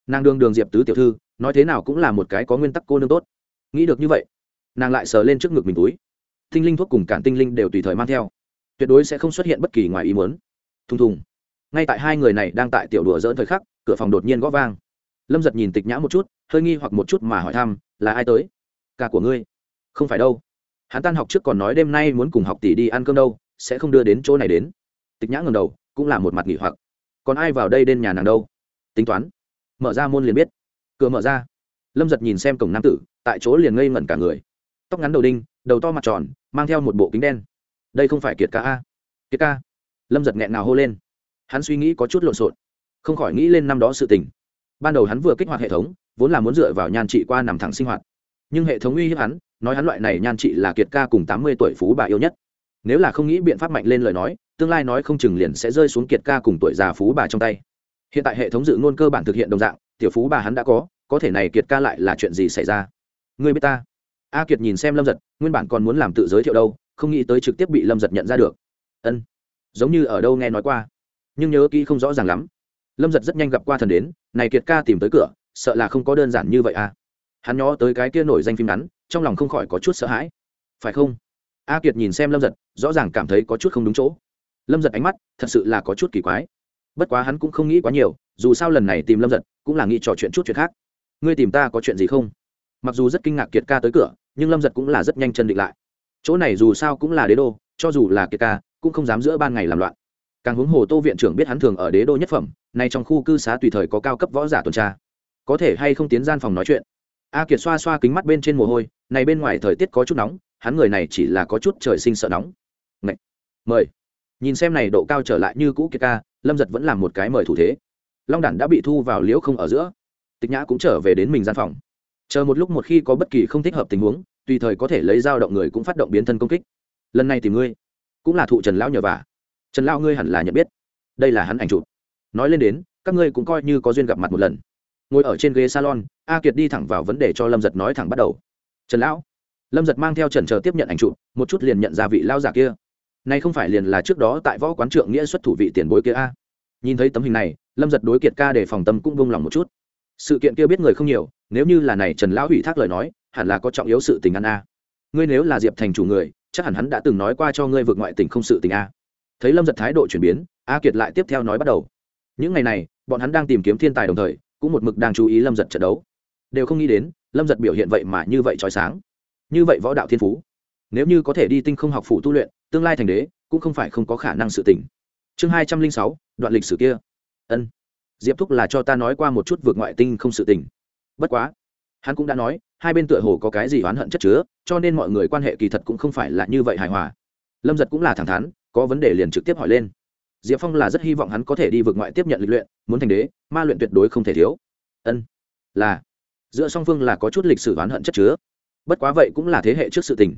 Nàng đương đường diệp tứ tiểu thư, nói thế nào cũng là một cái có nguyên tắc cô nương tốt. Nghĩ được như vậy, nàng lại sờ lên trước ngực mình túi. Tinh linh thuốc cùng cản tinh linh đều tùy thời mang theo. Tuyệt đối sẽ không xuất hiện bất kỳ ngoài ý muốn thùng thùng. Ngay tại hai người này đang tại tiểu đùa dỡn thời khắc, cửa phòng đột nhiên g ó vang. Lâm giật nhìn tịch nhã một chút, hơi nghi hoặc một chút mà hỏi thăm, là ai tới? Ca của ngươi. Không phải đâu. Hắn tan học trước còn nói đêm nay muốn cùng học tỷ đi ăn cơm đâu, sẽ không đưa đến chỗ này đến. Tịch nhã ngầm đầu, cũng là một mặt nghỉ hoặc. Còn ai vào đây đến nhà nàng đâu? Tính toán. Mở ra môn liền biết. Cửa mở ra. Lâm giật nhìn xem cổng nam tử, tại chỗ liền ngây ngẩn cả người. Tóc ngắn đầu đinh, đầu to mặt tròn, mang theo một bộ kính đen. Đây không phải kiệt ca a. Kiệt ca lâm giật nghẹn nào hô lên. Hắn suy nghĩ có chút lộn xộn, không khỏi nghĩ lên năm đó sự tình. Ban đầu hắn vừa kích hoạt hệ thống, vốn là muốn dựa vào nhan trị qua nằm thẳng sinh hoạt. Nhưng hệ thống uy hiếp hắn, nói hắn loại này nhan trị là kiệt ca cùng tám mươi tuổi phú bà yêu nhất. Nếu là không nghĩ biện pháp mạnh lên lời nói, tương lai nói không chừng liền sẽ rơi xuống kiệt ca cùng tuổi già phú bà trong tay. Hiện tại hệ thống dự ngôn cơ bản thực hiện đồng dạng, tiểu phú bà hắn đã có có thể này kiệt ca lại là chuyện gì xảy ra? Người biết ta? A kiệt nhìn xem lâm giật, nguyên bản còn muốn làm tự giới thiệu đâu, không nghĩ tới trực tiếp bị lâm giật nhận ra được. Ân giống như ở đâu nghe nói qua. Nhưng nhớ kỹ không rõ ràng lắm. Lâm giật rất nhanh gặp qua thần đến, này kiệt ca tìm tới cửa, sợ là không có đơn giản như vậy à. Hắn nhó tới cái kia nổi danh phim ngắn, trong lòng không khỏi có chút sợ hãi. Phải không? A kiệt nhìn xem lâm giật, rõ ràng cảm thấy có chút không đúng chỗ. Lâm giật ánh mắt, thật sự là có chút kỳ quái. Bất quá hắn cũng không nghĩ quá nhiều, dù sao lần này tìm lâm giật, cũng là nghĩ trò chuyện chút chuyện khác. Ngươi tìm ta có chuyện gì không? Mặc dù rất kinh ngạc kiệt ca tới cửa, nhưng lâm giật cũng là rất nhanh chân định lại. Chỗ này dù sao cũng là đế đô, cho dù là kiệt ca cũng không dám giữa ban ngày làm loạn. Càng huống hồ tô viện trưởng biết hắn thường ở đế đô nhất phẩm, nay trong khu cư xá tùy thời có cao cấp võ giả tuần tra. Có thể hay không tiến gian phòng nói chuyện? A kiệt xoa xoa kính mắt bên trên mồ hôi, này bên ngoài thời tiết có chút nóng, hắn người này chỉ là có chút trời sinh sợ nóng. Ngậy! mời! Nhìn xem này độ cao trở lại như cũ kiệt ca, lâm giật vẫn làm một cái mời thủ thế. Long đản đã bị thu vào liễu không ở giữa. Tịch nhã cũng trở về đến mình gian phòng. Chờ một lúc một khi có bất kỳ không thích hợp tình huống, tùy thời có thể lấy dao động người cũng phát động biến thân công kích. Lần này tìm ngươi cũng là thụ trần lão nhờ vả. Trần lão ngươi hẳn là nhận biết. Đây là hắn ảnh chụp. Nói lên đến, các ngươi cũng coi như có duyên gặp mặt một lần. Ngồi ở trên ghế salon, a kiệt đi thẳng vào vấn đề cho lâm giật nói thẳng bắt đầu. Trần lão, lâm giật mang theo trần chờ tiếp nhận ảnh chụp, một chút liền nhận ra vị lao giả kia. Nay không phải liền là trước đó tại võ quán trượng nghĩa xuất thủ vị tiền bối kia a? Nhìn thấy tấm hình này, lâm giật đối kiệt ca để phòng tâm cũng bông lòng một chút. Sự kiện kia biết người không nhiều, nếu như là này trần lão hủy thác lời nói, hẳn là có trọng yếu sự tình ăn a. Ngươi nếu là diệp thành chủ người chắc hẳn hắn đã từng nói qua cho ngươi vượt ngoại tình không sự tình a. Thấy lâm giật thái độ chuyển biến, a kiệt lại tiếp theo nói bắt đầu. Những ngày này, bọn hắn đang tìm kiếm thiên tài đồng thời, cũng một mực đang chú ý lâm giật trận đấu. Đều không nghĩ đến, lâm giật biểu hiện vậy mà như vậy trói sáng. Như vậy võ đạo thiên phú. Nếu như có thể đi tinh không học phủ tu luyện, tương lai thành đế, cũng không phải không có khả năng sự tỉnh chương hai trăm linh sáu, đoạn lịch sử kia. Ân. Diệp thúc là cho ta nói qua một chút vượt ngoại tinh không sự tình. Bất quá, hắn cũng đã nói hai bên tựa hồ có cái gì oán hận chất chứa, cho nên mọi người quan hệ kỳ thật cũng không phải là như vậy hài hòa. Lâm giật cũng là thẳng thắn, có vấn đề liền trực tiếp hỏi lên. Diệp phong là rất hy vọng hắn có thể đi vượt ngoại tiếp nhận lịch luyện, muốn thành đế, ma luyện tuyệt đối không thể thiếu. Ân, là. Giữa song phương là có chút lịch sử oán hận chất chứa. Bất quá vậy cũng là thế hệ trước sự tình.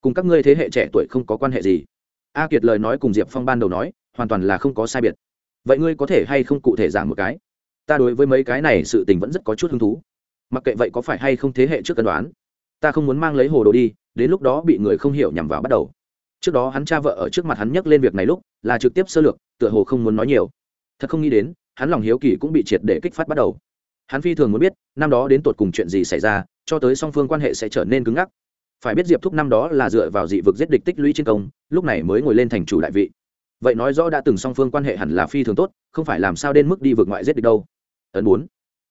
Cùng các ngươi thế hệ trẻ tuổi không có quan hệ gì. A kiệt lời nói cùng diệp phong ban đầu nói, hoàn toàn là không có sai biệt. Vậy ngươi có thể hay không cụ thể giảng một cái? Ta đối với mấy cái này sự tình vẫn rất có chút hứng thú mặc kệ vậy có phải hay không thế hệ trước cân đoán, ta không muốn mang lấy hồ đồ đi, đến lúc đó bị người không hiểu nhằm vào bắt đầu. Trước đó hắn cha vợ ở trước mặt hắn nhắc lên việc này lúc, là trực tiếp sơ lược, tựa hồ không muốn nói nhiều. Thật không nghĩ đến, hắn lòng hiếu kỳ cũng bị triệt để kích phát bắt đầu. Hắn phi thường muốn biết, năm đó đến tột cùng chuyện gì xảy ra, cho tới song phương quan hệ sẽ trở nên cứng ngắc. Phải biết diệp thúc năm đó là dựa vào dị vực giết địch tích lũy chiến công, lúc này mới ngồi lên thành chủ đại vị. Vậy nói rõ đã từng song phương quan hệ hẳn là phi thường tốt, không phải làm sao đến mức đi vượt ngoại giết địch đâu. Ấn bốn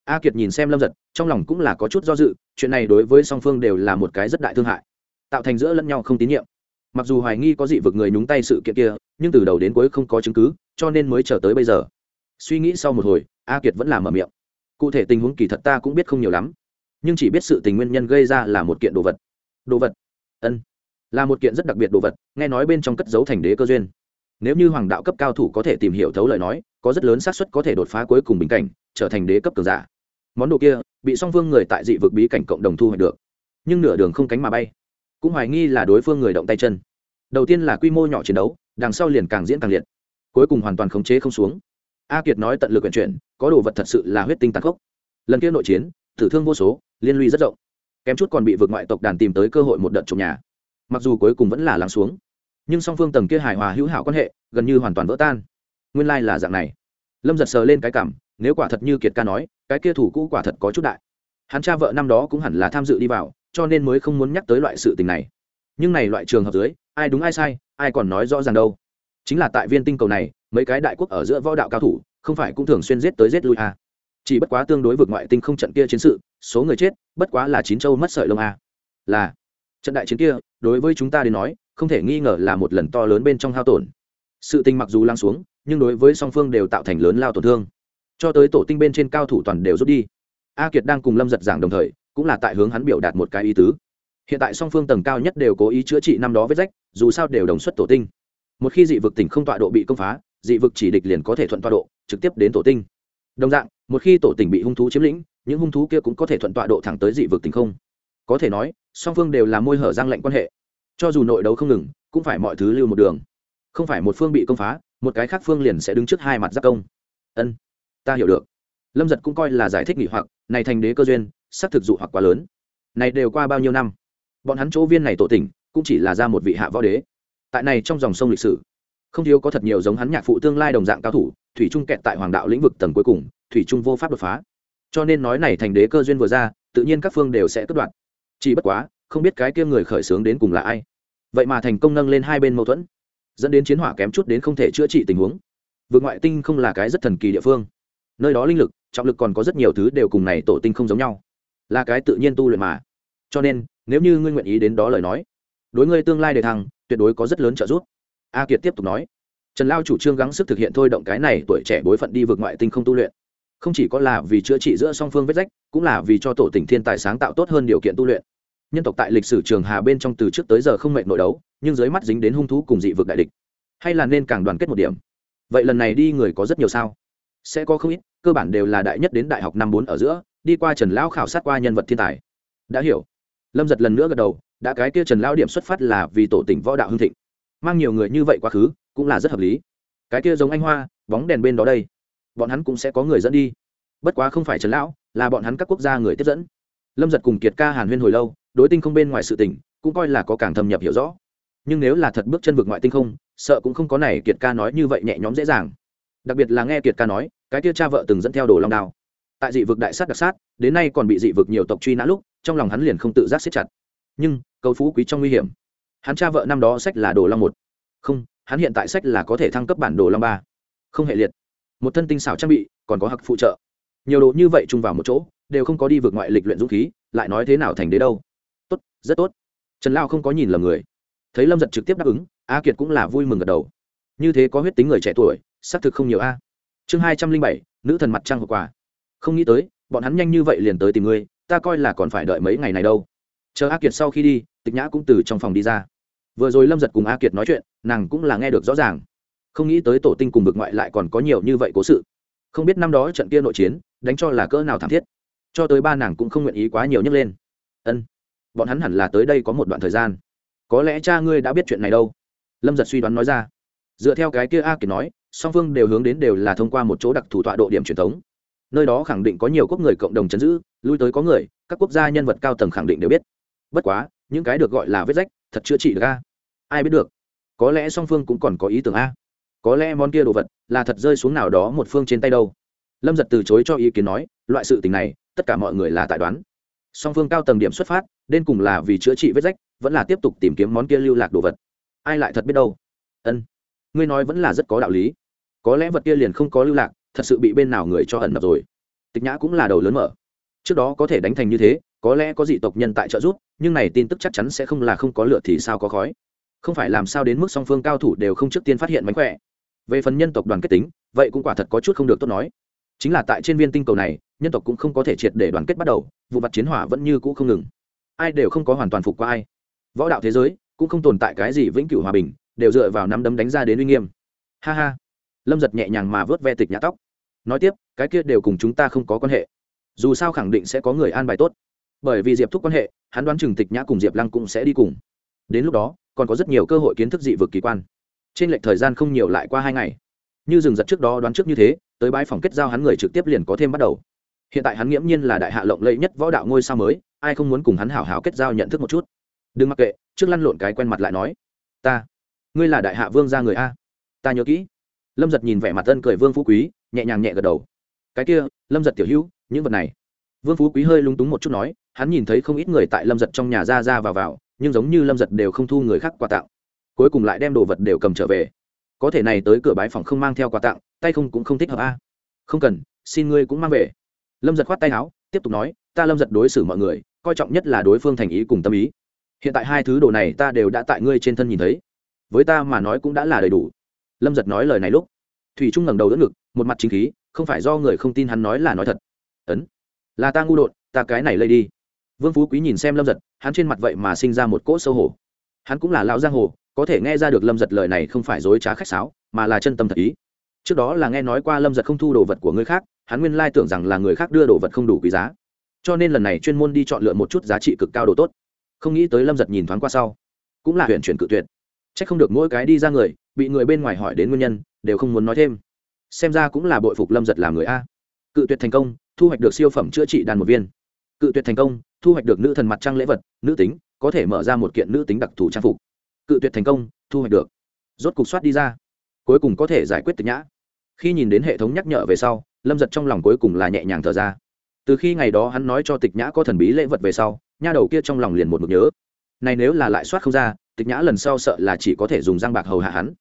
a kiệt nhìn xem lâm giật, trong lòng cũng là có chút do dự, chuyện này đối với song phương đều là một cái rất đại thương hại. Tạo thành giữa lẫn nhau không tín nhiệm. Mặc dù hoài nghi có dị vực người nhúng tay sự kiện kia, nhưng từ đầu đến cuối không có chứng cứ, cho nên mới chờ tới bây giờ. Suy nghĩ sau một hồi, a kiệt vẫn là mở miệng. Cụ thể tình huống kỳ thật ta cũng biết không nhiều lắm, nhưng chỉ biết sự tình nguyên nhân gây ra là một kiện đồ vật. Đồ vật? Ân. Là một kiện rất đặc biệt đồ vật, nghe nói bên trong cất dấu thành đế cơ duyên. Nếu như hoàng đạo cấp cao thủ có thể tìm hiểu thấu lời nói, có rất lớn xác suất có thể đột phá cuối cùng bình cảnh, trở thành đế cấp cường giả món đồ kia bị song phương người tại dị vực bí cảnh cộng đồng thu hoạch được, nhưng nửa đường không cánh mà bay. Cũng hoài nghi là đối phương người động tay chân. Đầu tiên là quy mô nhỏ chiến đấu, đằng sau liền càng diễn càng liệt, cuối cùng hoàn toàn khống chế không xuống. A kiệt nói tận lực vận chuyển, có đồ vật thật sự là huyết tinh tàn khốc. Lần kia nội chiến, tử thương vô số, liên lụy rất rộng. Kém chút còn bị vượt ngoại tộc đàn tìm tới cơ hội một đợt trộm nhà. Mặc dù cuối cùng vẫn là lắng xuống, nhưng song phương tầng kia hài hòa hữu hảo quan hệ gần như hoàn toàn vỡ tan. Nguyên lai là dạng này. Lâm giật sờ lên cái cảm nếu quả thật như kiệt ca nói, cái kia thủ cũ quả thật có chút đại. Hắn cha vợ năm đó cũng hẳn là tham dự đi vào, cho nên mới không muốn nhắc tới loại sự tình này. Nhưng này loại trường hợp dưới, ai đúng ai sai, ai còn nói rõ ràng đâu. Chính là tại viên tinh cầu này, mấy cái đại quốc ở giữa võ đạo cao thủ, không phải cũng thường xuyên giết tới giết lui à. chỉ bất quá tương đối vượt ngoại tinh không trận kia chiến sự, số người chết, bất quá là chín châu mất sợi lông à. là, trận đại chiến kia, đối với chúng ta đến nói, không thể nghi ngờ là một lần to lớn bên trong hao tổn. Sự tình mặc dù lắng xuống, nhưng đối với song phương đều tạo thành lớn lao tổn thương cho tới tổ tinh bên trên cao thủ toàn đều rút đi. A kiệt đang cùng lâm giật giảng đồng thời, cũng là tại hướng hắn biểu đạt một cái ý tứ. Hiện tại song phương tầng cao nhất đều cố ý chữa trị năm đó vết rách, dù sao đều đồng xuất tổ tinh. Một khi dị vực tỉnh không tọa độ bị công phá, dị vực chỉ địch liền có thể thuận tọa độ, trực tiếp đến tổ tinh. Đồng dạng, một khi tổ tỉnh bị hung thú chiếm lĩnh, những hung thú kia cũng có thể thuận tọa độ thẳng tới dị vực tỉnh không. Có thể nói, song phương đều là môi hở giang lệnh quan hệ. Cho dù nội đấu không ngừng, cũng phải mọi thứ lưu một đường. Không phải một phương bị công phá, một cái khác phương liền sẽ đứng trước hai mặt giác công. Ân ta hiểu được. Lâm giật cũng coi là giải thích nghỉ hoặc, này thành đế cơ duyên, xác thực dụ hoặc quá lớn. Này đều qua bao nhiêu năm? Bọn hắn chỗ viên này tổ tỉnh, cũng chỉ là ra một vị hạ võ đế. Tại này trong dòng sông lịch sử, không thiếu có thật nhiều giống hắn nhạc phụ tương lai đồng dạng cao thủ, thủy trung kẹt tại hoàng đạo lĩnh vực tầng cuối cùng, thủy trung vô pháp đột phá. Cho nên nói này thành đế cơ duyên vừa ra, tự nhiên các phương đều sẽ cất đoạn chỉ bất quá, không biết cái kia người khởi xướng đến cùng là ai. Vậy mà thành công nâng lên hai bên mâu thuẫn, dẫn đến chiến hỏa kém chút đến không thể chữa trị tình huống. Vượt ngoại tinh không là cái rất thần kỳ địa phương nơi đó linh lực, trọng lực còn có rất nhiều thứ đều cùng này tổ tinh không giống nhau. Là cái tự nhiên tu luyện mà. Cho nên, nếu như ngươi nguyện ý đến đó lời nói, đối ngươi tương lai đề thăng, tuyệt đối có rất lớn trợ giúp. A kiệt tiếp tục nói, trần lao chủ trương gắng sức thực hiện thôi động cái này tuổi trẻ bối phận đi vượt ngoại tinh không tu luyện. Không chỉ có là vì chữa trị giữa song phương vết rách, cũng là vì cho tổ tỉnh thiên tài sáng tạo tốt hơn điều kiện tu luyện. Nhân tộc tại lịch sử trường hà bên trong từ trước tới giờ không mệnh nội đấu, nhưng dưới mắt dính đến hung thú cùng dị vực đại địch. Hay là nên càng đoàn kết một điểm. Vậy lần này đi người có rất nhiều sao? Sẽ có không ít cơ bản đều là đại nhất đến đại học năm bốn ở giữa, đi qua trần lão khảo sát qua nhân vật thiên tài. Đã hiểu. Lâm giật lần nữa gật đầu, đã cái kia trần lão điểm xuất phát là vì tổ tỉnh võ đạo hưng thịnh. Mang nhiều người như vậy quá khứ, cũng là rất hợp lý. Cái kia giống anh hoa, bóng đèn bên đó đây. Bọn hắn cũng sẽ có người dẫn đi. Bất quá không phải trần lão, là bọn hắn các quốc gia người tiếp dẫn. Lâm giật cùng kiệt ca hàn huyên hồi lâu, đối tinh không bên ngoài sự tỉnh cũng coi là có càng thâm nhập hiểu rõ. Nhưng nếu là thật bước chân vực ngoại tinh không, sợ cũng không có này kiệt ca nói như vậy nhẹ nhõm dễ dàng. Đặc biệt là nghe kiệt ca nói cái kia cha vợ từng dẫn theo đồ long đao. Tại dị vực đại sát đặc sát, đến nay còn bị dị vực nhiều tộc truy nã lúc, trong lòng hắn liền không tự giác siết chặt. Nhưng, cầu phú quý trong nguy hiểm. Hắn cha vợ năm đó sách là đồ long một. Không, hắn hiện tại sách là có thể thăng cấp bản đồ long ba. Không hệ liệt. Một thân tinh xảo trang bị, còn có hặc phụ trợ. Nhiều đồ như vậy chung vào một chỗ, đều không có đi vượt ngoại lịch luyện dũng khí, lại nói thế nào thành đế đâu. Tốt, rất tốt. Trần lao không có nhìn lầm người. Thấy lâm giật trực tiếp đáp ứng, a kiệt cũng là vui mừng gật đầu. Như thế có huyết tính người trẻ tuổi, xác thực không nhiều a chương hai trăm linh bảy, nữ thần mặt trăng hậu quả. Không nghĩ tới, bọn hắn nhanh như vậy liền tới tìm ngươi, ta coi là còn phải đợi mấy ngày này đâu. Chờ a kiệt sau khi đi, tịch nhã cũng từ trong phòng đi ra. Vừa rồi lâm giật cùng a kiệt nói chuyện, nàng cũng là nghe được rõ ràng. Không nghĩ tới tổ tinh cùng vực ngoại lại còn có nhiều như vậy cố sự. Không biết năm đó trận kia nội chiến, đánh cho là cỡ nào thảm thiết. Cho tới ba nàng cũng không nguyện ý quá nhiều nhấc lên. Ân, bọn hắn hẳn là tới đây có một đoạn thời gian. Có lẽ cha ngươi đã biết chuyện này đâu. Lâm giật suy đoán nói ra. Dựa theo cái kia a kiệt nói song phương đều hướng đến đều là thông qua một chỗ đặc thù tọa độ điểm truyền thống. Nơi đó khẳng định có nhiều quốc người cộng đồng chấn giữ, lui tới có người, các quốc gia nhân vật cao tầng khẳng định đều biết. Bất quá, những cái được gọi là vết rách, thật chữa trị được a? Ai biết được? Có lẽ song phương cũng còn có ý tưởng a. Có lẽ món kia đồ vật là thật rơi xuống nào đó một phương trên tay đâu. Lâm giật từ chối cho ý kiến nói, loại sự tình này, tất cả mọi người là tại đoán. Song phương cao tầng điểm xuất phát, đến cùng là vì chữa trị vết rách, vẫn là tiếp tục tìm kiếm món kia lưu lạc đồ vật. Ai lại thật biết đâu? Ân ngươi nói vẫn là rất có đạo lý. Có lẽ vật kia liền không có lưu lạc, thật sự bị bên nào người cho ẩn nập rồi. Tịch nhã cũng là đầu lớn mở. Trước đó có thể đánh thành như thế, có lẽ có dị tộc nhân tại trợ giúp, nhưng này tin tức chắc chắn sẽ không là không có lửa thì sao có khói. Không phải làm sao đến mức song phương cao thủ đều không trước tiên phát hiện mánh khỏe. Về phần nhân tộc đoàn kết tính, vậy cũng quả thật có chút không được tốt nói. Chính là tại trên viên tinh cầu này, nhân tộc cũng không có thể triệt để đoàn kết bắt đầu, vụ mặt chiến hỏa vẫn như cũ không ngừng. Ai đều không có hoàn toàn phục qua ai. Võ đạo thế giới cũng không tồn tại cái gì vĩnh cửu hòa bình đều dựa vào nắm đấm đánh ra đến uy nghiêm. Ha ha. Lâm giật nhẹ nhàng mà vớt ve tịch nhã tóc. Nói tiếp, cái kia đều cùng chúng ta không có quan hệ. Dù sao khẳng định sẽ có người an bài tốt. Bởi vì diệp thúc quan hệ, hắn đoán chừng tịch nhã cùng diệp lăng cũng sẽ đi cùng. Đến lúc đó, còn có rất nhiều cơ hội kiến thức dị vực kỳ quan. Trên lệch thời gian không nhiều lại qua hai ngày. Như rừng giật trước đó đoán trước như thế, tới bãi phòng kết giao hắn người trực tiếp liền có thêm bắt đầu. Hiện tại hắn nghiễm nhiên là đại hạ lộng lẫy nhất võ đạo ngôi sao mới, ai không muốn cùng hắn hảo hảo kết giao nhận thức một chút. Đừng mặc kệ, trước lăn lộn cái quen mặt lại nói. Ta ngươi là đại hạ vương gia người a? Ta nhớ kỹ. Lâm giật nhìn vẻ mặt tân cười vương phú quý, nhẹ nhàng nhẹ gật đầu. Cái kia, lâm giật tiểu hữu, những vật này. Vương phú quý hơi lung túng một chút nói, hắn nhìn thấy không ít người tại lâm giật trong nhà ra ra vào vào, nhưng giống như lâm giật đều không thu người khác quà tặng. Cuối cùng lại đem đồ vật đều cầm trở về. Có thể này tới cửa bái phòng không mang theo quà tặng, tay không cũng không thích hợp a. Không cần, xin ngươi cũng mang về. Lâm giật khoát tay áo, tiếp tục nói, ta lâm giật đối xử mọi người, coi trọng nhất là đối phương thành ý cùng tâm ý. Hiện tại hai thứ đồ này ta đều đã tại ngươi trên thân nhìn thấy với ta mà nói cũng đã là đầy đủ. Lâm giật nói lời này lúc, thủy trung ngẩng đầu đỡ ngực, một mặt chính khí, không phải do người không tin hắn nói là nói thật. Ấn, là ta ngu đột, ta cái này lây đi. Vương phú quý nhìn xem lâm giật, hắn trên mặt vậy mà sinh ra một cỗ sâu hổ. Hắn cũng là lão giang hồ, có thể nghe ra được lâm giật lời này không phải dối trá khách sáo, mà là chân tâm thật ý. Trước đó là nghe nói qua lâm giật không thu đồ vật của người khác, hắn nguyên lai tưởng rằng là người khác đưa đồ vật không đủ quý giá. Cho nên lần này chuyên môn đi chọn lựa một chút giá trị cực cao đồ tốt. Không nghĩ tới lâm giật nhìn thoáng qua sau, cũng là huyện chuyển cự tuyệt c h ắ c không được mỗi cái đi ra người, bị người bên ngoài hỏi đến nguyên nhân, đều không muốn nói thêm. Xem ra cũng là bội phục lâm giật làm người a. Cự tuyệt thành công, thu hoạch được siêu phẩm chữa trị đàn một viên. Cự tuyệt thành công, thu hoạch được nữ thần mặt trăng lễ vật, nữ tính, có thể mở ra một kiện nữ tính đặc thù trang phục. Cự tuyệt thành công, thu hoạch được. Rốt cục soát đi ra. Cuối cùng có thể giải quyết tịch nhã. Khi nhìn đến hệ thống nhắc nhở về sau, lâm giật trong lòng cuối cùng là nhẹ nhàng thở ra. Từ khi ngày đó hắn nói cho tịch nhã có thần bí lễ vật về sau, nha đầu kia trong lòng liền một mực nhớ này nếu là lại soát không ra, tịch nhã lần sau sợ là chỉ có thể dùng răng bạc hầu hạ hắn.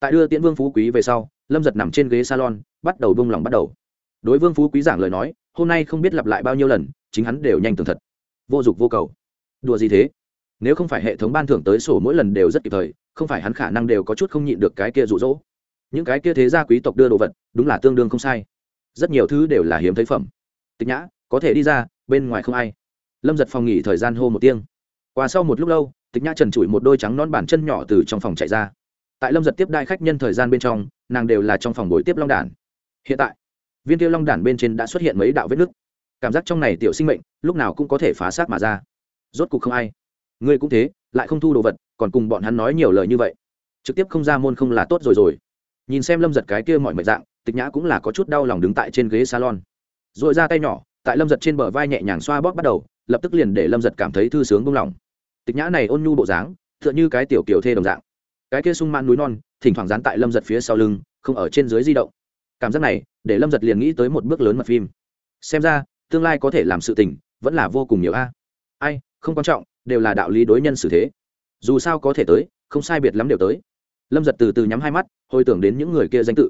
Tại đưa tiễn vương phú quý về sau, lâm giật nằm trên ghế salon, bắt đầu bông lòng bắt đầu. Đối vương phú quý giảng lời nói, hôm nay không biết lặp lại bao nhiêu lần, chính hắn đều nhanh tường thật. Vô dụng vô cầu. Đùa gì thế? Nếu không phải hệ thống ban thưởng tới sổ mỗi lần đều rất kịp thời, không phải hắn khả năng đều có chút không nhịn được cái kia rụ rỗ những cái kia thế gia quý tộc đưa đồ vật, đúng là tương đương không sai. Rất nhiều thứ đều là hiếm thấy phẩm. Tịch nhã, có thể đi ra, bên ngoài không ai. Lâm giật phòng nghỉ thời gian hô một tiếng qua sau một lúc lâu, tịch nhã trần trụi một đôi trắng non bản chân nhỏ từ trong phòng chạy ra. Tại lâm giật tiếp đai khách nhân thời gian bên trong, nàng đều là trong phòng buổi tiếp long đản. Hiện tại, viên tiêu long đản bên trên đã xuất hiện mấy đạo vết nứt. Cảm giác trong này tiểu sinh mệnh, lúc nào cũng có thể phá sát mà ra. Rốt cuộc không ai. Ngươi cũng thế, lại không thu đồ vật, còn cùng bọn hắn nói nhiều lời như vậy. Trực tiếp không ra môn không là tốt rồi rồi. Nhìn xem lâm giật cái kia mọi mệt dạng, tịch nhã cũng là có chút đau lòng đứng tại trên ghế salon. R ồ i ra tay nhỏ, tại lâm giật trên bờ vai nhẹ nhàng xoa bóp bắt đầu, lập tức liền để lâm giật cảm thấy thư sướng buông lòng tịch nhã này ôn nhu bộ dáng t h ư ợ n h ư cái tiểu kiểu thê đồng dạng. Cái kia sung man núi non, thỉnh thoảng dán tại lâm giật phía sau lưng, không ở trên dưới di động. Cảm giác này, để lâm giật liền nghĩ tới một bước lớn mặt phim. Xem ra, tương lai có thể làm sự tình, vẫn là vô cùng nhiều a. Ai, không quan trọng, đều là đạo lý đối nhân xử thế. Dù sao có thể tới, không sai biệt lắm đều tới. Lâm giật từ từ nhắm hai mắt, hồi tưởng đến những người kia danh tự.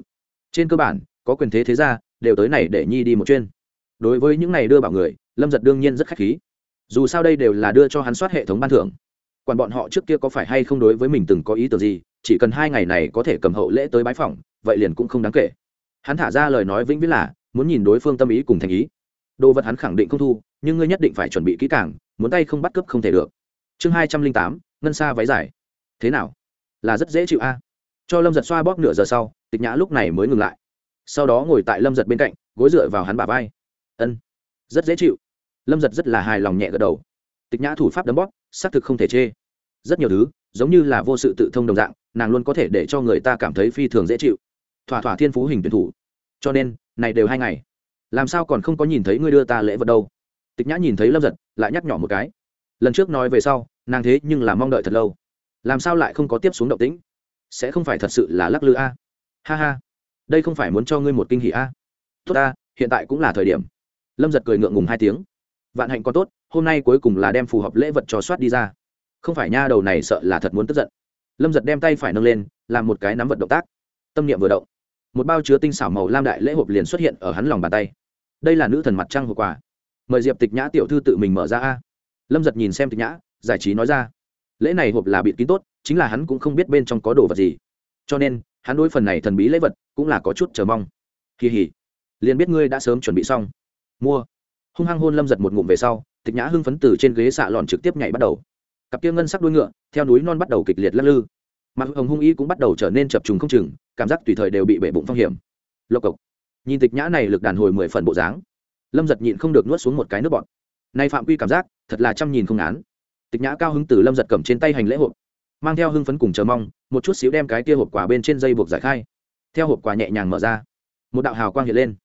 Trên cơ bản, có quyền thế thế ra đều tới này để nhi đi một chuyên đối với những này đưa bảo người, lâm giật đương nhiên rất k h á c h khí dù sao đây đều là đưa cho hắn soát hệ thống ban thưởng. Quản bọn họ trước kia có phải hay không đối với mình từng có ý tưởng gì, chỉ cần hai ngày này có thể cầm hậu lễ tới bái phỏng, vậy liền cũng không đáng kể. Hắn thả ra lời nói vĩnh viễn là, muốn nhìn đối phương tâm ý cùng thành ý. Đồ vật hắn khẳng định không thu, nhưng ngươi nhất định phải chuẩn bị kỹ càng, muốn tay không bắt cướp không thể được. Chương hai trăm linh tám, ngân xa váy dài. Thế nào? Là rất dễ chịu a. Cho lâm giật xoa bóp nửa giờ sau, tịch nhã lúc này mới ngừng lại. Sau đó ngồi tại lâm giật bên cạnh, gối dựa vào hắn bà vai. Ân, rất dễ chịu lâm giật rất là hài lòng nhẹ gật đầu tịch nhã thủ pháp đấm bóp xác thực không thể chê rất nhiều thứ giống như là vô sự tự thông đồng dạng nàng luôn có thể để cho người ta cảm thấy phi thường dễ chịu thỏa thỏa thiên phú hình tuyển thủ cho nên này đều hai ngày làm sao còn không có nhìn thấy ngươi đưa ta lễ vật đâu tịch nhã nhìn thấy lâm giật lại nhắc nhỏ một cái lần trước nói về sau nàng thế nhưng là mong đợi thật lâu làm sao lại không có tiếp xuống động tĩnh sẽ không phải thật sự là lắc lư a ha ha đây không phải muốn cho ngươi một kinh hỷ a tốt ta hiện tại cũng là thời điểm lâm giật cười ngượng ngùng hai tiếng vạn hạnh còn tốt, hôm nay cuối cùng là đem phù hợp lễ vật cho soát đi ra. Không phải nha đầu này sợ là thật muốn tức giận. Lâm giật đem tay phải nâng lên, làm một cái nắm vật động tác. Tâm niệm vừa động, một bao chứa tinh xảo màu lam đại lễ hộp liền xuất hiện ở hắn lòng bàn tay. Đây là nữ thần mặt trăng hộp quà mời diệp tịch nhã tiểu thư tự mình mở ra a. Lâm giật nhìn xem tịch nhã, giải trí nói ra. Lễ này hộp là bịt kín tốt, chính là hắn cũng không biết bên trong có đồ vật gì. Cho nên, hắn đối phần này thần bí lễ vật cũng là có chút chờ mong. Kỳ hỉ liền biết ngươi đã sớm chuẩn bị xong. Mua hung hăng hôn lâm giật một ngụm về sau, tịch nhã hưng phấn từ trên ghế xạ lòn trực tiếp nhảy bắt đầu. Cặp kia ngân sắc đuôi ngựa, theo núi non bắt đầu kịch liệt lắc lư. Mặt hồng hung y cũng bắt đầu trở nên chập trùng không chừng, cảm giác tùy thời đều bị bể bụng phong hiểm. Lộc cộc. Nhìn tịch nhã này lực đàn hồi mười phần bộ dáng, lâm giật nhịn không được nuốt xuống một cái nước bọt. Nay phạm quy cảm giác, thật là trăm nhìn không án tịch nhã cao hứng từ lâm giật cầm trên tay hành lễ hộp, mang theo hưng phấn cùng chờ mong, một chút xíu đem cái kia hộp quà bên trên dây buộc giải khai. Theo hộp quà nhẹ nhàng mở ra, một đạo hào quang hiện lên.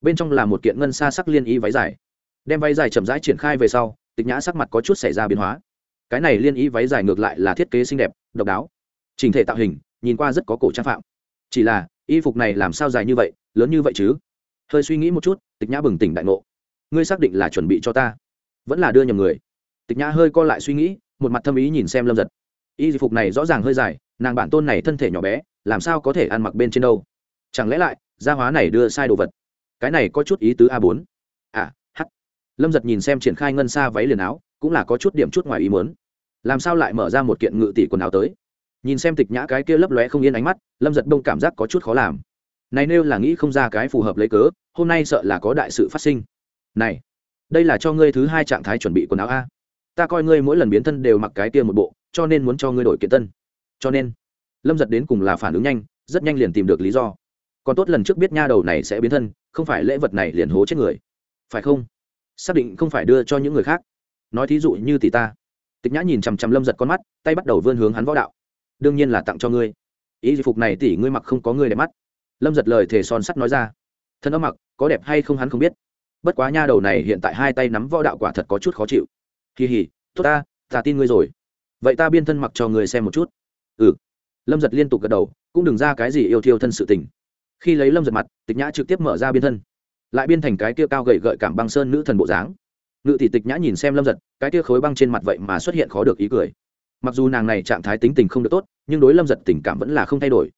Bên trong là một kiện ngân xa sắc liên y váy dài đem váy dài chậm rãi triển khai về sau, tịch nhã sắc mặt có chút xảy ra biến hóa. Cái này liên y váy dài ngược lại là thiết kế xinh đẹp, độc đáo. Trình thể tạo hình, nhìn qua rất có cổ trang phạm. Chỉ là, y phục này làm sao dài như vậy, lớn như vậy chứ? Hơi suy nghĩ một chút, tịch nhã bừng tỉnh đại ngộ. Ngươi xác định là chuẩn bị cho ta? Vẫn là đưa nhầm người. Tịch nhã hơi co lại suy nghĩ, một mặt thâm ý nhìn xem lâm giật. Y phục này rõ ràng hơi dài, nàng bản tôn này thân thể nhỏ bé, làm sao có thể ăn mặc bên trên đâu? Chẳng lẽ lại, gia hóa này đưa sai đồ vật? Cái này có chút ý tứ a bốn. À lâm giật nhìn xem triển khai ngân xa váy liền áo, cũng là có chút điểm chút ngoài ý muốn. Làm sao lại mở ra một kiện ngự tỷ quần áo tới? Nhìn xem tịch nhã cái kia lấp lóe không yên ánh mắt, lâm giật đông cảm giác có chút khó làm. Này nêu là nghĩ không ra cái phù hợp lấy cớ, hôm nay sợ là có đại sự phát sinh. Này, đây là cho ngươi thứ hai trạng thái chuẩn bị quần áo a. Ta coi ngươi mỗi lần biến thân đều mặc cái kia một bộ, cho nên muốn cho ngươi đổi kiện tân. Cho nên, lâm giật đến cùng là phản ứng nhanh, rất nhanh liền tìm được lý do. Còn tốt lần trước biết nha đầu này sẽ biến thân, không phải lễ vật này liền hố chết người. Phải không? Xác định không phải đưa cho những người khác. Nói thí dụ như tỷ ta. Tịch nhã nhìn chằm chằm lâm giật con mắt, tay bắt đầu vươn hướng hắn võ đạo. Đương nhiên là tặng cho ngươi. Ý phục này tỷ ngươi mặc không có ngươi đẹp mắt. Lâm giật lời thề son sắt nói ra. Thân âm mặc, có đẹp hay không hắn không biết. Bất quá nha đầu này hiện tại hai tay nắm võ đạo quả thật có chút khó chịu. Kỳ hỉ tốt ta ta tin ngươi rồi. Vậy ta biên thân mặc cho ngươi xem một chút. Ừ. Lâm giật liên tục gật đầu, cũng đừng ra cái gì yêu thiêu thân sự tình. Khi lấy lâm giật mặt, tịch nhã trực tiếp mở ra biên thân lại biên thành cái kia cao gậy gợi cảm băng sơn nữ thần bộ dáng. Ngự tỷ tịch nhã nhìn xem lâm giật cái kia khối băng trên mặt vậy mà xuất hiện khó được ý cười. Mặc dù nàng này trạng thái tính tình không được tốt, nhưng đối lâm giật tình cảm vẫn là không thay đổi.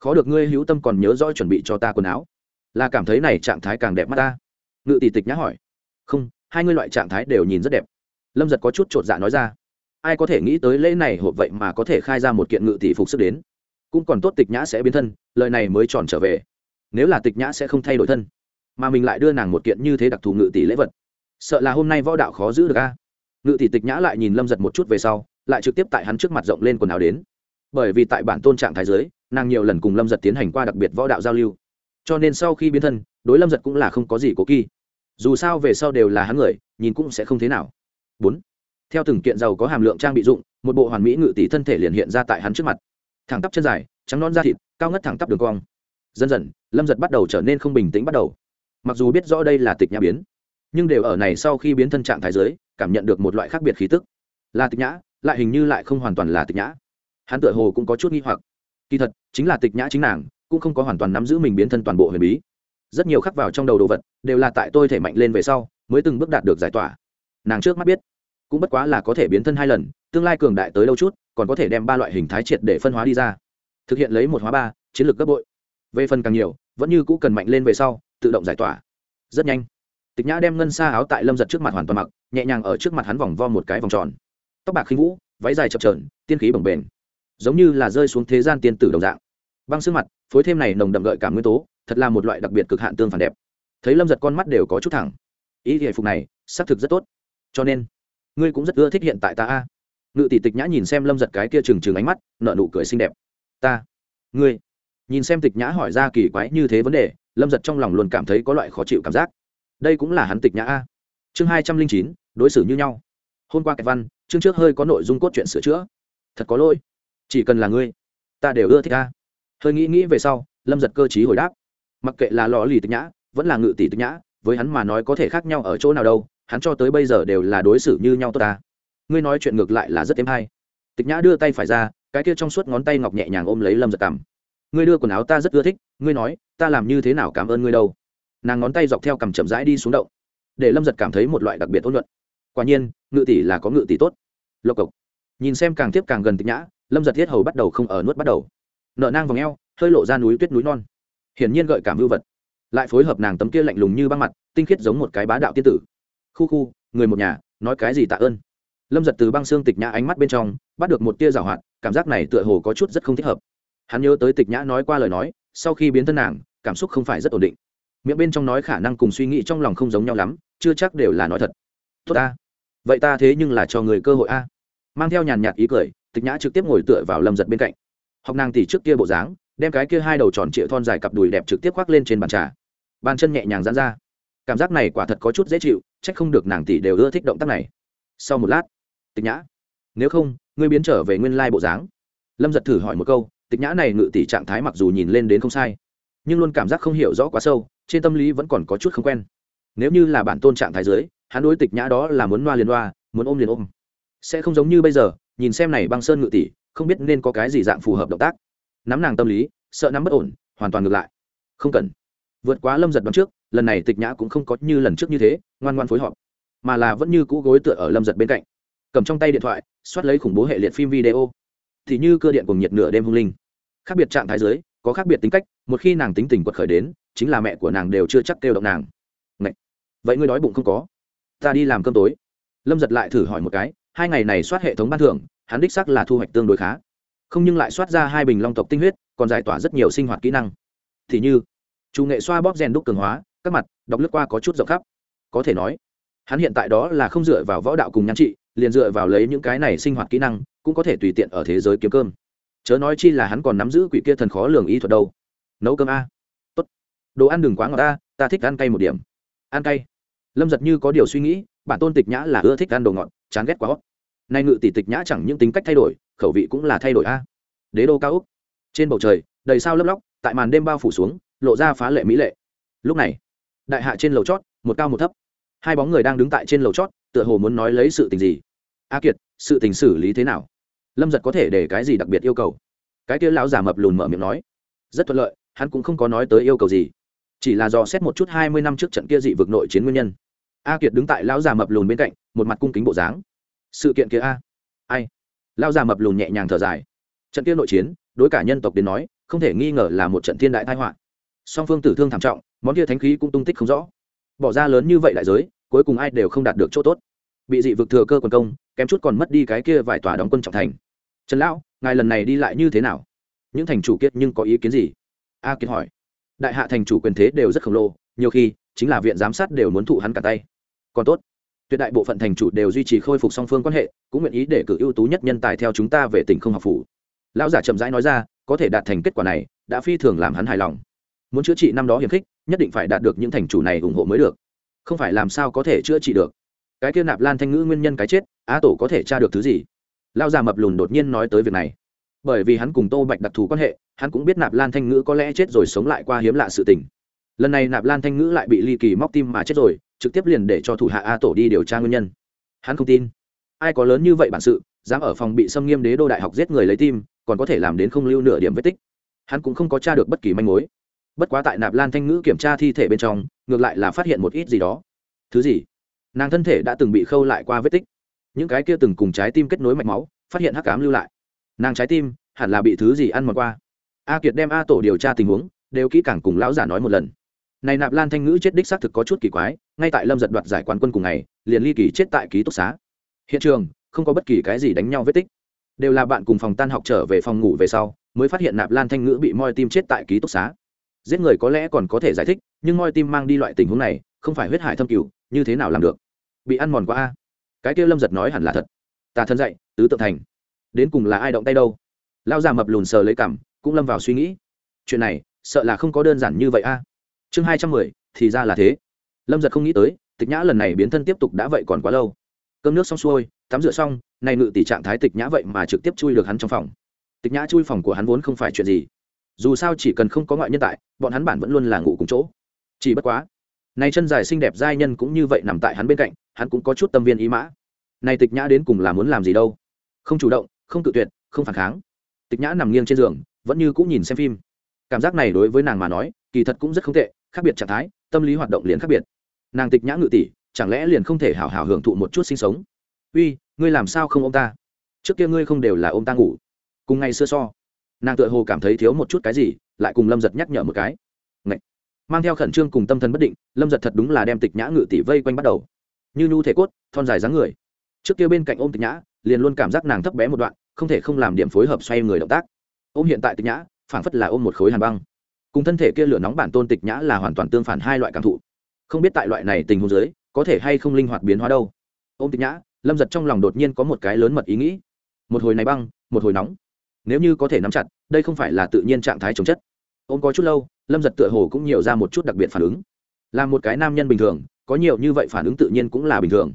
Khó được ngươi hữu tâm còn nhớ rõ chuẩn bị cho ta quần áo. Là cảm thấy này trạng thái càng đẹp mắt ta. Ngự tỷ tịch nhã hỏi. Không, hai ngươi loại trạng thái đều nhìn rất đẹp. Lâm giật có chút t r ộ t dạ nói ra. Ai có thể nghĩ tới lễ này hộp vậy mà có thể khai ra một kiện ngự tỷ phục sức đến. Cũng còn tốt tịch nhã sẽ biến thân, lời này mới tròn trở về. Nếu là tịch nhã sẽ không thay đổi thân mà mình lại đưa nàng một kiện như thế đặc thù ngự tỷ lễ vật. Sợ là hôm nay võ đạo khó giữ được a. Ngự tỷ tịch nhã lại nhìn lâm giật một chút về sau, lại trực tiếp tại hắn trước mặt rộng lên quần áo đến. Bởi vì tại bản tôn trạng thái giới nàng nhiều lần cùng lâm giật tiến hành qua đặc biệt võ đạo giao lưu. Cho nên sau khi biến thân, đối lâm giật cũng là không có gì cố kỳ dù sao về sau đều là hắn người, nhìn cũng sẽ không thế nào. Bốn. Theo từng kiện giàu có hàm lượng trang bị dụng, một bộ hoàn mỹ ngự tỷ thân thể liền hiện ra tại hắn trước mặt. Thẳng tắp chân dài, trắng non da thịt, cao ngất thẳng tắp đường cong. Dần dần, lâm giật bắt đầu trở nên không bình tĩnh bắt đầu mặc dù biết rõ đây là tịch nhã biến, nhưng đều ở này sau khi biến thân trạng thái giới cảm nhận được một loại khác biệt khí tức. Là tịch nhã, lại hình như lại không hoàn toàn là tịch nhã. Hắn tựa hồ cũng có chút nghi hoặc. Kỳ thật, chính là tịch nhã chính nàng, cũng không có hoàn toàn nắm giữ mình biến thân toàn bộ huyền bí. Rất nhiều khắc vào trong đầu đồ vật, đều là tại tôi thể mạnh lên về sau, mới từng bước đạt được giải tỏa. Nàng trước mắt biết, cũng bất quá là có thể biến thân hai lần, tương lai cường đại tới đâu chút, còn có thể đem ba loại hình thái triệt để phân hóa đi ra. Thực hiện lấy một hóa ba, chiến lược gấp bội. Về phần càng nhiều, vẫn như cũ cần mạnh lên về sau tự động giải tỏa. Rất nhanh, tịch nhã đem ngân xa áo tại lâm giật trước mặt hoàn toàn mặc, nhẹ nhàng ở trước mặt hắn vòng vo một cái vòng tròn. Tóc bạc khinh vũ, váy dài chập trờn tiên khí bồng bềnh, giống như là rơi xuống thế gian tiên tử đồng dạng. Băng xương mặt, phối thêm này nồng đậm gợi cảm nguyên tố, thật là một loại đặc biệt cực hạn tương phản đẹp. Thấy lâm giật con mắt đều có chút thẳng. Ý thì phục này, xác thực rất tốt. Cho nên, ngươi cũng rất ưa thích hiện tại ta a. Ngự tỷ tịch nhã nhìn xem lâm giật cái kia trừng trừng ánh mắt nợ nụ cười xinh đẹp. Ta, ngươi, nhìn xem tịch nhã hỏi ra kỳ quái như thế vấn đề lâm giật trong lòng luôn cảm thấy có loại khó chịu cảm giác. Đây cũng là hắn tịch nhã a. Chương hai trăm linh chín, đối xử như nhau. Hôm qua kẹt văn, chương trước hơi có nội dung cốt truyện sửa chữa. Thật có lỗi. Chỉ cần là ngươi, ta đều ưa thích a. Hơi nghĩ nghĩ về sau, lâm giật cơ t hồi đáp. Mặc kệ là lò lì tịch nhã, vẫn là ngự tỷ tịch nhã, với hắn mà nói có thể khác nhau ở chỗ nào đâu, hắn cho tới bây giờ đều là đối xử như nhau tốt ta. Ngươi nói chuyện ngược lại là rất thêm hay. Tịch nhã đưa tay phải ra, cái kia trong suốt ngón tay ngọc nhẹ nhàng ôm lấy lâm giật cằm ngươi đưa quần áo ta rất ưa thích, ngươi nói, ta làm như thế nào cảm ơn ngươi đâu? Nàng ngón tay dọc theo cằm chậm rãi đi xuống động, để lâm giật cảm thấy một loại đặc biệt ôn luận quả nhiên, ngự tỷ là có ngự tỷ tốt. Lộc cộc. Nhìn xem càng tiếp càng gần tịch nhã, lâm giật thiết hầu bắt đầu không ở nuốt bắt đầu. Nợ nang vòng eo, hơi lộ ra núi tuyết núi non. Hiển nhiên gợi cảm hưu vật. Lại phối hợp nàng tấm kia lạnh lùng như băng mặt, tinh khiết giống một cái bá đạo tiên tử. Khu khu, người một nhà, nói cái gì tạ ơn. Lâm giật từ băng xương tịch nhã ánh mắt bên trong, bắt được một tia rào hoạt, cảm giác này tựa hồ có chút rất không thích hợp hắn nhớ tới tịch nhã nói qua lời nói, sau khi biến thân nàng, cảm xúc không phải rất ổn định. Miệng bên trong nói khả năng cùng suy nghĩ trong lòng không giống nhau lắm, chưa chắc đều là nói thật. Tốt ta. Vậy ta thế nhưng là cho người cơ hội a. Mang theo nhàn nhạt ý cười, tịch nhã trực tiếp ngồi tựa vào lâm giật bên cạnh. Học nàng tỷ trước kia bộ dáng, đem cái kia hai đầu tròn trịa thon dài cặp đùi đẹp trực tiếp khoác lên trên bàn trà. Bàn chân nhẹ nhàng dán ra. Cảm giác này quả thật có chút dễ chịu c h ắ c không được nàng tỷ đều ưa thích động tác này. Sau một lát, tịch nhã, nếu không, ngươi biến trở về nguyên lai bộ dáng. Lâm giật thử hỏi một câu tịch nhã này ngự tỷ trạng thái mặc dù nhìn lên đến không sai, nhưng luôn cảm giác không hiểu rõ quá sâu, trên tâm lý vẫn còn có chút không quen. Nếu như là bản tôn trạng thái dưới, hắn đối tịch nhã đó là muốn loa liền loa, muốn ôm liền ôm. Sẽ không giống như bây giờ, nhìn xem này băng sơn ngự tỷ, không biết nên có cái gì dạng phù hợp động tác. Nắm nàng tâm lý, sợ nắm bất ổn, hoàn toàn ngược lại. Không cần. Vượt quá lâm giật đón trước, lần này tịch nhã cũng không có như lần trước như thế, ngoan ngoan phối hợp, mà là vẫn như cũ gối tựa ở lâm giật bên cạnh. Cầm trong tay điện thoại, xoát lấy khủng bố hệ liệt phim video. Thì như cơ điện cùng nhiệt nửa đêm hung linh khác biệt trạng thái giới có khác biệt tính cách, một khi nàng tính tình quật khởi đến, chính là mẹ của nàng đều chưa chắc kêu động nàng. Ngậy! vậy ngươi đói bụng không có? Ta đi làm cơm tối. Lâm giật lại thử hỏi một cái, hai ngày này soát hệ thống ban thưởng, hắn đích sắc là thu hoạch tương đối khá. Không nhưng lại soát ra hai bình long tộc tinh huyết, còn giải tỏa rất nhiều sinh hoạt kỹ năng. Thì như, chủ nghệ xoa bóp rèn đúc cường hóa, các mặt, đọc lướt qua có chút rộng khắp. Có thể nói, hắn hiện tại đó là không dựa vào võ đạo cùng nhan trị, liền dựa vào lấy những cái này sinh hoạt kỹ năng, cũng có thể tùy tiện ở thế giới kiếm cơm chớ nói chi là hắn còn nắm giữ quỷ kia thần khó lường ý thuật đâu. Nấu cơm a. Tốt. Đồ ăn đừng quá ngọt ta ta thích ăn cay một điểm. Ăn cay. Lâm giật như có điều suy nghĩ, bản tôn tịch nhã là ưa thích ăn đồ ngọt, chán ghét quá hót nay ngự tỷ tịch nhã chẳng những tính cách thay đổi, khẩu vị cũng là thay đổi a. Đế đô cao úc. Trên bầu trời, đầy sao lấp lóc, tại màn đêm bao phủ xuống, lộ ra phá lệ mỹ lệ. Lúc này, đại hạ trên lầu chót, một cao một thấp. Hai bóng người đang đứng tại trên lầu chót, tựa hồ muốn nói lấy sự tình gì. A kiệt, sự tình xử lý thế nào? Lâm giật có thể để cái gì đặc biệt yêu cầu? Cái kia lão già mập lùn mở miệng nói. Rất thuận lợi, hắn cũng không có nói tới yêu cầu gì. Chỉ là dò xét một chút hai mươi năm trước trận kia dị vực nội chiến nguyên nhân. A kiệt đứng tại lão già mập lùn bên cạnh, một mặt cung kính bộ dáng. Sự kiện kia a? Ai? Lão già mập lùn nhẹ nhàng thở dài. Trận kia nội chiến, đối cả nhân tộc đến nói, không thể nghi ngờ là một trận thiên đại tai họa. Song phương tử thương thảm trọng, món kia thánh khí cũng tung tích không rõ. Bỏ ra lớn như vậy đại giới, cuối cùng ai đều không đạt được chỗ tốt. Bị dị vực thừa cơ quần công, kém chút còn mất đi cái kia vài tòa đóng quân trọng thành trần lão, ngài lần này đi lại như thế nào? Những thành chủ kiệt nhưng có ý kiến gì? A kiệt hỏi. Đại hạ thành chủ quyền thế đều rất khổng lồ, nhiều khi, chính là viện giám sát đều muốn thụ hắn cả tay. Còn tốt, tuyệt đại bộ phận thành chủ đều duy trì khôi phục song phương quan hệ, cũng nguyện ý để cử ưu tú nhất nhân tài theo chúng ta về tỉnh không học phủ. Lão giả chậm rãi nói ra, có thể đạt thành kết quả này, đã phi thường làm hắn hài lòng. Muốn chữa trị năm đó hiềm khích, nhất định phải đạt được những thành chủ này ủng hộ mới được. Không phải làm sao có thể chữa trị được? Cái kia nạp lan thanh ngữ nguyên nhân cái chết, á tổ có thể tra được thứ gì? Lao già mập lùn đột nhiên nói tới việc này. Bởi vì hắn cùng tô bạch đặc thù quan hệ, hắn cũng biết nạp lan thanh ngữ có lẽ chết rồi sống lại qua hiếm lạ sự tình. Lần này nạp lan thanh ngữ lại bị ly kỳ móc tim mà chết rồi, trực tiếp liền để cho thủ hạ a tổ đi điều tra nguyên nhân. Hắn không tin. Ai có lớn như vậy bản sự, dám ở phòng bị xâm nghiêm đế đô đại học giết người lấy tim, còn có thể làm đến không lưu nửa điểm vết tích. Hắn cũng không có t r a được bất kỳ manh mối. Bất quá tại nạp lan thanh ngữ kiểm tra thi thể bên trong, ngược lại là phát hiện một ít gì đó. Thứ gì? Nàng thân thể đã từng bị khâu lại qua vết tích những cái kia từng cùng trái tim kết nối mạch máu, phát hiện hắc cám lưu lại. Nàng trái tim, hẳn là bị thứ gì ăn mòn qua. A kiệt đem a tổ điều tra tình huống, đều kỹ càng cùng lão giả nói một lần. Này nạp lan thanh ngữ chết đích xác thực có chút kỳ quái, ngay tại lâm giật đoạt giải quán quân cùng ngày, liền ly kỳ chết tại ký túc xá. Hiện trường, không có bất kỳ cái gì đánh nhau vết tích. Đều là bạn cùng phòng tan học trở về phòng ngủ về sau, mới phát hiện nạp lan thanh ngữ bị moi tim chết tại ký túc xá. Giết người có lẽ còn có thể giải thích, nhưng moi tim mang đi loại tình huống này, không phải huyết hải thâm cừu, như thế nào làm được? Bị ăn mòn quá a cái kia lâm giật nói hẳn là thật. Tà thân dạy, tứ tự thành. Đến cùng là ai động tay đâu? Lao già mập lùn sờ lấy cảm cũng lâm vào suy nghĩ. Chuyện này, sợ là không có đơn giản như vậy a. Chương hai trăm mười, thì ra là thế. Lâm giật không nghĩ tới, tịch nhã lần này biến thân tiếp tục đã vậy còn quá lâu. Cơm nước xong xuôi, tắm rửa xong nay ngự tỷ trạng thái tịch nhã vậy mà trực tiếp chui được hắn trong phòng. Tịch nhã chui phòng của hắn vốn không phải chuyện gì. Dù sao chỉ cần không có ngoại nhân tại, bọn hắn bản vẫn luôn là ngủ cùng chỗ. Chỉ bất quá nay chân dài xinh đẹp giai nhân cũng như vậy nằm tại hắn bên cạnh hắn cũng có chút tâm viên ý mã. Này tịch nhã đến cùng là muốn làm gì đâu? Không chủ động, không tự tuyệt, không phản kháng. Tịch nhã nằm nghiêng trên giường, vẫn như cũng nhìn xem phim. Cảm giác này đối với nàng mà nói, kỳ thật cũng rất không tệ, khác biệt trạng thái, tâm lý hoạt động liền khác biệt. Nàng tịch nhã ngự tỷ, chẳng lẽ liền không thể hào hào hưởng thụ một chút sinh sống? Uy, ngươi làm sao không ô m ta? Trước kia ngươi không đều là ô m ta ngủ. Cùng ngày xưa so, nàng tựa hồ cảm thấy thiếu một chút cái gì, lại cùng lâm giật nhắc nhở một cái. Ngậy! mang theo khẩn trương cùng tâm thần bất định, lâm giật thật đúng là đem tịch nhã ngự tỷ vây quanh bắt đầu như nhu thể cốt thon dài dáng người. Trước kia bên cạnh ôm tịch nhã liền luôn cảm giác nàng thấp bé một đoạn không thể không làm điểm phối hợp xoay người động tác. Ôm hiện tại tịch nhã phảng phất là ôm một khối hàn băng. Cùng thân thể kia lửa nóng bản tôn tịch nhã là hoàn toàn tương phản hai loại cảm thụ. Không biết tại loại này tình huống dưới, có thể hay không linh hoạt biến hóa đâu. Ô m tịch nhã lâm giật trong lòng đột nhiên có một cái lớn mật ý nghĩ. Một hồi này băng một hồi nóng. Nếu như có thể nắm chặt đây không phải là tự nhiên trạng thái chống chất. Ôm có chút lâu lâm giật tựa hồ cũng nhiều ra một chút đặc biệt phản ứng. Là một cái nam nhân bình thường có nhiều như vậy phản ứng tự nhiên cũng là bình thường.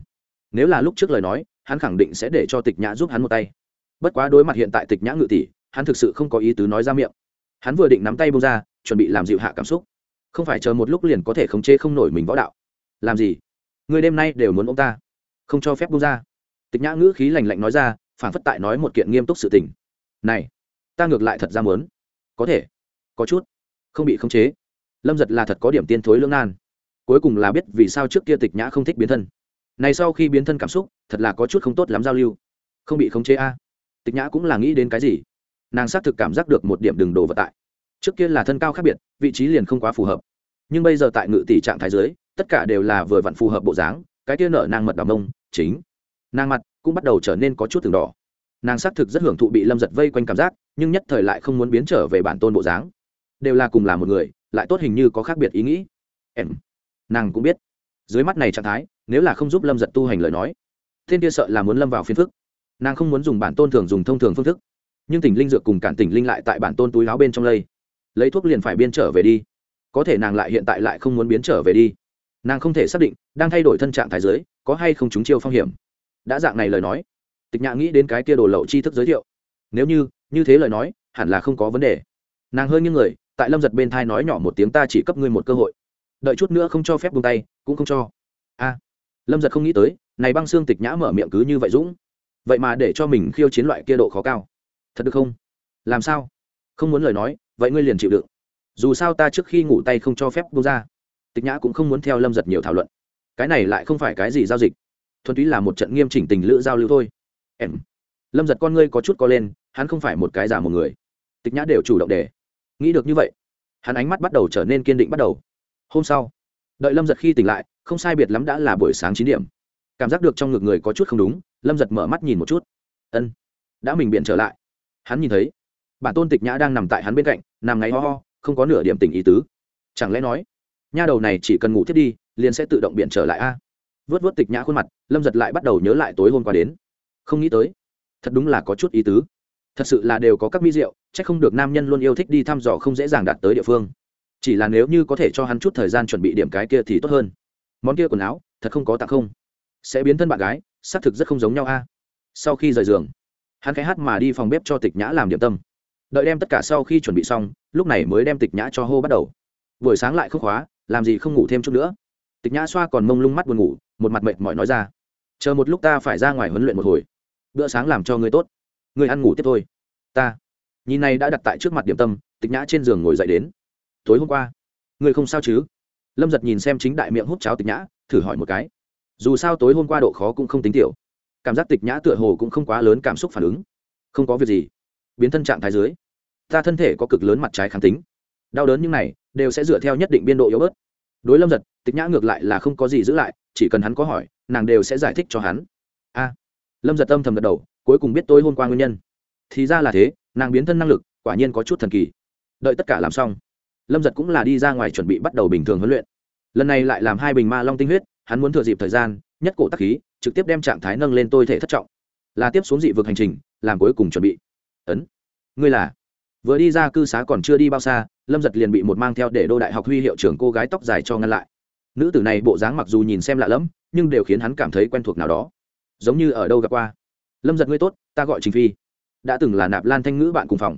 Nếu là lúc trước lời nói, hắn khẳng định sẽ để cho tịch nhã giúp hắn một tay. Bất quá đối mặt hiện tại tịch nhã ngự tỷ, hắn thực sự không có ý tứ nói ra miệng. Hắn vừa định nắm tay bông ra, chuẩn bị làm dịu hạ cảm xúc. Không phải chờ một lúc liền có thể khống chế không nổi mình võ đạo. Làm gì? Người đêm nay đều muốn ông ta. Không cho phép bông ra. Tịch nhã ngữ khí lành lạnh nói ra, phản phất tại nói một kiện nghiêm túc sự tình. Này, ta ngược lại thật ra muốn. Có thể. Có chút. Không bị khống chế. Lâm giật là thật có điểm tiên thối lương nan cuối cùng là biết vì sao trước kia tịch nhã không thích biến thân. Này sau khi biến thân cảm xúc, thật là có chút không tốt lắm giao lưu. Không bị khống chế a. Tịch nhã cũng là nghĩ đến cái gì? Nàng xác thực cảm giác được một điểm đường đồ vật tại. Trước kia là thân cao khác biệt, vị trí liền không quá phù hợp. Nhưng bây giờ tại ngự tỷ trạng thái dưới, tất cả đều là vừa vặn phù hợp bộ dáng, cái kia nợ nàng mật đào mông, chính. Nàng mặt cũng bắt đầu trở nên có chút từng đỏ. Nàng xác thực rất hưởng thụ bị lâm giật vây quanh cảm giác, nhưng nhất thời lại không muốn biến trở về bản tôn bộ dáng. Đều là cùng là một người, lại tốt hình như có khác biệt ý nghĩ. Em nàng cũng biết. Dưới mắt này trạng thái, nếu là không giúp lâm giật tu hành lời nói, thiên kia sợ là muốn lâm vào phiên phức. Nàng không muốn dùng bản tôn thường dùng thông thường phương thức, nhưng tỉnh linh dược cùng cản tỉnh linh lại tại bản tôn túi láo bên trong lây. Lấy thuốc liền phải biên trở về đi. Có thể nàng lại hiện tại lại không muốn biến trở về đi. Nàng không thể xác định, đang thay đổi thân trạng thái giới, có hay không chúng chiêu phong hiểm. Đã dạng này lời nói, tịch nhã nghĩ đến cái kia đồ lậu tri thức giới thiệu. Nếu như như thế lời nói, hẳn là không có vấn đề. Nàng hơi như người, tại lâm giật bên thai nói nhỏ một tiếng, ta chỉ cấp ngươi một cơ hội đợi chút nữa không cho phép buông tay, cũng không cho. A, lâm giật không nghĩ tới, này băng xương tịch nhã mở miệng cứ như vậy dũng. Vậy mà để cho mình khiêu chiến loại kia độ khó cao. Thật được không? Làm sao? Không muốn lời nói, vậy ngươi liền chịu đựng. Dù sao ta trước khi ngủ tay không cho phép buông ra. Tịch nhã cũng không muốn theo lâm giật nhiều thảo luận. Cái này lại không phải cái gì giao dịch. Thuần túy là một trận nghiêm chỉnh tình lữ giao lưu thôi. Em. Lâm giật con ngươi có chút co lên, hắn không phải một cái giả một người. Tịch nhã đều chủ động để. Nghĩ được như vậy, hắn ánh mắt bắt đầu trở nên kiên định bắt đầu hôm sau, đợi lâm giật khi tỉnh lại, không sai biệt lắm đã là buổi sáng chín điểm. Cảm giác được trong ngực người có chút không đúng, lâm giật mở mắt nhìn một chút. Ân, đã mình biện trở lại. Hắn nhìn thấy, bản tôn tịch nhã đang nằm tại hắn bên cạnh, nằm ngáy ho ho, không có nửa điểm tình ý tứ. Chẳng lẽ nói, nha đầu này chỉ cần ngủ thiết đi, liền sẽ tự động biện trở lại a? Vớt vớt tịch nhã khuôn mặt, lâm giật lại bắt đầu nhớ lại tối hôm qua đến. Không nghĩ tới, thật đúng là có chút ý tứ. Thật sự là đều có các mỹ rượu c h ắ c không được nam nhân luôn yêu thích đi thăm dò không dễ dàng đạt tới địa phương chỉ là nếu như có thể cho hắn chút thời gian chuẩn bị điểm cái kia thì tốt hơn. Món kia quần áo, thật không có tặng không. Sẽ biến thân bạn gái, xác thực rất không giống nhau a. Sau khi rời giường, hắn cái hát mà đi phòng bếp cho tịch nhã làm điểm tâm. Đợi đem tất cả sau khi chuẩn bị xong, lúc này mới đem tịch nhã cho hô bắt đầu. Buổi sáng lại không khóa, làm gì không ngủ thêm chút nữa. Tịch nhã xoa còn mông lung mắt buồn ngủ, một mặt mệt mỏi nói ra. Chờ một lúc ta phải ra ngoài huấn luyện một hồi. Bữa sáng làm cho ngươi tốt. Ngươi ăn ngủ tiếp thôi. Ta. Nhìn này đã đặt tại trước mặt điểm tâm, tịch nhã trên giường ngồi dậy đến tối hôm qua. Ngươi không sao chứ? Lâm giật nhìn xem chính đại miệng hút cháo tịch nhã, thử hỏi một cái. Dù sao tối hôm qua độ khó cũng không tính tiểu. Cảm giác tịch nhã tựa hồ cũng không quá lớn cảm xúc phản ứng. Không có việc gì. Biến thân trạng thái dưới, ta thân thể có cực lớn mặt trái kháng tính. Đau đớn như này đều sẽ dựa theo nhất định biên độ yếu bớt. Đối lâm giật, tịch nhã ngược lại là không có gì giữ lại, chỉ cần hắn có hỏi, nàng đều sẽ giải thích cho hắn. A. Lâm giật âm thầm gật đầu, cuối cùng biết tôi hôm qua nguyên nhân. Thì ra là thế, nàng biến thân năng lực quả nhiên có chút thần kỳ. Đợi tất cả làm xong lâm giật cũng là đi ra ngoài chuẩn bị bắt đầu bình thường huấn luyện. Lần này lại làm hai bình ma long tinh huyết, hắn muốn thừa dịp thời gian, nhất cổ tắc khí, trực tiếp đem trạng thái nâng lên tôi thể thất trọng. Là tiếp xuống dị vực hành trình, làm cuối cùng chuẩn bị. Ấn. Ngươi là? Vừa đi ra cư xá còn chưa đi bao xa, lâm giật liền bị một mang theo để đô đại học huy hiệu trưởng cô gái tóc dài cho ngăn lại. Nữ tử này bộ dáng mặc dù nhìn xem lạ lẫm, nhưng đều khiến hắn cảm thấy quen thuộc nào đó. Giống như ở đâu gặp qua. Lâm giật ngươi tốt, ta gọi trình phi. Đã từng là nạp lan thanh ngữ bạn cùng phòng.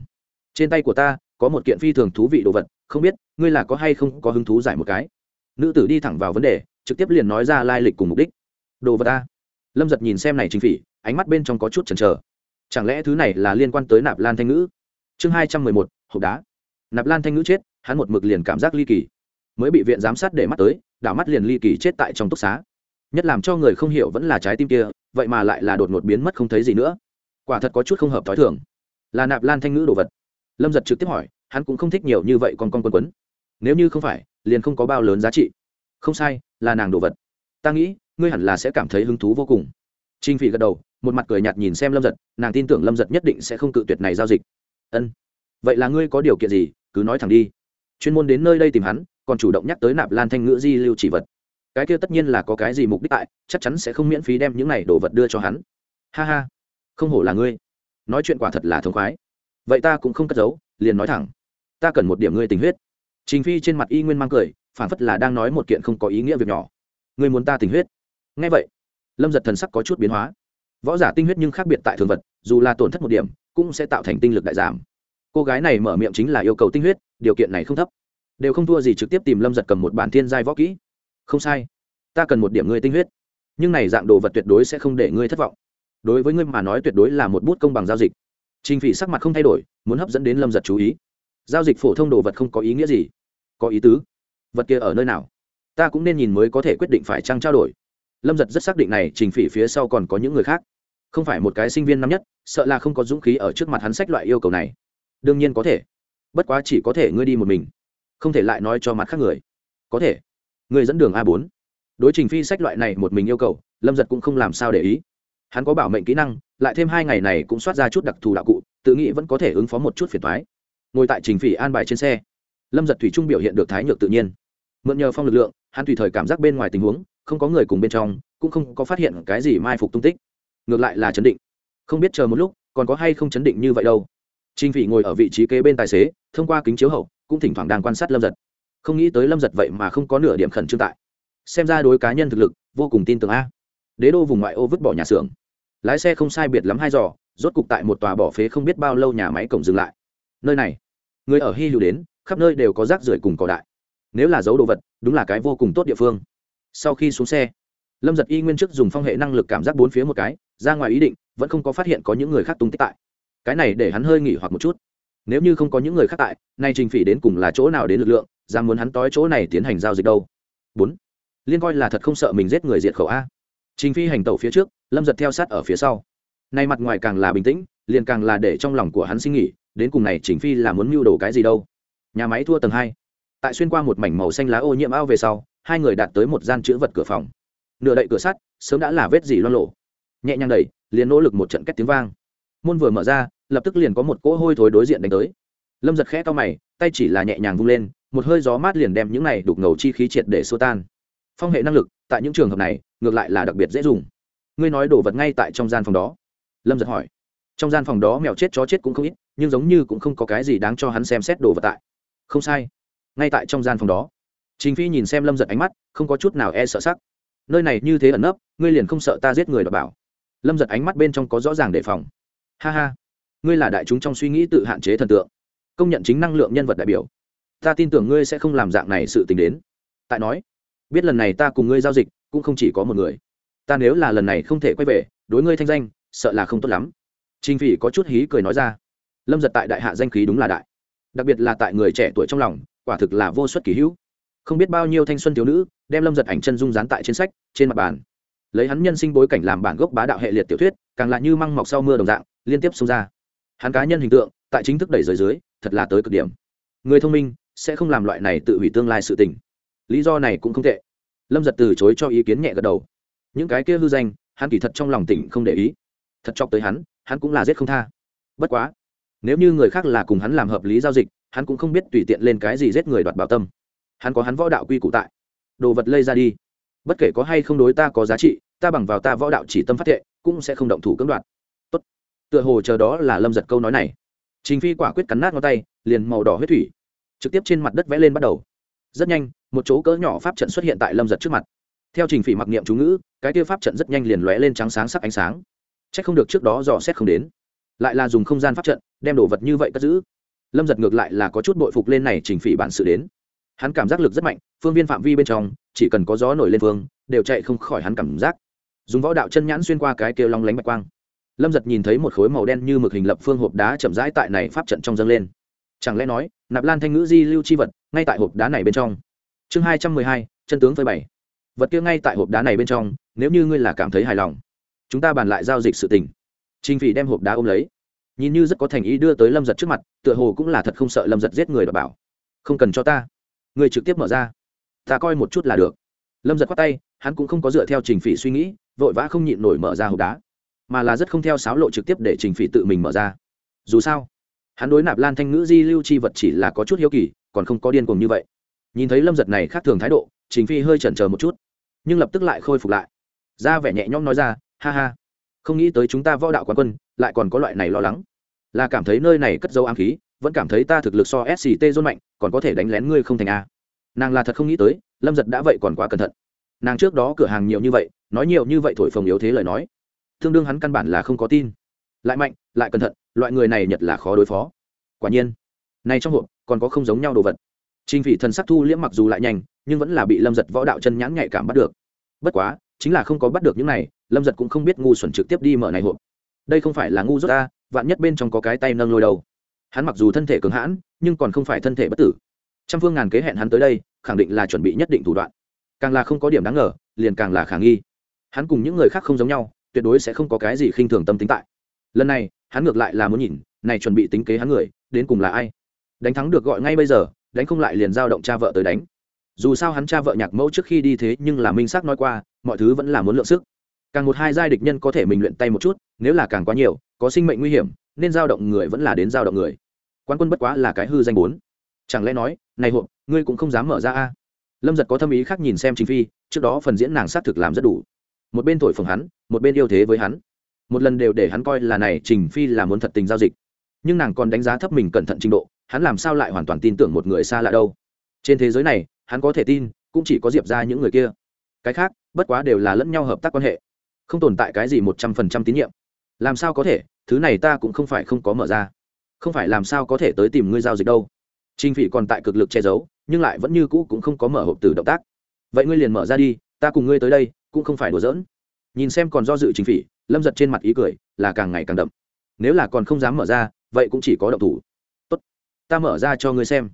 Trên tay của ta có một kiện phi thường thú vị đồ vật không biết, ngươi là có hay không có hứng thú giải một cái? Nữ tử đi thẳng vào vấn đề, trực tiếp liền nói ra lai lịch cùng mục đích. Đồ vật ta. Lâm giật nhìn xem này chính phỉ, ánh mắt bên trong có chút chần chờ. Chẳng lẽ thứ này là liên quan tới nạp lan thanh ngữ? Chương hai trăm mười một, hộp đá. Nạp lan thanh ngữ chết, hắn một mực liền cảm giác ly kỳ. Mới bị viện giám sát để mắt tới, đảo mắt liền ly kỳ chết tại trong túc xá. Nhất làm cho người không hiểu vẫn là trái tim kia, vậy mà lại là đột ngột biến mất không thấy gì nữa. Quả thật có chút không hợp t h ó i thường. Là nạp lan thanh ngữ đồ vật. Lâm giật trực tiếp hỏi hắn cũng không thích nhiều như vậy con con quấn quấn. Nếu như không phải, liền không có bao lớn giá trị. Không sai, là nàng đồ vật. Ta nghĩ, ngươi hẳn là sẽ cảm thấy hứng thú vô cùng. Trinh phỉ gật đầu, một mặt cười nhạt nhìn xem lâm giật, nàng tin tưởng lâm giật nhất định sẽ không cự tuyệt này giao dịch. Ân. Vậy là ngươi có điều kiện gì, cứ nói thẳng đi. Chuyên môn đến nơi đây tìm hắn, còn chủ động nhắc tới nạp lan thanh ngữ di lưu chỉ vật. Cái kia tất nhiên là có cái gì mục đích tại, chắc chắn sẽ không miễn phí đem những này đồ vật đưa cho hắn. Ha ha. Không hổ là ngươi. Nói chuyện quả thật là thống khoái. Vậy ta cũng không cất giấu, liền nói thẳng ta cần một điểm ngươi tình huyết. Trình phi trên mặt y nguyên mang cười phản phất là đang nói một kiện không có ý nghĩa việc nhỏ. Ngươi muốn ta tình huyết? Ngay vậy, lâm giật thần sắc có chút biến hóa. Võ giả tinh huyết nhưng khác biệt tại thường vật, dù là tổn thất một điểm, cũng sẽ tạo thành tinh lực đại giảm. Cô gái này mở miệng chính là yêu cầu tinh huyết, điều kiện này không thấp. Đều không thua gì trực tiếp tìm lâm giật cầm một bản thiên giai võ kỹ. Không sai, ta cần một điểm ngươi tinh huyết. Nhưng này dạng đồ vật tuyệt đối sẽ không để ngươi thất vọng. Đối với ngươi mà nói tuyệt đối là một bút công bằng giao dịch. Trình phỉ sắc mặt không thay đổi, muốn hấp dẫn đến lâm giật chú ý giao dịch phổ thông đồ vật không có ý nghĩa gì. Có ý tứ. Vật kia ở nơi nào? Ta cũng nên nhìn mới có thể quyết định phải trăng trao đổi. Lâm giật rất xác định này, trình phỉ phía sau còn có những người khác. Không phải một cái sinh viên năm nhất, sợ là không có dũng khí ở trước mặt hắn sách loại yêu cầu này. Đương nhiên có thể. Bất quá chỉ có thể ngươi đi một mình. Không thể lại nói cho mặt khác người. Có thể. Người dẫn đường a bốn. Đối trình phi sách loại này một mình yêu cầu, lâm giật cũng không làm sao để ý. Hắn có bảo mệnh kỹ năng, lại thêm hai ngày này cũng soát ra chút đặc thù đạo cụ, tự nghĩ vẫn có thể ứng phó một chút phiền thoái ngồi tại trình phỉ an bài trên xe. Lâm giật thủy trung biểu hiện được thái nhược tự nhiên. Mượn nhờ phong lực lượng, hắn tùy thời cảm giác bên ngoài tình huống, không có người cùng bên trong, cũng không có phát hiện cái gì mai phục tung tích. Ngược lại là chấn định. Không biết chờ một lúc, còn có hay không chấn định như vậy đâu. Trình phỉ ngồi ở vị trí kế bên tài xế, thông qua kính chiếu hậu, cũng thỉnh thoảng đang quan sát lâm giật. Không nghĩ tới lâm giật vậy mà không có nửa điểm khẩn trương tại. Xem ra đối cá nhân thực lực, vô cùng tin tưởng a. Đế đô vùng ngoại ô vứt bỏ nhà xưởng. Lái xe không sai biệt lắm hai giò, rốt cục tại một tòa bỏ phế không biết bao lâu nhà máy cổng dừng lại nơi này. Người ở hy hữu đến, khắp nơi đều có rác rưởi cùng cỏ đại. Nếu là dấu đồ vật, đúng là cái vô cùng tốt địa phương. Sau khi xuống xe, lâm giật y nguyên chức dùng phong hệ năng lực cảm giác bốn phía một cái, ra ngoài ý định, vẫn không có phát hiện có những người khác tung tích tại. Cái này để hắn hơi nghỉ hoặc một chút. Nếu như không có những người khác tại, nay trình phỉ đến cùng là chỗ nào đến lực lượng ra muốn hắn tói chỗ này tiến hành giao dịch đâu? Bốn. Liên coi là thật không sợ mình giết người diệt khẩu a. Trình phi hành tẩu phía trước, lâm giật theo sát ở phía sau. Nay mặt ngoài càng là bình tĩnh, liền càng là để trong lòng của hắn suy nghĩ đến cùng này chỉnh phi là muốn mưu đồ cái gì đâu. Nhà máy thua tầng hai. Tại xuyên qua một mảnh màu xanh lá ô nhiễm ao về sau, hai người đạt tới một gian chữ vật cửa phòng. Nửa đậy cửa sắt, sớm đã là vết gì loan lộ nhẹ nhàng đẩy, liền nỗ lực một trận cách tiếng vang. Môn vừa mở ra, lập tức liền có một cỗ hôi thối đối diện đánh tới. Lâm giật khẽ to mày, tay chỉ là nhẹ nhàng vung lên, một hơi gió mát liền đem những này đục ngầu chi khí triệt để xô tan. Phong hệ năng lực, tại những trường hợp này, ngược lại là đặc biệt dễ dùng. Ngươi nói đồ vật ngay tại trong gian phòng đó. Lâm giật hỏi. Trong gian phòng đó mèo chết chó chết cũng không ít nhưng giống như cũng không có cái gì đáng cho hắn xem xét đồ vật tại. Không sai. Ngay tại trong gian phòng đó, trình phi nhìn xem lâm giật ánh mắt, không có chút nào e sợ sắc. Nơi này như thế ẩn nấp, ngươi liền không sợ ta giết người đọc bảo. Lâm giật ánh mắt bên trong có rõ ràng đề phòng. Ha ha. Ngươi là đại chúng trong suy nghĩ tự hạn chế thần tượng, công nhận chính năng lượng nhân vật đại biểu. Ta tin tưởng ngươi sẽ không làm dạng này sự t ì n h đến. Tại nói, biết lần này ta cùng ngươi giao dịch, cũng không chỉ có một người. Ta nếu là lần này không thể quay về, đối ngươi thanh danh, sợ là không tốt lắm. Trinh phỉ có chút hí cười nói ra lâm giật tại đại hạ danh khí đúng là đại. Đặc biệt là tại người trẻ tuổi trong lòng, quả thực là vô suất kỳ hữu. Không biết bao nhiêu thanh xuân thiếu nữ, đem lâm giật ảnh chân dung dán tại trên sách, trên mặt bàn. Lấy hắn nhân sinh bối cảnh làm bản gốc bá đạo hệ liệt tiểu thuyết, càng lại như măng mọc sau mưa đồng dạng, liên tiếp xông ra. Hắn cá nhân hình tượng, tại chính thức đẩy dưới dưới, thật là tới cực điểm. Người thông minh, sẽ không làm loại này tự hủy tương lai sự tình. Lý do này cũng không tệ. Lâm giật từ chối cho ý kiến nhẹ gật đầu. Những cái kia hư danh, hắn kỳ thật trong lòng tỉnh không để ý. Thật chọc tới hắn hắn cũng là giết không tha. Bất quá nếu như người khác là cùng hắn làm hợp lý giao dịch, hắn cũng không biết tùy tiện lên cái gì giết người đoạt bảo tâm. Hắn có hắn võ đạo quy cụ tại. Đồ vật lây ra đi. Bất kể có hay không đối ta có giá trị, ta bằng vào ta võ đạo chỉ tâm phát thệ, cũng sẽ không động thủ cưỡng đoạt. Tốt. Tựa hồ chờ đó là lâm giật câu nói này. Trình phi quả quyết cắn nát ngón tay, liền màu đỏ huyết thủy, trực tiếp trên mặt đất vẽ lên bắt đầu. Rất nhanh, một chỗ cỡ nhỏ pháp trận xuất hiện tại lâm giật trước mặt. Theo trình phỉ mặc niệm chú ngữ, cái tiêu pháp trận rất nhanh liền lóe lên trắng sáng sắc ánh sáng. C h ắ c không được trước đó dò xét không đến lại là dùng không gian pháp trận, đem đồ vật như vậy cất giữ. Lâm giật ngược lại là có chút bội phục lên này chỉnh phỉ bản sự đến. Hắn cảm giác lực rất mạnh, phương viên phạm vi bên trong, chỉ cần có gió nổi lên phương đều chạy không khỏi hắn cảm giác. Dùng võ đạo chân nhãn xuyên qua cái kêu long lánh bạch quang. Lâm giật nhìn thấy một khối màu đen như mực hình lập phương hộp đá chậm rãi tại này pháp trận trong dâng lên. Chẳng lẽ nói, nạp lan thanh ngữ di lưu chi vật, ngay tại hộp đá này bên trong. Chương hai trăm mười hai, chân tướng phơi bảy vật kia ngay tại hộp đá này bên trong, nếu như ngươi là cảm thấy hài lòng, chúng ta bàn lại giao dịch sự tình. Trình phỉ đem hộp đá ôm lấy. Nhìn như rất có thành ý đưa tới lâm giật trước mặt, tựa hồ cũng là thật không sợ lâm giật giết người đ bảo, không cần cho ta, người trực tiếp mở ra, ta coi một chút là được. Lâm giật khoát tay, hắn cũng không có dựa theo trình phỉ suy nghĩ, vội vã không nhịn nổi mở ra hộp đá, mà là rất không theo sáo lộ trực tiếp để trình phỉ tự mình mở ra. Dù sao, hắn đối nạp lan thanh ngữ di lưu chi vật chỉ là có chút hiếu kỳ, còn không có điên cuồng như vậy. Nhìn thấy lâm giật này khác thường thái độ, Trình phi hơi chần chờ một chút, nhưng lập tức lại khôi phục lại. Ra vẻ nhẹ nhõm nói ra, ha ha không nghĩ tới chúng ta võ đạo quán quân lại còn có loại này lo lắng. Là cảm thấy nơi này cất dấu ám khí vẫn cảm thấy ta thực lực so sct dôn mạnh còn có thể đánh lén ngươi không thành a. Nàng là thật không nghĩ tới lâm giật đã vậy còn quá cẩn thận. Nàng trước đó cửa hàng nhiều như vậy nói nhiều như vậy thổi phồng yếu thế lời nói. Tương đương hắn căn bản là không có tin. Lại mạnh lại cẩn thận loại người này nhật là khó đối phó. Quả nhiên này trong hộp còn có không giống nhau đồ vật. Trình Phỉ thần sắc thu liễm mặc dù lại nhanh, nhưng vẫn là bị Lâm Giật võ đạo chân nhãn nhạy cảm bắt được. Bất quá, chính là không có bắt được những này, Lâm Giật cũng không biết ngu xuẩn trực tiếp đi mở này hộp. Đây không phải là ngu dốt ta, vạn nhất bên trong có cái tay nâng lôi đầu. Hắn mặc dù thân thể cứng hãn, nhưng còn không phải thân thể bất tử. Trăm phương ngàn kế hẹn hắn tới đây, khẳng định là chuẩn bị nhất định thủ đoạn. Càng là không có điểm đáng ngờ, liền càng là khả nghi. Hắn cùng những người khác không giống nhau, tuyệt đối sẽ không có cái gì khinh thường tâm tính tại. Lần này, hắn ngược lại là muốn nhìn, này chuẩn bị tính kế hắn người, đến cùng là ai? Đánh thắng được gọi ngay bây giờ, đánh không lại liền giao động cha vợ tới đánh dù sao hắn cha vợ nhạc mẫu trước khi đi thế nhưng là minh xác nói qua mọi thứ vẫn là muốn lượng sức. Càng một hai giai địch nhân có thể mình luyện tay một chút, nếu là càng quá nhiều, có sinh mệnh nguy hiểm, nên giao động người vẫn là đến giao động người. Quan quân bất quá là cái hư danh bốn. Chẳng lẽ nói, này hộp, ngươi cũng không dám mở ra a? Lâm giật có tâm ý khác nhìn xem chính phi, trước đó phần diễn nàng xác thực làm rất đủ. Một bên thổi phồng hắn, một bên yêu thế với hắn. Một lần đều để hắn coi là này trình phi là muốn thật tình giao dịch. Nhưng nàng còn đánh giá thấp mình cẩn thận trình độ, hắn làm sao lại hoàn toàn tin tưởng một người xa lạ đâu? Trên thế giới này, hắn có thể tin, cũng chỉ có diệp ra những người kia cái khác bất quá đều là lẫn nhau hợp tác quan hệ. Không tồn tại cái gì một trăm phần trăm tín nhiệm. Làm sao có thể thứ này ta cũng không phải không có mở ra. Không phải làm sao có thể tới tìm ngươi giao dịch đâu. Trình phỉ còn tại cực lực che giấu nhưng lại vẫn như cũ cũng không có mở hộp từ động tác. Vậy ngươi liền mở ra đi ta cùng ngươi tới đây cũng không phải đùa giỡn. Nhìn xem còn do dự trình phỉ lâm giật trên mặt ý cười là càng ngày càng đậm. Nếu là còn không dám mở ra vậy cũng chỉ có động thủ. Tốt, ta mở ra cho ngươi xem.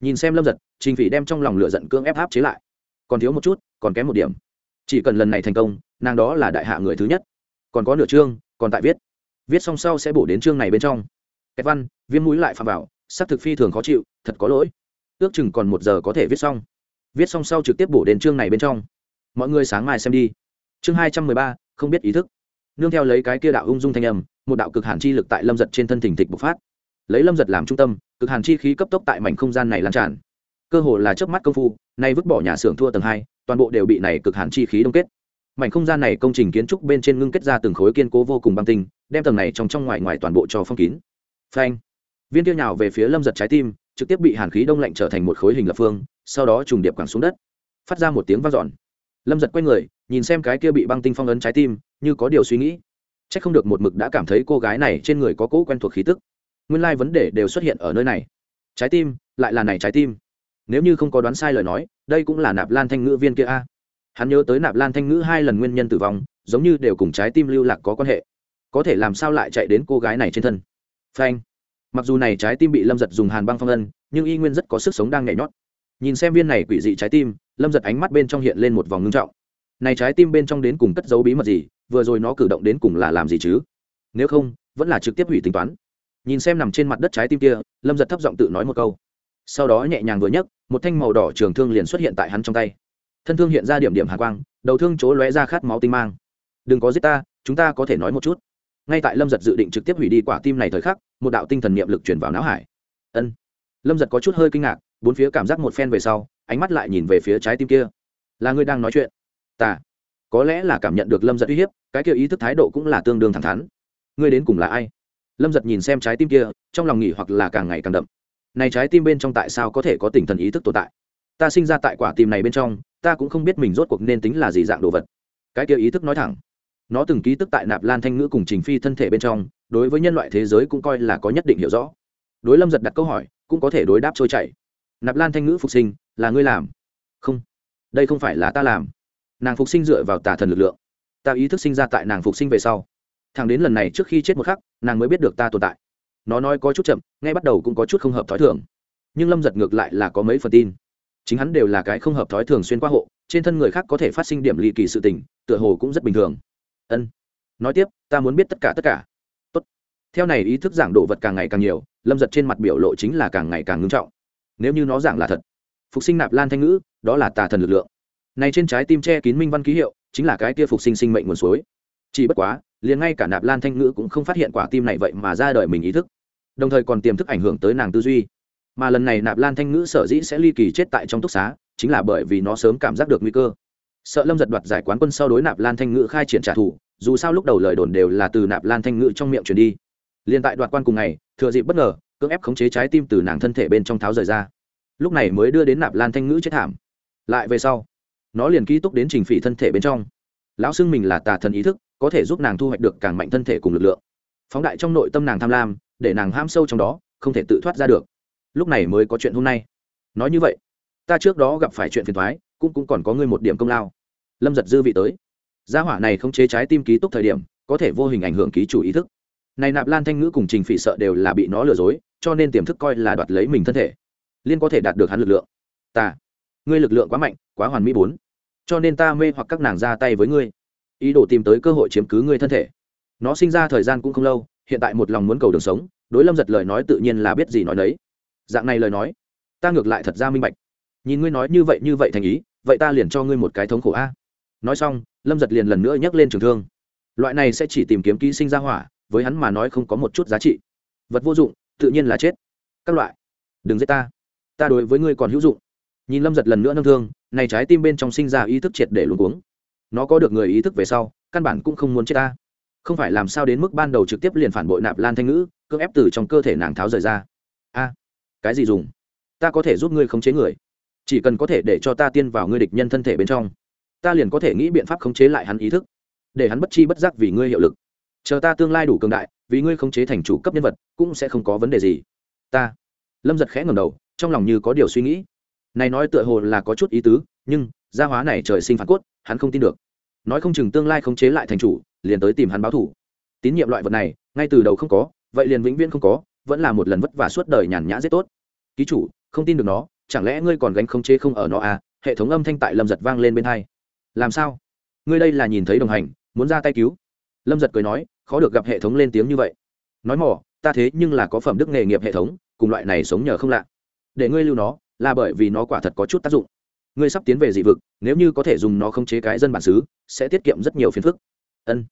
Nhìn xem lâm giật trình phỉ đem trong lòng lửa giận cưỡng ép áp chế lại. Còn thiếu một chút còn kém một điểm. Chỉ cần lần này thành công, nàng đó là đại hạ người thứ nhất. Còn có nửa chương, còn tại viết. Viết xong sau sẽ bổ đến chương này bên trong. Kẹt văn, viêm mũi lại phạm vào s ắ c thực phi thường khó chịu, thật có lỗi. Ước chừng còn một giờ có thể viết xong. Viết xong sau trực tiếp bổ đến chương này bên trong. Mọi người sáng mai xem đi. Chương hai trăm mười ba, không biết ý thức. Nương theo lấy cái kia đạo ung dung thanh âm, một đạo cực hàn chi lực tại lâm giật trên thân thình thịch bộc phát. Lấy lâm giật làm trung tâm, cực hàn chi khí cấp tốc tại mảnh không gian này lan tràn cơ hồ là trước mắt công phu, nay vứt bỏ nhà xưởng thua tầng hai, toàn bộ đều bị này cực hàn chi khí đông kết. Mảnh không gian này công trình kiến trúc bên trên ngưng kết ra từng khối kiên cố vô cùng băng tinh, đem tầng này trong trong ngoài ngoài toàn bộ cho phong kín. Phanh. Viên tiêu nhào về phía lâm giật trái tim, trực tiếp bị hàn khí đông lạnh trở thành một khối hình lập phương, sau đó trùng điệp quẳng xuống đất. Phát ra một tiếng vang dọn. Lâm giật quay người, nhìn xem cái kia bị băng tinh phong ấn trái tim, như có điều suy nghĩ. C h ắ c không được một mực đã cảm thấy cô gái này trên người có cỗ quen thuộc khí tức. Nguyên lai vấn đề đều xuất hiện ở nơi này. Trái tim, lại là này trái tim nếu như không có đoán sai lời nói, đây cũng là nạp lan thanh ngữ viên kia a. Hắn nhớ tới nạp lan thanh ngữ hai lần nguyên nhân tử vong, giống như đều cùng trái tim lưu lạc có quan hệ. Có thể làm sao lại chạy đến cô gái này trên thân? Phanh. Mặc dù này trái tim bị lâm giật dùng hàn băng phong ân nhưng y nguyên rất có sức sống đang nhảy nhót. Nhìn xem viên này quỷ dị trái tim, lâm giật ánh mắt bên trong hiện lên một vòng ngưng trọng. Này trái tim bên trong đến cùng cất dấu bí mật gì, vừa rồi nó cử động đến cùng là làm gì chứ? Nếu không, vẫn là trực tiếp hủy tính toán. Nhìn xem nằm trên mặt đất trái tim kia, lâm giật thấp giọng tự nói một câu sau đó nhẹ nhàng vừa nhấc, một thanh màu đỏ trường thương liền xuất hiện tại hắn trong tay. Thân thương hiện ra điểm điểm hạ quang, đầu thương chỗ lóe ra khát máu tinh mang. Đừng có giết ta, chúng ta có thể nói một chút. Ngay tại lâm giật dự định trực tiếp hủy đi quả tim này thời khắc, một đạo tinh thần niệm lực chuyển vào não hải. Ân. Lâm giật có chút hơi kinh ngạc, bốn phía cảm giác một phen về sau, ánh mắt lại nhìn về phía trái tim kia. Là ngươi đang nói chuyện? Ta. Có lẽ là cảm nhận được lâm giật uy hiếp, cái kia ý thức thái độ cũng là tương đương thẳng thắn. Ngươi đến cùng là ai? Lâm giật nhìn xem trái tim kia, trong lòng nghỉ hoặc là càng ngày càng đậm này trái tim bên trong tại sao có thể có tinh thần ý thức tồn tại? Ta sinh ra tại quả tim này bên trong, ta cũng không biết mình rốt cuộc nên tính là gì dạng đồ vật. Cái kia ý thức nói thẳng. Nó từng ký tức tại nạp lan thanh ngữ cùng trình phi thân thể bên trong, đối với nhân loại thế giới cũng coi là có nhất định hiểu rõ. Đối lâm giật đặt câu hỏi, cũng có thể đối đáp trôi chảy. Nạp lan thanh ngữ phục sinh, là ngươi làm? Không. Đây không phải là ta làm. Nàng phục sinh dựa vào tà thần lực lượng. Ta ý thức sinh ra tại nàng phục sinh về sau. Thằng đến lần này trước khi chết một khắc, nàng mới biết được ta tồn tại nó nói có chút chậm ngay bắt đầu cũng có chút không hợp thói thường. Nhưng lâm giật ngược lại là có mấy phần tin. Chính hắn đều là cái không hợp thói thường xuyên qua hộ, trên thân người khác có thể phát sinh điểm ly kỳ sự tình, tựa hồ cũng rất bình thường. Ân. Nói tiếp, ta muốn biết tất cả tất cả. Tốt. theo này ý thức giảng đồ vật càng ngày càng nhiều, lâm giật trên mặt biểu lộ chính là càng ngày càng ngưng trọng. Nếu như nó giảng là thật, phục sinh nạp lan thanh ngữ, đó là tà thần lực lượng. Này trên trái tim che kín minh văn ký hiệu, chính là cái kia phục sinh sinh mệnh nguồn suối. Chỉ bất quá liền ngay cả nạp lan thanh ngữ cũng không phát hiện quả tim này vậy mà ra đời mình ý thức. Đồng thời còn tiềm thức ảnh hưởng tới nàng tư duy. Mà lần này nạp lan thanh ngữ sở dĩ sẽ ly kỳ chết tại trong túc xá, chính là bởi vì nó sớm cảm giác được nguy cơ. Sợ lâm giật đoạt giải quán quân sau đối nạp lan thanh ngữ khai triển trả thù, dù sao lúc đầu lời đồn đều là từ nạp lan thanh ngữ trong miệng truyền đi. Liền tại đoạt quan cùng ngày, thừa dịp bất ngờ, cưỡng ép khống chế trái tim từ nàng thân thể bên trong tháo rời ra. Lúc này mới đưa đến nạp lan thanh ngữ chết thảm. Lại về sau, nó liền ký túc đến trình phỉ thân thể bên trong. Lão xưng mình là tà thần ý thức có thể giúp nàng thu hoạch được càng mạnh thân thể cùng lực lượng. Phóng đại trong nội tâm nàng tham lam, để nàng ham sâu trong đó, không thể tự thoát ra được. Lúc này mới có chuyện hôm nay. Nói như vậy, ta trước đó gặp phải chuyện phiền thoái cũng cũng còn có ngươi một điểm công lao. Lâm giật dư vị tới. Gia hỏa này không chế trái tim ký túc thời điểm, có thể vô hình ảnh hưởng ký chủ ý thức. Này nạp lan thanh ngữ cùng trình phỉ sợ đều là bị nó lừa dối, cho nên tiềm thức coi là đoạt lấy mình thân thể. Liên có thể đạt được hắn lực lượng. Ta, ngươi lực lượng quá mạnh, quá hoàn mỹ bốn. Cho nên ta mê hoặc các nàng ra tay với ngươi ý đồ tìm tới cơ hội chiếm cứ ngươi thân thể. Nó sinh ra thời gian cũng không lâu, hiện tại một lòng muốn cầu đường sống, đối lâm giật lời nói tự nhiên là biết gì nói đấy dạng này lời nói, ta ngược lại thật ra minh bạch. Nhìn ngươi nói như vậy như vậy thành ý, vậy ta liền cho ngươi một cái thống khổ a. Nói xong, lâm giật liền lần nữa nhắc lên trường thương. Loại này sẽ chỉ tìm kiếm ký sinh ra hỏa, với hắn mà nói không có một chút giá trị. Vật vô dụng, tự nhiên là chết. Các loại, đừng giết ta. Ta đối với ngươi còn hữu dụng. Nhìn lâm giật lần nữa nâng thương, này trái tim bên trong sinh ra ý thức triệt để luôn cuống nó có được người ý thức về sau, căn bản cũng không muốn chết ta. Không phải làm sao đến mức ban đầu trực tiếp liền phản bội nạp lan thanh ngữ, cưỡng ép từ trong cơ thể nàng tháo rời ra. A, cái gì dùng? Ta có thể giúp ngươi khống chế người. Chỉ cần có thể để cho ta tiên vào ngươi địch nhân thân thể bên trong, ta liền có thể nghĩ biện pháp khống chế lại hắn ý thức. Để hắn bất chi bất giác vì ngươi hiệu lực. Chờ ta tương lai đủ cường đại, vì ngươi khống chế thành chủ cấp nhân vật, cũng sẽ không có vấn đề gì. Ta. Lâm giật khẽ ngầm đầu, trong lòng như có điều suy nghĩ. Này nói tựa hồ là có chút ý tứ, nhưng gia hóa này trời sinh phản cốt hắn không tin được. Nói không chừng tương lai khống chế lại thành chủ, liền tới tìm hắn báo thủ. Tín nhiệm loại vật này, ngay từ đầu không có, vậy liền vĩnh viễn không có, vẫn là một lần vất vả suốt đời nhàn nhã rất tốt. Ký chủ, không tin được nó, chẳng lẽ ngươi còn gánh khống chế không ở nó à? Hệ thống âm thanh tại lâm giật vang lên bên hai. Làm sao? Ngươi đây là nhìn thấy đồng hành, muốn ra tay cứu. Lâm giật cười nói, khó được gặp hệ thống lên tiếng như vậy. Nói mỏ, ta thế nhưng là có phẩm đức nghề nghiệp hệ thống, cùng loại này sống nhờ không lạ. Để ngươi lưu nó, là bởi vì nó quả thật có chút tác dụng ngươi sắp tiến về dị vực, nếu như có thể dùng nó khống chế cái dân bản xứ, sẽ tiết kiệm rất nhiều phiền phức. Ân,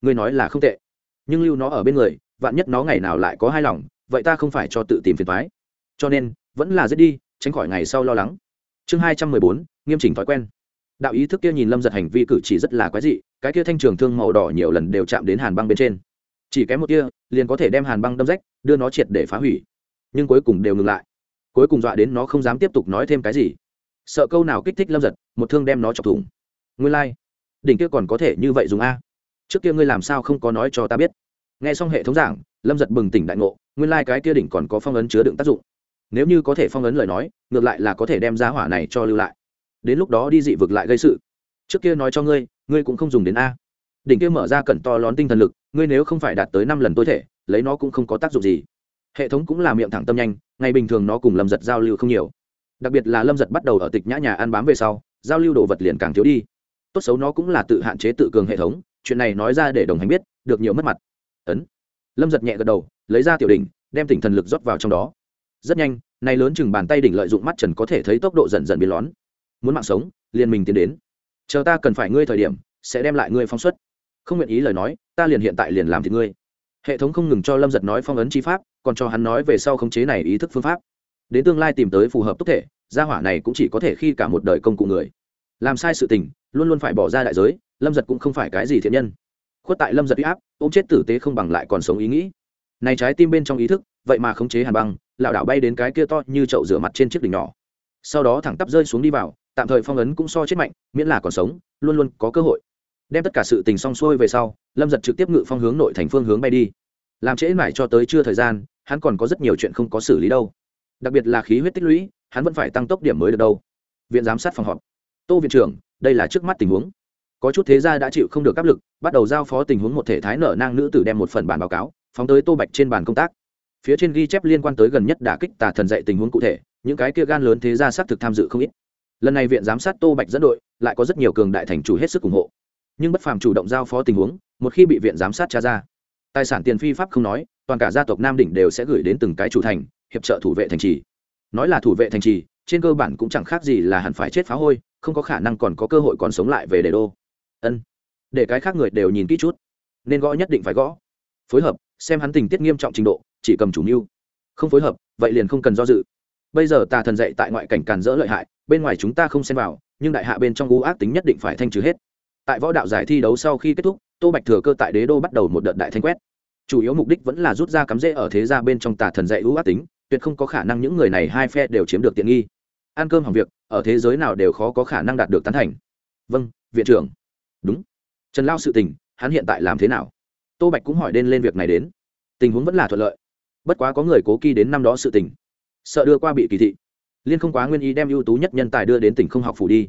ngươi nói là không tệ. Nhưng lưu nó ở bên người, vạn nhất nó ngày nào lại có hai lòng, vậy ta không phải cho tự tìm phiền thoái cho nên, vẫn là giết đi, tránh khỏi ngày sau lo lắng. Chương hai trăm mười bốn, nghiêm chỉnh thói quen. Đạo ý thức kia nhìn lâm giật hành vi cử chỉ rất là quái dị, cái kia thanh trường thương màu đỏ nhiều lần đều chạm đến hàn băng bên trên. Chỉ kém một kia, liền có thể đem hàn băng đâm rách, đưa nó triệt để phá hủy. Nhưng cuối cùng đều ngừng lại. Cuối cùng dọa đến nó không dám tiếp tục nói thêm cái gì sợ câu nào kích thích lâm giật, một thương đem nó chọc thủng. Nguyên lai、like. đỉnh kia còn có thể như vậy dùng a? Trước kia ngươi làm sao không có nói cho ta biết? Nghe xong hệ thống giảng, lâm giật bừng tỉnh đại ngộ, nguyên lai、like、cái kia đỉnh còn có phong ấn chứa đựng tác dụng. Nếu như có thể phong ấn lời nói, ngược lại là có thể đem giá hỏa này cho lưu lại. Đến lúc đó đi dị vực lại gây sự. Trước kia nói cho ngươi ngươi cũng không dùng đến a. Đỉnh kia mở ra cẩn to lón tinh thần lực, ngươi nếu không phải đạt tới năm lần tối thể, lấy nó cũng không có tác dụng gì. Hệ thống cũng là miệng thẳng tâm nhanh, ngày bình thường nó cùng lâm giật giao lưu không nhiều đặc biệt là lâm giật bắt đầu ở tịch nhã nhà ăn bám về sau, giao lưu đồ vật liền càng thiếu đi. Tốt xấu nó cũng là tự hạn chế tự cường hệ thống, chuyện này nói ra để đồng hành biết, được nhiều mất mặt. Ấn. Lâm giật nhẹ gật đầu, lấy ra tiểu đỉnh, đem tỉnh thần lực rót vào trong đó. Rất nhanh, nay lớn chừng bàn tay đỉnh lợi dụng mắt trần có thể thấy tốc độ dần dần biến lón. Muốn mạng sống, liền mình tiến đến. Chờ ta cần phải ngươi thời điểm, sẽ đem lại ngươi phóng xuất. Không nguyện ý lời nói, ta liền hiện tại liền làm thì ngươi. Hệ thống không ngừng cho lâm giật nói phong ấn chi pháp, còn cho hắn nói về sau khống chế này ý thức phương pháp đến tương lai tìm tới phù hợp tốc thể, gia hỏa này cũng chỉ có thể khi cả một đời công cụ người. Làm sai sự tình, luôn luôn phải bỏ ra đại giới, lâm giật cũng không phải cái gì thiện nhân. Khuất tại lâm giật uy áp, ôm chết tử tế không bằng lại còn sống ý nghĩ. Này trái tim bên trong ý thức, vậy mà khống chế hàn băng, lảo đảo bay đến cái kia to như chậu rửa mặt trên chiếc đỉnh nhỏ. Sau đó thẳng tắp rơi xuống đi vào, tạm thời phong ấn cũng so chết mạnh, miễn là còn sống, luôn luôn có cơ hội. Đem tất cả sự tình xong xuôi về sau, lâm giật trực tiếp ngự phong hướng nội thành phương hướng bay đi. Làm trễ mãi cho tới chưa thời gian, hắn còn có rất nhiều chuyện không có xử lý đâu đặc biệt là khí huyết tích lũy, hắn vẫn phải tăng tốc điểm mới được đâu. Viện giám sát phòng họp. Tô viện trưởng, đây là trước mắt tình huống. Có chút thế gia đã chịu không được áp lực, bắt đầu giao phó tình huống một thể thái nở nang nữ tử đem một phần bản báo cáo, phóng tới tô bạch trên bàn công tác. Phía trên ghi chép liên quan tới gần nhất đả kích tà thần dạy tình huống cụ thể, những cái kia gan lớn thế gia xác thực tham dự không ít. Lần này viện giám sát tô bạch dẫn đội, lại có rất nhiều cường đại thành chủ hết sức ủng hộ. Nhưng bất phàm chủ động giao phó tình huống, một khi bị viện giám sát tra ra, tài sản tiền phi pháp không nói, toàn cả gia tộc nam đỉnh đều sẽ gửi đến từng cái chủ thành hiệp trợ thủ vệ thành trì. Nói là thủ vệ thành trì, trên cơ bản cũng chẳng khác gì là hẳn phải chết phá hôi, không có khả năng còn có cơ hội còn sống lại về đề đô. Ân, để cái khác người đều nhìn kỹ chút, nên gõ nhất định phải gõ. Phối hợp, xem hắn tình tiết nghiêm trọng trình độ, chỉ cầm chủ mưu. Không phối hợp, vậy liền không cần do dự. Bây giờ tà thần dạy tại ngoại cảnh càn dỡ lợi hại, bên ngoài chúng ta không xem vào, nhưng đại hạ bên trong u ác tính nhất định phải thanh trừ hết. Tại võ đạo giải thi đấu sau khi kết thúc, tô bạch thừa cơ tại đế đô bắt đầu một đợt đại thanh quét. Chủ yếu mục đích vẫn là rút ra cắm rễ ở thế gia bên trong tà thần dạy u ác tính tuyệt không có khả năng những người này hai phe đều chiếm được tiện nghi. Ăn cơm hỏng việc, ở thế giới nào đều khó có khả năng đạt được tán thành. Vâng viện trưởng. Đúng. Trần lao sự tình, hắn hiện tại làm thế nào? Tô bạch cũng hỏi đ lên việc này đến. Tình huống vẫn là thuận lợi. Bất quá có người cố kỳ đến năm đó sự tình. Sợ đưa qua bị kỳ thị. Liên không quá nguyên ý đem ưu tú nhất nhân tài đưa đến tỉnh không học phủ đi.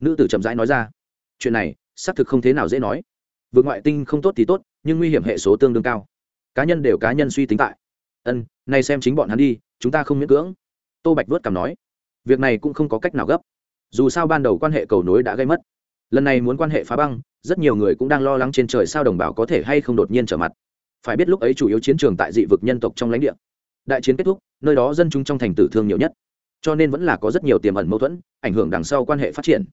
Nữ tử chậm rãi nói ra. Chuyện này, xác thực không thế nào dễ nói. Vượt ngoại tinh không tốt thì tốt, nhưng nguy hiểm hệ số tương đương cao. Cá nhân đều cá nhân suy tính tại ân, nay xem chính bọn hắn đi, chúng ta không miễn cưỡng. Tô bạch vớt cảm nói, việc này cũng không có cách nào gấp. Dù sao ban đầu quan hệ cầu nối đã gây mất. Lần này muốn quan hệ phá băng, rất nhiều người cũng đang lo lắng trên trời sao đồng bào có thể hay không đột nhiên trở mặt. Phải biết lúc ấy chủ yếu chiến trường tại dị vực nhân tộc trong lãnh địa. Đại chiến kết thúc, nơi đó dân chúng trong thành tử thương nhiều nhất. Cho nên vẫn là có rất nhiều tiềm ẩn mâu thuẫn, ảnh hưởng đằng sau quan hệ phát triển.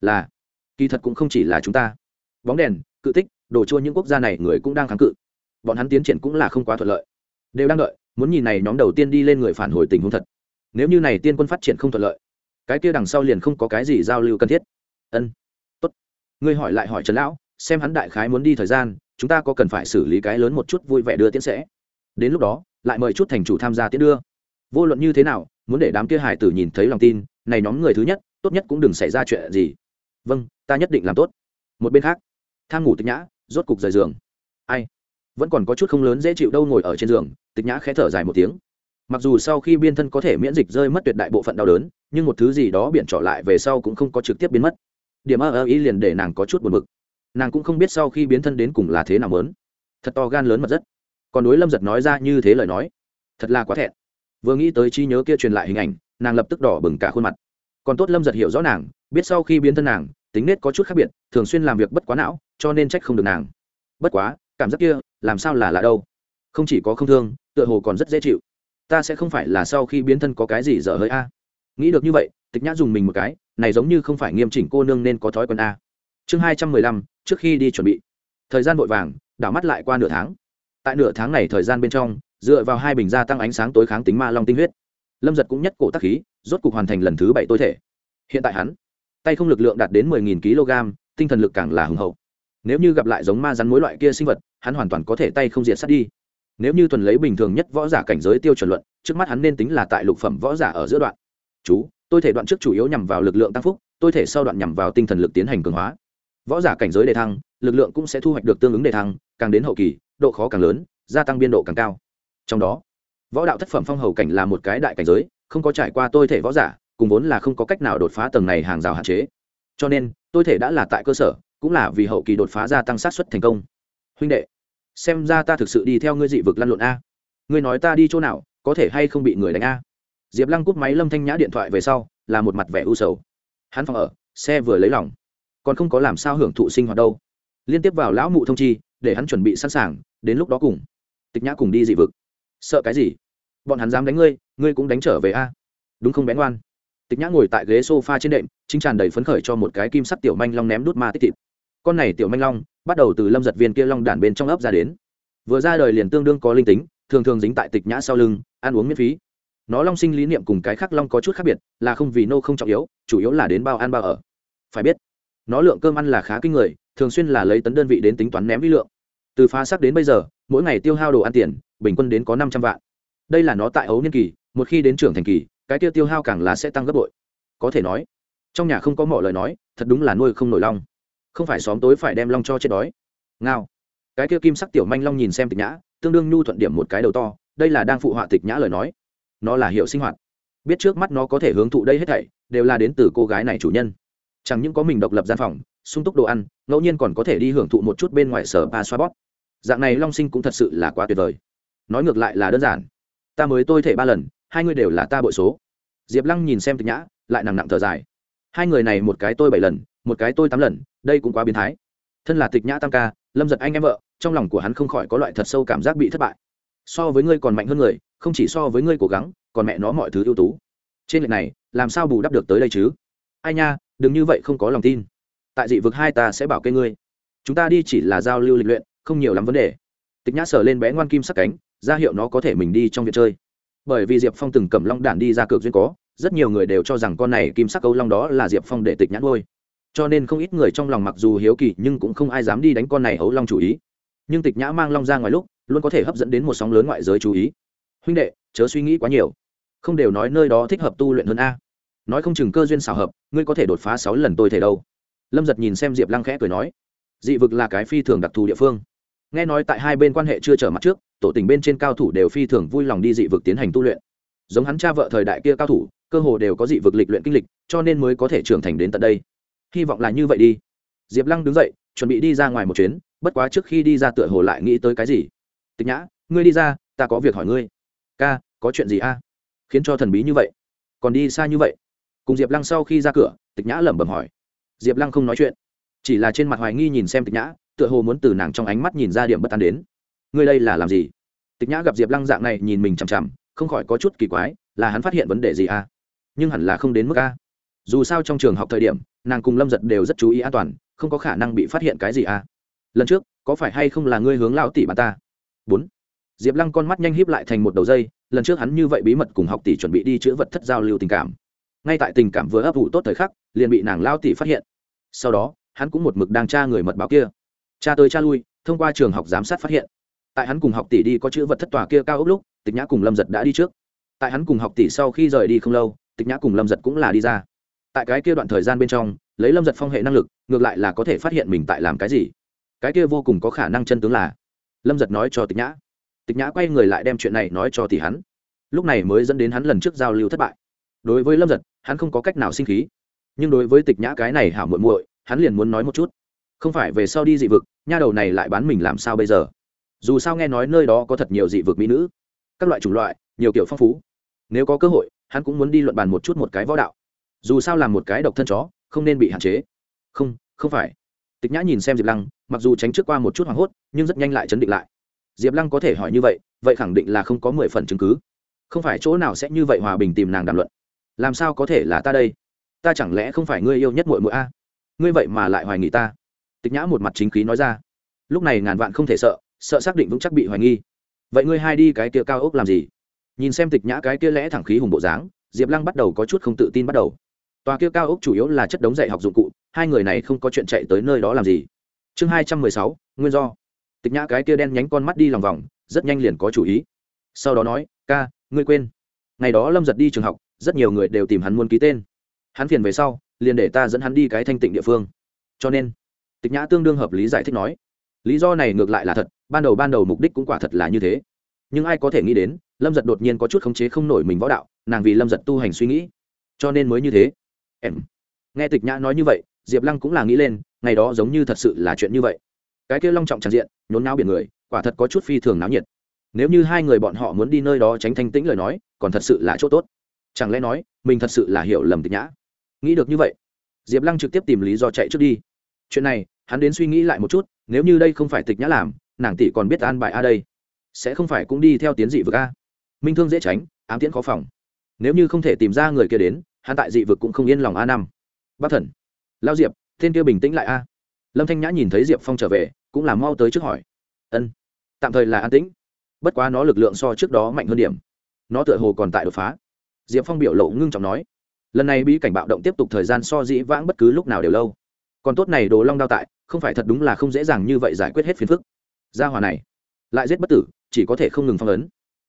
Là, kỳ thật cũng không chỉ là chúng ta. Bóng đèn, cự tích, đồ chua những quốc gia này người cũng đang kháng cự. Bọn hắn tiến triển cũng là không quá thuận lợi. Đều đang đợi muốn nhìn này nhóm đầu tiên đi lên người phản hồi tình huống thật. Nếu như này tiên quân phát triển không thuận lợi, cái kia đằng sau liền không có cái gì giao lưu cần thiết. Ân, tốt. Ngươi hỏi lại hỏi trần lão, xem hắn đại khái muốn đi thời gian, chúng ta có cần phải xử lý cái lớn một chút vui vẻ đưa tiễn sẽ. Đến lúc đó, lại mời chút thành chủ tham gia tiễn đưa. Vô luận như thế nào, muốn để đám kia hải tử nhìn thấy lòng tin, này nhóm người thứ nhất, tốt nhất cũng đừng xảy ra chuyện gì. Vâng ta nhất định làm tốt. Một bên khác, tham ngủ tịch nhã, rốt cục rời giường. Ai? Vẫn còn có chút không lớn dễ chịu đâu ngồi ở trên giường tịch nhã khẽ thở dài một tiếng. Mặc dù sau khi biên thân có thể miễn dịch rơi mất tuyệt đại bộ phận đau đớn nhưng một thứ gì đó biển trọ lại về sau cũng không có trực tiếp biến mất. Điểm ơ ơ ý liền để nàng có chút buồn bực. Nàng cũng không biết sau khi biến thân đến cùng là thế nào lớn, thật to gan lớn mật rất. Còn đối lâm giật nói ra như thế lời nói thật là quá thẹn. Vừa nghĩ tới chi nhớ kia truyền lại hình ảnh nàng lập tức đỏ bừng cả khuôn mặt. Còn tốt lâm giật hiểu rõ nàng biết sau khi biến thân nàng tính nết có chút khác biệt thường xuyên làm việc bất quá não cho nên trách không được nàng. Bất quá cảm giác kia, làm sao là lạ đâu? Không chỉ có không thương, tựa hồ còn rất dễ chịu. Ta sẽ không phải là sau khi biến thân có cái gì dở hơi a. Nghĩ được như vậy, tịch nhã dùng mình một cái, này giống như không phải nghiêm chỉnh cô nương nên có thói quen a. Chương hai trăm mười lăm, trước khi đi chuẩn bị. Thời gian vội vàng, đảo mắt lại qua nửa tháng. Tại nửa tháng này thời gian bên trong, dựa vào hai bình gia tăng ánh sáng tối kháng tính ma long tinh huyết. Lâm giật cũng nhất cổ tắc khí, rốt cục hoàn thành lần thứ bảy tối thể. Hiện tại hắn, tay không lực lượng đạt đến mười nghìn kg tinh thần lực càng là hùng hậu nếu như gặp lại giống ma rắn mối loại kia sinh vật, hắn hoàn toàn có thể tay không diệt sát đi. Nếu như thuần lấy bình thường nhất võ giả cảnh giới tiêu chuẩn luận, trước mắt hắn nên tính là tại lục phẩm võ giả ở giữa đoạn. Chú, tôi thể đoạn trước chủ yếu nhằm vào lực lượng tăng phúc, tôi thể sau đoạn nhằm vào tinh thần lực tiến hành cường hóa. Võ giả cảnh giới đề thăng, lực lượng cũng sẽ thu hoạch được tương ứng đề thăng, càng đến hậu kỳ, độ khó càng lớn, gia tăng biên độ càng cao. Trong đó, võ đạo thất phẩm phong hầu cảnh là một cái đại cảnh giới, không có trải qua tôi thể võ giả, cùng vốn là không có cách nào đột phá tầng này hàng rào hạn chế. Cho nên, tôi thể đã là tại cơ sở cũng là vì hậu kỳ đột phá gia tăng sát xuất thành công. Huynh đệ, xem ra ta thực sự đi theo ngươi dị vực lăn lộn a. Ngươi nói ta đi chỗ nào, có thể hay không bị người đánh a? Diệp lăng cúp máy lâm thanh nhã điện thoại về sau, là một mặt vẻ u sầu. Hắn phòng ở, xe vừa lấy lòng. Còn không có làm sao hưởng thụ sinh hoạt đâu. Liên tiếp vào lão mụ thông chi, để hắn chuẩn bị sẵn sàng, đến lúc đó cùng tịch nhã cùng đi dị vực. Sợ cái gì? Bọn hắn dám đánh ngươi ngươi cũng đánh trở về a. Đúng không bén ngoan? Tịch nhã ngồi tại ghế s o f a trên đệm, chính tràn đầy phấn khởi cho một cái kim sắt tiểu manh long ném đút ma tích thịt con này tiểu manh long bắt đầu từ lâm giật viên kia long đản bên trong ấp ra đến. Vừa ra đời liền tương đương có linh tính, thường thường dính tại tịch nhã sau lưng, ăn uống miễn phí. Nó long sinh lý niệm cùng cái khác long có chút khác biệt, là không vì nô không trọng yếu, chủ yếu là đến bao ăn bao ở. Phải biết, nó lượng cơm ăn là khá kinh người, thường xuyên là lấy tấn đơn vị đến tính toán ném vi lượng. Từ phá sắc đến bây giờ, mỗi ngày tiêu hao đồ ăn tiền, bình quân đến có năm trăm vạn. Đây là nó tại ấu niên kỳ, một khi đến trưởng thành kỳ, cái tiêu tiêu hao càng là sẽ tăng gấp bội. Có thể nói, trong nhà không có mọi lời nói, thật đúng là nuôi không nổi long không phải xóm tối phải đem long cho chết đói. Ngao. Cái kia kim sắc tiểu manh long nhìn xem tịch nhã, tương đương nhu thuận điểm một cái đầu to, đây là đang phụ họa tịch nhã lời nói. Nó là hiệu sinh hoạt. Biết trước mắt nó có thể hướng thụ đây hết thảy, đều là đến từ cô gái này chủ nhân. Chẳng những có mình độc lập gian phòng, sung túc đồ ăn, ngẫu nhiên còn có thể đi hưởng thụ một chút bên ngoài sở ba xoa bót. dạng này long sinh cũng thật sự là quá tuyệt vời. Nói ngược lại là đơn giản. Ta mới tôi thể ba lần, hai người đều là ta bội số. Diệp lăng nhìn xem tịch nhã, lại nặng nặng thở dài. Hai người này một cái tôi bảy lần một cái tôi tám lần, đây cũng quá biến thái. Thân là tịch nhã tam ca, lâm giật anh em vợ, trong lòng của hắn không khỏi có loại thật sâu cảm giác bị thất bại. So với ngươi còn mạnh hơn người, không chỉ so với ngươi cố gắng, còn mẹ nó mọi thứ ưu tú. Trên lệch này, làm sao bù đắp được tới đây chứ? Ai nha, đừng như vậy không có lòng tin. Tại dị vực hai ta sẽ bảo kê ngươi. Chúng ta đi chỉ là giao lưu lịch luyện, không nhiều lắm vấn đề. Tịch nhã sờ lên bé ngoan kim sắc cánh, ra hiệu nó có thể mình đi trong việc chơi. Bởi vì diệp phong từng cầm long đản đi ra cược duyên có, rất nhiều người đều cho rằng con này kim sắc câu long đó là diệp phong để tịch nhãn ngôi cho nên không ít người trong lòng mặc dù hiếu kỳ nhưng cũng không ai dám đi đánh con này ấu long chủ ý. Nhưng tịch nhã mang long ra ngoài lúc, luôn có thể hấp dẫn đến một sóng lớn ngoại giới chú ý. Huynh đệ, chớ suy nghĩ quá nhiều. Không đều nói nơi đó thích hợp tu luyện hơn a. Nói không chừng cơ duyên xào hợp, ngươi có thể đột phá sáu lần tôi thể đâu. Lâm giật nhìn xem diệp lăng khẽ cười nói, dị vực là cái phi thường đặc thù địa phương. Nghe nói tại hai bên quan hệ chưa trở mặt trước, tổ tình bên trên cao thủ đều phi thường vui lòng đi dị vực tiến hành tu luyện. Giống hắn cha vợ thời đại kia cao thủ, cơ hồ đều có dị vực lịch luyện kinh lịch, cho nên mới có thể trưởng thành đến tận đây hy vọng là như vậy đi. Diệp lăng đứng dậy, chuẩn bị đi ra ngoài một chuyến, bất quá trước khi đi ra tựa hồ lại nghĩ tới cái gì. Tịch nhã, ngươi đi ra, ta có việc hỏi ngươi. Ca, có chuyện gì a? Khiến cho thần bí như vậy. Còn đi xa như vậy? Cùng diệp lăng sau khi ra cửa, tịch nhã lẩm bẩm hỏi. Diệp lăng không nói chuyện. Chỉ là trên mặt hoài nghi nhìn xem tịch nhã, tựa hồ muốn từ nàng trong ánh mắt nhìn ra điểm bất an đến. Ngươi đây là làm gì? Tịch nhã gặp diệp lăng dạng này nhìn mình chằm chằm, không khỏi có chút kỳ quái, là hắn phát hiện vấn đề gì a? Nhưng hẳn là không đến mức a. Dù sao trong trường học thời điểm nàng cùng lâm giật đều rất chú ý an toàn, không có khả năng bị phát hiện cái gì à? lần trước, có phải hay không là ngươi hướng lão tỷ bà ta? Bốn. Diệp lăng con mắt nhanh híp lại thành một đầu dây, lần trước hắn như vậy bí mật cùng học tỷ chuẩn bị đi chữa vật thất giao lưu tình cảm. Ngay tại tình cảm vừa ấp ủ tốt thời khắc, liền bị nàng lao tỷ phát hiện. Sau đó, hắn cũng một mực đang tra người mật báo kia. Cha tới cha lui, thông qua trường học giám sát phát hiện. Tại hắn cùng học tỷ đi có chữ vật thất tòa kia cao ốc lúc, tịch nhã cùng lâm giật đã đi trước. Tại hắn cùng học tỷ sau khi rời đi không lâu, tịch nhã cùng lâm giật cũng là đi ra tại cái kia đoạn thời gian bên trong, lấy lâm giật phong hệ năng lực, ngược lại là có thể phát hiện mình tại làm cái gì. Cái kia vô cùng có khả năng chân tướng là, lâm giật nói cho tịch nhã. Tịch nhã quay người lại đem chuyện này nói cho tỷ hắn. Lúc này mới dẫn đến hắn lần trước giao lưu thất bại. Đối với lâm giật, hắn không có cách nào sinh khí. Nhưng đối với tịch nhã cái này hảo muội muội, hắn liền muốn nói một chút. Không phải về sau đi dị vực, nha đầu này lại bán mình làm sao bây giờ? Dù sao nghe nói nơi đó có thật nhiều dị vực mỹ nữ, các loại chủng loại, nhiều kiểu phong phú. Nếu có cơ hội, hắn cũng muốn đi luận bàn một chút một cái võ đạo dù sao làm một cái độc thân chó, không nên bị hạn chế. Không không phải. Tịch nhã nhìn xem diệp lăng, mặc dù tránh trước qua một chút hoảng hốt, nhưng rất nhanh lại chấn định lại. Diệp lăng có thể hỏi như vậy vậy khẳng định là không có mười phần chứng cứ. Không phải chỗ nào sẽ như vậy hòa bình tìm nàng đàm luận. Làm sao có thể là ta đây? Ta chẳng lẽ không phải ngươi yêu nhất mội mội a? Ngươi vậy mà lại hoài nghi ta. Tịch nhã một mặt chính khí nói ra. Lúc này ngàn vạn không thể sợ sợ xác định vững chắc bị hoài nghi. Vậy ngươi hai đi cái kia cao ốc làm gì? Nhìn xem tịch nhã cái kia lẽ thẳng khí hùng bộ dáng, diệp lăng bắt đầu có chút không tự tin bắt đầu tòa kia cao ốc chủ yếu là chất đống dạy học dụng cụ, hai người này không có chuyện chạy tới nơi đó làm gì. Chương hai trăm mười sáu, nguyên do. Tịch nhã cái kia đen nhánh con mắt đi lòng vòng, rất nhanh liền có chủ ý. Sau đó nói, ca, ngươi quên. Ngày đó lâm giật đi trường học, rất nhiều người đều tìm hắn muốn ký tên. Hắn phiền về sau, liền để ta dẫn hắn đi cái thanh tịnh địa phương. Cho nên, tịch nhã tương đương hợp lý giải thích nói, lý do này ngược lại là thật, ban đầu ban đầu mục đích cũng quả thật là như thế. Nhưng ai có thể nghĩ đến, lâm giật đột nhiên có chút khống chế không nổi mình võ đạo, nàng vì lâm giật tu hành suy nghĩ. Cho nên mới như thế em. Nghe tịch nhã nói như vậy, diệp lăng cũng là nghĩ lên, ngày đó giống như thật sự là chuyện như vậy. Cái kia long trọng tràn diện, nhốn náo biển người, quả thật có chút phi thường náo nhiệt. Nếu như hai người bọn họ muốn đi nơi đó tránh thanh tĩnh lời nói, còn thật sự là chỗ tốt. Chẳng lẽ nói, mình thật sự là hiểu lầm tịch nhã? Nghĩ được như vậy, diệp lăng trực tiếp tìm lý do chạy trước đi. Chuyện này, hắn đến suy nghĩ lại một chút, nếu như đây không phải tịch nhã làm, nàng tỷ còn biết an bài a đây. Sẽ không phải cũng đi theo tiến dị vực a. Minh thương dễ tránh, ám tiễn khó phòng. Nếu như không thể tìm ra người kia đến hắn tại dị vực cũng không yên lòng a năm. Bác thần lao diệp tên kia bình tĩnh lại a. Lâm thanh nhã nhìn thấy diệp phong trở về, cũng là mau tới trước hỏi. Ân, tạm thời là an tĩnh. Bất quá nó lực lượng so trước đó mạnh hơn điểm. Nó tựa hồ còn tại đột phá. Diệp phong biểu lộ ngưng trọng nói, lần này bí cảnh bạo động tiếp tục thời gian so dĩ vãng bất cứ lúc nào đều lâu. Còn tốt này đồ long đao tại, không phải thật đúng là không dễ dàng như vậy giải quyết hết phiền phức. Gia hòa này, lại giết bất tử, chỉ có thể không ngừng phong ấn.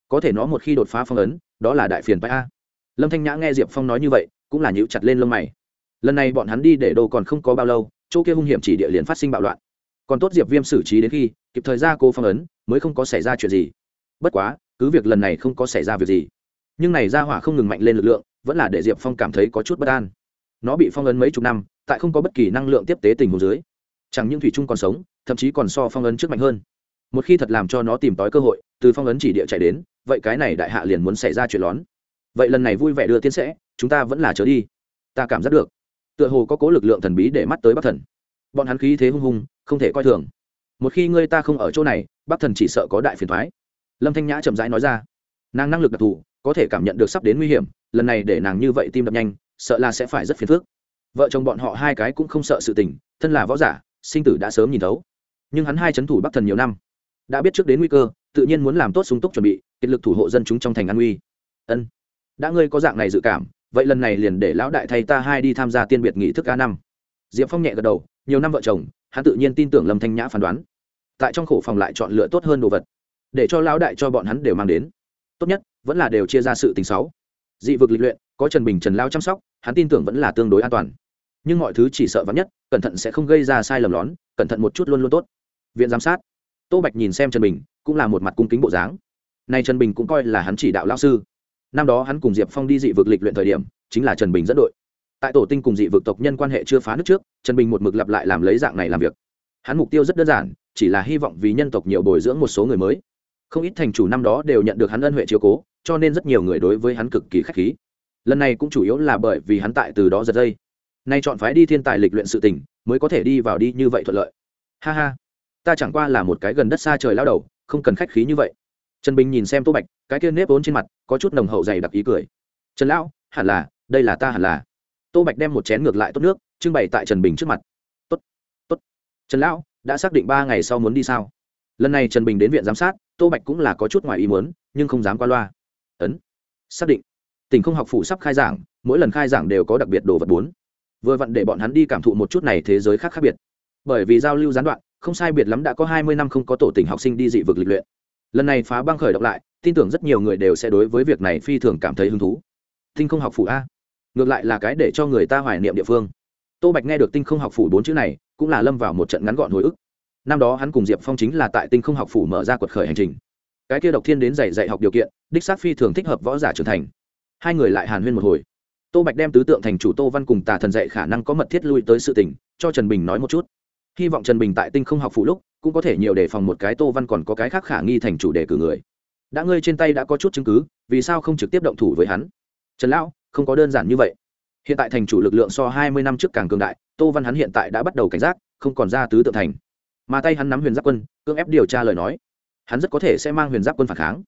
Có thể nó một khi đột phá phong ấn, đó là đại phiền bay a lâm thanh nhã nghe diệp phong nói như vậy, cũng là nhíu chặt lên lông mày. Lần này bọn hắn đi để đồ còn không có bao lâu, chỗ kia hung hiểm chỉ địa liền phát sinh bạo loạn. Còn tốt diệp viêm xử trí đến khi, kịp thời ra cô phong ấn, mới không có xảy ra chuyện gì. Bất quá, cứ việc lần này không có xảy ra việc gì, nhưng này ra hỏa không ngừng mạnh lên lực lượng, vẫn là để diệp phong cảm thấy có chút bất an. Nó bị phong ấn mấy chục năm, tại không có bất kỳ năng lượng tiếp tế tình hồ dưới, chẳng những thủy trung còn sống, thậm chí còn so phong ấn trước mạnh hơn. Một khi thật làm cho nó tìm tói cơ hội, từ phong ấn chỉ địa chạy đến, vậy cái này đại hạ liền muốn xảy ra chuyện lón vậy lần này vui vẻ đưa tiến sẽ, chúng ta vẫn là trở đi. Ta cảm giác được. Tựa hồ có cố lực lượng thần bí để mắt tới bắc thần. Bọn hắn khí thế hung hùng không thể coi thường. Một khi ngươi ta không ở chỗ này, bắc thần chỉ sợ có đại phiền thoái lâm thanh nhã chậm rãi nói ra. Nàng năng lực đặc thù, có thể cảm nhận được sắp đến nguy hiểm, lần này để nàng như vậy tim đập nhanh, sợ là sẽ phải rất phiền phức. Vợ chồng bọn họ hai cái cũng không sợ sự tình, thân là võ giả, sinh tử đã sớm nhìn thấu. Nhưng hắn hai c h ấ n thủ bắc thần nhiều năm, đã biết trước đến nguy cơ, tự nhiên muốn làm tốt sung túc chuẩn bị, kiệt lực thủ hộ dân chúng trong thành an nguy. Ân đã ngươi có dạng này dự cảm, vậy lần này liền để lão đại thay ta hai đi tham gia tiên biệt nghị thức a năm. Diệp phong nhẹ gật đầu, nhiều năm vợ chồng, hắn tự nhiên tin tưởng lâm thanh nhã phán đoán. Tại trong khổ phòng lại chọn lựa tốt hơn đồ vật, để cho lão đại cho bọn hắn đều mang đến. Tốt nhất, vẫn là đều chia ra sự tình xấu dị vực lịch luyện, có trần bình trần lao chăm sóc, hắn tin tưởng vẫn là tương đối an toàn. Nhưng mọi thứ chỉ sợ vắn nhất, cẩn thận sẽ không gây ra sai lầm lón, cẩn thận một chút luôn luôn tốt. Viện giám sát. Tô bạch nhìn xem trần bình, cũng là một mặt cung kính bộ dáng. Nay trần bình cũng coi là hắn chỉ đạo lao sư năm đó hắn cùng diệp phong đi dị vực lịch luyện thời điểm, chính là trần bình dẫn đội. Tại tổ tinh cùng dị vực tộc nhân quan hệ chưa phá nước trước, trần bình một mực lặp lại làm lấy dạng này làm việc. Hắn mục tiêu rất đơn giản, chỉ là hy vọng vì nhân tộc nhiều bồi dưỡng một số người mới. Không ít thành chủ năm đó đều nhận được hắn ân huệ chiếu cố, cho nên rất nhiều người đối với hắn cực kỳ k h á c h khí. Lần này cũng chủ yếu là bởi vì hắn tại từ đó giật dây. Nay chọn phái đi thiên tài lịch luyện sự tình, mới có thể đi vào đi như vậy thuận lợi. Ha ha, ta chẳng qua là một cái gần đất xa trời lao đầu, không cần khách khí như vậy trần bình nhìn xem tô bạch, cái kia nếp vốn trên mặt, có chút nồng hậu dày đặc ý cười. Trần lão, hẳn là, đây là ta hẳn là. Tô bạch đem một chén ngược lại tốt nước, trưng bày tại trần bình trước mặt. Tốt tốt. Trần lão, đã xác định ba ngày sau muốn đi sao? Lần này trần bình đến viện giám sát, tô bạch cũng là có chút ngoài ý muốn, nhưng không dám qua loa. Ấn, xác định. Tỉnh không học phủ sắp khai giảng, mỗi lần khai giảng đều có đặc biệt đồ vật bốn. Vừa vặn để bọn hắn đi cảm thụ một chút này thế giới khác khác biệt. Bởi vì giao lưu gián đoạn, không sai biệt lắm đã có hai mươi năm không có tổ tỉnh học sinh đi dị vực lịch luyện lần này phá băng khởi động lại, tin tưởng rất nhiều người đều sẽ đối với việc này phi thường cảm thấy hứng thú. Tinh không học phủ a. Ngược lại là cái để cho người ta hoài niệm địa phương. Tô bạch nghe được tinh không học phủ bốn chữ này, cũng là lâm vào một trận ngắn gọn hồi ức. Năm đó hắn cùng diệp phong chính là tại tinh không học phủ mở ra quật khởi hành trình. Cái kia độc thiên đến dạy dạy học điều kiện, đích xác phi thường thích hợp võ giả trưởng thành. Hai người lại hàn huyên một hồi. Tô bạch đem tứ tượng thành chủ tô văn cùng tà thần dạy khả năng có mật thiết lui tới sự tình, cho trần bình nói một chút. Hy vọng trần bình tại tinh không học phủ lúc cũng có thể nhiều đề phòng một cái tô văn còn có cái khác khả nghi thành chủ đề cử người. Đã ngươi trên tay đã có chút chứng cứ, vì sao không trực tiếp động thủ với hắn? Trần lão, không có đơn giản như vậy. Hiện tại thành chủ lực lượng so hai mươi năm trước càng cường đại, tô văn hắn hiện tại đã bắt đầu cảnh giác, không còn ra tứ tượng thành. Mà tay hắn nắm huyền giáp quân, cưỡng ép điều tra lời nói. Hắn rất có thể sẽ mang huyền giáp quân phản kháng.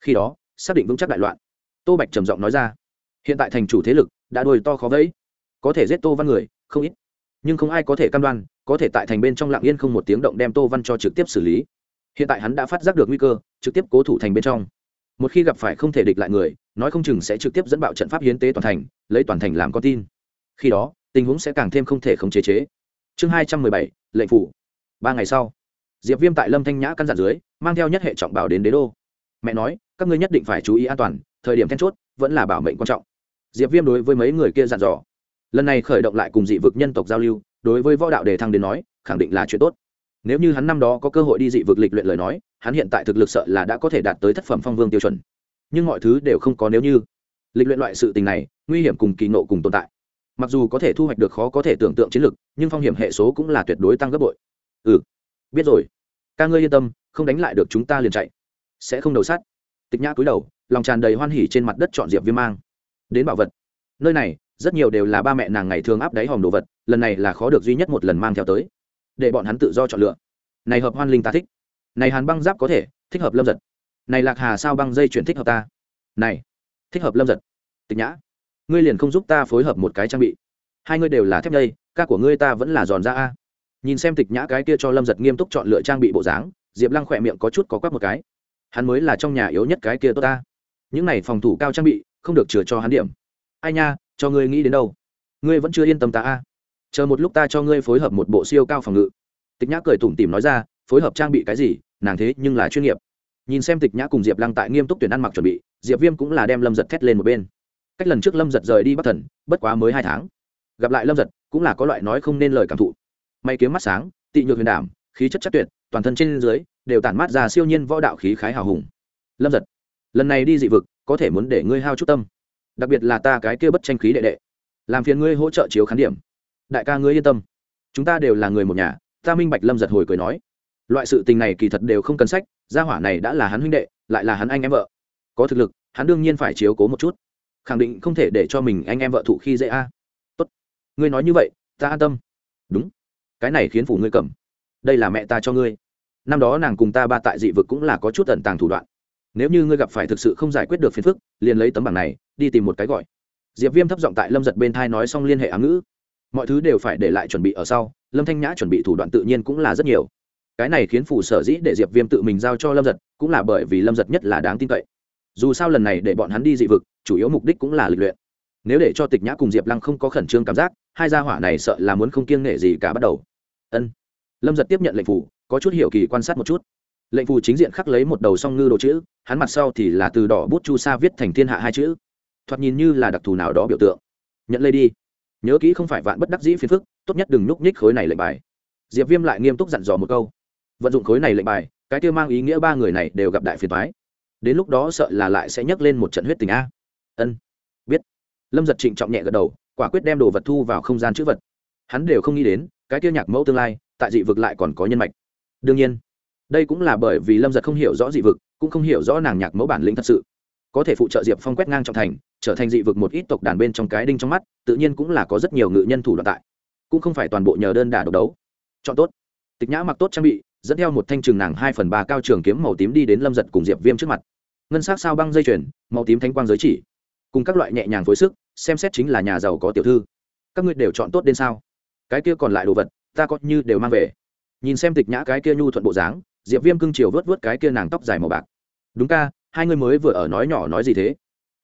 Khi đó, xác định vững chắc đại loạn. Tô bạch trầm giọng nói ra. Hiện tại thành chủ thế lực đã đuổi to khó vẫy. Có thể giết tô văn người, không ít nhưng không ai có thể cam đoan, có thể tại thành bên trong lạng yên không một tiếng động đem tô văn cho trực tiếp xử lý. Hiện tại hắn đã phát giác được nguy cơ, trực tiếp cố thủ thành bên trong. Một khi gặp phải không thể địch lại người, nói không chừng sẽ trực tiếp dẫn bạo trận pháp hiến tế toàn thành, lấy toàn thành làm con tin. Khi đó, tình huống sẽ càng thêm không thể khống chế chế. Chương hai trăm mười bảy, lệnh phủ. Ba ngày sau, diệp viêm tại lâm thanh nhã căn dặn dưới, mang theo nhất hệ trọng bảo đến đế đô. Mẹ nói, các ngươi nhất định phải chú ý an toàn, thời điểm then chốt, vẫn là bảo mệnh quan trọng. Diệp viêm đối với mấy người kia dặn dò lần này khởi động lại cùng dị vực nhân tộc giao lưu, đối với võ đạo đề thăng đến nói, khẳng định là chuyện tốt. Nếu như hắn năm đó có cơ hội đi dị vực lịch luyện lời nói, hắn hiện tại thực lực sợ là đã có thể đạt tới thất phẩm phong vương tiêu chuẩn. Nhưng mọi thứ đều không có nếu như. Lịch luyện loại sự tình này, nguy hiểm cùng kỳ nộ cùng tồn tại. Mặc dù có thể thu hoạch được khó có thể tưởng tượng chiến lược nhưng phong hiểm hệ số cũng là tuyệt đối tăng gấp bội. Ừ biết rồi. Ca ngươi yên tâm, không đánh lại được chúng ta liền chạy. Sẽ không đầu sát tịch nhã cúi đầu, lòng tràn đầy hoan hỉ trên mặt đất chọn diệp viêm mang. Đến bảo vật. Nơi này rất nhiều đều là ba mẹ nàng ngày thường áp đáy hòm đồ vật, lần này là khó được duy nhất một lần mang theo tới. Để bọn hắn tự do chọn lựa. Này hợp hoan linh ta thích. Này hàn băng giáp có thể, thích hợp lâm giật. Này lạc hà sao băng dây chuyển thích hợp ta. Này, thích hợp lâm giật. Tịch nhã, ngươi liền không giúp ta phối hợp một cái trang bị. Hai ngươi đều là thép dây ca của ngươi ta vẫn là giòn ra a. Nhìn xem tịch nhã cái kia cho lâm giật nghiêm túc chọn lựa trang bị bộ dáng, diệp lăng khỏe miệng có chút có quắc một cái. Hắn mới là trong nhà yếu nhất cái kia tốt ta. Những này phòng thủ cao trang bị, không được chừa cho hắn điểm. Ai nha cho ngươi nghĩ đến đâu? Ngươi vẫn chưa yên tâm ta a. Chờ một lúc ta cho ngươi phối hợp một bộ siêu cao phòng ngự. Tịch nhã cười tủm tỉm nói ra, phối hợp trang bị cái gì, nàng thế nhưng là chuyên nghiệp. Nhìn xem tịch nhã cùng diệp lăng tại nghiêm túc tuyển ăn mặc chuẩn bị, diệp viêm cũng là đem lâm giật thét lên một bên. Cách lần trước lâm giật rời đi bắc thần, bất quá mới hai tháng. Gặp lại lâm giật, cũng là có loại nói không nên lời cảm thụ. May kiếm mắt sáng, tị nhược huyền đảm, khí chất chất tuyệt, toàn thân trên dưới đều tản mát ra siêu nhiên võ đạo khí khái hào hùng. Lâm giật, lần này đi dị vực, có thể muốn để ngươi hao chút tâm đặc biệt là ta cái kia bất tranh khí đệ đệ. Làm phiền ngươi hỗ trợ chiếu khán điểm. Đại ca ngươi yên tâm. Chúng ta đều là người một nhà, ta minh bạch lâm giật hồi cười nói. Loại sự tình này kỳ thật đều không cần sách, gia hỏa này đã là hắn huynh đệ, lại là hắn anh em vợ. Có thực lực, hắn đương nhiên phải chiếu cố một chút. Khẳng định không thể để cho mình anh em vợ thụ khi dễ a. Tốt. Ngươi nói như vậy, ta an tâm. Đúng. Cái này khiến phủ ngươi cầm. Đây là mẹ ta cho ngươi. Năm đó nàng cùng ta ba tại dị vực cũng là có chút tận tàng thủ đoạn nếu như ngươi gặp phải thực sự không giải quyết được phiền phức, liền lấy tấm bảng này, đi tìm một cái gọi. Diệp viêm thấp giọng tại lâm giật bên thai nói xong liên hệ ám ngữ. Mọi thứ đều phải để lại chuẩn bị ở sau, lâm thanh nhã chuẩn bị thủ đoạn tự nhiên cũng là rất nhiều. Cái này khiến phủ sở dĩ để diệp viêm tự mình giao cho lâm giật, cũng là bởi vì lâm giật nhất là đáng tin cậy. Dù sao lần này để bọn hắn đi dị vực, chủ yếu mục đích cũng là lịch luyện. Nếu để cho tịch nhã cùng diệp lăng không có khẩn trương cảm giác, hai gia hỏa này sợ là muốn không kiêng nghệ gì cả bắt đầu. Ân. Lâm giật tiếp nhận lệnh phủ, có chút hiểu kỳ quan sát một chút lệnh phù chính diện khắc lấy một đầu song ngư đồ chữ, hắn mặt sau thì là từ đỏ bút chu sa viết thành thiên hạ hai chữ. Thoạt nhìn như là đặc thù nào đó biểu tượng. Nhận lấy đi. Nhớ kỹ không phải vạn bất đắc dĩ phiền phức, tốt nhất đừng núp nhích khối này lệnh bài. Diệp viêm lại nghiêm túc dặn dò một câu. Vận dụng khối này lệnh bài, cái kia mang ý nghĩa ba người này đều gặp đại phiền thoái đến lúc đó sợ là lại sẽ nhấc lên một trận huyết tình a. Ân. Biết. Lâm giật trịnh trọng nhẹ gật đầu, quả quyết đem đồ vật thu vào không gian chữ vật. Hắn đều không nghĩ đến, cái kia nhạc mẫu tương lai, tại dị vực lại còn có nhân mạch. Đương nhiên đây cũng là bởi vì lâm giật không hiểu rõ dị vực, cũng không hiểu rõ nàng nhạc mẫu bản lĩnh thật sự. Có thể phụ trợ diệp phong quét ngang trọng thành, trở thành dị vực một ít tộc đàn bên trong cái đinh trong mắt, tự nhiên cũng là có rất nhiều ngự nhân thủ đoạn tại. Cũng không phải toàn bộ nhờ đơn đả độc đấu. Chọn tốt. Tịch nhã mặc tốt trang bị, dẫn theo một thanh trường nàng hai phần ba cao trường kiếm màu tím đi đến lâm giật cùng diệp viêm trước mặt. Ngân s á c sao băng dây chuyền, màu tím thanh quang giới chỉ. Cùng các loại nhẹ nhàng phối sức, xem xét chính là nhà giàu có tiểu thư. Các ngươi đều chọn tốt đến sao? Cái kia còn lại đồ vật, ta có như đều mang về. Nhìn xem tịch nhã cái kia nhu thuận bộ dáng diệp viêm cưng chiều vớt vớt cái kia nàng tóc dài màu bạc. Đúng ca, hai ngươi mới vừa ở nói nhỏ nói gì thế?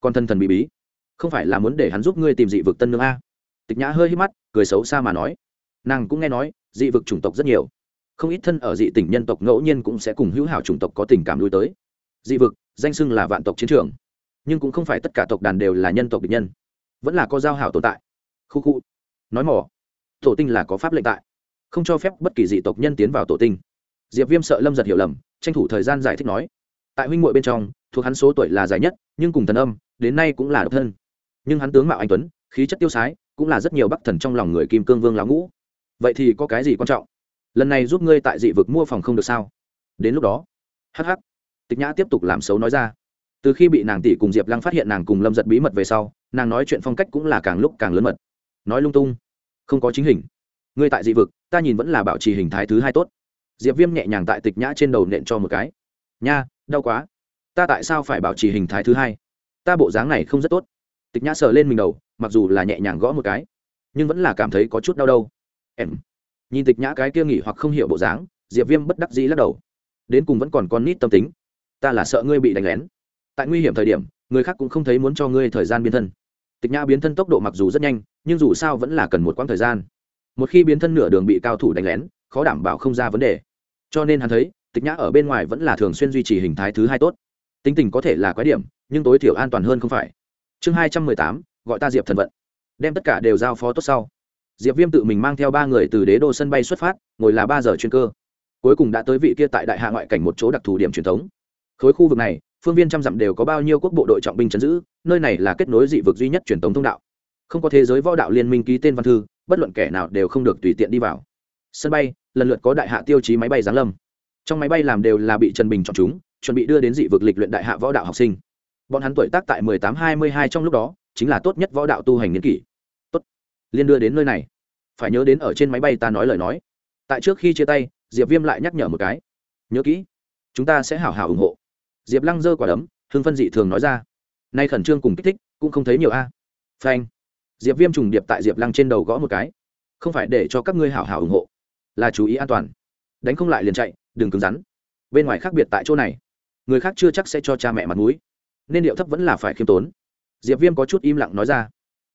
Còn thân thần bí bí, không phải là muốn để hắn giúp ngươi tìm dị vực tân nương a? Tịch nhã hơi hít mắt, cười xấu xa mà nói. Nàng cũng nghe nói, dị vực chủng tộc rất nhiều. Không ít thân ở dị tỉnh nhân tộc ngẫu nhiên cũng sẽ cùng hữu hảo chủng tộc có tình cảm lui tới. Dị vực, danh xưng là vạn tộc chiến trường. Nhưng cũng không phải tất cả tộc đàn đều là nhân tộc địch nhân. Vẫn là có giao hảo tồn tại. Khu khu. Nói mỏ. Tổ tinh là có pháp lệnh tại. Không cho phép bất kỳ dị tộc nhân tiến vào tổ tinh diệp viêm sợ lâm giật hiểu lầm, tranh thủ thời gian giải thích nói. Tại huynh m bên trong, thuộc hắn số tuổi là dài nhất, nhưng cùng thần âm, đến nay cũng là độc thân. Nhưng hắn tướng mạo anh tuấn, khí chất tiêu sái, cũng là rất nhiều bắc thần trong lòng người kim cương vương lão ngũ. Vậy thì có cái gì quan trọng? Lần này giúp ngươi tại dị vực mua phòng không được sao? Đến lúc đó hh tịch nhã tiếp tục làm xấu nói ra. Từ khi bị nàng tỷ cùng diệp lăng phát hiện nàng cùng lâm giật bí mật về sau, nàng nói chuyện phong cách cũng là càng lúc càng lớn mật. Nói lung tung, không có chính hình. Ngươi tại dị vực, ta nhìn vẫn là bảo trì hình thái thứ hai tốt diệp viêm nhẹ nhàng tại tịch nhã trên đầu nện cho một cái. Nha, đau quá. Ta tại sao phải bảo trì hình thái thứ hai? Ta bộ dáng này không rất tốt. Tịch nhã sờ lên mình đầu, mặc dù là nhẹ nhàng gõ một cái, nhưng vẫn là cảm thấy có chút đau đâu. Em. Nhìn tịch nhã cái kia nghỉ hoặc không hiểu bộ dáng, diệp viêm bất đắc dĩ lắc đầu. Đến cùng vẫn còn con nít tâm tính. Ta là sợ ngươi bị đánh lén. Tại nguy hiểm thời điểm, người khác cũng không thấy muốn cho ngươi thời gian biến thân. Tịch nhã biến thân tốc độ mặc dù rất nhanh, nhưng dù sao vẫn là cần một quãng thời gian. Một khi biến thân nửa đường bị cao thủ đánh lén khó đảm bảo không ra vấn đề. Cho nên hắn thấy, tịch nhã ở bên ngoài vẫn là thường xuyên duy trì hình thái thứ hai tốt. Tính tình có thể là quái điểm, nhưng tối thiểu an toàn hơn không phải. Chương hai trăm mười tám, gọi ta diệp thần vận. Đem tất cả đều giao phó tốt sau. Diệp viêm tự mình mang theo ba người từ đế đô sân bay xuất phát, ngồi là ba giờ chuyên cơ. Cuối cùng đã tới vị kia tại đại hạ ngoại cảnh một chỗ đặc thù điểm truyền thống. Khối khu vực này, phương viên trăm dặm đều có bao nhiêu quốc bộ đội trọng binh chấn giữ, nơi này là kết nối dị vực duy nhất truyền thống thông đạo. Không có thế giới võ đạo liên minh ký tên văn thư, bất luận kẻ nào đều không được tùy tiện đi vào sân bay, lần lượt có đại hạ tiêu chí máy bay giáng lâm. Trong máy bay làm đều là bị trần bình chọn chúng, chuẩn bị đưa đến dị vực lịch luyện đại hạ võ đạo học sinh. Bọn hắn tuổi tác tại mười tám, hai mươi hai trong lúc đó, chính là tốt nhất võ đạo tu hành niên kỷ. Tốt. Liên đưa đến nơi này. Phải nhớ đến ở trên máy bay ta nói lời nói. Tại trước khi chia tay, diệp viêm lại nhắc nhở một cái. Nhớ kỹ, chúng ta sẽ hảo hảo ủng hộ. Diệp lăng giơ quả đấm hương phân dị thường nói ra. Nay khẩn trương cùng kích thích, cũng không thấy nhiều a. Phanh. Diệp viêm trùng điệp tại diệp lăng trên đầu gõ một cái. Không phải để cho các ngươi hảo hảo ủng hộ là chú ý an toàn. Đánh không lại liền chạy, đừng cứng rắn. Bên ngoài khác biệt tại chỗ này. Người khác chưa chắc sẽ cho cha mẹ mặt mũi. Nên điệu thấp vẫn là phải khiêm tốn. Diệp viêm có chút im lặng nói ra.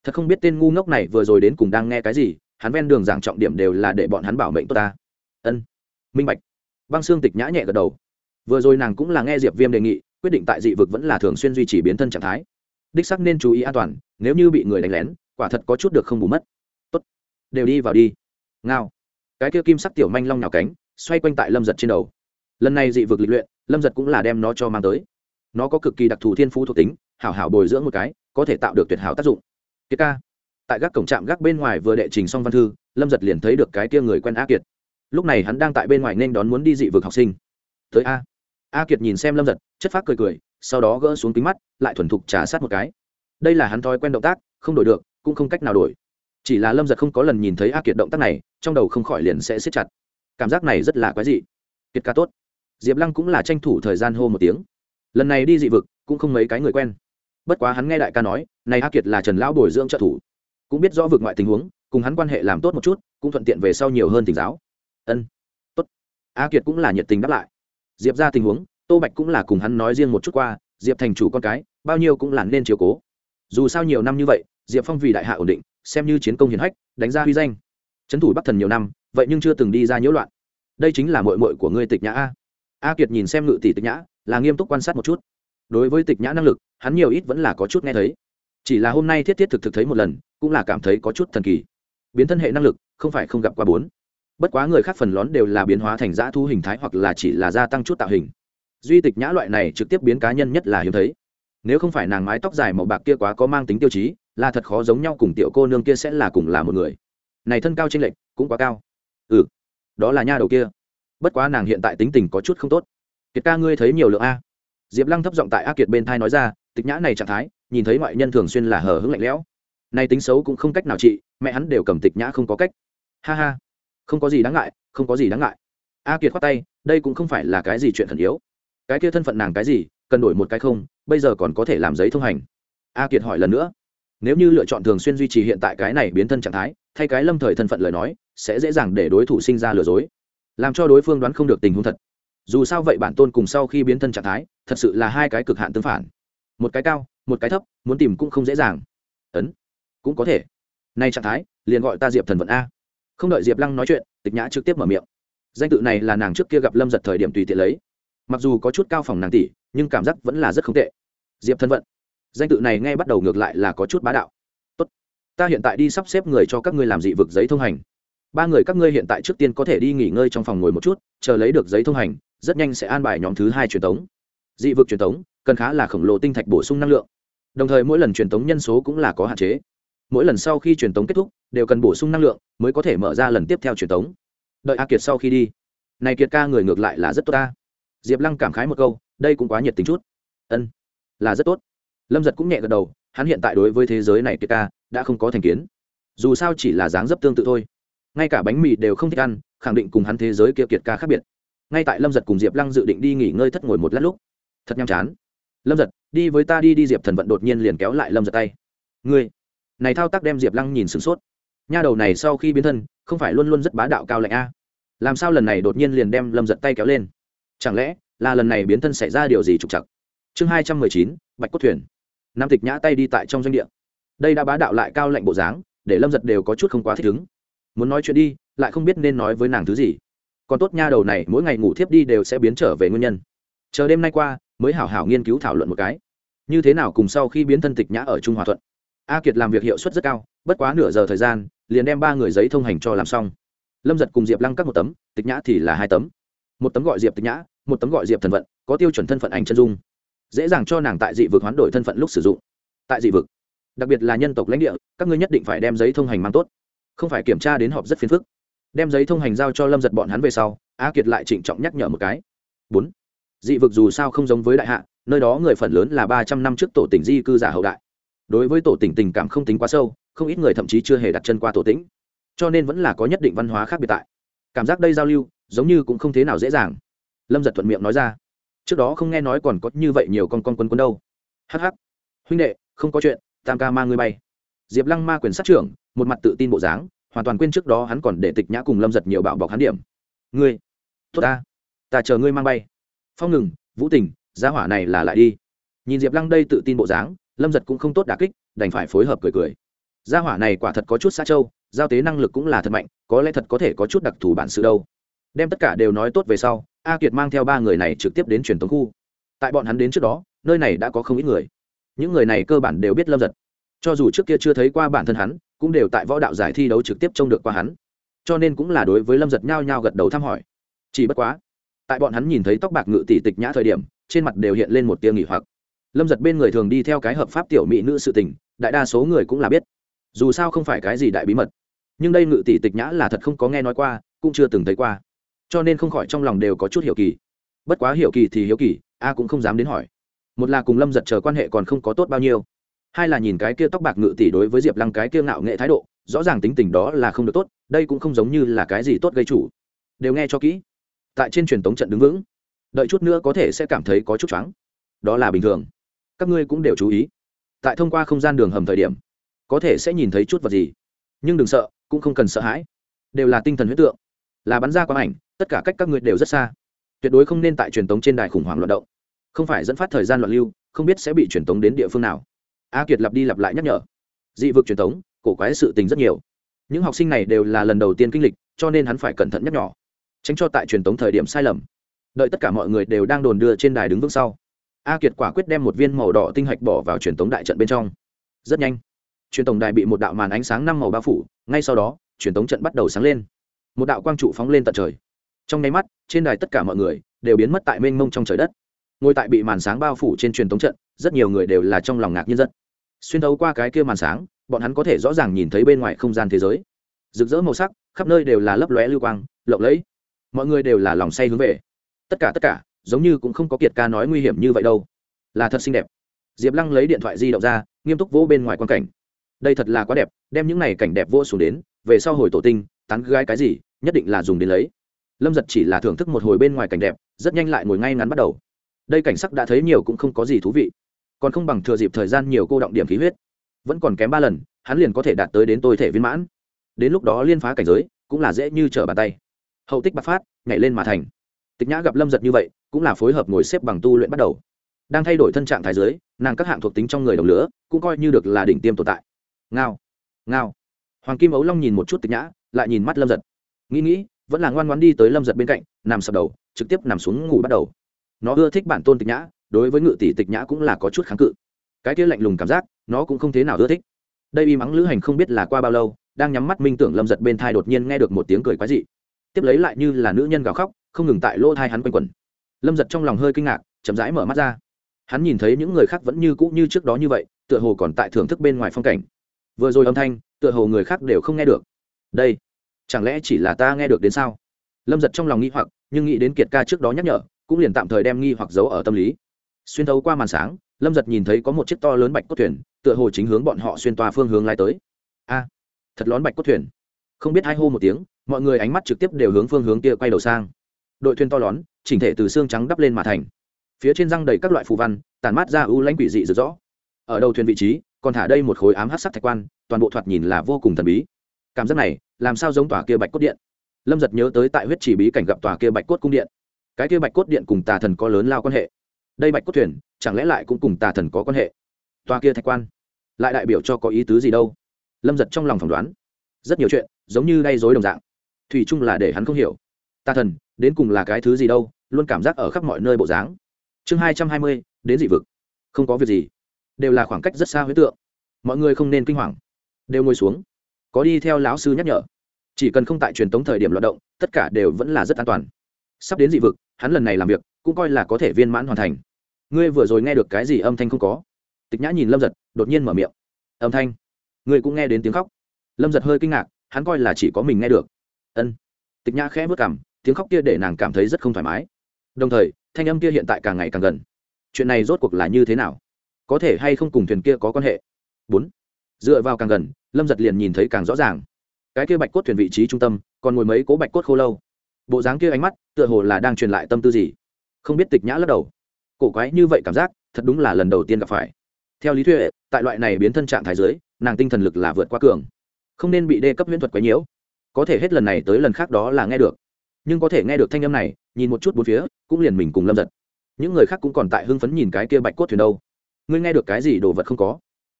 Thật không biết tên ngu ngốc này vừa rồi đến cùng đang nghe cái gì, hắn ven đường giảng trọng điểm đều là để bọn hắn bảo mệnh tốt ta. Ân, minh bạch. Băng xương tịch nhã nhẹ gật đầu. Vừa rồi nàng cũng là nghe diệp viêm đề nghị, quyết định tại dị vực vẫn là thường xuyên duy trì biến thân trạng thái. Đích sắc nên chú ý an toàn, nếu như bị người đánh lén, quả thật có chút được không bù mất. Tốt, đều đi vào đi. Ngao cái kia kim sắc tiểu manh long nhào cánh, xoay quanh tại lâm giật trên đầu. Lần này dị vực lịch luyện, lâm giật cũng là đem nó cho mang tới. Nó có cực kỳ đặc thù thiên phú thuộc tính, hảo hảo bồi dưỡng một cái, có thể tạo được tuyệt hảo tác dụng. Kiệt ca. Tại gác cổng trạm gác bên ngoài vừa đệ trình xong văn thư, lâm giật liền thấy được cái kia người quen a kiệt. Lúc này hắn đang tại bên ngoài nên đón muốn đi dị vực học sinh. Tới a. A kiệt nhìn xem lâm giật, chất phác cười cười, sau đó gỡ xuống kính mắt, lại thuần thục trả sát một cái. Đây là hắn thói quen động tác, không đổi được, cũng không cách nào đổi chỉ là lâm giật không có lần nhìn thấy a kiệt động tác này, trong đầu không khỏi liền sẽ siết chặt. Cảm giác này rất là quái dị. Kiệt ca tốt. Diệp lăng cũng là tranh thủ thời gian hô một tiếng. Lần này đi dị vực, cũng không mấy cái người quen. Bất quá hắn nghe đại ca nói, này a kiệt là trần lão bồi dưỡng trợ thủ. Cũng biết rõ vực ngoại tình huống, cùng hắn quan hệ làm tốt một chút, cũng thuận tiện về sau nhiều hơn tỉnh giáo. Ân. Tốt. A kiệt cũng là nhiệt tình đáp lại. Diệp ra tình huống, tô bạch cũng là cùng hắn nói riêng một chút qua, diệp thành chủ con cái, bao nhiêu cũng là nên chiều cố. Dù sao nhiều năm như vậy, diệp phong vì đại hạ ổn định xem như chiến công hiển hách, đánh ra huy danh. Trấn thủ bắc thần nhiều năm, vậy nhưng chưa từng đi ra nhiễu loạn. Đây chính là mội mội của ngươi tịch nhã a. A kiệt nhìn xem ngự tỷ tịch nhã, là nghiêm túc quan sát một chút. Đối với tịch nhã năng lực, hắn nhiều ít vẫn là có chút nghe thấy. Chỉ là hôm nay thiết thiết thực thực thấy một lần, cũng là cảm thấy có chút thần kỳ. Biến thân hệ năng lực, không phải không gặp qua bốn. Bất quá người khác phần lón đều là biến hóa thành dã thu hình thái hoặc là chỉ là gia tăng chút tạo hình. Duy tịch nhã loại này trực tiếp biến cá nhân nhất là hiếm thấy. Nếu không phải nàng mái tóc dài màu bạc kia quá có mang tính tiêu chí là thật khó giống nhau cùng tiểu cô nương kia sẽ là cùng là một người. Này thân cao tranh lệch cũng quá cao. Ừ đó là nha đầu kia. Bất quá nàng hiện tại tính tình có chút không tốt. Kiệt ca ngươi thấy nhiều lượng a? Diệp lăng thấp giọng tại a kiệt bên thai nói ra, tịch nhã này trạng thái, nhìn thấy ngoại nhân thường xuyên là hờ hững lạnh lẽo. Nay tính xấu cũng không cách nào trị, mẹ hắn đều cầm tịch nhã không có cách. Ha ha, không có gì đáng ngại, không có gì đáng ngại. A kiệt khoát tay, đây cũng không phải là cái gì chuyện thần yếu. Cái kia thân phận nàng cái gì, cần đổi một cái không, bây giờ còn có thể làm giấy thông hành. A kiệt hỏi lần nữa nếu như lựa chọn thường xuyên duy trì hiện tại cái này biến thân trạng thái, thay cái lâm thời thân phận lời nói, sẽ dễ dàng để đối thủ sinh ra lừa dối. Làm cho đối phương đoán không được tình huống thật. Dù sao vậy bản tôn cùng sau khi biến thân trạng thái, thật sự là hai cái cực hạn tương phản. Một cái cao, một cái thấp, muốn tìm cũng không dễ dàng. Ấn, cũng có thể. Nay trạng thái, liền gọi ta diệp thần vận a. Không đợi diệp lăng nói chuyện, tịch nhã trực tiếp mở miệng. Danh tự này là nàng trước kia gặp lâm giật thời điểm tùy tiện lấy. Mặc dù có chút cao phòng nàng tỷ, nhưng cảm giác vẫn là rất không tệ. Diệp thân vận danh tự này nghe bắt đầu ngược lại là có chút bá đạo. Tốt, ta hiện tại đi sắp xếp người cho các ngươi làm dị vực giấy thông hành. Ba người các ngươi hiện tại trước tiên có thể đi nghỉ ngơi trong phòng ngồi một chút, chờ lấy được giấy thông hành, rất nhanh sẽ an bài nhóm thứ hai truyền thống dị vực truyền thống cần khá là khổng lồ tinh thạch bổ sung năng lượng. Đồng thời mỗi lần truyền thống nhân số cũng là có hạn chế. Mỗi lần sau khi truyền thống kết thúc, đều cần bổ sung năng lượng mới có thể mở ra lần tiếp theo truyền thống đợi a kiệt sau khi đi. Này kiệt ca người ngược lại là rất tốt ta. Diệp lăng cảm khái một câu, đây cũng quá nhiệt tình chút. Ân, là rất tốt lâm giật cũng nhẹ gật đầu, hắn hiện tại đối với thế giới này kiệt ca đã không có thành kiến. Dù sao chỉ là dáng dấp tương tự thôi. Ngay cả bánh mì đều không thích ăn, khẳng định cùng hắn thế giới kia kiệt ca khác biệt. Ngay tại lâm giật cùng diệp lăng dự định đi nghỉ ngơi thất ngồi một lát lúc, thật nhàm chán. Lâm giật, đi với ta đi đi. Diệp thần vận đột nhiên liền kéo lại lâm giật tay. Ngươi. Này thao tác đem diệp lăng nhìn sửng sốt. Nha đầu này sau khi biến thân, không phải luôn luôn rất bá đạo cao lạnh a? Làm sao lần này đột nhiên liền đem lâm giật tay kéo lên? Chẳng lẽ là lần này biến thân xảy ra điều gì trục chặt chương hai trăm mười chín, bạch cốt thuyền nam tịch nhã tay đi tại trong doanh địa. Đây đã bá đạo lại cao lạnh bộ dáng, để lâm giật đều có chút không quá thích ứng. Muốn nói chuyện đi, lại không biết nên nói với nàng thứ gì. Còn tốt nha đầu này, mỗi ngày ngủ thiếp đi đều sẽ biến trở về nguyên nhân. Chờ đêm nay qua, mới hảo hảo nghiên cứu thảo luận một cái. Như thế nào cùng sau khi biến thân tịch nhã ở trung hòa thuận? A kiệt làm việc hiệu suất rất cao, bất quá nửa giờ thời gian, liền đem ba người giấy thông hành cho làm xong. Lâm giật cùng diệp lăng cắt một tấm, tịch nhã thì là hai tấm. Một tấm gọi diệp tịch nhã, một tấm gọi diệp thần vận, có tiêu chuẩn thân phận ảnh chân dung dễ dàng cho nàng tại dị vực hoán đổi thân phận lúc sử dụng. Tại dị vực, đặc biệt là nhân tộc lãnh địa, các ngươi nhất định phải đem giấy thông hành mang tốt. Không phải kiểm tra đến họp rất phiền phức. Đem giấy thông hành giao cho lâm giật bọn hắn về sau, a kiệt lại trịnh trọng nhắc nhở một cái. Bốn, dị vực dù sao không giống với đại hạ, nơi đó người phần lớn là ba trăm năm trước tổ tỉnh di cư giả hậu đại. Đối với tổ tỉnh tình cảm không tính quá sâu, không ít người thậm chí chưa hề đặt chân qua tổ tĩnh. Cho nên vẫn là có nhất định văn hóa khác biệt tại. Cảm giác đây giao lưu, giống như cũng không thế nào dễ dàng. Lâm giật thuận miệng nói ra trước đó không nghe nói còn có như vậy nhiều con con quân quân đâu. Hh huynh đệ, không có chuyện, tam ca ma ngươi bay. Diệp lăng ma quyền sát trưởng, một mặt tự tin bộ dáng, hoàn toàn quên trước đó hắn còn để tịch nhã cùng lâm giật nhiều bạo bọc hắn điểm. Ngươi, tốt ta. Ta chờ ngươi mang bay. Phong ngừng, vũ tình giá hỏa này là lại đi. Nhìn diệp lăng đây tự tin bộ dáng, lâm giật cũng không tốt đà kích, đành phải phối hợp cười cười. Gia hỏa này quả thật có chút xa trâu, giao tế năng lực cũng là thật mạnh, có lẽ thật có thể có chút đặc thù bản sự đâu đem tất cả đều nói tốt về sau, a kiệt mang theo ba người này trực tiếp đến truyền tống khu. Tại bọn hắn đến trước đó, nơi này đã có không ít người. Những người này cơ bản đều biết lâm giật. Cho dù trước kia chưa thấy qua bản thân hắn, cũng đều tại võ đạo giải thi đấu trực tiếp trông được qua hắn. Cho nên cũng là đối với lâm giật nhao nhao gật đầu thăm hỏi. Chỉ bất quá, tại bọn hắn nhìn thấy tóc bạc ngự tỷ tịch nhã thời điểm, trên mặt đều hiện lên một tia nghỉ hoặc. Lâm giật bên người thường đi theo cái hợp pháp tiểu mỹ nữ sự tình, đại đa số người cũng là biết. Dù sao không phải cái gì đại bí mật. Nhưng đây ngự tỷ tịch nhã là thật không có nghe nói qua, cũng chưa từng thấy qua cho nên không khỏi trong lòng đều có chút hiểu kỳ. Bất quá hiểu kỳ thì hiểu kỳ, a cũng không dám đến hỏi. Một là cùng lâm giật chờ quan hệ còn không có tốt bao nhiêu, hai là nhìn cái kia tóc bạc ngự tỷ đối với diệp lăng cái kia ngạo nghệ thái độ, rõ ràng tính tình đó là không được tốt, đây cũng không giống như là cái gì tốt gây chủ. Đều nghe cho kỹ. Tại trên truyền tống trận đứng vững, đợi chút nữa có thể sẽ cảm thấy có chút choáng. Đó là bình thường. Các ngươi cũng đều chú ý. Tại thông qua không gian đường hầm thời điểm, có thể sẽ nhìn thấy chút vật gì. Nhưng đừng sợ, cũng không cần sợ hãi. Đều là tinh thần huyết tượng. Là bắn ra quang ảnh tất cả cách các người đều rất xa. Tuyệt đối không nên tại truyền tống trên đài khủng hoảng loạn động. Không phải dẫn phát thời gian loạn lưu, không biết sẽ bị truyền tống đến địa phương nào. A kiệt lặp đi lặp lại nhắc nhở. Dị vực truyền tống, cổ quái sự tình rất nhiều. Những học sinh này đều là lần đầu tiên kinh lịch, cho nên hắn phải cẩn thận nhắc nhỏ tránh cho tại truyền tống thời điểm sai lầm. Đợi tất cả mọi người đều đang đồn đưa trên đài đứng vững sau, a kiệt quả quyết đem một viên màu đỏ tinh hạch bỏ vào truyền tống đại trận bên trong. Rất nhanh, truyền tổng đài bị một đạo màn ánh sáng năm màu bao phủ, ngay sau đó, truyền tống trận bắt đầu sáng lên. Một đạo quang trụ phóng lên tận trời trong nháy mắt, trên đài tất cả mọi người đều biến mất tại mênh mông trong trời đất. Ngồi tại bị màn sáng bao phủ trên truyền thống trận, rất nhiều người đều là trong lòng ngạc nhiên dân xuyên thấu qua cái kia màn sáng, bọn hắn có thể rõ ràng nhìn thấy bên ngoài không gian thế giới. Rực rỡ màu sắc, khắp nơi đều là lấp lóe lưu quang, lộng lẫy. Mọi người đều là lòng say hướng về. Tất cả tất cả, giống như cũng không có kiệt ca nói nguy hiểm như vậy đâu. Là thật xinh đẹp. Diệp lăng lấy điện thoại di động ra, nghiêm túc vỗ bên ngoài quan cảnh. Đây thật là quá đẹp, đem những này cảnh đẹp vô xuống đến, về sau hồi tổ tinh, tán gái cái gì, nhất định là dùng đến lấy lâm giật chỉ là thưởng thức một hồi bên ngoài cảnh đẹp, rất nhanh lại ngồi ngay ngắn bắt đầu. Đây cảnh sắc đã thấy nhiều cũng không có gì thú vị. Còn không bằng thừa dịp thời gian nhiều cô động điểm khí huyết. Vẫn còn kém ba lần, hắn liền có thể đạt tới đến tôi thể viên mãn. Đến lúc đó liên phá cảnh giới, cũng là dễ như trở bàn tay. Hậu tích bạc phát, nhảy lên mà thành. Tịch nhã gặp lâm giật như vậy, cũng là phối hợp ngồi xếp bằng tu luyện bắt đầu. Đang thay đổi thân trạng thái giới, nàng các hạng thuộc tính trong người đồng lửa, cũng coi như được là đỉnh tiêm tồn tại. Ngao ngao. Hoàng kim ấu long nhìn một chút tịch nhã, lại nhìn mắt lâm giật. Nghĩ nghĩ vẫn là ngoan ngoan đi tới lâm giật bên cạnh, nằm sập đầu, trực tiếp nằm xuống ngủ bắt đầu. Nó ưa thích bản tôn tịch nhã, đối với ngự tỷ tịch nhã cũng là có chút kháng cự. Cái kia lạnh lùng cảm giác, nó cũng không thế nào ưa thích. Đây y mắng lữ hành không biết là qua bao lâu, đang nhắm mắt minh tưởng lâm giật bên thai đột nhiên nghe được một tiếng cười quái dị. Tiếp lấy lại như là nữ nhân gào khóc, không ngừng tại lỗ thai hắn quanh quẩn. Lâm giật trong lòng hơi kinh ngạc, chậm rãi mở mắt ra. Hắn nhìn thấy những người khác vẫn như cũ như trước đó như vậy, tựa hồ còn tại thưởng thức bên ngoài phong cảnh. Vừa rồi âm thanh, tựa hồ người khác đều không nghe được. Đây chẳng lẽ chỉ là ta nghe được đến sao? Lâm giật trong lòng nghi hoặc, nhưng nghĩ đến kiệt ca trước đó nhắc nhở, cũng liền tạm thời đem nghi hoặc giấu ở tâm lý. Xuyên thấu qua màn sáng, lâm giật nhìn thấy có một chiếc to lớn bạch cốt thuyền, tựa hồ chính hướng bọn họ xuyên toa phương hướng lai tới. A, thật lón bạch cốt thuyền. Không biết hai hô một tiếng, mọi người ánh mắt trực tiếp đều hướng phương hướng kia quay đầu sang. Đội thuyền to lón, chỉnh thể từ xương trắng đắp lên mà thành. Phía trên răng đầy các loại phù văn tàn mát ra ưu lãnh quỷ dị rực rõ ở đầu thuyền vị trí, còn thả đây một khối ám hát sắc thạch quan, toàn bộ thoạt nhìn là vô cùng thần bí cảm giác này, làm sao giống tòa kia bạch cốt điện? Lâm giật nhớ tới tại huyết chỉ bí cảnh gặp tòa kia bạch cốt cung điện. Cái kia bạch cốt điện cùng tà thần có lớn lao quan hệ. Đây bạch cốt thuyền, chẳng lẽ lại cũng cùng tà thần có quan hệ? Tòa kia thạch quan, lại đại biểu cho có ý tứ gì đâu? Lâm giật trong lòng phỏng đoán. Rất nhiều chuyện, giống như gây dối đồng dạng. Thủy chung là để hắn không hiểu. Tà thần, đến cùng là cái thứ gì đâu, luôn cảm giác ở khắp mọi nơi bộ dáng. Chương hai trăm hai mươi, đến dị vực. Không có việc gì. Đều là khoảng cách rất xa huế tượng. Mọi người không nên kinh hoàng. Đều ngồi xuống có đi theo lão sư nhắc nhở. Chỉ cần không tại truyền tống thời điểm loạt động, tất cả đều vẫn là rất an toàn. Sắp đến dị vực, hắn lần này làm việc, cũng coi là có thể viên mãn hoàn thành. Ngươi vừa rồi nghe được cái gì âm thanh không có? Tịch nhã nhìn lâm giật, đột nhiên mở miệng. Âm thanh? Ngươi cũng nghe đến tiếng khóc. Lâm giật hơi kinh ngạc, hắn coi là chỉ có mình nghe được. Ân. Tịch nhã khẽ vất cảm, tiếng khóc kia để nàng cảm thấy rất không thoải mái. Đồng thời, thanh âm kia hiện tại càng ngày càng gần. Chuyện này rốt cuộc là như thế nào? Có thể hay không cùng thuyền kia có quan hệ? Bốn. Dựa vào càng gần lâm giật liền nhìn thấy càng rõ ràng cái kia bạch cốt thuyền vị trí trung tâm còn ngồi mấy cố bạch cốt khô lâu bộ dáng kia ánh mắt tựa hồ là đang truyền lại tâm tư gì không biết tịch nhã lắc đầu cổ quái như vậy cảm giác thật đúng là lần đầu tiên gặp phải theo lý thuyết, tại loại này biến thân trạng thái giới nàng tinh thần lực là vượt qua cường, không nên bị đê cấp huyễn thuật quấy nhiễu. Có thể hết lần này tới lần khác đó là nghe được. Nhưng có thể nghe được thanh âm này, nhìn một chút bốn phía, cũng liền mình cùng lâm giật. Những người khác cũng còn tại hưng phấn nhìn cái kia bạch cốt thuyền đâu. Ngươi nghe được cái gì đồ vật không có?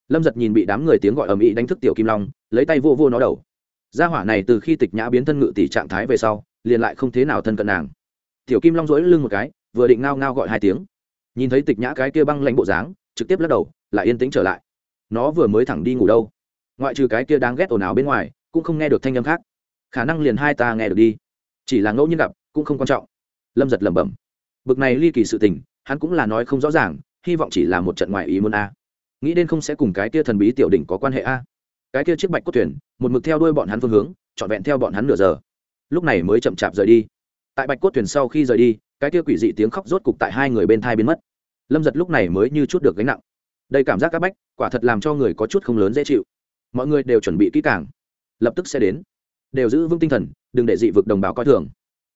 Lâm giật nhìn bị đám người tiếng gọi ầm ĩ đánh thức tiểu kim long, lấy tay vô vô nó đầu. Gia hỏa này từ khi tịch nhã biến thân ngự tỷ trạng thái về sau, liền lại không thế nào thân cận nàng. Tiểu kim long dỗi lưng một cái, vừa định ngao ngao gọi hai tiếng. Nhìn thấy tịch nhã cái kia băng lãnh bộ dáng, trực tiếp lắc đầu, lại yên tĩnh trở lại. Nó vừa mới thẳng đi ngủ đâu? Ngoại trừ cái kia đáng ghét ồn ào bên ngoài, cũng không nghe được thanh âm khác. Khả năng liền hai ta nghe được đi. Chỉ là ngẫu nhiên gặp, cũng không quan trọng. Lâm giật lẩm bẩm. Bực này ly kỳ sự tình, hắn cũng là nói không rõ ràng, hy vọng chỉ là một trận ngoại ý muốn a nghĩ đến không sẽ cùng cái kia thần bí tiểu đỉnh có quan hệ a. Cái kia chiếc bạch cốt thuyền, một mực theo đuôi bọn hắn phương hướng, trọn vẹn theo bọn hắn nửa giờ. Lúc này mới chậm chạp rời đi. Tại bạch cốt thuyền sau khi rời đi, cái kia quỷ dị tiếng khóc rốt cục tại hai người bên thai biến mất. Lâm giật lúc này mới như chút được gánh nặng. Đây cảm giác c áp bách, quả thật làm cho người có chút không lớn dễ chịu. Mọi người đều chuẩn bị kỹ càng. Lập tức sẽ đến. Đều giữ vững tinh thần, đừng để dị vực đồng bào coi thường.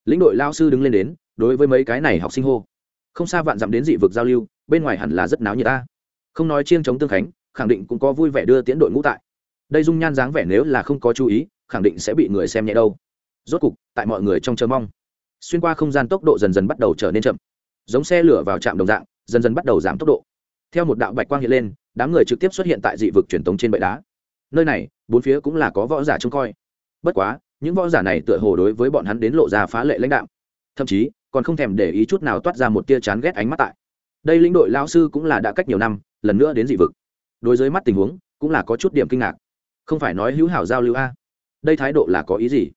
Lĩnh đội lao sư đứng lên đến, đối với mấy cái này học sinh hô. Không xa vạn dặm đến dị vực giao lưu, bên ngoài hẳn là rất náo nhiệt ta không nói chiêng chống tương khánh, khẳng định cũng có vui vẻ đưa tiến đội ngũ tại. Đây dung nhan dáng vẻ nếu là không có chú ý, khẳng định sẽ bị người xem nhẹ đâu. Rốt cục, tại mọi người trong chờ mong, xuyên qua không gian tốc độ dần dần bắt đầu trở nên chậm. Giống xe lửa vào trạm đồng dạng, dần dần bắt đầu giảm tốc độ. Theo một đạo bạch quang hiện lên, đám người trực tiếp xuất hiện tại dị vực truyền tống trên bệ đá. Nơi này, bốn phía cũng là có võ giả trông coi. Bất quá, những võ giả này tựa hồ đối với bọn hắn đến lộ ra phá lệ lãnh đạo thậm chí, còn không thèm để ý chút nào toát ra một tia chán ghét ánh mắt tại. Đây lĩnh đội lao sư cũng là đã cách nhiều năm lần nữa đến dị vực. Đối với mắt tình huống, cũng là có chút điểm kinh ngạc. Không phải nói hữu hảo giao lưu a? Đây thái độ là có ý gì?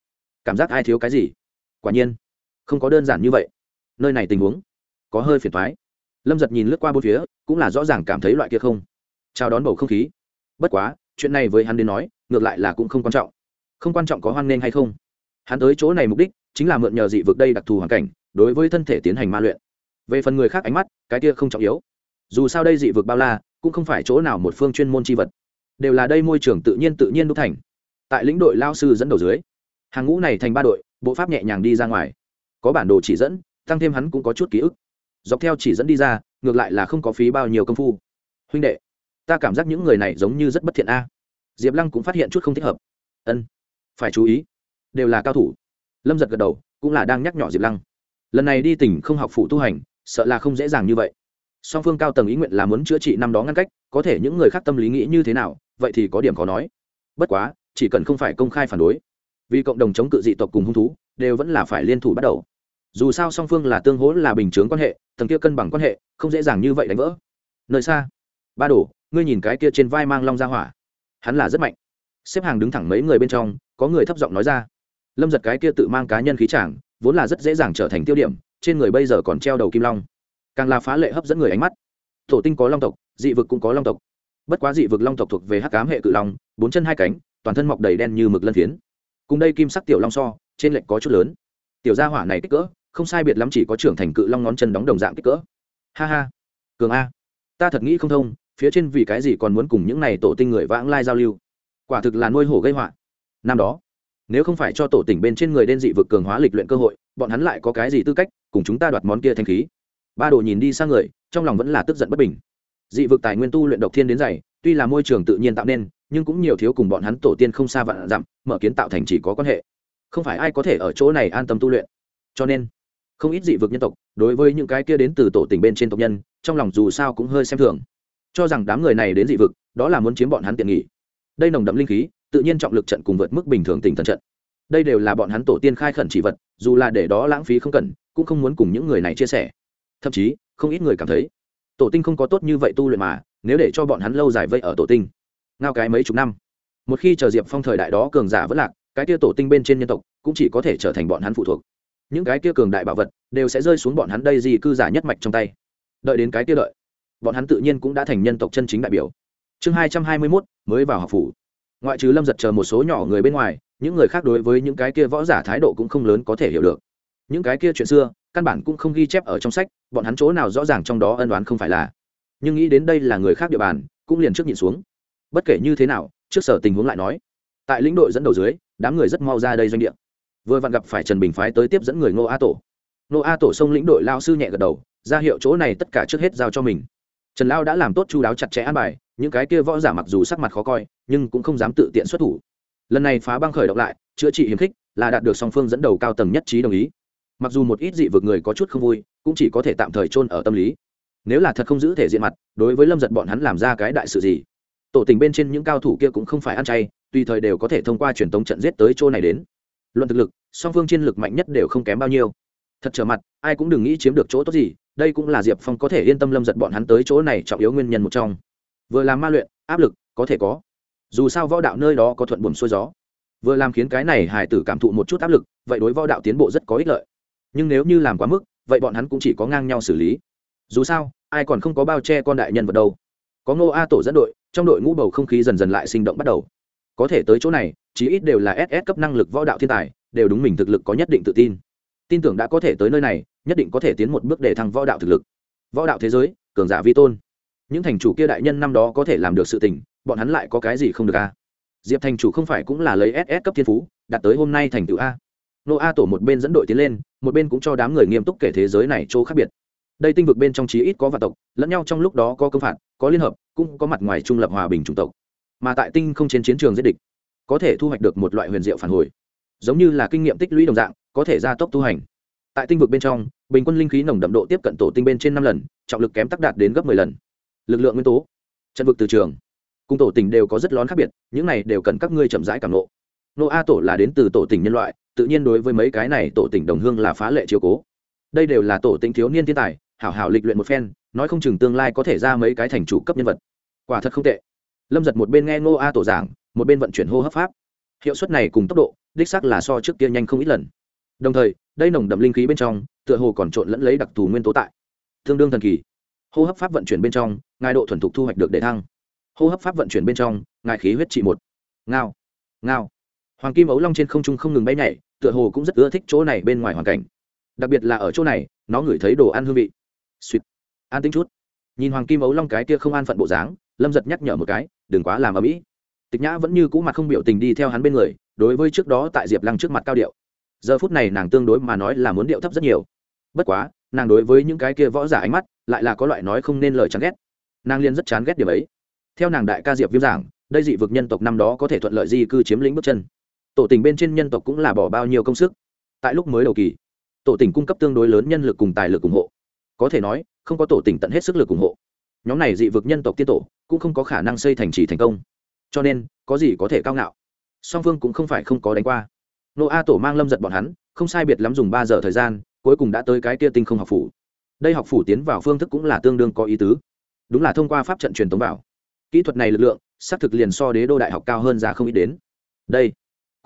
Cảm giác ai thiếu cái gì? Quả nhiên, không có đơn giản như vậy. Nơi này tình huống, có hơi phiền thoái lâm giật nhìn lướt qua bốn phía, cũng là rõ ràng cảm thấy loại kia không. Chào đón bầu không khí. Bất quá, chuyện này với hắn đến nói, ngược lại là cũng không quan trọng. Không quan trọng có hoan nghênh hay không. Hắn tới chỗ này mục đích, chính là mượn nhờ dị vực đây đặc thù hoàn cảnh, đối với thân thể tiến hành ma luyện. Về phần người khác ánh mắt, cái kia không trọng yếu dù sao đây dị vực bao la, cũng không phải chỗ nào một phương chuyên môn c h i vật. Đều là đây môi trường tự nhiên tự nhiên đúc thành. Tại lĩnh đội lao sư dẫn đầu dưới, hàng ngũ này thành ba đội, bộ pháp nhẹ nhàng đi ra ngoài. Có bản đồ chỉ dẫn, tăng thêm hắn cũng có chút ký ức. Dọc theo chỉ dẫn đi ra, ngược lại là không có phí bao nhiêu công phu. Huynh đệ, ta cảm giác những người này giống như rất bất thiện a. Diệp lăng cũng phát hiện chút không thích hợp. Ân, phải chú ý, đều là cao thủ. Lâm giật gật đầu, cũng là đang nhắc nhỏ diệp lăng. Lần này đi tỉnh không học phụ tu hành, sợ là không dễ dàng như vậy song phương cao tầng ý nguyện là muốn chữa trị năm đó ngăn cách, có thể những người khác tâm lý nghĩ như thế nào, vậy thì có điểm khó nói. Bất quá, chỉ cần không phải công khai phản đối, vì cộng đồng chống cự dị tộc cùng hung thú, đều vẫn là phải liên thủ bắt đầu. Dù sao song phương là tương hỗ, là bình chướng quan hệ, tầng kia cân bằng quan hệ, không dễ dàng như vậy đánh vỡ. Nơi xa, ba đổ ngươi nhìn cái kia trên vai mang long ra hỏa. Hắn là rất mạnh. Xếp hàng đứng thẳng mấy người bên trong, có người thấp giọng nói ra. Lâm giật cái kia tự mang cá nhân khí trảng vốn là rất dễ dàng trở thành tiêu điểm, trên người bây giờ còn treo đầu kim long càng là phá lệ hấp dẫn người ánh mắt. Thổ tinh có long tộc, dị vực cũng có long tộc. Bất quá dị vực long tộc thuộc về hắc cám hệ cự long, bốn chân hai cánh, toàn thân mọc đầy đen như mực lân phiến. Cùng đây kim sắc tiểu long so, trên lệnh có chút lớn. Tiểu gia hỏa này kích cỡ, không sai biệt lắm chỉ có trưởng thành cự long ngón chân đóng đồng dạng kích cỡ. Ha ha. Cường a. Ta thật nghĩ không thông, phía trên vì cái gì còn muốn cùng những này tổ tinh người vãng lai giao lưu? Quả thực là nuôi hổ gây họa. Năm đó, nếu không phải cho tổ tỉnh bên trên người đen dị vực cường hóa lịch luyện cơ hội, bọn hắn lại có cái gì tư cách, cùng chúng ta đoạt món kia thanh khí? Ba đồ nhìn đi sang người, trong lòng vẫn là tức giận bất bình. Dị vực tài nguyên tu luyện độc thiên đến dày, tuy là môi trường tự nhiên tạo nên, nhưng cũng nhiều thiếu cùng bọn hắn tổ tiên không xa vạn dặm, mở kiến tạo thành chỉ có quan hệ. Không phải ai có thể ở chỗ này an tâm tu luyện. Cho nên, không ít dị vực nhân tộc, đối với những cái kia đến từ tổ tỉnh bên trên tộc nhân, trong lòng dù sao cũng hơi xem thường. Cho rằng đám người này đến dị vực, đó là muốn chiếm bọn hắn tiện nghỉ đây nồng đậm linh khí, tự nhiên trọng lực trận cùng vượt mức bình thường tỉnh thần trận. Đây đều là bọn hắn tổ tiên khai khẩn chỉ vật, dù là để đó lãng phí không cần, cũng không muốn cùng những người này chia sẻ thậm chí, không ít người cảm thấy, tổ tinh không có tốt như vậy tu luyện mà, nếu để cho bọn hắn lâu dài vây ở tổ tinh, ngao cái mấy chục năm. Một khi chờ diệp phong thời đại đó cường giả vất lạc, cái kia tổ tinh bên trên nhân tộc cũng chỉ có thể trở thành bọn hắn phụ thuộc. Những cái kia cường đại bảo vật đều sẽ rơi xuống bọn hắn đây gì cư giả nhất mạch trong tay. Đợi đến cái kia đợi, bọn hắn tự nhiên cũng đã thành nhân tộc chân chính đại biểu. Chương hai trăm hai mươi mốt, mới vào học phủ. Ngoại trừ lâm giật chờ một số nhỏ người bên ngoài, những người khác đối với những cái kia võ giả thái độ cũng không lớn có thể hiểu được. Những cái kia chuyện xưa căn bản cũng không ghi chép ở trong sách, bọn hắn chỗ nào rõ ràng trong đó ân đoán không phải là. Nhưng nghĩ đến đây là người khác địa bàn, cũng liền trước nhìn xuống. Bất kể như thế nào, trước sở tình huống lại nói, tại lĩnh đội dẫn đầu dưới, đám người rất mau ra đây doanh địa. Vừa vặn gặp phải trần bình phái tới tiếp dẫn người ngô a tổ. Ngô a tổ xông lĩnh đội lao sư nhẹ gật đầu, ra hiệu chỗ này tất cả trước hết giao cho mình. Trần lao đã làm tốt chú đáo chặt chẽ an bài, những cái kia võ giả mặc dù sắc mặt khó coi, nhưng cũng không dám tự tiện xuất thủ. Lần này phá băng khởi động lại, chữa trị hiếm khích, là đạt được song phương dẫn đầu cao tầng nhất trí đồng ý mặc dù một ít dị vực người có chút không vui, cũng chỉ có thể tạm thời chôn ở tâm lý. Nếu là thật không giữ thể diện mặt, đối với lâm giật bọn hắn làm ra cái đại sự gì? Tổ tình bên trên những cao thủ kia cũng không phải ăn chay, tùy thời đều có thể thông qua truyền tống trận giết tới chỗ này đến. Luận thực lực, song phương chiến lực mạnh nhất đều không kém bao nhiêu. Thật trở mặt, ai cũng đừng nghĩ chiếm được chỗ tốt gì, đây cũng là diệp phong có thể yên tâm lâm giật bọn hắn tới chỗ này trọng yếu nguyên nhân một trong. Vừa làm ma luyện, áp lực có thể có. Dù sao võ đạo nơi đó có thuận buồm xuôi gió. Vừa làm khiến cái này hải tử cảm thụ một chút áp lực, vậy đối võ đạo tiến bộ rất có ích lợi nhưng nếu như làm quá mức, vậy bọn hắn cũng chỉ có ngang nhau xử lý. Dù sao, ai còn không có bao che con đại nhân vật đâu. Có ngô a tổ dẫn đội, trong đội ngũ bầu không khí dần dần lại sinh động bắt đầu. Có thể tới chỗ này, chí ít đều là ss cấp năng lực võ đạo thiên tài, đều đúng mình thực lực có nhất định tự tin. Tin tưởng đã có thể tới nơi này, nhất định có thể tiến một bước để thăng võ đạo thực lực. Võ đạo thế giới, cường giả vi tôn. Những thành chủ kia đại nhân năm đó có thể làm được sự tình, bọn hắn lại có cái gì không được a? Diệp thành chủ không phải cũng là lấy ss cấp thiên phú, đạt tới hôm nay thành tựu a? Nô a tổ một bên dẫn đội tiến lên, một bên cũng cho đám người nghiêm túc kể thế giới này chỗ khác biệt. Đây tinh vực bên trong chí ít có vạn tộc, lẫn nhau trong lúc đó có công phạt, có liên hợp, cũng có mặt ngoài trung lập hòa bình chủng tộc. Mà tại tinh không trên chiến trường giết địch, có thể thu hoạch được một loại huyền diệu phản hồi. Giống như là kinh nghiệm tích lũy đồng dạng, có thể gia tốc tu hành. Tại tinh vực bên trong, bình quân linh khí nồng đậm độ tiếp cận tổ tinh bên trên năm lần, trọng lực kém tắc đạt đến gấp mười lần. Lực lượng nguyên tố, trận vực từ trường, cùng tổ tỉnh đều có rất lón khác biệt, những này đều cần các ngươi chậm rãi cảm lộ nô a tổ là đến từ tổ tỉnh nhân loại tự nhiên đối với mấy cái này tổ tỉnh đồng hương là phá lệ chiều cố. Đây đều là tổ tỉnh thiếu niên thiên tài, hảo hảo lịch luyện một phen, nói không chừng tương lai có thể ra mấy cái thành chủ cấp nhân vật. Quả thật không tệ. Lâm giật một bên nghe ngô a tổ giảng, một bên vận chuyển hô hấp pháp. Hiệu suất này cùng tốc độ, đích sắc là so trước kia nhanh không ít lần. Đồng thời, đây nồng đậm linh khí bên trong, tựa hồ còn trộn lẫn lấy đặc thù nguyên tố tại. Tương đương thần kỳ. Hô hấp pháp vận chuyển bên trong, ngài độ thuần thục thu hoạch được để thăng. Hô hấp pháp vận chuyển bên trong, ngài khí huyết trị một. Ngao. Ngao. Hoàng kim ấu long trên không trung không ngừng bay nhảy tựa hồ cũng rất ưa thích chỗ này bên ngoài hoàn cảnh. Đặc biệt là ở chỗ này, nó ngửi thấy đồ ăn hương vị. Suýt an tính chút. Nhìn hoàng kim ấu long cái kia không an phận bộ dáng, lâm giật nhắc nhở một cái, đừng quá làm ở mỹ tịch nhã vẫn như cũ mặt không biểu tình đi theo hắn bên người, đối với trước đó tại diệp lăng trước mặt cao điệu. Giờ phút này nàng tương đối mà nói là muốn điệu thấp rất nhiều. Bất quá, nàng đối với những cái kia võ giả ánh mắt, lại là có loại nói không nên lời chán ghét. Nàng liên rất chán ghét điểm ấy. Theo nàng đại ca diệp viêm giảng, đây dị vực nhân tộc năm đó có thể thuận lợi di cư chiếm lĩnh bước chân tổ tình bên trên nhân tộc cũng là bỏ bao nhiêu công sức. Tại lúc mới đầu kỳ, tổ tình cung cấp tương đối lớn nhân lực cùng tài lực ủng hộ. Có thể nói, không có tổ tình tận hết sức lực ủng hộ. Nhóm này dị vực nhân tộc tiên tổ cũng không có khả năng xây thành trì thành công. Cho nên, có gì có thể cao ngạo. Song phương cũng không phải không có đánh qua. Nô a tổ mang lâm giật bọn hắn, không sai biệt lắm dùng ba giờ thời gian, cuối cùng đã tới cái kia tinh không học phủ. Đây học phủ tiến vào phương thức cũng là tương đương có ý tứ. Đúng là thông qua pháp trận truyền tống vào. Kỹ thuật này lực lượng, xác thực liền so đế đô đại học cao hơn ra không ít đến. Đây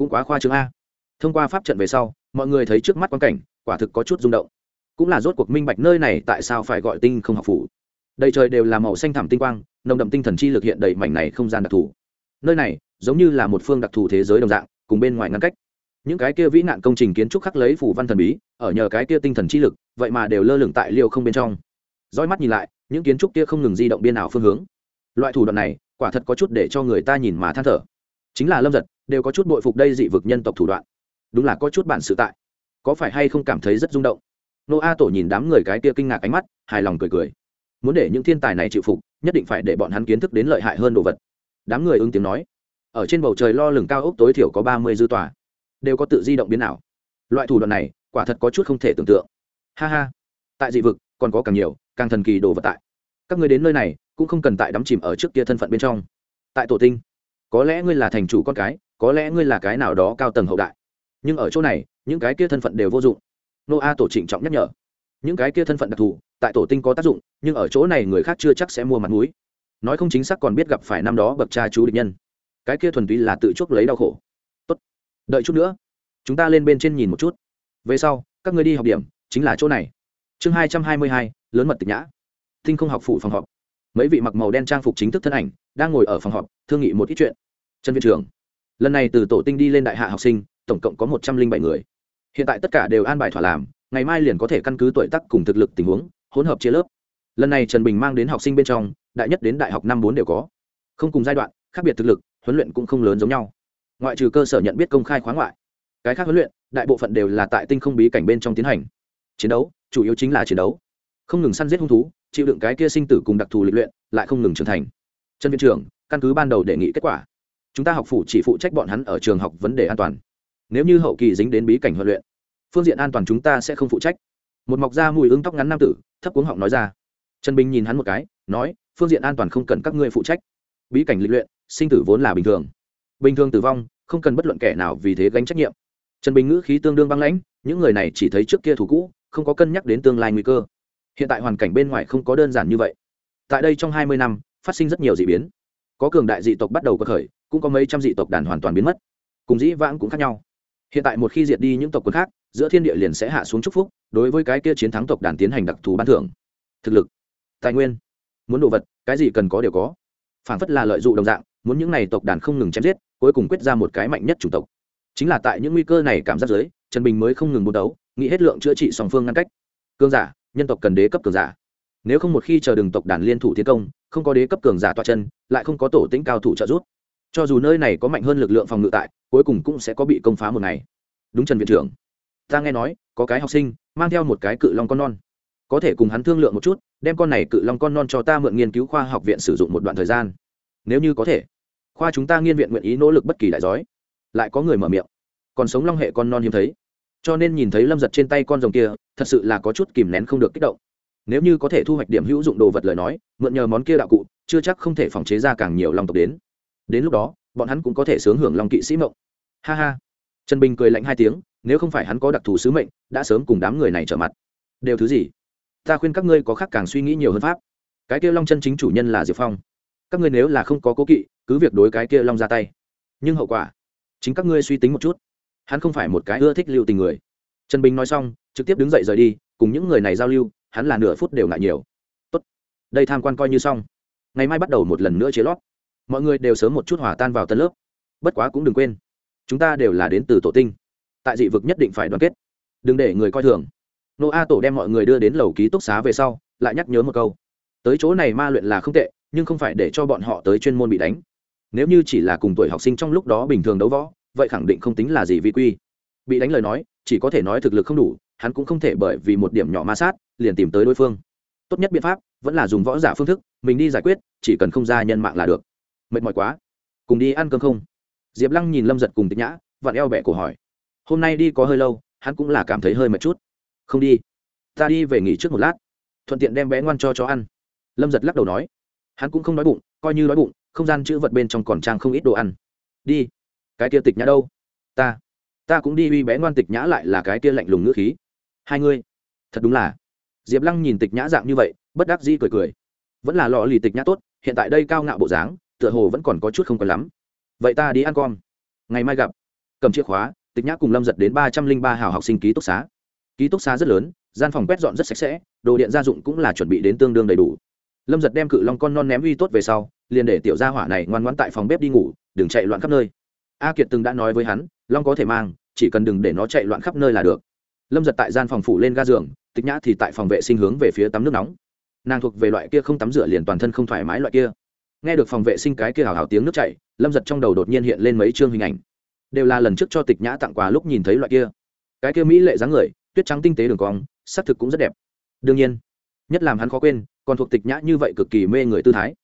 cũng quá khoa trương a. Thông qua pháp trận về sau, mọi người thấy trước mắt quan cảnh, quả thực có chút rung động. Cũng là rốt cuộc minh bạch nơi này tại sao phải gọi tinh không học phủ. Đầy trời đều là màu xanh thẳm tinh quang, nồng đậm tinh thần chi lực hiện đầy mảnh này không gian đặc thù. Nơi này, giống như là một phương đặc thù thế giới đồng dạng, cùng bên ngoài ngăn cách. Những cái kia vĩ nạn công trình kiến trúc khắc lấy phủ văn thần bí, ở nhờ cái kia tinh thần chi lực, vậy mà đều lơ lửng tại liêu không bên trong. Roi mắt nhìn lại, những kiến trúc kia không ngừng di động biên nào phương hướng. Loại thủ đoạn này, quả thật có chút để cho người ta nhìn mà than thở. Chính là lâm giật đều có chút bội phục đây dị vực nhân tộc thủ đoạn. Đúng là có chút bản sự tại. Có phải hay không cảm thấy rất rung động? Nô a tổ nhìn đám người cái kia kinh ngạc ánh mắt, hài lòng cười cười. Muốn để những thiên tài này chịu phục, nhất định phải để bọn hắn kiến thức đến lợi hại hơn đồ vật. Đám người ứng tiếng nói. Ở trên bầu trời lo lường cao ốc tối thiểu có ba mươi dư tòa. Đều có tự di động biến ảo. Loại thủ đoạn này, quả thật có chút không thể tưởng tượng. Ha ha. Tại dị vực, còn có càng nhiều, càng thần kỳ đồ vật tại. Các người đến nơi này, cũng không cần tại đắm chìm ở trước kia thân phận bên trong. Tại tổ tinh, có lẽ ngươi là thành chủ con cái có lẽ ngươi là cái nào đó cao tầng hậu đại. Nhưng ở chỗ này, những cái kia thân phận đều vô dụng. Nô a tổ trịnh trọng nhắc nhở. Những cái kia thân phận đặc thù, tại tổ tinh có tác dụng, nhưng ở chỗ này người khác chưa chắc sẽ mua mặt mũi. Nói không chính xác còn biết gặp phải năm đó bậc cha chú địch nhân. Cái kia thuần túy là tự chuốc lấy đau khổ. Tốt. Đợi chút nữa, chúng ta lên bên trên nhìn một chút. Về sau, các người đi học điểm, chính là chỗ này. Chương hai trăm hai mươi hai, lớn mật tịch nhã. Tinh không học phụ phòng họp. Mấy vị mặc màu đen trang phục chính thức thân ảnh, đang ngồi ở phòng họp, thương nghị một ít chuyện. Trần viện trưởng lần này từ tổ tinh đi lên đại hạ học sinh, tổng cộng có một trăm linh bảy người. Hiện tại tất cả đều an bài thỏa làm, ngày mai liền có thể căn cứ tuổi tác cùng thực lực tình huống, hỗn hợp chia lớp. Lần này trần bình mang đến học sinh bên trong, đại nhất đến đại học năm bốn đều có. Không cùng giai đoạn, khác biệt thực lực, huấn luyện cũng không lớn giống nhau. Ngoại trừ cơ sở nhận biết công khai khoáng ngoại. Cái khác huấn luyện, đại bộ phận đều là tại tinh không bí cảnh bên trong tiến hành. Chiến đấu, chủ yếu chính là chiến đấu. Không ngừng săn giết hung thú, chịu đựng cái kia sinh tử cùng đặc thù lịch luyện, lại không ngừng trưởng thành. Trần viện trưởng, căn cứ ban đầu đề nghị kết quả chúng ta học phủ chỉ phụ trách bọn hắn ở trường học vấn đề an toàn. Nếu như hậu kỳ dính đến bí cảnh huấn luyện, phương diện an toàn chúng ta sẽ không phụ trách. Một mọc da mùi ứng tóc ngắn nam tử, thấp cuống họng nói ra. Trần bình nhìn hắn một cái, nói, phương diện an toàn không cần các ngươi phụ trách. Bí cảnh lịch luyện, sinh tử vốn là bình thường. Bình thường tử vong, không cần bất luận kẻ nào vì thế gánh trách nhiệm. Trần bình ngữ khí tương đương băng lãnh, những người này chỉ thấy trước kia thủ cũ, không có cân nhắc đến tương lai nguy cơ. Hiện tại hoàn cảnh bên ngoài không có đơn giản như vậy. Tại đây trong hai mươi năm, phát sinh rất nhiều d ị biến. Có cường đại dị tộc bắt đầu có khởi cũng có mấy trăm dị tộc đàn hoàn toàn biến mất. Cùng dĩ vãng cũng khác nhau. Hiện tại một khi diệt đi những tộc quân khác, giữa thiên địa liền sẽ hạ xuống chúc phúc, đối với cái kia chiến thắng tộc đàn tiến hành đặc thù ban thưởng. Thực lực, tài nguyên, muốn đồ vật, cái gì cần có đều có. Phản phất là lợi dụng đồng dạng, muốn những n à y tộc đàn không ngừng chém giết, cuối cùng quyết ra một cái mạnh nhất chủng tộc. Chính là tại những nguy cơ này cảm giác giới trần bình mới không ngừng bố đấu, nghĩ hết lượng chữa trị song phương ngăn cách. Cương giả, nhân tộc cần đế cấp cường giả. Nếu không một khi chờ đường tộc đàn liên thủ tiến công, không có đế cấp cường giả toa chân, lại không có tổ tĩnh cao thủ trợ giúp cho dù nơi này có mạnh hơn lực lượng phòng ngự tại, cuối cùng cũng sẽ có bị công phá một ngày. Đúng trần viện trưởng. Ta nghe nói, có cái học sinh, mang theo một cái cự long con non. Có thể cùng hắn thương lượng một chút, đem con này cự long con non cho ta mượn nghiên cứu khoa học viện sử dụng một đoạn thời gian. Nếu như có thể, khoa chúng ta nghiên viện nguyện ý nỗ lực bất kỳ đại giói. Lại có người mở miệng. Còn sống long hệ con non hiếm thấy. Cho nên nhìn thấy lâm giật trên tay con rồng kia, thật sự là có chút kìm nén không được kích động. Nếu như có thể thu hoạch điểm hữu dụng đồ vật lời nói, mượn nhờ món kia đạo cụ, chưa chắc không thể phòng chế ra càng nhiều long tộc đến đến lúc đó, bọn hắn cũng có thể sướng hưởng long kỵ sĩ mộng. Ha ha. Trần bình cười lạnh hai tiếng, nếu không phải hắn có đặc thù sứ mệnh, đã sớm cùng đám người này trở mặt. Đều thứ gì? Ta khuyên các ngươi có khác càng suy nghĩ nhiều hơn pháp. Cái kia long chân chính chủ nhân là diệp phong. Các ngươi nếu là không có cố kỵ, cứ việc đối cái kia long ra tay. Nhưng hậu quả, chính các ngươi suy tính một chút. Hắn không phải một cái ưa thích lưu tình người. Trần bình nói xong, trực tiếp đứng dậy rời đi, cùng những người này giao lưu, hắn là nửa phút đều ngại nhiều. Tốt, đây tham quan coi như xong. Ngày mai bắt đầu một lần nữa chế lót mọi người đều sớm một chút hòa tan vào tân lớp. Bất quá cũng đừng quên, chúng ta đều là đến từ tổ tinh. Tại dị vực nhất định phải đoàn kết. Đừng để người coi thường. Nô a tổ đem mọi người đưa đến lầu ký túc xá về sau, lại nhắc nhớ một câu. Tới chỗ này ma luyện là không tệ, nhưng không phải để cho bọn họ tới chuyên môn bị đánh. Nếu như chỉ là cùng tuổi học sinh trong lúc đó bình thường đấu võ, vậy khẳng định không tính là gì vi quy. Bị đánh lời nói, chỉ có thể nói thực lực không đủ, hắn cũng không thể bởi vì một điểm nhỏ ma sát, liền tìm tới đối phương. Tốt nhất biện pháp vẫn là dùng võ giả phương thức, mình đi giải quyết, chỉ cần không ra nhân mạng là được mệt mỏi quá. Cùng đi ăn cơm không? Diệp lăng nhìn lâm giật cùng tịch nhã, vặn eo bẹ cổ hỏi. Hôm nay đi có hơi lâu, hắn cũng là cảm thấy hơi mệt chút. Không đi. Ta đi về nghỉ trước một lát. Thuận tiện đem bé ngoan cho chó ăn. Lâm giật lắc đầu nói. Hắn cũng không đói bụng, coi như đói bụng, không gian chữ vật bên trong còn trang không ít đồ ăn. Đi. Cái kia tịch nhã đâu? Ta. Ta cũng đi uy bé ngoan tịch nhã lại là cái kia lạnh lùng ngữ khí. Hai ngươi. Thật đúng là. Diệp lăng nhìn tịch nhã dạng như vậy, bất đắc dĩ cười cười. Vẫn là lò lì tịch nhã tốt, hiện tại đây cao ngạo bộ dáng tựa hồ vẫn còn có chút không còn lắm. Vậy ta đi ăn con ngày mai gặp. Cầm chìa khóa, tịch nhã cùng lâm giật đến ba trăm linh ba hào học sinh ký túc xá. Ký túc xá rất lớn, gian phòng quét dọn rất sạch sẽ, đồ điện gia dụng cũng là chuẩn bị đến tương đương đầy đủ. Lâm giật đem cự long con non ném uy tốt về sau, liền để tiểu gia hỏa này ngoan ngoãn tại phòng bếp đi ngủ, đừng chạy loạn khắp nơi. A kiệt từng đã nói với hắn, long có thể mang, chỉ cần đừng để nó chạy loạn khắp nơi là được. Lâm giật tại gian phòng phủ lên ga giường, tịch nhã thì tại phòng vệ sinh hướng về phía tắm nước nóng. Nàng thuộc về loại kia không tắm rửa liền toàn thân không thoải mái loại kia nghe được phòng vệ sinh cái kia hào hào tiếng nước chảy, lâm giật trong đầu đột nhiên hiện lên mấy chương hình ảnh. Đều là lần trước cho tịch nhã tặng quà lúc nhìn thấy loại kia. Cái kia mỹ lệ dáng người, tuyết trắng tinh tế đường cong xác thực cũng rất đẹp. Đương nhiên, nhất làm hắn khó quên, còn thuộc tịch nhã như vậy cực kỳ mê người tư thái.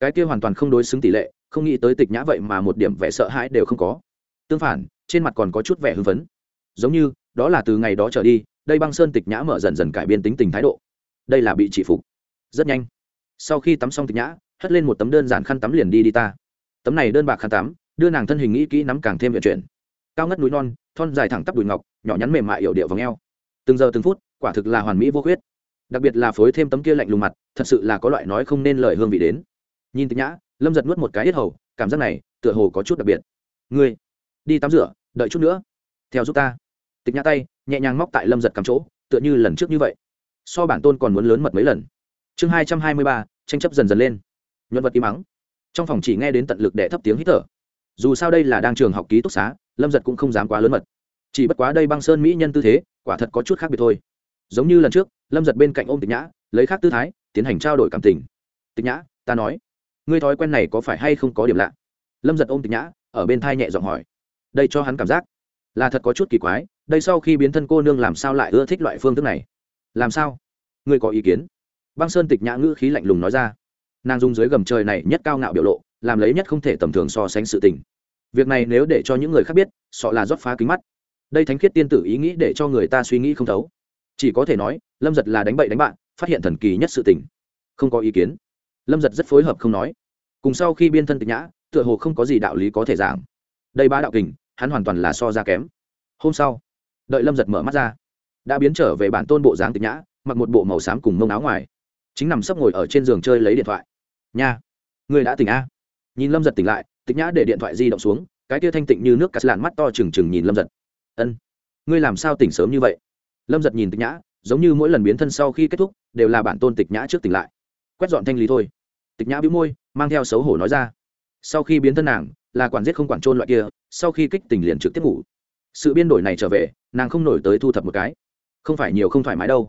Cái kia hoàn toàn không đối xứng tỷ lệ, không nghĩ tới tịch nhã vậy mà một điểm vẻ sợ hãi đều không có. Tương phản, trên mặt còn có chút vẻ hưng phấn. Giống như, đó là từ ngày đó trở đi, đây băng sơn tịch nhã mở dần dần cải biên tính tình thái độ. Đây là bị trị phục. Rất nhanh. Sau khi tắm xong tịch nhã hất lên một tấm đơn giản khăn tắm liền đi đi ta. Tấm này đơn bạc khăn tắm, đưa nàng thân hình nghĩ kỹ nắm càng thêm vận chuyển. Cao ngất núi non, thon dài thẳng tắp đùi ngọc, nhỏ nhắn mềm mại yểu điệu v ò từng giờ từng phút, quả thực là hoàn mỹ vô khuyết. Đặc biệt là phối thêm tấm kia lạnh lùng mặt, thật sự là có loại nói không nên lời hương vị đến. Nhìn tịch nhã, lâm giật nuốt một cái yết hầu, cảm giác này, tựa hồ có chút đặc biệt. Ngươi, đi tắm rửa, đợi chút nữa. Theo giúp ta. Tịch nhã tay, nhẹ nhàng móc tại lâm giật cắm chỗ, tựa như lần trước như vậy. So bản tôn còn muốn lớn mật mấy lần. Chương hai trăm hai mươi ba, tranh chấp dần dần lên nhân vật im mắng trong phòng chỉ nghe đến tận lực để thấp tiếng hít thở. Dù sao đây là đang trường học ký túc xá, lâm giật cũng không dám quá lớn mật. Chỉ bất quá đây băng sơn mỹ nhân tư thế, quả thật có chút khác biệt thôi. Giống như lần trước, lâm giật bên cạnh ôm tịch nhã, lấy khác tư thái, tiến hành trao đổi cảm tình. Tịch nhã, ta nói, ngươi thói quen này có phải hay không có điểm lạ? Lâm giật ôm tịch nhã, ở bên thai nhẹ giọng hỏi. Đây cho hắn cảm giác là thật có chút kỳ quái, đây sau khi biến thân cô nương làm sao lại ưa thích loại phương thức này? Làm sao? Ngươi có ý kiến? Băng sơn tịch nhã ngữ khí lạnh lùng nói ra nàng dùng dưới gầm trời này nhất cao ngạo biểu lộ, làm lấy nhất không thể tầm thường so sánh sự tình. Việc này nếu để cho những người khác biết sọ là rót phá kính mắt. Đây thánh khiết tiên tử ý nghĩ để cho người ta suy nghĩ không thấu. Chỉ có thể nói, lâm giật là đánh bậy đánh bạn, phát hiện thần kỳ nhất sự tình. Không có ý kiến. Lâm giật rất phối hợp không nói. Cùng sau khi biên thân tịch nhã, tựa hồ không có gì đạo lý có thể giảng. Đây ba đạo kình, hắn hoàn toàn là so ra kém. Hôm sau, đợi lâm giật mở mắt ra, đã biến trở về bản tôn bộ dáng tịch nhã, mặc một bộ màu xám cùng mông áo ngoài. Chính nằm sấp ngồi ở trên giường chơi lấy điện thoại nha. Người đã tỉnh a? Nhìn lâm giật tỉnh lại, tịch nhã để điện thoại di động xuống, cái kia thanh tịnh như nước cắt làn mắt to trừng trừng nhìn lâm giật. Ân. Ngươi làm sao tỉnh sớm như vậy? Lâm giật nhìn tịch nhã, giống như mỗi lần biến thân sau khi kết thúc, đều là bản tôn tịch nhã trước tỉnh lại. Quét dọn thanh lý thôi. Tịch nhã bĩu môi, mang theo xấu hổ nói ra. Sau khi biến thân nàng, là quản giết không quản trôn loại kia, sau khi kích tỉnh liền trực tiếp ngủ. Sự biên đổi này trở về, nàng không nổi tới thu thập một cái. Không phải nhiều không thoải mái đâu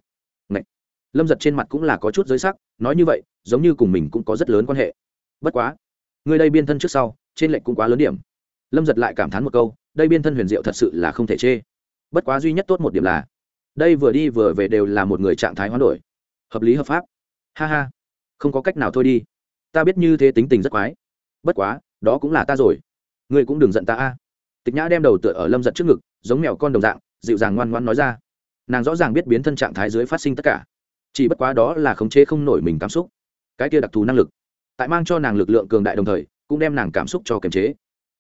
lâm giật trên mặt cũng là có chút giới sắc, nói như vậy, giống như cùng mình cũng có rất lớn quan hệ. Bất quá, người đây biên thân trước sau, trên lệnh cũng quá lớn điểm. Lâm giật lại cảm thán một câu, đây biên thân huyền diệu thật sự là không thể chê. Bất quá duy nhất tốt một điểm là, đây vừa đi vừa về đều là một người trạng thái hoán đổi. Hợp lý hợp pháp. Ha ha. Không có cách nào thôi đi. Ta biết như thế tính tình rất quái. Bất quá, đó cũng là ta rồi. Ngươi cũng đừng giận ta a. Tịch nhã đem đầu tựa ở lâm giật trước ngực, giống mèo con đồng dạng, dịu dàng ngoan ngoan nói ra. Nàng rõ ràng biết biến thân trạng thái dưới phát sinh tất cả chỉ bất quá đó là khống chế không nổi mình cảm xúc. Cái kia đặc thù năng lực, tại mang cho nàng lực lượng cường đại đồng thời, cũng đem nàng cảm xúc cho kiềm chế.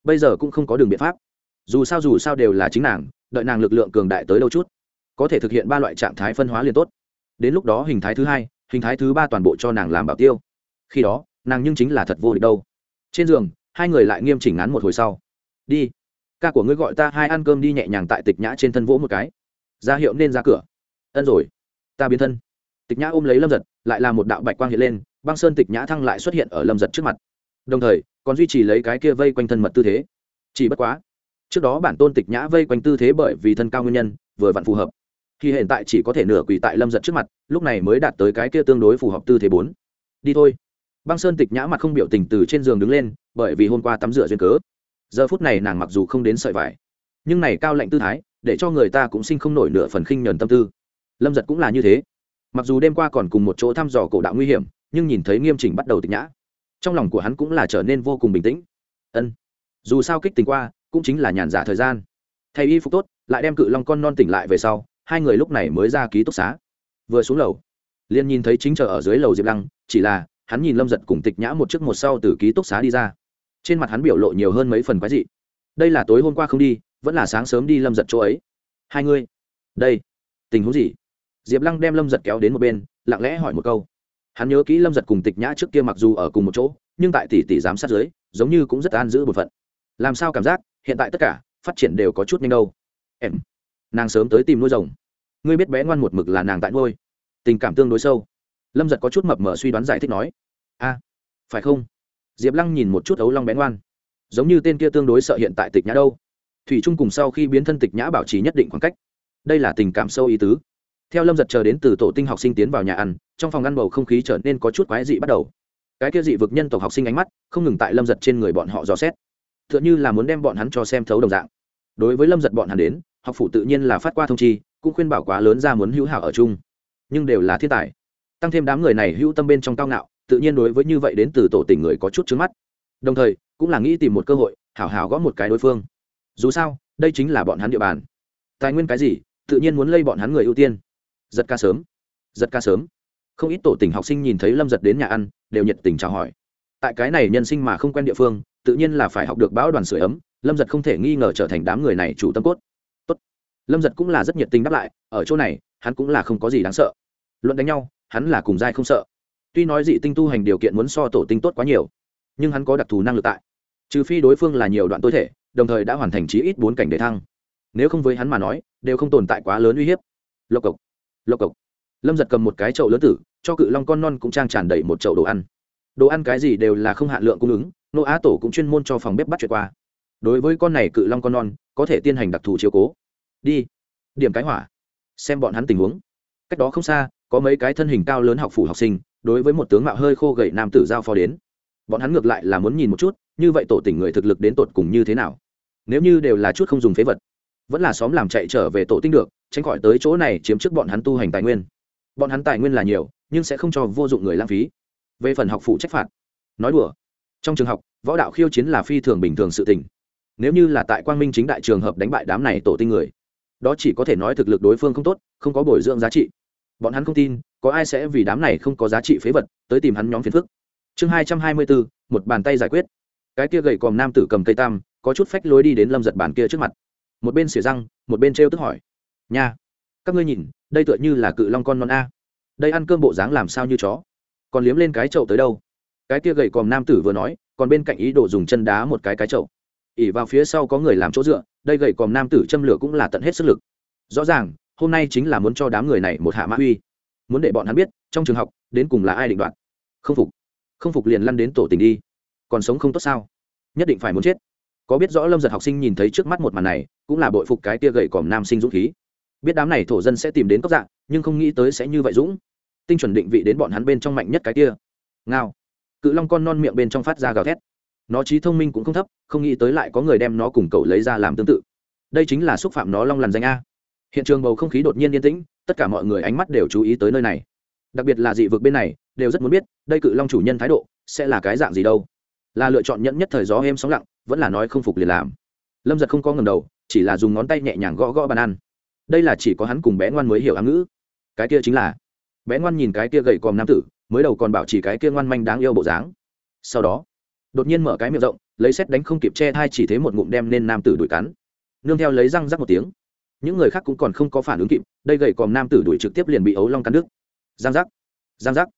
Bây giờ cũng không có đường biện pháp. Dù sao dù sao đều là chính nàng, đợi nàng lực lượng cường đại tới đâu chút, có thể thực hiện ba loại trạng thái phân hóa liền tốt. Đến lúc đó hình thái thứ hai, hình thái thứ ba toàn bộ cho nàng làm bảo tiêu. Khi đó, nàng nhưng chính là thật vô địch đâu. Trên giường, hai người lại nghiêm chỉnh ngắn một hồi sau. Đi, ca của ngươi gọi ta hai ăn cơm đi nhẹ nhàng tại tịch nhã trên thân vỗ một cái. Ra hiệu nên ra cửa. Ân rồi, ta biến thân tịch nhã ôm lấy lâm giật, lại là một đạo bạch quang hiện lên, băng sơn tịch nhã thăng lại xuất hiện ở lâm giật trước mặt. Đồng thời, còn duy trì lấy cái kia vây quanh thân mật tư thế. Chỉ bất quá, trước đó bản tôn tịch nhã vây quanh tư thế bởi vì thân cao nguyên nhân, vừa vặn phù hợp. Khi hiện tại chỉ có thể nửa quỳ tại lâm giật trước mặt, lúc này mới đạt tới cái kia tương đối phù hợp tư thế bốn. Đi thôi. Băng sơn tịch nhã mặt không biểu tình từ trên giường đứng lên, bởi vì hôm qua tắm rửa duyên cớ. Giờ phút này nàng mặc dù không đến sợi vải, nhưng này cao lạnh tư thái, để cho người ta cũng sinh không nổi nửa phần khinh nhờn tâm tư. Lâm giật cũng là như thế mặc dù đêm qua còn cùng một chỗ thăm dò cổ đạo nguy hiểm, nhưng nhìn thấy nghiêm chỉnh bắt đầu tịch nhã, trong lòng của hắn cũng là trở nên vô cùng bình tĩnh. Ân, dù sao kích tình qua, cũng chính là nhàn giả thời gian. Thay y phục tốt, lại đem cự long con non tỉnh lại về sau, hai người lúc này mới ra ký túc xá. Vừa xuống lầu, liền nhìn thấy chính chờ ở dưới lầu diệp lăng, chỉ là hắn nhìn lâm giật cùng tịch nhã một chiếc một sau từ ký túc xá đi ra. Trên mặt hắn biểu lộ nhiều hơn mấy phần quái dị. Đây là tối hôm qua không đi, vẫn là sáng sớm đi lâm giật chỗ ấy. Hai ngươi đây, tình huống gì? Diệp lăng đem lâm giật kéo đến một bên, lặng lẽ hỏi một câu. Hắn nhớ kỹ lâm giật cùng tịch nhã trước kia mặc dù ở cùng một chỗ, nhưng tại tỷ tỷ giám sát dưới, giống như cũng rất an giữ một phận. Làm sao cảm giác, hiện tại tất cả, phát triển đều có chút nhanh đâu. Em, nàng sớm tới tìm nuôi rồng. Ngươi biết bé ngoan một mực là nàng tại nuôi. Tình cảm tương đối sâu. Lâm giật có chút mập mờ suy đoán giải thích nói. A, phải không? Diệp lăng nhìn một chút ấu long bé ngoan. Giống như tên kia tương đối sợ hiện tại tịch nhã đâu. Thủy trung cùng sau khi biến thân tịch nhã bảo trì nhất định khoảng cách. Đây là tình cảm sâu ý tứ theo lâm giật chờ đến từ tổ tinh học sinh tiến vào nhà ăn, trong phòng ăn bầu không khí trở nên có chút quái dị bắt đầu. Cái kia dị vực nhân tộc học sinh ánh mắt không ngừng tại lâm giật trên người bọn họ dò xét. T h ư ợ n h ư là muốn đem bọn hắn cho xem thấu đồng dạng. Đối với lâm giật bọn hắn đến, học phủ tự nhiên là phát qua thông chi, cũng khuyên bảo quá lớn ra muốn hữu hảo ở chung. Nhưng đều là thiên tài. Tăng thêm đám người này hữu tâm bên trong cao ngạo, tự nhiên đối với như vậy đến từ tổ tỉnh người có chút trứng mắt. Đồng thời, cũng là nghĩ tìm một cơ hội, hảo hảo gõ một cái đối phương. Dù sao, đây chính là bọn hắn địa bàn. Tài nguyên cái gì, tự nhiên muốn lây bọn hắn người ưu tiên giật ca sớm, giật ca sớm. Không ít tổ tỉnh học sinh nhìn thấy lâm giật đến nhà ăn, đều nhiệt tình chào hỏi. Tại cái này nhân sinh mà không quen địa phương, tự nhiên là phải học được bão đoàn sửa ấm, lâm giật không thể nghi ngờ trở thành đám người này chủ tâm cốt. Tốt. lâm giật cũng là rất nhiệt tình đáp lại, ở chỗ này, hắn cũng là không có gì đáng sợ. Luận đánh nhau, hắn là cùng giai không sợ. Tuy nói dị tinh tu hành điều kiện muốn so tổ tinh tốt quá nhiều, nhưng hắn có đặc thù năng lực tại. Trừ phi đối phương là nhiều đoạn tối thể, đồng thời đã hoàn thành chí ít bốn cảnh để thăng. Nếu không với hắn mà nói, đều không tồn tại quá lớn uy hiếp. Lộc cộc lộc cộc. Lâm giật cầm một cái chậu lớn tử, cho cự long con non cũng trang tràn đầy một chậu đồ ăn. Đồ ăn cái gì đều là không hạn lượng cung ứng, nô á tổ cũng chuyên môn cho phòng bếp bắt chuyện qua. Đối với con này cự long con non, có thể tiến hành đặc thù chiếu cố. Đi, điểm cái hỏa, xem bọn hắn tình huống. Cách đó không xa, có mấy cái thân hình cao lớn học phủ học sinh, đối với một tướng mạo hơi khô gậy nam tử giao phó đến. Bọn hắn ngược lại là muốn nhìn một chút, như vậy tổ tỉnh người thực lực đến tột cùng như thế nào. Nếu như đều là chút không dùng phế vật, vẫn là xóm làm chạy trở về tổ tinh được tránh khỏi tới chỗ này chiếm trước bọn hắn tu hành tài nguyên. Bọn hắn tài nguyên là nhiều, nhưng sẽ không cho vô dụng người lãng phí. Về phần học phụ trách phạt, nói đùa. Trong trường học, võ đạo khiêu chiến là phi thường bình thường sự tình. Nếu như là tại quang minh chính đại trường hợp đánh bại đám này tổ tinh người, đó chỉ có thể nói thực lực đối phương không tốt, không có bồi dưỡng giá trị. Bọn hắn không tin, có ai sẽ vì đám này không có giá trị phế vật, tới tìm hắn nhóm phiền phức. Chương hai trăm hai mươi bốn, một bàn tay giải quyết. Cái kia gầy còm nam tử cầm cây tam, có chút phách lối đi đến lâm giật bàn kia trước mặt. Một bên xỉa răng, một bên t r e o tức hỏi nha, các ngươi nhìn, đây tựa như là cự long con non a. Đây ăn cơm bộ dáng làm sao như chó? Còn liếm lên cái chậu tới đâu? Cái kia gầy còm nam tử vừa nói, còn bên cạnh ý đồ dùng chân đá một cái cái chậu. Ỉ vào phía sau có người làm chỗ dựa, đây gầy còm nam tử châm lửa cũng là tận hết sức lực. Rõ ràng, hôm nay chính là muốn cho đám người này một hạ mã uy. Muốn để bọn hắn biết, trong trường học, đến cùng là ai định đoạt. Không phục. Không phục liền lăn đến tổ tình đi. Còn sống không tốt sao? Nhất định phải muốn chết. Có biết rõ lâm giật học sinh nhìn thấy trước mắt một màn này, cũng là bội phục cái tia gậy còm nam sinh dũng khí biết đám này thổ dân sẽ tìm đến cốc dạng nhưng không nghĩ tới sẽ như vậy dũng. Tinh chuẩn định vị đến bọn hắn bên trong mạnh nhất cái kia. Ngao. Cự long con non miệng bên trong phát ra gào thét. Nó trí thông minh cũng không thấp, không nghĩ tới lại có người đem nó cùng cậu lấy ra làm tương tự. Đây chính là xúc phạm nó long lằn danh a. Hiện trường bầu không khí đột nhiên yên tĩnh, tất cả mọi người ánh mắt đều chú ý tới nơi này. Đặc biệt là dị vực bên này, đều rất muốn biết, đây cự long chủ nhân thái độ, sẽ là cái dạng gì đâu. Là lựa chọn nhẫn nhất thời gió êm sóng lặng, vẫn là nói không phục liền làm. Lâm giật không có ngầm đầu, chỉ là dùng ngón tay nhẹ nhàng gõ gõ bàn ăn đây là chỉ có hắn cùng bé ngoan mới hiểu ám ngữ. Cái kia chính là, bé ngoan nhìn cái kia gầy còm nam tử, mới đầu còn bảo chỉ cái kia ngoan manh đáng yêu bộ dáng. Sau đó, đột nhiên mở cái miệng rộng, lấy xét đánh không kịp che thai chỉ thế một ngụm đem nên nam tử đuổi cắn. Nương theo lấy răng rắc một tiếng. Những người khác cũng còn không có phản ứng kịp, đây gầy còm nam tử đuổi trực tiếp liền bị ấu long cắn đứt. Giang giác giang giác.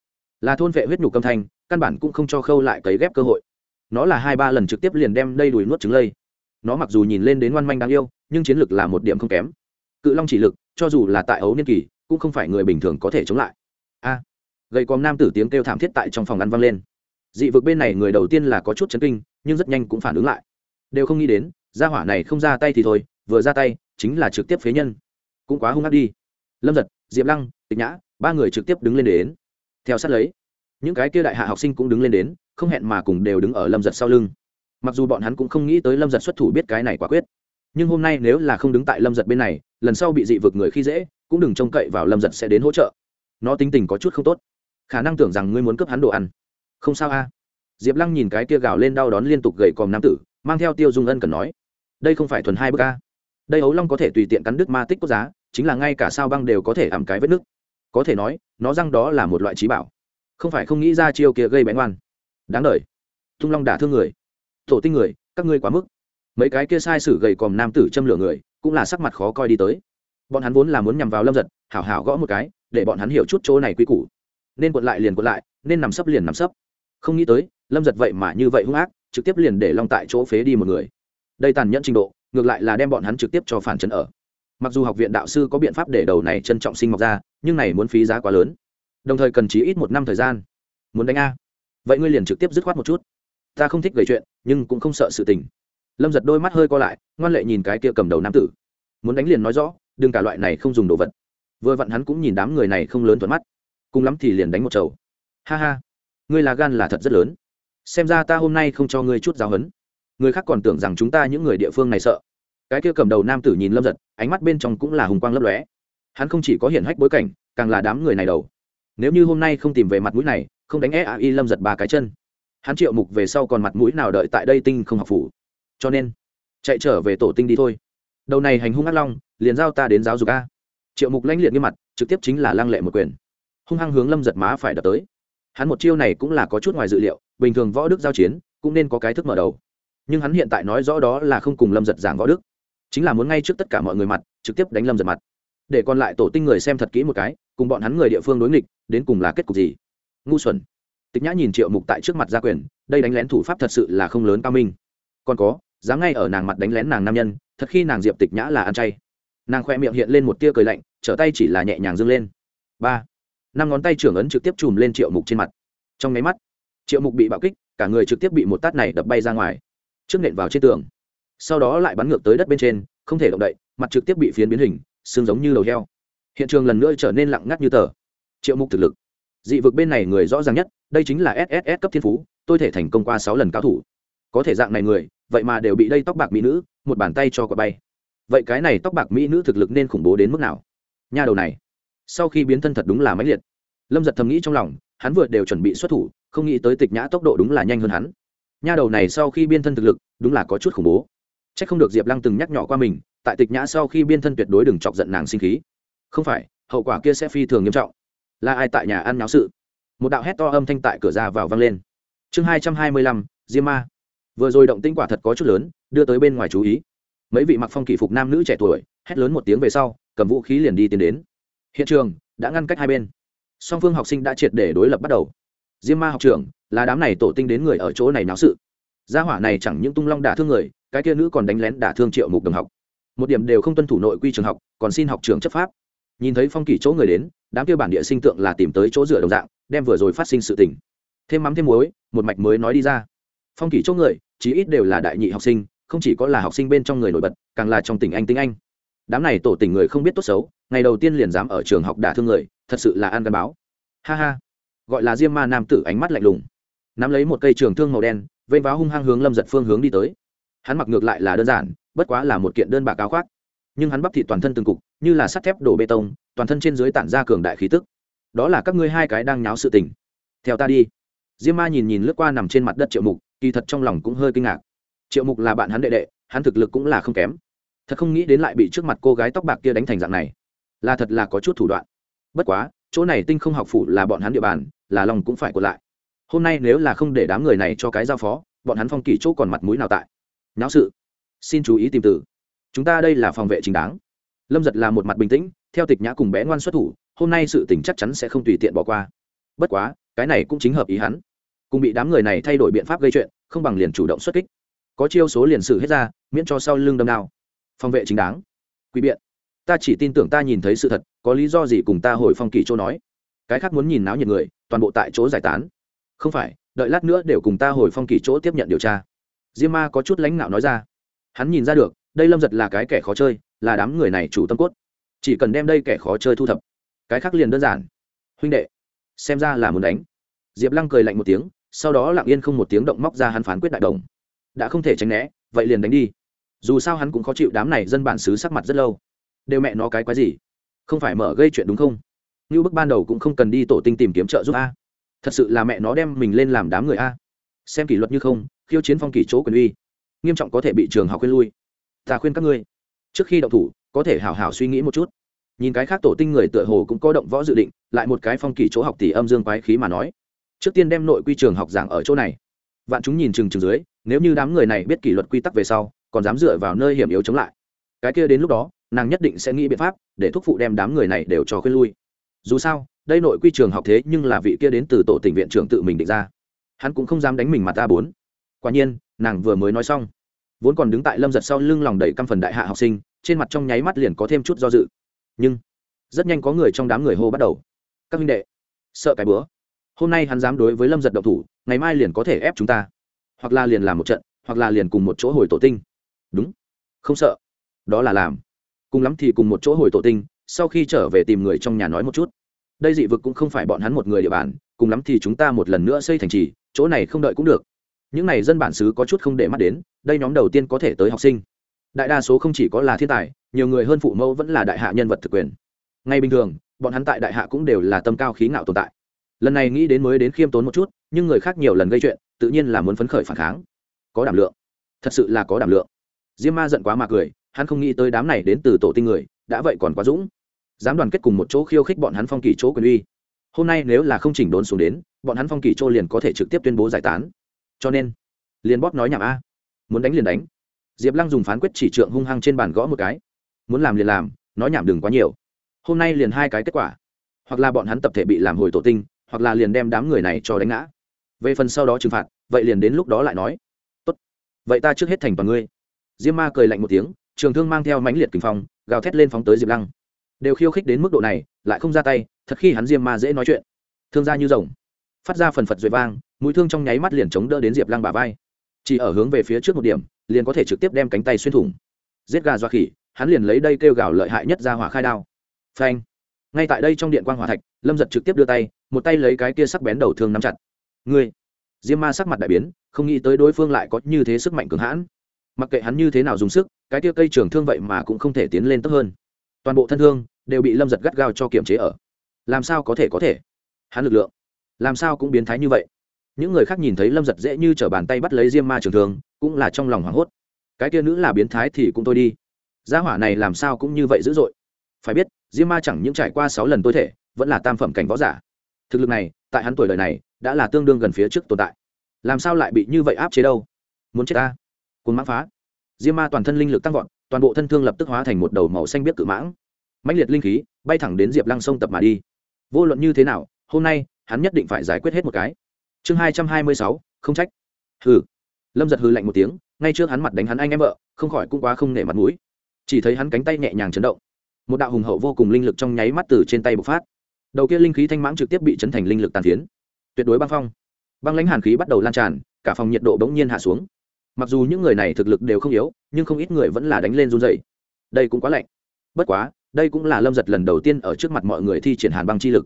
Là thôn vệ huyết nhục âm thanh, căn bản cũng không cho khâu lại cấy ghép cơ hội. Nó là hai ba lần trực tiếp liền đem đây đuổi nuốt trứng lây. Nó mặc dù nhìn lên đến ngoan manh đáng yêu, nhưng chiến lược là một điểm không kém cự long chỉ lực, cho dù là tại ấu niên kỳ, cũng không phải người bình thường có thể chống lại. A, gầy còm nam tử tiếng kêu thảm thiết tại trong phòng ăn vang lên. Dị vực bên này người đầu tiên là có chút chấn kinh, nhưng rất nhanh cũng phản ứng lại. Đều không nghĩ đến, gia hỏa này không ra tay thì thôi, vừa ra tay, chính là trực tiếp phế nhân. Cũng quá hung hát đi. Lâm giật diệp lăng, tịch nhã, ba người trực tiếp đứng lên đến. Theo sát lấy, những cái kia đại hạ học sinh cũng đứng lên đến, không hẹn mà cùng đều đứng ở lâm giật sau lưng. Mặc dù bọn hắn cũng không nghĩ tới lâm giật xuất thủ biết cái này quả quyết, nhưng hôm nay nếu là không đứng tại lâm giật bên này lần sau bị dị vực người khi dễ, cũng đừng trông cậy vào lâm giật sẽ đến hỗ trợ. Nó tính tình có chút không tốt. Khả năng tưởng rằng ngươi muốn cướp hắn đồ ăn. Không sao a. Diệp lăng nhìn cái kia gào lên đau đón liên tục gậy còm nam tử, mang theo tiêu dung ân cần nói, đây không phải thuần hai bước a. Đây ấu long có thể tùy tiện cắn đứt ma tích quốc giá, chính là ngay cả sao băng đều có thể ẩm cái vết nứt. Có thể nói, nó răng đó là một loại trí bảo. Không phải không nghĩ ra chiêu kia gây bén oan đáng đ thung long đả thương người. Tổ tinh người, các ngươi quá mức. Mấy cái kia sai sử gầy còm nam tử châm lửa người cũng là sắc mặt khó coi đi tới. Bọn hắn vốn là muốn nhằm vào lâm giật, hảo hảo gõ một cái, để bọn hắn hiểu chút chỗ này quy củ. Nên quật lại liền quật lại, nên nằm sấp liền nằm sấp. Không nghĩ tới, lâm giật vậy mà như vậy hung ác, trực tiếp liền để long tại chỗ phế đi một người. Đây tàn nhẫn trình độ, ngược lại là đem bọn hắn trực tiếp cho phản chấn ở. Mặc dù học viện đạo sư có biện pháp để đầu này trân trọng sinh mọc ra, nhưng này muốn phí giá quá lớn. Đồng thời cần chí ít một năm thời gian. Muốn đánh a. Vậy ngươi liền trực tiếp dứt khoát một chút. Ta không thích gầy chuyện, nhưng cũng không sợ sự tình lâm giật đôi mắt hơi co lại, ngoan lệ nhìn cái kia cầm đầu nam tử. Muốn đánh liền nói rõ, đừng cả loại này không dùng đồ vật. Vừa vặn hắn cũng nhìn đám người này không lớn thuận mắt. Cùng lắm thì liền đánh một chầu. Ha ha, ngươi là gan là thật rất lớn. Xem ra ta hôm nay không cho ngươi chút giáo hấn người khác còn tưởng rằng chúng ta những người địa phương này sợ. Cái kia cầm đầu nam tử nhìn lâm giật, ánh mắt bên trong cũng là hùng quang lấp lóe. Hắn không chỉ có hiển hách bối cảnh, càng là đám người này đầu. Nếu như hôm nay không tìm về mặt mũi này, không đánh e a y lâm giật ba cái chân. Hắn triệu mục về sau còn mặt mũi nào đợi tại đây tinh không học phủ cho nên, chạy trở về tổ tinh đi thôi. Đầu này hành hung ác long, liền giao ta đến giáo dục a. Triệu mục lãnh liệt nghiêm mặt, trực tiếp chính là lăng lệ một quyền. Hung hăng hướng lâm giật má phải đập tới. Hắn một chiêu này cũng là có chút ngoài dự liệu, bình thường võ đức giao chiến, cũng nên có cái thức mở đầu. Nhưng hắn hiện tại nói rõ đó là không cùng lâm giật giảng võ đức. Chính là muốn ngay trước tất cả mọi người mặt, trực tiếp đánh lâm giật mặt. Để còn lại tổ tinh người xem thật kỹ một cái, cùng bọn hắn người địa phương đối nghịch, đến cùng là kết cục gì? Ngu xuẩn. Tịch nhã nhìn triệu mục tại trước mặt gia quyền, đây đánh lén thủ pháp thật sự là không lớn cao minh. Còn có dám ngay ở nàng mặt đánh lén nàng nam nhân, thật khi nàng diệp tịch nhã là ăn chay. Nàng khoe miệng hiện lên một tia cười lạnh, trở tay chỉ là nhẹ nhàng dâng lên. Ba. Năm ngón tay trưởng ấn trực tiếp chùm lên triệu mục trên mặt. Trong nháy mắt, triệu mục bị bạo kích, cả người trực tiếp bị một tát này đập bay ra ngoài, trước nện vào trên tường. Sau đó lại bắn ngược tới đất bên trên, không thể động đậy, mặt trực tiếp bị phiến biến hình, xương giống như đầu heo. Hiện trường lần nữa trở nên lặng ngắt như tờ. Triệu mục thực lực. Dị vực bên này người rõ ràng nhất, đây chính là sss cấp thiên phú, tôi thể thành công qua sáu lần cao thủ. Có thể dạng này người vậy mà đều bị đây tóc bạc mỹ nữ, một bàn tay cho quả bay. Vậy cái này tóc bạc mỹ nữ thực lực nên khủng bố đến mức nào? Nha đầu này, sau khi biến thân thật đúng là máy liệt. Lâm giật thầm nghĩ trong lòng, hắn vừa đều chuẩn bị xuất thủ, không nghĩ tới tịch nhã tốc độ đúng là nhanh hơn hắn. Nha đầu này sau khi biên thân thực lực, đúng là có chút khủng bố. C h ắ c không được diệp lăng từng nhắc nhỏ qua mình, tại tịch nhã sau khi biên thân tuyệt đối đừng chọc giận nàng sinh khí. Không phải, hậu quả kia sẽ phi thường nghiêm trọng. Là ai tại nhà ăn nháo sự? Một đạo hét to âm thanh tại cửa ra vào vang lên. Chương hai trăm hai mươi lăm, diêm ma vừa rồi động tinh quả thật có chút lớn, đưa tới bên ngoài chú ý. Mấy vị mặc phong kỷ phục nam nữ trẻ tuổi, hét lớn một tiếng về sau, cầm vũ khí liền đi tiến đến. Hiện trường đã ngăn cách hai bên. Song phương học sinh đã triệt để đối lập bắt đầu. Diêm ma học trưởng, là đám này tổ tinh đến người ở chỗ này náo sự. Gia hỏa này chẳng những tung long đả thương người, cái kia nữ còn đánh lén đả thương triệu mục đồng học. Một điểm đều không tuân thủ nội quy trường học, còn xin học trường chấp pháp. Nhìn thấy phong kỳ chỗ người đến, đám kia bản địa sinh tượng là tìm tới chỗ dựa đồng dạng, đem vừa rồi phát sinh sự tình. Thêm mắm thêm muối, một mạch mới nói đi ra. Phong kỳ chỗ người chí ít đều là đại nhị học sinh, không chỉ có là học sinh bên trong người nổi bật, càng là trong tỉnh anh tính anh. Đám này tổ tỉnh người không biết tốt xấu, ngày đầu tiên liền dám ở trường học đả thương người, thật sự là ăn gắn báo. Ha ha. Gọi là diêm ma nam tử ánh mắt lạnh lùng. Nắm lấy một cây trường thương màu đen vây váo hung hăng hướng lâm giật phương hướng đi tới. Hắn mặc ngược lại là đơn giản, bất quá là một kiện đơn bạc áo khoác. Nhưng hắn bắp thị toàn thân từng cục, như là sắt thép đổ bê tông, toàn thân trên dưới tản ra cường đại khí tức. Đó là các ngươi hai cái đang nháo sự tình. Theo ta đi. Diêm ma nhìn nhìn lướt qua nằm trên mặt đất triệu mục kỳ thật trong lòng cũng hơi kinh ngạc. Triệu mục là bạn hắn đệ đệ, hắn thực lực cũng là không kém. Thật không nghĩ đến lại bị trước mặt cô gái tóc bạc kia đánh thành dạng này. Là thật là có chút thủ đoạn. Bất quá, chỗ này tinh không học phủ là bọn hắn địa bàn, là lòng cũng phải của lại. Hôm nay nếu là không để đám người này cho cái giao phó, bọn hắn phong kỳ chỗ còn mặt mũi nào tại? Nháo sự. Xin chú ý tìm từ. Chúng ta đây là phòng vệ chính đáng. Lâm giật là một mặt bình tĩnh, theo tịch nhã cùng bé ngoan xuất thủ, hôm nay sự tình chắc chắn sẽ không tùy tiện bỏ qua. Bất quá, cái này cũng chính hợp ý hắn cùng bị đám người này thay đổi biện pháp gây chuyện, không bằng liền chủ động xuất kích. Có chiêu số liền xử hết ra, miễn cho sau lưng đâm đao. Phòng vệ chính đáng. Quý biện. Ta chỉ tin tưởng ta nhìn thấy sự thật, có lý do gì cùng ta hồi phong kỳ chỗ nói. Cái khác muốn nhìn náo nhiệt người, toàn bộ tại chỗ giải tán. Không phải, đợi lát nữa đều cùng ta hồi phong kỳ chỗ tiếp nhận điều tra. Diêm ma có chút lãnh ngạo nói ra. Hắn nhìn ra được, đây lâm giật là cái kẻ khó chơi, là đám người này chủ tâm cốt. Chỉ cần đem đây kẻ khó chơi thu thập. Cái khác liền đơn giản. Huynh đệ, xem ra là muốn đánh. Diệp lăng cười lạnh một tiếng sau đó lặng yên không một tiếng động móc ra hắn phán quyết đại đồng. Đã không thể tránh né, vậy liền đánh đi. Dù sao hắn cũng khó chịu đám này dân bản xứ sắc mặt rất lâu. Đều mẹ nó cái quái gì? Không phải mở gây chuyện đúng không? Như bức ban đầu cũng không cần đi tổ tinh tìm kiếm trợ giúp a. Thật sự là mẹ nó đem mình lên làm đám người a. Xem kỷ luật như không, khiêu chiến phong kỷ chỗ quyền uy. Nghiêm trọng có thể bị trường học khuyên lui. Ta khuyên các ngươi, trước khi động thủ, có thể hảo hảo suy nghĩ một chút. Nhìn cái khác tổ tinh người tựa hồ cũng có động võ dự định, lại một cái phong kỷ chỗ học tỷ âm dương quái khí mà nói trước tiên đem nội quy trường học giảng ở chỗ này. Vạn chúng nhìn chừng chừng dưới, nếu như đám người này biết kỷ luật quy tắc về sau, còn dám dựa vào nơi hiểm yếu chống lại. Cái kia đến lúc đó, nàng nhất định sẽ nghĩ biện pháp để thúc phụ đem đám người này đều cho khuyên lui. Dù sao, đây nội quy trường học thế nhưng là vị kia đến từ tổ tỉnh viện trưởng tự mình định ra. Hắn cũng không dám đánh mình mặt ta bốn. Quả nhiên, nàng vừa mới nói xong. Vốn còn đứng tại lâm giật sau lưng lòng đầy căm phần đại hạ học sinh, trên mặt trong nháy mắt liền có thêm chút do dự. Nhưng, rất nhanh có người trong đám người hô bắt đầu. Các minh đệ, sợ cái bữa hôm nay hắn dám đối với lâm giật độc thủ, ngày mai liền có thể ép chúng ta. Hoặc là liền làm một trận, hoặc là liền cùng một chỗ hồi tổ tinh. Đúng. Không sợ. Đó là làm. Cùng lắm thì cùng một chỗ hồi tổ tinh, sau khi trở về tìm người trong nhà nói một chút. Đây dị vực cũng không phải bọn hắn một người địa bàn, cùng lắm thì chúng ta một lần nữa xây thành trì, chỗ này không đợi cũng được. Những n à y dân bản xứ có chút không để mắt đến, đây nhóm đầu tiên có thể tới học sinh. Đại đa số không chỉ có là thiên tài, nhiều người hơn phụ mẫu vẫn là đại hạ nhân vật thực quyền. Ngay bình thường, bọn hắn tại đại hạ cũng đều là tâm cao khí ngạo tồn tại lần này nghĩ đến mới đến khiêm tốn một chút, nhưng người khác nhiều lần gây chuyện, tự nhiên là muốn phấn khởi phản kháng. Có đảm lượng. Thật sự là có đảm lượng. Diêm ma giận quá mà cười, hắn không nghĩ tới đám này đến từ tổ tinh người, đã vậy còn quá dũng. Dám đoàn kết cùng một chỗ khiêu khích bọn hắn phong kỳ chỗ quyền uy. Hôm nay nếu là không chỉnh đốn xuống đến, bọn hắn phong kỳ chỗ liền có thể trực tiếp tuyên bố giải tán. Cho nên, liền bóp nói nhảm a. Muốn đánh liền đánh. Diệp lăng dùng phán quyết chỉ trượng hung hăng trên bàn gõ một cái. Muốn làm liền làm, nói nhảm đừng quá nhiều. Hôm nay liền hai cái kết quả. Hoặc là bọn hắn tập thể bị làm hồi tổ tinh hoặc là liền đem đám người này cho đánh ngã. Về phần sau đó trừng phạt, vậy liền đến lúc đó lại nói. Tốt. Vậy ta trước hết thành toàn ngươi. Diêm ma cười lạnh một tiếng, trường thương mang theo mãnh liệt kinh phong, gào thét lên phóng tới diệp lăng. Đều khiêu khích đến mức độ này, lại không ra tay, thật khi hắn diêm ma dễ nói chuyện. Thương ra như rồng. Phát ra phần phật duệ vang, mũi thương trong nháy mắt liền chống đỡ đến diệp lăng bà vai. Chỉ ở hướng về phía trước một điểm, liền có thể trực tiếp đem cánh tay xuyên thủng. Giết gà dọa khỉ, hắn liền lấy đây kêu gào lợi hại nhất ra hỏa khai đao. Phanh ngay tại đây trong điện quan hỏa thạch, lâm giật trực tiếp đưa tay, một tay lấy cái kia sắc bén đầu thương nắm chặt. Ngươi! Diêm ma sắc mặt đại biến, không nghĩ tới đối phương lại có như thế sức mạnh cường hãn. Mặc kệ hắn như thế nào dùng sức, cái kia cây trường thương vậy mà cũng không thể tiến lên tấp hơn. Toàn bộ thân thương đều bị lâm giật gắt gao cho kiểm chế ở. Làm sao có thể có thể? Hắn lực lượng, làm sao cũng biến thái như vậy? Những người khác nhìn thấy lâm giật dễ như t r ở bàn tay bắt lấy diêm ma trường thương, cũng là trong lòng hoảng hốt. Cái kia nữ là biến thái thì cũng thôi đi. Gia hỏa này làm sao cũng như vậy dữ dội. Phải biết diêm ma chẳng những trải qua sáu lần tối thể, vẫn là tam phẩm cảnh võ giả. Thực lực này, tại hắn tuổi đời này, đã là tương đương gần phía trước tồn tại. Làm sao lại bị như vậy áp chế đâu? Muốn chết ta? Cuốn mãng phá. Diêm ma toàn thân linh lực tăng vọt, toàn bộ thân thương lập tức hóa thành một đầu màu xanh biết cự mãng. Mạnh liệt linh khí, bay thẳng đến diệp lăng sông tập mà đi. Vô luận như thế nào, hôm nay, hắn nhất định phải giải quyết hết một cái. Chương hai trăm hai mươi sáu, không trách. Hừ. Lâm giật hư lạnh một tiếng, ngay trước hắn mặt đánh hắn anh em vợ, không khỏi cũng quá không nể mặt mũi. Chỉ thấy hắn cánh tay nhẹ nhàng chấn động một đạo hùng hậu vô cùng linh lực trong nháy mắt từ trên tay bộc phát. Đầu kia linh khí thanh mãng trực tiếp bị chấn thành linh lực tàn phiến. Tuyệt đối băng phong. Băng lãnh hàn khí bắt đầu lan tràn, cả phòng nhiệt độ bỗng nhiên hạ xuống. Mặc dù những người này thực lực đều không yếu, nhưng không ít người vẫn là đánh lên run dày đây cũng quá lạnh. Bất quá, đây cũng là lâm giật lần đầu tiên ở trước mặt mọi người thi triển hàn băng chi lực.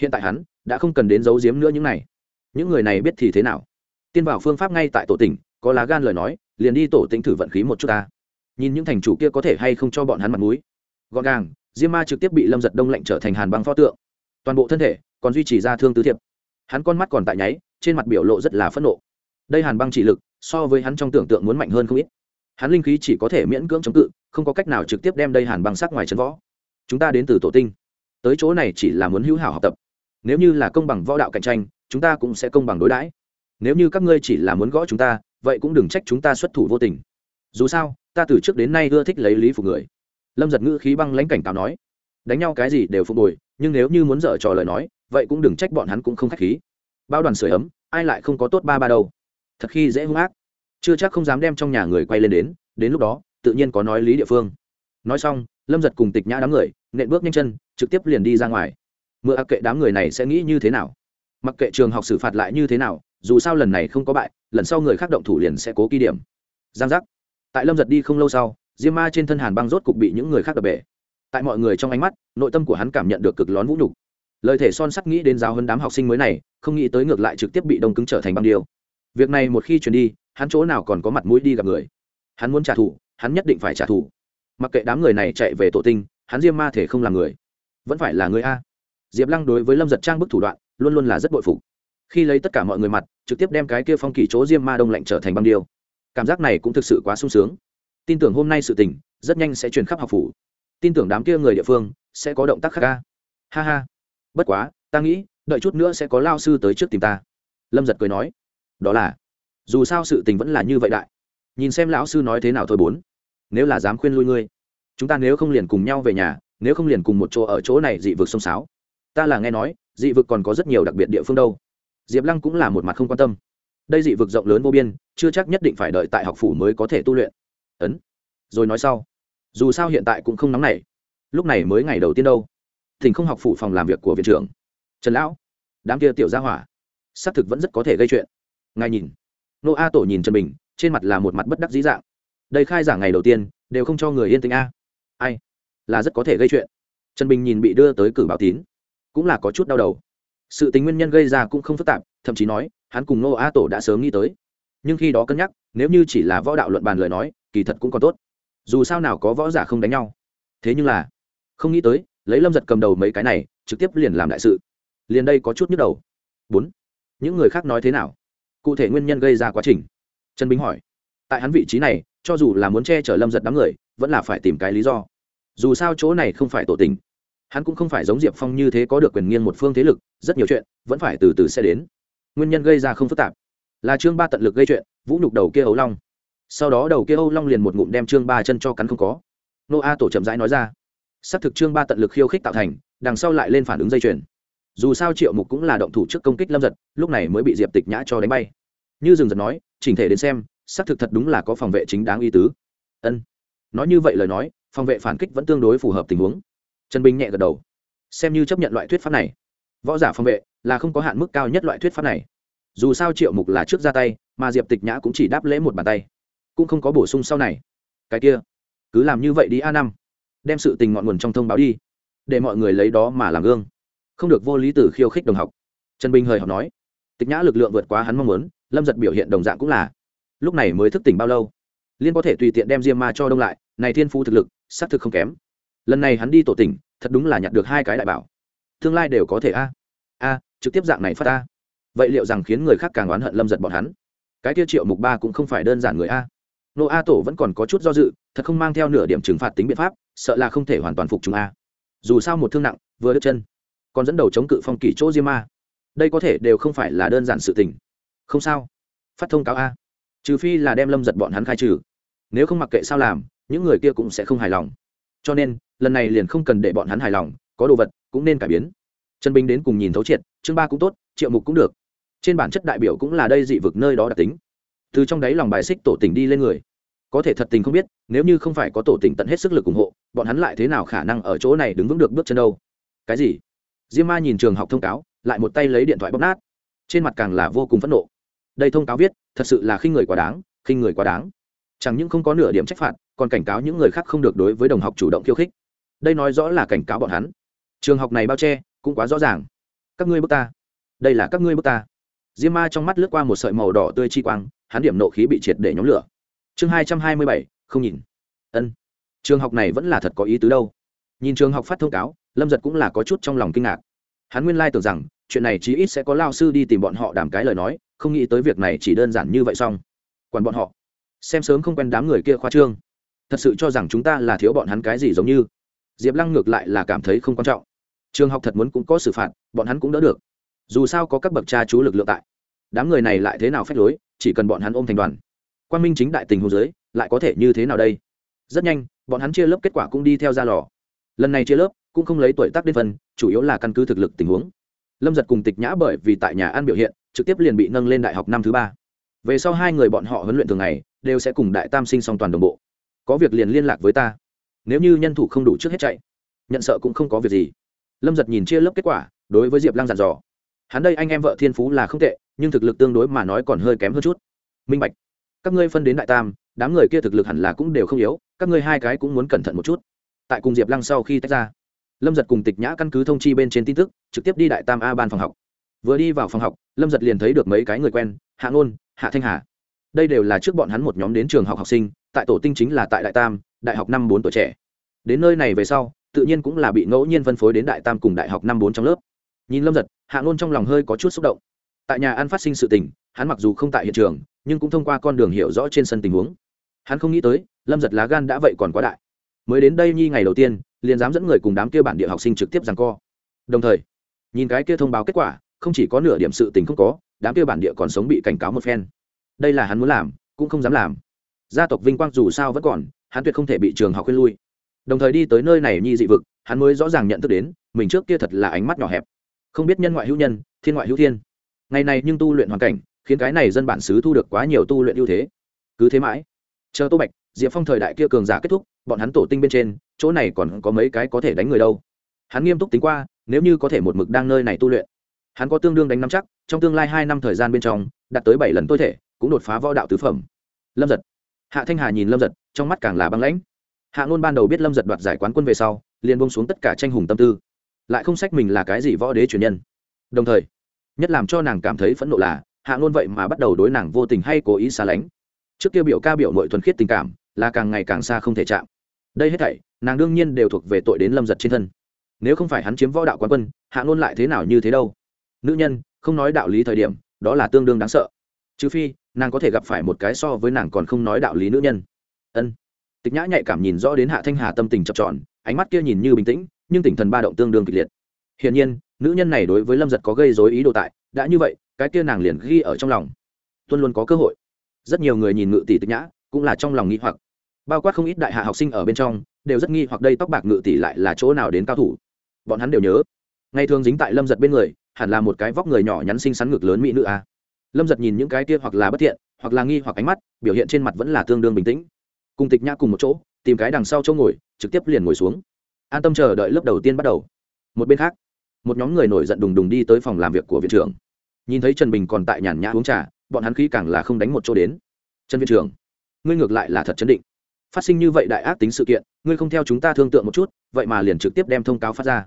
Hiện tại hắn đã không cần đến giấu giếm nữa những này. Những người này biết thì thế nào? Tiên bảo phương pháp ngay tại tổ tỉnh, có lá gan lời nói, liền đi tổ tỉnh thử vận khí một chút ta. Nhìn những thành chủ kia có thể hay không cho bọn hắn mặt m ũ i gọn gàng, diêm ma trực tiếp bị lâm giật đông lạnh trở thành hàn băng pho tượng. Toàn bộ thân thể còn duy trì ra thương tứ thiệp. Hắn con mắt còn tại nháy, trên mặt biểu lộ rất là phẫn nộ. Đây hàn băng chỉ lực, so với hắn trong tưởng tượng muốn mạnh hơn không ít. Hắn linh khí chỉ có thể miễn cưỡng chống cự, không có cách nào trực tiếp đem đây hàn băng sát ngoài chân võ. Chúng ta đến từ tổ tinh. Tới chỗ này chỉ là muốn hữu hảo học tập. Nếu như là công bằng võ đạo cạnh tranh, chúng ta cũng sẽ công bằng đối đãi. Nếu như các ngươi chỉ là muốn gõ chúng ta, vậy cũng đừng trách chúng ta xuất thủ vô tình. Dù sao, ta từ trước đến nay ưa thích lấy lý phục người lâm giật ngữ khí băng lãnh cảnh cáo nói, đánh nhau cái gì đều phục hồi, nhưng nếu như muốn dở trò lời nói, vậy cũng đừng trách bọn hắn cũng không k h á c h khí. Bao đoàn sửa ấm, ai lại không có tốt ba ba đâu. Thật khi dễ hung ác. Chưa chắc không dám đem trong nhà người quay lên đến đến lúc đó, tự nhiên có nói lý địa phương. Nói xong, lâm giật cùng tịch nhã đám người, nện bước nhanh chân, trực tiếp liền đi ra ngoài. Mượn ác kệ đám người này sẽ nghĩ như thế nào? Mặc kệ trường học xử phạt lại như thế nào, dù sao lần này không có bại, lần sau người khác động thủ liền sẽ cố ghi điểm. Giang giác. Tại lâm giật đi không lâu sau diêm ma trên thân hàn băng rốt cục bị những người khác đập bể. Tại mọi người trong ánh mắt, nội tâm của hắn cảm nhận được cực lón vũ nhục. Lời thể son sắt nghĩ đến giáo hơn đám học sinh mới này, không nghĩ tới ngược lại trực tiếp bị đông cứng trở thành băng điêu. Việc này một khi truyền đi, hắn chỗ nào còn có mặt mũi đi gặp người. Hắn muốn trả thù, hắn nhất định phải trả thù. Mặc kệ đám người này chạy về tổ tinh, hắn diêm ma thể không làm người. Vẫn phải là người a. Diệp lăng đối với lâm giật trang bức thủ đoạn, luôn luôn là rất bội phục. Khi lấy tất cả mọi người mặt, trực tiếp đem cái kia phong kỳ chỗ diêm ma đông lạnh trở thành băng điêu. Cảm giác này cũng thực sự quá sung sướng tin tưởng hôm nay sự tình, rất nhanh sẽ truyền khắp học phủ. Tin tưởng đám kia người địa phương sẽ có động tác khác ca ha ha. Bất quá, ta nghĩ, đợi chút nữa sẽ có lao sư tới trước tìm ta. Lâm giật cười nói. Đó là, dù sao sự tình vẫn là như vậy đại. Nhìn xem lão sư nói thế nào thôi bốn. Nếu là dám khuyên lui ngươi, chúng ta nếu không liền cùng nhau về nhà, nếu không liền cùng một chỗ ở chỗ này dị vực sông sáo. Ta là nghe nói, dị vực còn có rất nhiều đặc biệt địa phương đâu. Diệp lăng cũng là một mặt không quan tâm. Đây dị vực rộng lớn vô biên, chưa chắc nhất định phải đợi tại học phủ mới có thể tu luyện ấn. Rồi nói sau. Dù sao hiện tại cũng không nóng nảy. Lúc này mới ngày đầu tiên đâu. Thỉnh không học phụ phòng làm việc của viện trưởng. Trần lão, đám kia tiểu gia hỏa, xác thực vẫn rất có thể gây chuyện. Ngài nhìn. Nô a tổ nhìn trần bình, trên mặt là một mặt bất đắc dĩ dạng. Đây khai giảng ngày đầu tiên, đều không cho người yên tĩnh a. Ai? Là rất có thể gây chuyện. Trần bình nhìn bị đưa tới cử báo tín, cũng là có chút đau đầu. Sự tính nguyên nhân gây ra cũng không phức tạp, thậm chí nói, hắn cùng nô a tổ đã sớm nghĩ tới. Nhưng khi đó cân nhắc, nếu như chỉ là võ đạo luận bàn lời nói kỳ thật cũng còn tốt. Dù sao nào có võ giả không đánh nhau. Thế nhưng là, không nghĩ tới, lấy lâm giật cầm đầu mấy cái này, trực tiếp liền làm đại sự. Liền đây có chút nhức đầu. Bốn, những người khác nói thế nào? Cụ thể nguyên nhân gây ra quá trình? Trần bính hỏi. Tại hắn vị trí này, cho dù là muốn che chở lâm giật đám người, vẫn là phải tìm cái lý do. Dù sao chỗ này không phải tổ tình. Hắn cũng không phải giống diệp phong như thế có được quyền nghiêng một phương thế lực, rất nhiều chuyện vẫn phải từ từ sẽ đến. Nguyên nhân gây ra không phức tạp. Là chương ba tận lực gây chuyện, vũ nhục đầu kia ấu long sau đó đầu kia âu long liền một ngụm đem trương ba chân cho cắn không có. Nô a tổ chậm rãi nói ra, xác thực trương ba tận lực khiêu khích tạo thành, đằng sau lại lên phản ứng dây chuyền. Dù sao triệu mục cũng là động thủ trước công kích lâm giật, lúc này mới bị diệp tịch nhã cho đánh bay. Như Dừng giật nói, chỉnh thể đến xem, xác thực thật đúng là có phòng vệ chính đáng y tứ. Ân. Nói như vậy lời nói, phòng vệ phản kích vẫn tương đối phù hợp tình huống. Trần bình nhẹ gật đầu. Xem như chấp nhận loại thuyết pháp này, võ giả phòng vệ là không có hạn mức cao nhất loại thuyết pháp này. Dù sao triệu mục là trước ra tay, mà diệp tịch nhã cũng chỉ đáp lễ một bàn tay cũng không có bổ sung sau này. Cái kia, cứ làm như vậy đi a năm. Đem sự tình ngọn nguồn trong thông báo đi, để mọi người lấy đó mà làm gương. Không được vô lý từ khiêu khích đồng học. Trần bình hời học nói, tịch nhã lực lượng vượt quá hắn mong muốn, lâm giật biểu hiện đồng dạng cũng là. Lúc này mới thức tỉnh bao lâu? Liên có thể tùy tiện đem diêm ma cho đông lại, này thiên phú thực lực, xác thực không kém. Lần này hắn đi tổ tỉnh, thật đúng là nhặt được hai cái đại bảo. Tương lai đều có thể a. A, trực tiếp dạng này phát a vậy liệu rằng khiến người khác càng oán hận lâm giật bọn hắn? Cái tiêu triệu mục ba cũng không phải đơn giản người a nô a tổ vẫn còn có chút do dự, thật không mang theo nửa điểm trừng phạt tính biện pháp, sợ là không thể hoàn toàn phục chúng a. Dù sao một thương nặng, vừa đứt chân, còn dẫn đầu chống cự phong kỷ chỗ diêm ma. Đây có thể đều không phải là đơn giản sự tình. Không sao. Phát thông cáo a. Trừ phi là đem lâm giật bọn hắn khai trừ. Nếu không mặc kệ sao làm, những người kia cũng sẽ không hài lòng. Cho nên, lần này liền không cần để bọn hắn hài lòng, có đồ vật cũng nên cải biến. Trần bình đến cùng nhìn thấu triệt, chương ba cũng tốt, triệu mục cũng được. Trên bản chất đại biểu cũng là đây dị vực nơi đó đặc tính từ trong đáy lòng bài xích tổ tỉnh đi lên người. Có thể thật tình không biết, nếu như không phải có tổ tỉnh tận hết sức lực ủng hộ, bọn hắn lại thế nào khả năng ở chỗ này đứng vững được bước chân đâu? Cái gì? Diêm ma nhìn trường học thông cáo, lại một tay lấy điện thoại bóp nát. Trên mặt càng là vô cùng phẫn nộ. Đây thông cáo viết, thật sự là khinh người quá đáng, khinh người quá đáng. Chẳng những không có nửa điểm trách phạt, còn cảnh cáo những người khác không được đối với đồng học chủ động khiêu khích. Đây nói rõ là cảnh cáo bọn hắn. Trường học này bao che, cũng quá rõ ràng. Các ngươi bước ta. Đây là các ngươi bước ta diêm ma trong mắt lướt qua một sợi màu đỏ tươi chi quang, hắn điểm nộ khí bị triệt để nhóm lửa. Chương hai trăm hai mươi bảy, không nhìn. Ân. Trường học này vẫn là thật có ý tứ đâu. Nhìn trường học phát thông cáo, lâm giật cũng là có chút trong lòng kinh ngạc. Hắn nguyên lai tưởng rằng, chuyện này chí ít sẽ có lao sư đi tìm bọn họ đàm cái lời nói, không nghĩ tới việc này chỉ đơn giản như vậy xong. Quản bọn họ. Xem sớm không quen đám người kia khoa trương. Thật sự cho rằng chúng ta là thiếu bọn hắn cái gì giống như. Diệp lăng ngược lại là cảm thấy không quan trọng. Trường học thật muốn cũng có xử phạt, bọn hắn cũng đỡ được. Dù sao có các bậc cha chú lực lượng tại đám người này lại thế nào phép lối, chỉ cần bọn hắn ôm thành đoàn. Quan minh chính đại tình hồ giới lại có thể như thế nào đây? Rất nhanh, bọn hắn chia lớp kết quả cũng đi theo ra lò. Lần này chia lớp, cũng không lấy tuổi tác đến phần, chủ yếu là căn cứ thực lực tình huống. Lâm giật cùng tịch nhã bởi vì tại nhà ăn biểu hiện, trực tiếp liền bị nâng lên đại học năm thứ ba. Về sau hai người bọn họ huấn luyện thường ngày, đều sẽ cùng đại tam sinh song toàn đồng bộ. Có việc liền liên lạc với ta. Nếu như nhân thủ không đủ trước hết chạy, nhận sợ cũng không có việc gì. Lâm giật nhìn chia lớp kết quả, đối với diệp lăng dặn dò. Hắn đây anh em vợ thiên phú là không tệ nhưng thực lực tương đối mà nói còn hơi kém hơn chút. Minh bạch, các ngươi phân đến đại tam, đám người kia thực lực hẳn là cũng đều không yếu, các ngươi hai cái cũng muốn cẩn thận một chút. Tại cùng diệp lăng sau khi tách ra, lâm giật cùng tịch nhã căn cứ thông chi bên trên tin tức, trực tiếp đi đại tam a ban phòng học. Vừa đi vào phòng học, lâm giật liền thấy được mấy cái người quen, hạ ngôn, hạ thanh hà. Đây đều là trước bọn hắn một nhóm đến trường học học sinh, tại tổ tinh chính là tại đại tam, đại học năm bốn tuổi trẻ. Đến nơi này về sau, tự nhiên cũng là bị ngẫu nhiên phân phối đến đại tam cùng đại học năm bốn trong lớp. Nhìn lâm giật, hạ ngôn trong lòng hơi có chút xúc động tại nhà ăn phát sinh sự tình, hắn mặc dù không tại hiện trường, nhưng cũng thông qua con đường hiểu rõ trên sân tình huống. Hắn không nghĩ tới, lâm giật lá gan đã vậy còn quá đại. Mới đến đây nhi ngày đầu tiên, liền dám dẫn người cùng đám kia bản địa học sinh trực tiếp rằng co. Đồng thời, nhìn cái kia thông báo kết quả, không chỉ có nửa điểm sự tình không có, đám kia bản địa còn sống bị cảnh cáo một phen. Đây là hắn muốn làm, cũng không dám làm. Gia tộc vinh quang dù sao vẫn còn, hắn tuyệt không thể bị trường học khuyên lui. Đồng thời đi tới nơi này nhi dị vực, hắn mới rõ ràng nhận thức đến, mình trước kia thật là ánh mắt nhỏ hẹp. Không biết nhân ngoại hữu nhân, thiên ngoại hữu thiên ngày này nhưng tu luyện hoàn cảnh, khiến cái này dân bản xứ thu được quá nhiều tu luyện ưu thế. Cứ thế mãi. Chờ tô bạch, diệp phong thời đại kia cường giả kết thúc, bọn hắn tổ tinh bên trên, chỗ này còn có mấy cái có thể đánh người đâu. Hắn nghiêm túc tính qua, nếu như có thể một mực đang nơi này tu luyện. Hắn có tương đương đánh năm chắc, trong tương lai hai năm thời gian bên trong, đạt tới bảy lần tôi thể, cũng đột phá võ đạo tứ phẩm. Lâm giật. Hạ thanh hà nhìn lâm giật, trong mắt càng là băng lãnh. Hạ ngôn ban đầu biết lâm giật đoạt giải quán quân về sau, liền bông xuống tất cả tranh hùng tâm tư. Lại không sách mình là cái gì võ đế truyền nhân. Đồng thời nhất làm cho nàng cảm thấy phẫn nộ là, hạ ngôn vậy mà bắt đầu đối nàng vô tình hay cố ý xa lánh. Trước kia biểu ca biểu nội thuần khiết tình cảm, là càng ngày càng xa không thể chạm. Đây hết thảy, nàng đương nhiên đều thuộc về tội đến lâm giật trên thân. Nếu không phải hắn chiếm võ đạo quán quân, hạ ngôn lại thế nào như thế đâu? Nữ nhân, không nói đạo lý thời điểm, đó là tương đương đáng sợ. Trừ phi, nàng có thể gặp phải một cái so với nàng còn không nói đạo lý nữ nhân. Ân. Tịch nhã nhạy cảm nhìn rõ đến hạ thanh hà tâm tình chập tròn, ánh mắt kia nhìn như bình tĩnh, nhưng tỉnh thần ba động tương đương kịch liệt. Hiển nhiên nữ nhân này đối với lâm giật có gây dối ý đồ tại đã như vậy cái kia nàng liền ghi ở trong lòng tuân luôn có cơ hội rất nhiều người nhìn ngự tỷ tịch nhã cũng là trong lòng nghi hoặc bao quát không ít đại hạ học sinh ở bên trong đều rất nghi hoặc đây tóc bạc ngự tỷ lại là chỗ nào đến cao thủ bọn hắn đều nhớ ngày thường dính tại lâm giật bên người hẳn là một cái vóc người nhỏ nhắn xinh xắn ngực lớn mỹ nữ a à. lâm giật nhìn những cái kia hoặc là bất thiện hoặc là nghi hoặc ánh mắt biểu hiện trên mặt vẫn là tương đương bình tĩnh cùng tịch nhã cùng một chỗ tìm cái đằng sau chỗ ngồi trực tiếp liền ngồi xuống an tâm chờ đợi lớp đầu tiên bắt đầu một bên khác một nhóm người nổi giận đùng đùng đi tới phòng làm việc của viện trưởng. Nhìn thấy trần bình còn tại nhàn nhã uống trà bọn hắn khí càng là không đánh một chỗ đến. Trần viện trưởng ngươi ngược lại là thật chấn định. Phát sinh như vậy đại ác tính sự kiện ngươi không theo chúng ta thương tượng một chút vậy mà liền trực tiếp đem thông cáo phát ra.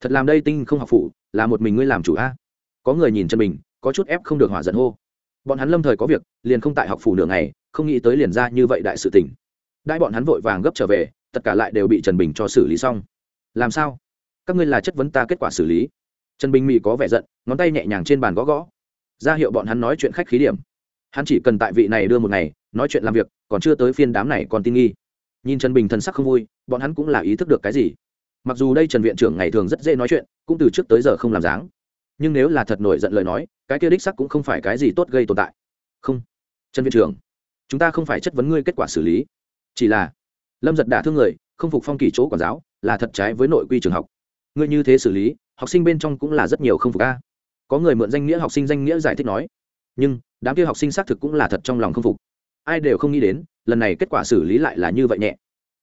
Thật làm đây tinh không học phụ là một mình ngươi làm chủ a? Có người nhìn Trần Bình, có chút ép không được hỏa giận hô. Bọn hắn lâm thời có việc liền không tại học phủ nửa ngày không nghĩ tới liền ra như vậy đại sự tình. Đại bọn hắn vội vàng gấp trở về tất cả lại đều bị trần bình cho xử lý xong. Làm sao? Các ngươi là chất vấn ta kết quả xử lý. Trần bình mỹ có vẻ giận, ngón tay nhẹ nhàng trên bàn gõ gõ. Ra hiệu bọn hắn nói chuyện khách khí điểm. Hắn chỉ cần tại vị này đưa một ngày, nói chuyện làm việc, còn chưa tới phiên đám này còn tin nghi. Nhìn trần bình thần sắc không vui, bọn hắn cũng là ý thức được cái gì. Mặc dù đây trần viện trưởng ngày thường rất dễ nói chuyện, cũng từ trước tới giờ không làm dáng. Nhưng nếu là thật nổi giận lời nói, cái kia đích sắc cũng không phải cái gì tốt gây tồn tại. Không. Trần viện trưởng, chúng ta không phải chất vấn ngươi kết quả xử lý. Chỉ là, lâm giật đả thương người, không phục phong kỳ chỗ quản giáo, là thật trái với nội quy trường học ngươi như thế xử lý, học sinh bên trong cũng là rất nhiều không phục a. Có người mượn danh nghĩa học sinh danh nghĩa giải thích nói, nhưng đám kia học sinh xác thực cũng là thật trong lòng không phục. Ai đều không nghĩ đến, lần này kết quả xử lý lại là như vậy nhẹ.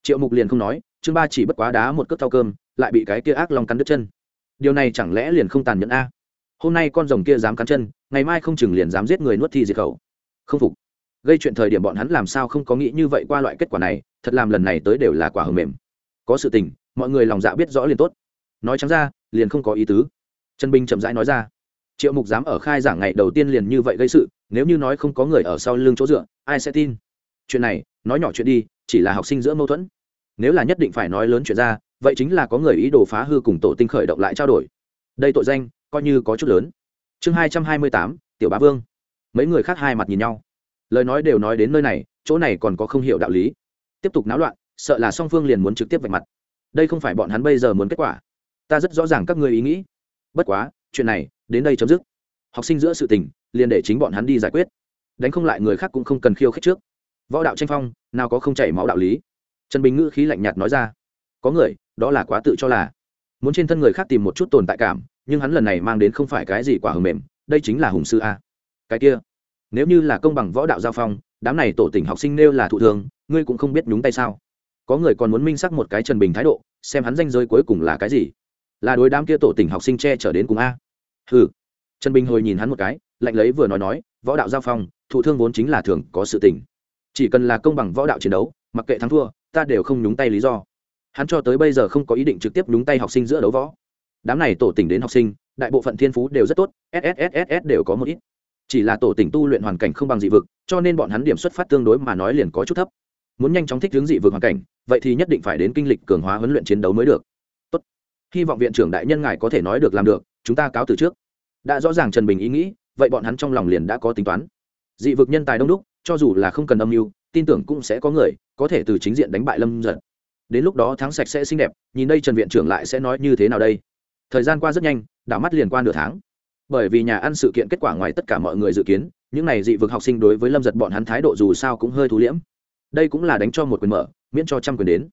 Triệu mục liền không nói, chương ba chỉ bất quá đá một cất thau cơm, lại bị cái kia ác long cắn đứt chân. Điều này chẳng lẽ liền không tàn nhẫn a? Hôm nay con rồng kia dám cắn chân, ngày mai không chừng liền dám giết người nuốt thi diệt khẩu. Không phục. Gây chuyện thời điểm bọn hắn làm sao không có nghĩ như vậy qua loại kết quả này, thật làm lần này tới đều là quả hầm mềm. Có sự tình, mọi người lòng dạ biết rõ liền tốt nói trắng ra, liền không có ý tứ. Trần bình chậm rãi nói ra, triệu mục dám ở khai giảng ngày đầu tiên liền như vậy gây sự, nếu như nói không có người ở sau lưng chỗ dựa, ai sẽ tin? Chuyện này, nói nhỏ chuyện đi, chỉ là học sinh giữa mâu thuẫn. Nếu là nhất định phải nói lớn chuyện ra, vậy chính là có người ý đồ phá hư cùng tổ tinh khởi động lại trao đổi. Đây tội danh, coi như có chút lớn. Chương hai trăm hai mươi tám, tiểu bá vương. Mấy người khác hai mặt nhìn nhau. Lời nói đều nói đến nơi này, chỗ này còn có không hiểu đạo lý. Tiếp tục náo loạn, sợ là song phương liền muốn trực tiếp vạch mặt. Đây không phải bọn hắn bây giờ muốn kết quả ta rất rõ ràng các ngươi ý nghĩ. Bất quá, chuyện này, đến đây chấm dứt. Học sinh giữa sự tình, liền để chính bọn hắn đi giải quyết. Đánh không lại người khác cũng không cần khiêu khích trước. Võ đạo tranh phong, nào có không chảy máu đạo lý. Trần bình ngữ khí lạnh nhạt nói ra. Có người, đó là quá tự cho là. Muốn trên thân người khác tìm một chút tồn tại cảm, nhưng hắn lần này mang đến không phải cái gì quả hầm mềm, đây chính là hùng sư a. Cái kia, nếu như là công bằng võ đạo giao phong, đám này tổ tỉnh học sinh nêu là thụ thường, ngươi cũng không biết nhúng tay sao. Có người còn muốn minh xác một cái trần bình thái độ, xem hắn danh giới cuối cùng là cái gì là đối đám kia tổ tỉnh học sinh che trở đến cùng a. Ừ trần bình hồi nhìn hắn một cái, lạnh lấy vừa nói nói, võ đạo giao phong, thụ thương vốn chính là thường có sự tình. Chỉ cần là công bằng võ đạo chiến đấu, mặc kệ thắng thua, ta đều không nhúng tay lý do. Hắn cho tới bây giờ không có ý định trực tiếp nhúng tay học sinh giữa đấu võ. Đám này tổ tỉnh đến học sinh, đại bộ phận thiên phú đều rất tốt sss đều có một ít. Chỉ là tổ tỉnh tu luyện hoàn cảnh không bằng dị vực, cho nên bọn hắn điểm xuất phát tương đối mà nói liền có chút thấp. Muốn nhanh chóng thích hướng dị vực hoàn cảnh, vậy thì nhất định phải đến kinh lịch cường hóa huấn luyện chiến đấu mới được hy vọng viện trưởng đại nhân ngài có thể nói được làm được, chúng ta cáo từ trước. Đã rõ ràng trần bình ý nghĩ, vậy bọn hắn trong lòng liền đã có tính toán. Dị vực nhân tài đông đúc, cho dù là không cần âm mưu, tin tưởng cũng sẽ có người có thể từ chính diện đánh bại lâm giật đến lúc đó thắng sạch sẽ xinh đẹp, nhìn đây trần viện trưởng lại sẽ nói như thế nào đây? Thời gian qua rất nhanh, đảo mắt liền qua nửa tháng. Bởi vì nhà ăn sự kiện kết quả ngoài tất cả mọi người dự kiến, những này dị vực học sinh đối với lâm giật bọn hắn thái độ dù sao cũng hơi thú liễm. Đây cũng là đánh cho một quyền mở, miễn cho trăm quyền đến.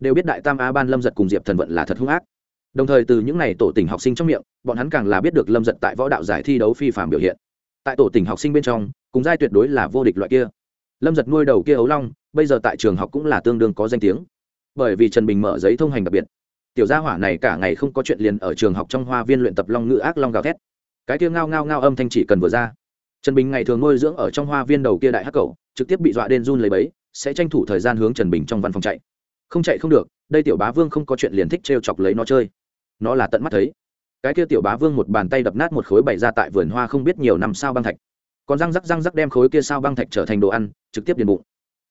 Đều biết đại tam a ban lâm giật cùng diệp thần vận là thật hung ác đồng thời từ những n à y tổ tỉnh học sinh trong miệng, bọn hắn càng là biết được lâm giật tại võ đạo giải thi đấu phi phạm biểu hiện. Tại tổ tỉnh học sinh bên trong, cùng giai tuyệt đối là vô địch loại kia. Lâm giật nuôi đầu kia ấu long, bây giờ tại trường học cũng là tương đương có danh tiếng. Bởi vì trần bình mở giấy thông hành đặc biệt. Tiểu gia hỏa này cả ngày không có chuyện liền ở trường học trong hoa viên luyện tập long ngữ ác long gào thét. Cái kia ngao ngao ngao âm thanh chỉ cần vừa ra. Trần bình ngày thường nuôi dưỡng ở trong hoa viên đầu kia đại hắc cầu trực tiếp bị dọa đen run lấy bấy, sẽ tranh thủ thời gian hướng trần bình trong văn phòng chạy. Không chạy không được, đây tiểu bá vương không có chuyện liền thích t r e o chọc lấy nó chơi nó là tận mắt thấy. Cái kia tiểu bá vương một bàn tay đập nát một khối bày ra tại vườn hoa không biết nhiều năm sao băng thạch. Còn răng rắc răng rắc đem khối kia sao băng thạch trở thành đồ ăn, trực tiếp điền bụng.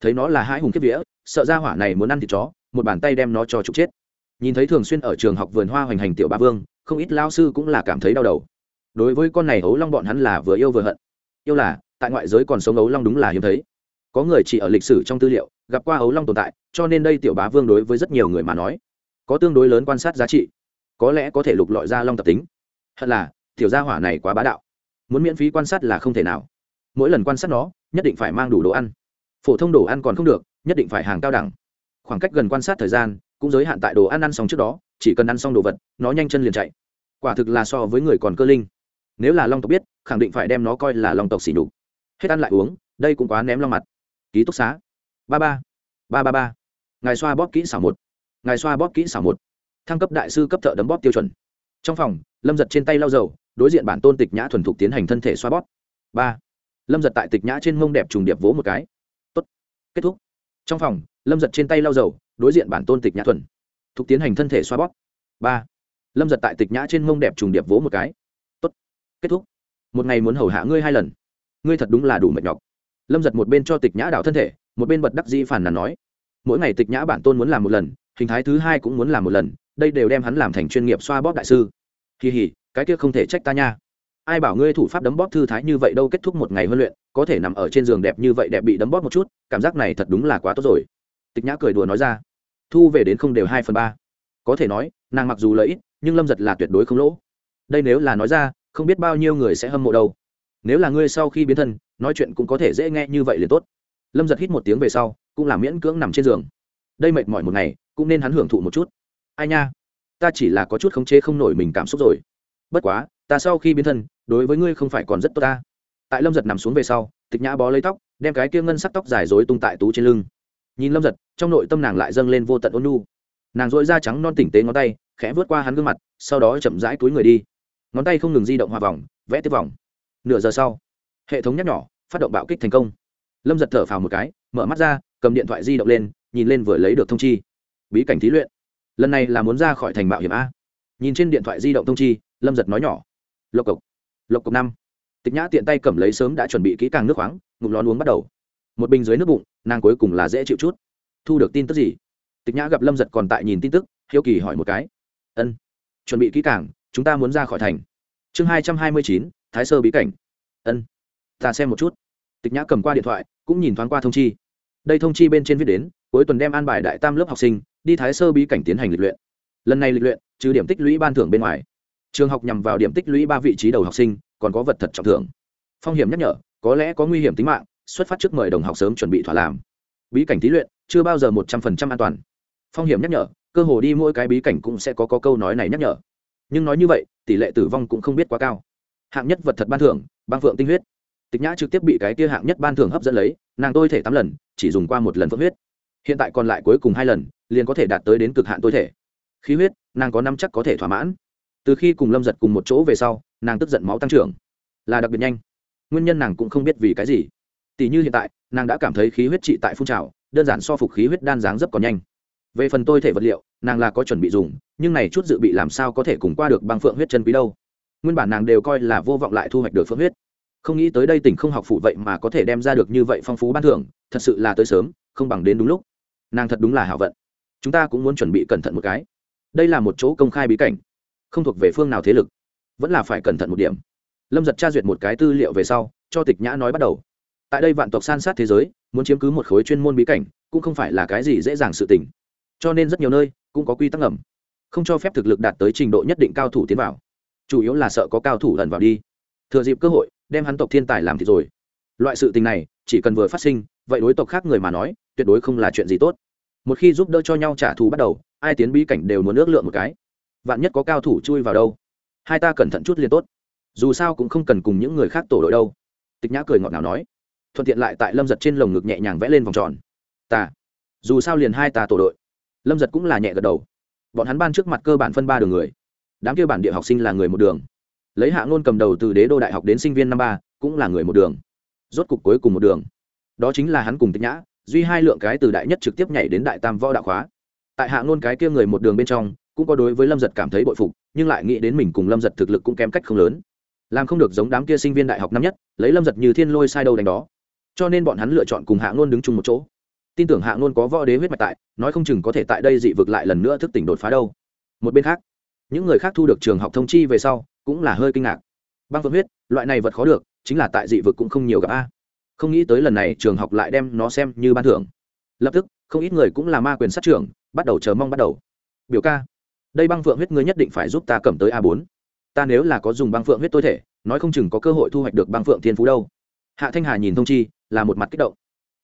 Thấy nó là hai hùng kiếp vía, sợ ra hỏa này muốn ăn thịt chó, một bàn tay đem nó cho trục chết. Nhìn thấy thường xuyên ở trường học vườn hoa hoành hành tiểu bá vương, không ít lao sư cũng là cảm thấy đau đầu. Đối với con này ấu long bọn hắn là vừa yêu vừa hận. Yêu là, tại ngoại giới còn sống ấu long đúng là hiếm thấy. Có người chỉ ở lịch sử trong tư liệu, gặp qua ấu long tồn tại, cho nên đây tiểu bá vương đối với rất nhiều người mà nói, có tương đối lớn quan sát giá trị có lẽ có thể lục lọi ra long tập tính. Hận là, tiểu gia hỏa này quá bá đạo. Muốn miễn phí quan sát là không thể nào. Mỗi lần quan sát nó, nhất định phải mang đủ đồ ăn. Phổ thông đồ ăn còn không được, nhất định phải hàng cao đẳng. Khoảng cách gần quan sát thời gian, cũng giới hạn tại đồ ăn ăn xong trước đó, chỉ cần ăn xong đồ vật, nó nhanh chân liền chạy. Quả thực là so với người còn cơ linh. Nếu là long tộc biết, khẳng định phải đem nó coi là long tộc xỉ đục hết ăn lại uống, đây cũng quá ném long mặt. Ký túc xá. Ba ba. Ba ba ba. Ngài xoa bóp kỹ xảo một. Ngài xoa bóp kỹ xảo một thăng cấp đại sư cấp thợ đấm bóp tiêu chuẩn. Trong phòng, lâm giật trên tay lau dầu, đối diện bản tôn tịch nhã thuần thục tiến hành thân thể xoa bóp. Ba. Lâm giật tại tịch nhã trên mông đẹp trùng điệp vỗ một cái. Tốt. Kết thúc. Trong phòng, lâm giật trên tay lau dầu, đối diện bản tôn tịch nhã thuần thục tiến hành thân thể xoa bóp. Ba. Lâm giật tại tịch nhã trên mông đẹp trùng điệp vỗ một cái. Tốt. Kết thúc. Một ngày muốn hầu hạ ngươi hai lần. Ngươi thật đúng là đủ mệt nhọc. Lâm giật một bên cho tịch nhã đảo thân thể, một bên bật đắc di phản nàn nói. Mỗi ngày tịch nhã bản tôn muốn làm một lần, hình thái thứ hai cũng muốn làm một lần đây đều đem hắn làm thành chuyên nghiệp xoa bóp đại sư. Kỳ hỉ, cái kia không thể trách ta nha. Ai bảo ngươi thủ pháp đấm bóp thư thái như vậy đâu kết thúc một ngày huấn luyện, có thể nằm ở trên giường đẹp như vậy đẹp bị đấm bóp một chút, cảm giác này thật đúng là quá tốt rồi. Tịch nhã cười đùa nói ra. Thu về đến không đều hai phần ba. Có thể nói, nàng mặc dù lợi ích, nhưng lâm giật là tuyệt đối không lỗ. Đây nếu là nói ra, không biết bao nhiêu người sẽ hâm mộ đâu. Nếu là ngươi sau khi biến thân, nói chuyện cũng có thể dễ nghe như vậy liền tốt. Lâm giật hít một tiếng về sau, cũng là miễn cưỡng nằm trên giường. Đây mệt mỏi một ngày, cũng nên hắn hưởng thụ một chút ai nha, ta chỉ là có chút khống chế không nổi mình cảm xúc rồi. Bất quá, ta sau khi biến thân, đối với ngươi không phải còn rất tốt ta. Tại lâm giật nằm xuống về sau, tịch nhã bó lấy tóc, đem cái kia ngân sắc tóc dài dối tung tại tú trên lưng. Nhìn lâm giật, trong nội tâm nàng lại dâng lên vô tận ôn nu nàng dội da trắng non tỉnh tế ngón tay, khẽ vớt qua hắn gương mặt, sau đó chậm rãi túi người đi. Ngón tay không ngừng di động hòa vòng, vẽ tiếp vòng. Nửa giờ sau, hệ thống nhắc nhỏ, phát động bạo kích thành công. Lâm giật thở phào một cái, mở mắt ra, cầm điện thoại di động lên, nhìn lên vừa lấy được thông chi. Bí cảnh thí luyện lần này là muốn ra khỏi thành mạo hiểm a. Nhìn trên điện thoại di động thông chi, lâm giật nói nhỏ. Lộc cộc lộc cộc năm. Tịch nhã tiện tay cầm lấy sớm đã chuẩn bị kỹ càng nước khoáng, ngụm lón uống bắt đầu. Một bình dưới nước bụng, nàng cuối cùng là dễ chịu chút. Thu được tin tức gì? Tịch nhã gặp lâm giật còn tại nhìn tin tức, hiếu kỳ hỏi một cái. Ân, chuẩn bị kỹ càng, chúng ta muốn ra khỏi thành. Chương hai trăm hai mươi chín, thái sơ bí cảnh. Ân, ta xem một chút. Tịch nhã cầm qua điện thoại, cũng nhìn thoáng qua thông chi. Đây thông chi bên trên viết đến, cuối tuần đem an bài đại tam lớp học sinh đi thái sơ bí cảnh tiến hành lịch luyện. Lần này lịch luyện trừ điểm tích lũy ban thưởng bên ngoài. Trường học nhằm vào điểm tích lũy ba vị trí đầu học sinh còn có vật thật trọng thưởng. Phong hiểm nhắc nhở có lẽ có nguy hiểm tính mạng xuất phát trước mời đồng học sớm chuẩn bị thỏa làm. Bí cảnh thí luyện chưa bao giờ một trăm phần trăm an toàn. Phong hiểm nhắc nhở cơ hồ đi mỗi cái bí cảnh cũng sẽ có, có câu nói này nhắc nhở. Nhưng nói như vậy tỷ lệ tử vong cũng không biết quá cao. Hạng nhất vật thật ban thưởng băng phượng tinh huyết. Tịch nhã trực tiếp bị cái kia hạng nhất ban thưởng hấp dẫn lấy nàng tôi thể tám lần chỉ dùng qua một lần phượng huyết hiện tại còn lại cuối cùng hai lần, liền có thể đạt tới đến cực hạn tối thể. Khí huyết, nàng có năm chắc có thể thỏa mãn. Từ khi cùng lâm giật cùng một chỗ về sau, nàng tức giận máu tăng trưởng. Là đặc biệt nhanh. Nguyên nhân nàng cũng không biết vì cái gì. Tỷ như hiện tại, nàng đã cảm thấy khí huyết trị tại phun trào, đơn giản so phục khí huyết đan dáng dấp còn nhanh. Về phần tôi thể vật liệu, nàng là có chuẩn bị dùng, nhưng này chút dự bị làm sao có thể cùng qua được băng phượng huyết chân quý đâu. Nguyên bản nàng đều coi là vô vọng lại thu hoạch được phượng huyết. Không nghĩ tới đây tỉnh không học phụ vậy mà có thể đem ra được như vậy phong phú ban thưởng, thật sự là tới sớm, không bằng đến đúng lúc nàng thật đúng là hảo vận. Chúng ta cũng muốn chuẩn bị cẩn thận một cái. Đây là một chỗ công khai bí cảnh. Không thuộc về phương nào thế lực, vẫn là phải cẩn thận một điểm. Lâm giật tra duyệt một cái tư liệu về sau, cho tịch nhã nói bắt đầu. Tại đây vạn tộc san sát thế giới, muốn chiếm cứ một khối chuyên môn bí cảnh, cũng không phải là cái gì dễ dàng sự tình. Cho nên rất nhiều nơi, cũng có quy tắc ngầm. Không cho phép thực lực đạt tới trình độ nhất định cao thủ tiến vào. Chủ yếu là sợ có cao thủ lần vào đi. Thừa dịp cơ hội, đem hắn tộc thiên tài làm thì rồi. Loại sự tình này, chỉ cần vừa phát sinh, vậy đối tộc khác người mà nói tuyệt đối không là chuyện gì tốt. Một khi giúp đỡ cho nhau trả thù bắt đầu, ai tiến bí cảnh đều muốn ước lượng một cái. Vạn nhất có cao thủ chui vào đâu? Hai ta cẩn thận chút liền tốt. Dù sao cũng không cần cùng những người khác tổ đội đâu. Tịch nhã cười ngọt ngào nói. Thuận tiện lại tại lâm giật trên lồng ngực nhẹ nhàng vẽ lên vòng tròn. Ta, dù sao liền hai ta tổ đội. Lâm giật cũng là nhẹ gật đầu. Bọn hắn ban trước mặt cơ bản phân ba đường người. Đám kia bản địa học sinh là người một đường. Lấy hạ ngôn cầm đầu từ đế đô đại học đến sinh viên năm ba, cũng là người một đường. Rốt cục cuối cùng một đường. Đó chính là hắn cùng tịch nhã duy hai lượng cái từ đại nhất trực tiếp nhảy đến đại tam võ đạo khóa. Tại hạ ngôn cái kia người một đường bên trong, cũng có đối với lâm giật cảm thấy bội phục, nhưng lại nghĩ đến mình cùng lâm giật thực lực cũng kém cách không lớn. Làm không được giống đám kia sinh viên đại học năm nhất, lấy lâm giật như thiên lôi sai đâu đánh đó. Cho nên bọn hắn lựa chọn cùng hạ ngôn đứng chung một chỗ. Tin tưởng hạ ngôn có võ đế huyết mạch tại, nói không chừng có thể tại đây dị vực lại lần nữa thức tỉnh đột phá đâu. Một bên khác, những người khác thu được trường học thông chi về sau, cũng là hơi kinh ngạc. Băng phượng huyết, loại này vật khó được, chính là tại dị vực cũng không nhiều gặp a không nghĩ tới lần này trường học lại đem nó xem như ban thưởng. Lập tức, không ít người cũng là ma quyền sát trưởng, bắt đầu chờ mong bắt đầu. Biểu ca, đây băng phượng huyết ngươi nhất định phải giúp ta cầm tới a bốn. Ta nếu là có dùng băng phượng huyết tôi thể, nói không chừng có cơ hội thu hoạch được băng phượng thiên phú đâu. Hạ thanh hà nhìn thông chi, là một mặt kích động.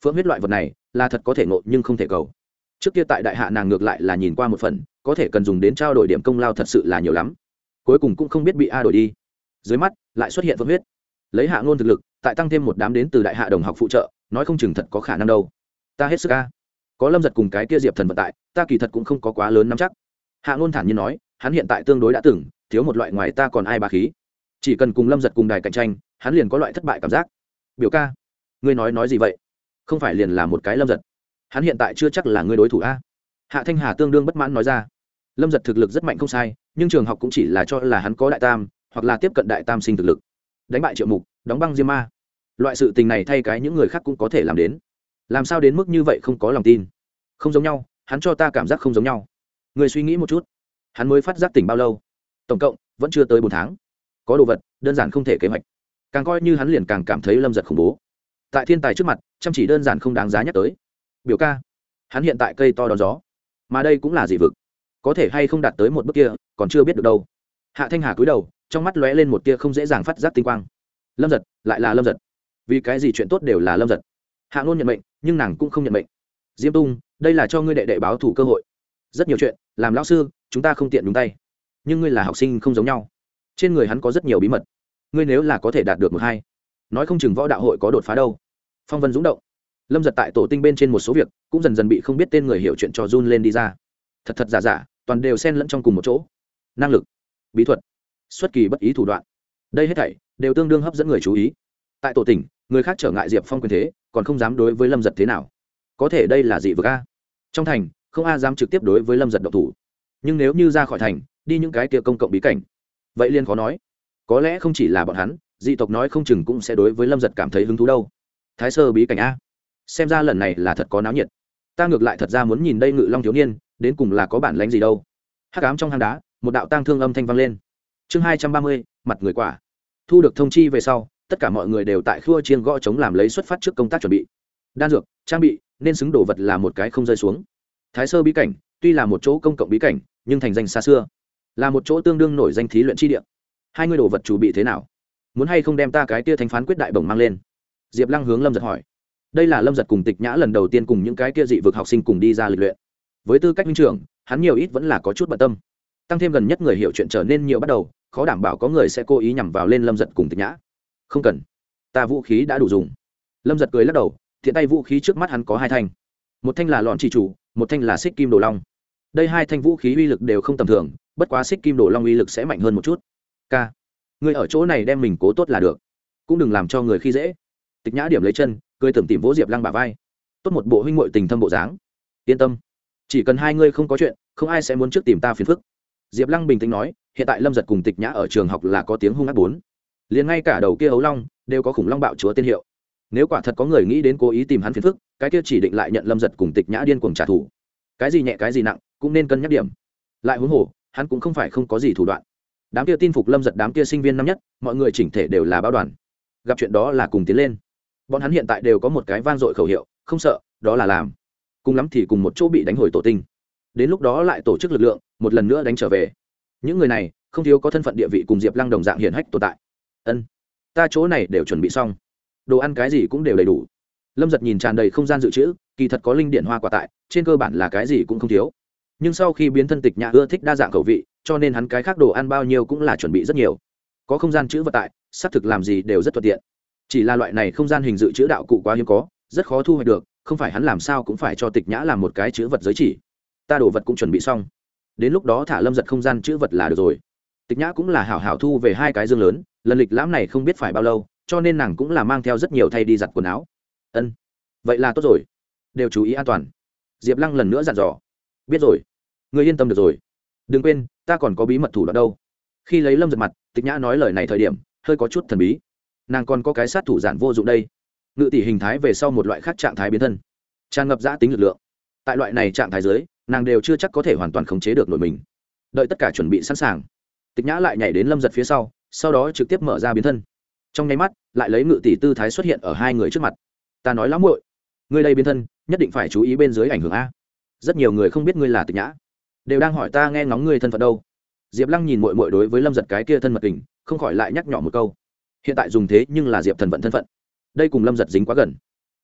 Phượng huyết loại vật này, là thật có thể ngộ nhưng không thể cầu. Trước kia tại đại hạ nàng ngược lại là nhìn qua một phần, có thể cần dùng đến trao đổi điểm công lao thật sự là nhiều lắm. Cuối cùng cũng không biết bị a đổi đi. Dưới mắt, lại xuất hiện phượng huyết. Lấy hạ ngôn thực lực tại tăng thêm một đám đến từ đại hạ đồng học phụ trợ, nói không chừng thật có khả năng đâu. Ta hết sức ca có lâm giật cùng cái kia diệp thần vận tải ta kỳ thật cũng không có quá lớn nắm chắc. Hạ ngôn thản nhiên nói, hắn hiện tại tương đối đã từng, thiếu một loại ngoài ta còn ai bà khí. Chỉ cần cùng lâm giật cùng đài cạnh tranh, hắn liền có loại thất bại cảm giác. Biểu ca, ngươi nói nói gì vậy? Không phải liền là một cái lâm giật. Hắn hiện tại chưa chắc là ngươi đối thủ a. Hạ thanh hà tương đương bất mãn nói ra. Lâm giật thực lực rất mạnh không sai, nhưng trường học cũng chỉ là cho là hắn có đại tam, hoặc là tiếp cận đại tam sinh thực lực đánh bại triệu mục, đóng băng diêm ma. Loại sự tình này thay cái những người khác cũng có thể làm đến. Làm sao đến mức như vậy không có lòng tin? Không giống nhau, hắn cho ta cảm giác không giống nhau. Người suy nghĩ một chút. Hắn mới phát giác tỉnh bao lâu. Tổng cộng, vẫn chưa tới bốn tháng. Có đồ vật, đơn giản không thể kế hoạch. Càng coi như hắn liền càng cảm thấy lâm giật khủng bố. Tại thiên tài trước mặt, chăm chỉ đơn giản không đáng giá nhắc tới. Biểu ca. Hắn hiện tại cây to đón gió. Mà đây cũng là dị vực. Có thể hay không đạt tới một bước kia, còn chưa biết được đâu. Hạ thanh hà cúi đầu trong mắt lóe lên một tia không dễ dàng phát giác tinh quang. Lâm giật, lại là lâm giật. Vì cái gì chuyện tốt đều là lâm giật. Hạ ngôn nhận mệnh, nhưng nàng cũng không nhận mệnh. Diêm tung, đây là cho ngươi đệ đệ báo thủ cơ hội. Rất nhiều chuyện, làm lão sư, chúng ta không tiện đúng tay. Nhưng ngươi là học sinh không giống nhau. Trên người hắn có rất nhiều bí mật. Ngươi nếu là có thể đạt được một hai, nói không chừng võ đạo hội có đột phá đâu. Phong vân dũng động. Lâm giật tại tổ tinh bên trên một số việc, cũng dần dần bị không biết tên người hiểu chuyện cho run lên đi ra. Thật thật giả giả, toàn đều xen lẫn trong cùng một chỗ. Năng lực, bí thuật xuất kỳ bất ý thủ đoạn. Đây hết thảy đều tương đương hấp dẫn người chú ý. Tại tổ tỉnh, người khác trở ngại diệp phong quyền thế, còn không dám đối với lâm giật thế nào. Có thể đây là dị vực a. Trong thành, không a dám trực tiếp đối với lâm giật độc thủ. Nhưng nếu như ra khỏi thành, đi những cái kia công cộng bí cảnh, vậy liên khó nói. Có lẽ không chỉ là bọn hắn, dị tộc nói không chừng cũng sẽ đối với lâm giật cảm thấy hứng thú đâu. Thái sơ bí cảnh a. Xem ra lần này là thật có náo nhiệt. Ta ngược lại thật ra muốn nhìn đây ngự long thiếu niên, đến cùng là có bản lánh gì đâu. Hắc ám trong hang đá, một đạo tang thương âm thanh vang lên chương hai trăm ba mươi, mặt người quả. Thu được thông chi về sau, tất cả mọi người đều tại khua chiên gõ chống làm lấy xuất phát trước công tác chuẩn bị. Đan dược, trang bị, nên xứng đồ vật là một cái không rơi xuống. Thái sơ bí cảnh, tuy là một chỗ công cộng bí cảnh, nhưng thành danh xa xưa. Là một chỗ tương đương nổi danh thí luyện chi địa. Hai ngươi đồ vật chủ bị thế nào? Muốn hay không đem ta cái tia thanh phán quyết đại bổng mang lên? Diệp lăng hướng lâm giật hỏi. Đây là lâm giật cùng tịch nhã lần đầu tiên cùng những cái kia dị vực học sinh cùng đi ra lịch luyện. Với tư cách minh trưởng, hắn nhiều ít vẫn là có chút bận tâm. Tăng thêm gần nhất người hiểu chuyện trở nên nhiều bắt đầu khó đảm bảo có người sẽ cố ý nhằm vào lên lâm giật cùng tịch nhã. Không cần. Ta vũ khí đã đủ dùng. Lâm giật cười lắc đầu, thiện tay vũ khí trước mắt hắn có hai thanh. Một thanh là lọn chỉ chủ, một thanh là xích kim đồ long. Đây hai thanh vũ khí uy lực đều không tầm thường, bất quá xích kim đồ long uy lực sẽ mạnh hơn một chút. K. Người ở chỗ này đem mình cố tốt là được. Cũng đừng làm cho người khi dễ. Tịch nhã điểm lấy chân, cười tưởng tìm vỗ diệp lăng bà vai. Tốt một bộ huynh ngội tình thâm bộ dáng. Yên tâm. Chỉ cần hai ngươi không có chuyện, không ai sẽ muốn trước tìm ta phiền phức diệp lăng bình tĩnh nói, hiện tại lâm giật cùng tịch nhã ở trường học là có tiếng hung ác bốn. Liền ngay cả đầu kia ấu long đều có khủng long bạo chúa tên hiệu. Nếu quả thật có người nghĩ đến cố ý tìm hắn phiền phức, cái kia chỉ định lại nhận lâm giật cùng tịch nhã điên cuồng trả thù. Cái gì nhẹ, cái gì nặng, cũng nên cân nhắc điểm. Lại huống hồ, hắn cũng không phải không có gì thủ đoạn. Đám kia tin phục lâm giật đám kia sinh viên năm nhất, mọi người chỉnh thể đều là báo đoàn. Gặp chuyện đó là cùng tiến lên. Bọn hắn hiện tại đều có một cái vang dội khẩu hiệu, không sợ, đó là làm. Cùng lắm thì cùng một chỗ bị đánh hồi tổ tinh. Đến lúc đó lại tổ chức lực lượng một lần nữa đánh trở về. Những người này, không thiếu có thân phận địa vị cùng diệp lăng đồng dạng hiển hách tồn tại. Ân, ta chỗ này đều chuẩn bị xong. Đồ ăn cái gì cũng đều đầy đủ. Lâm giật nhìn tràn đầy không gian dự trữ, kỳ thật có linh điện hoa quả tại, trên cơ bản là cái gì cũng không thiếu. Nhưng sau khi biến thân tịch nhã ưa thích đa dạng khẩu vị, cho nên hắn cái khác đồ ăn bao nhiêu cũng là chuẩn bị rất nhiều. Có không gian chữ vật tại, xác thực làm gì đều rất thuận tiện. Chỉ là loại này không gian hình dự chữ đạo cụ quá hiếm có, rất khó thu hoạch được, không phải hắn làm sao cũng phải cho tịch nhã làm một cái chữ vật giới chỉ. Ta đồ vật cũng chuẩn bị xong đến lúc đó thả lâm giật không gian chữ vật là được rồi. Tịch nhã cũng là hảo hảo thu về hai cái dương lớn, lần lịch lãm này không biết phải bao lâu, cho nên nàng cũng là mang theo rất nhiều thay đi giặt quần áo. Ân, vậy là tốt rồi. Đều chú ý an toàn. Diệp lăng lần nữa dặn dò. Biết rồi. Người yên tâm được rồi. Đừng quên, ta còn có bí mật thủ đoạn đâu. Khi lấy lâm giật mặt, tịch nhã nói lời này thời điểm, hơi có chút thần bí. Nàng còn có cái sát thủ giản vô dụng đây. Ngự tỷ hình thái về sau một loại khác trạng thái biến thân. Tràn ngập giã tính lực lượng. Tại loại này trạng thái dưới nàng đều chưa chắc có thể hoàn toàn khống chế được nội mình. Đợi tất cả chuẩn bị sẵn sàng, tịch nhã lại nhảy đến lâm giật phía sau sau đó trực tiếp mở ra biến thân. Trong nháy mắt, lại lấy ngự tỷ tư thái xuất hiện ở hai người trước mặt. Ta nói lắm muội, ngươi đây biến thân, nhất định phải chú ý bên dưới ảnh hưởng a. Rất nhiều người không biết ngươi là tịch nhã, đều đang hỏi ta nghe ngóng ngươi thân phận đâu. Diệp lăng nhìn mội mội đối với lâm giật cái kia thân mật tình, không khỏi lại nhắc nhỏ một câu. Hiện tại dùng thế nhưng là diệp thần vận thân phận. Đây cùng lâm giật dính quá gần.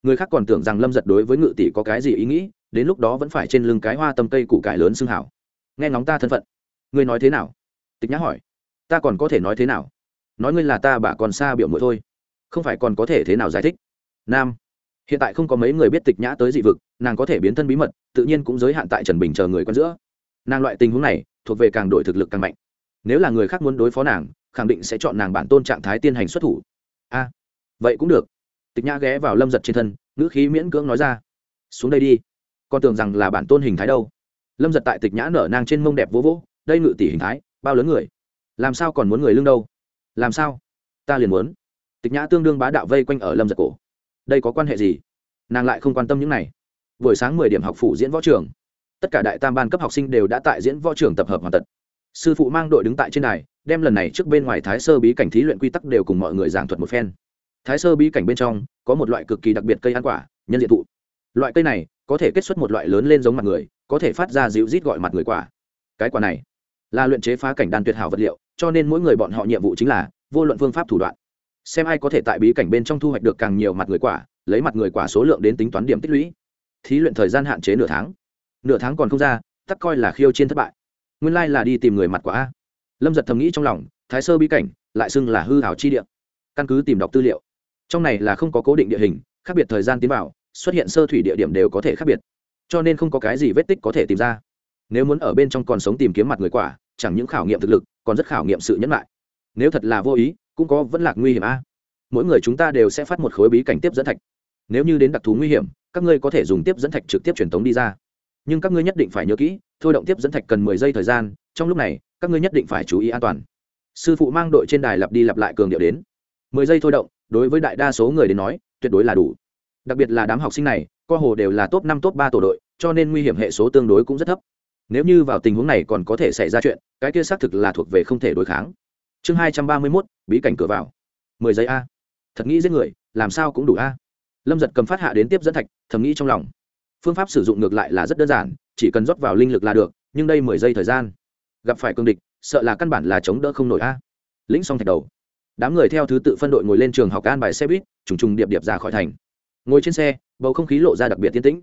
Người khác còn tưởng rằng lâm giật đối với ngự tỷ có cái gì ý nghĩ đến lúc đó vẫn phải trên lưng cái hoa tâm cây củ cải lớn xưng hảo. Nghe ngóng ta thân phận. Ngươi nói thế nào? Tịch nhã hỏi. Ta còn có thể nói thế nào? Nói ngươi là ta bà còn xa biểu mũi thôi. Không phải còn có thể thế nào giải thích? Nam. Hiện tại không có mấy người biết tịch nhã tới dị vực, nàng có thể biến thân bí mật, tự nhiên cũng giới hạn tại trần bình chờ người con giữa. Nàng loại tình huống này, thuộc về càng đội thực lực càng mạnh. Nếu là người khác muốn đối phó nàng, khẳng định sẽ chọn nàng bản tôn trạng thái tiên hành xuất thủ. A. Vậy cũng được. Tịch nhã ghé vào lâm giật trên thân, ngữ khí miễn cưỡng nói ra. Xuống đây đi con tưởng rằng là bản tôn hình thái đâu. Lâm giật tại tịch nhã nở nang trên mông đẹp vỗ vỗ, đây ngự tỷ hình thái, bao lớn người? Làm sao còn muốn người lương đâu? Làm sao? Ta liền muốn. Tịch nhã tương đương bá đạo vây quanh ở lâm giật cổ. Đây có quan hệ gì? Nàng lại không quan tâm những này. Buổi sáng mười điểm học phủ diễn võ trường. Tất cả đại tam ban cấp học sinh đều đã tại diễn võ trường tập hợp hoàn tật sư phụ mang đội đứng tại trên này đem lần này trước bên ngoài thái sơ bí cảnh thí luyện quy tắc đều cùng mọi người giảng thuật một phen. Thái sơ bí cảnh bên trong có một loại cực kỳ đặc biệt cây ăn quả, nhân diện thụ. Loại cây này có thể kết xuất một loại lớn lên giống mặt người, có thể phát ra dịu rít gọi mặt người quả. Cái quả này là luyện chế phá cảnh đan tuyệt hảo vật liệu, cho nên mỗi người bọn họ nhiệm vụ chính là vô luận phương pháp thủ đoạn. Xem ai có thể tại bí cảnh bên trong thu hoạch được càng nhiều mặt người quả, lấy mặt người quả số lượng đến tính toán điểm tích lũy. Thí luyện thời gian hạn chế nửa tháng. Nửa tháng còn không ra, tắc coi là khiêu chiến thất bại. Nguyên lai là đi tìm người mặt quả a. Lâm giật thầm nghĩ trong lòng, thái sơ bí cảnh, lại xưng là hư hảo chi địa. Căn cứ tìm đọc tư liệu. Trong này là không có cố định địa hình, khác biệt thời gian tiến vào xuất hiện sơ thủy địa điểm đều có thể khác biệt. Cho nên không có cái gì vết tích có thể tìm ra. Nếu muốn ở bên trong còn sống tìm kiếm mặt người quả, chẳng những khảo nghiệm thực lực, còn rất khảo nghiệm sự nhẫn lại. Nếu thật là vô ý, cũng có vẫn lạc nguy hiểm a. Mỗi người chúng ta đều sẽ phát một khối bí cảnh tiếp dẫn thạch. Nếu như đến đặc thù nguy hiểm, các ngươi có thể dùng tiếp dẫn thạch trực tiếp truyền tống đi ra. Nhưng các ngươi nhất định phải nhớ kỹ, thôi động tiếp dẫn thạch cần mười giây thời gian, trong lúc này, các ngươi nhất định phải chú ý an toàn. Sư phụ mang đội trên đài lặp đi lặp lại cường điệu đến. mười giây thôi động, đối với đại đa số người đến nói, tuyệt đối là đủ đặc biệt là đám học sinh này, co hồ đều là top năm, top ba tổ đội, cho nên nguy hiểm hệ số tương đối cũng rất thấp. Nếu như vào tình huống này còn có thể xảy ra chuyện, cái kia xác thực là thuộc về không thể đối kháng. Chương hai trăm ba mươi mốt, bí cảnh cửa vào. mười giây a. Thật nghĩ giết người, làm sao cũng đủ a. Lâm giật cầm phát hạ đến tiếp dẫn thạch, thầm nghĩ trong lòng. Phương pháp sử dụng ngược lại là rất đơn giản, chỉ cần rót vào linh lực là được, nhưng đây mười giây thời gian. Gặp phải cương địch, sợ là căn bản là chống đỡ không nổi a. Lĩnh xong thạch đầu. Đám người theo thứ tự phân đội ngồi lên trường học an bài xe buýt, trùng trùng điệp điệp ra khỏi thành ngồi trên xe, bầu không khí lộ ra đặc biệt tiến tĩnh.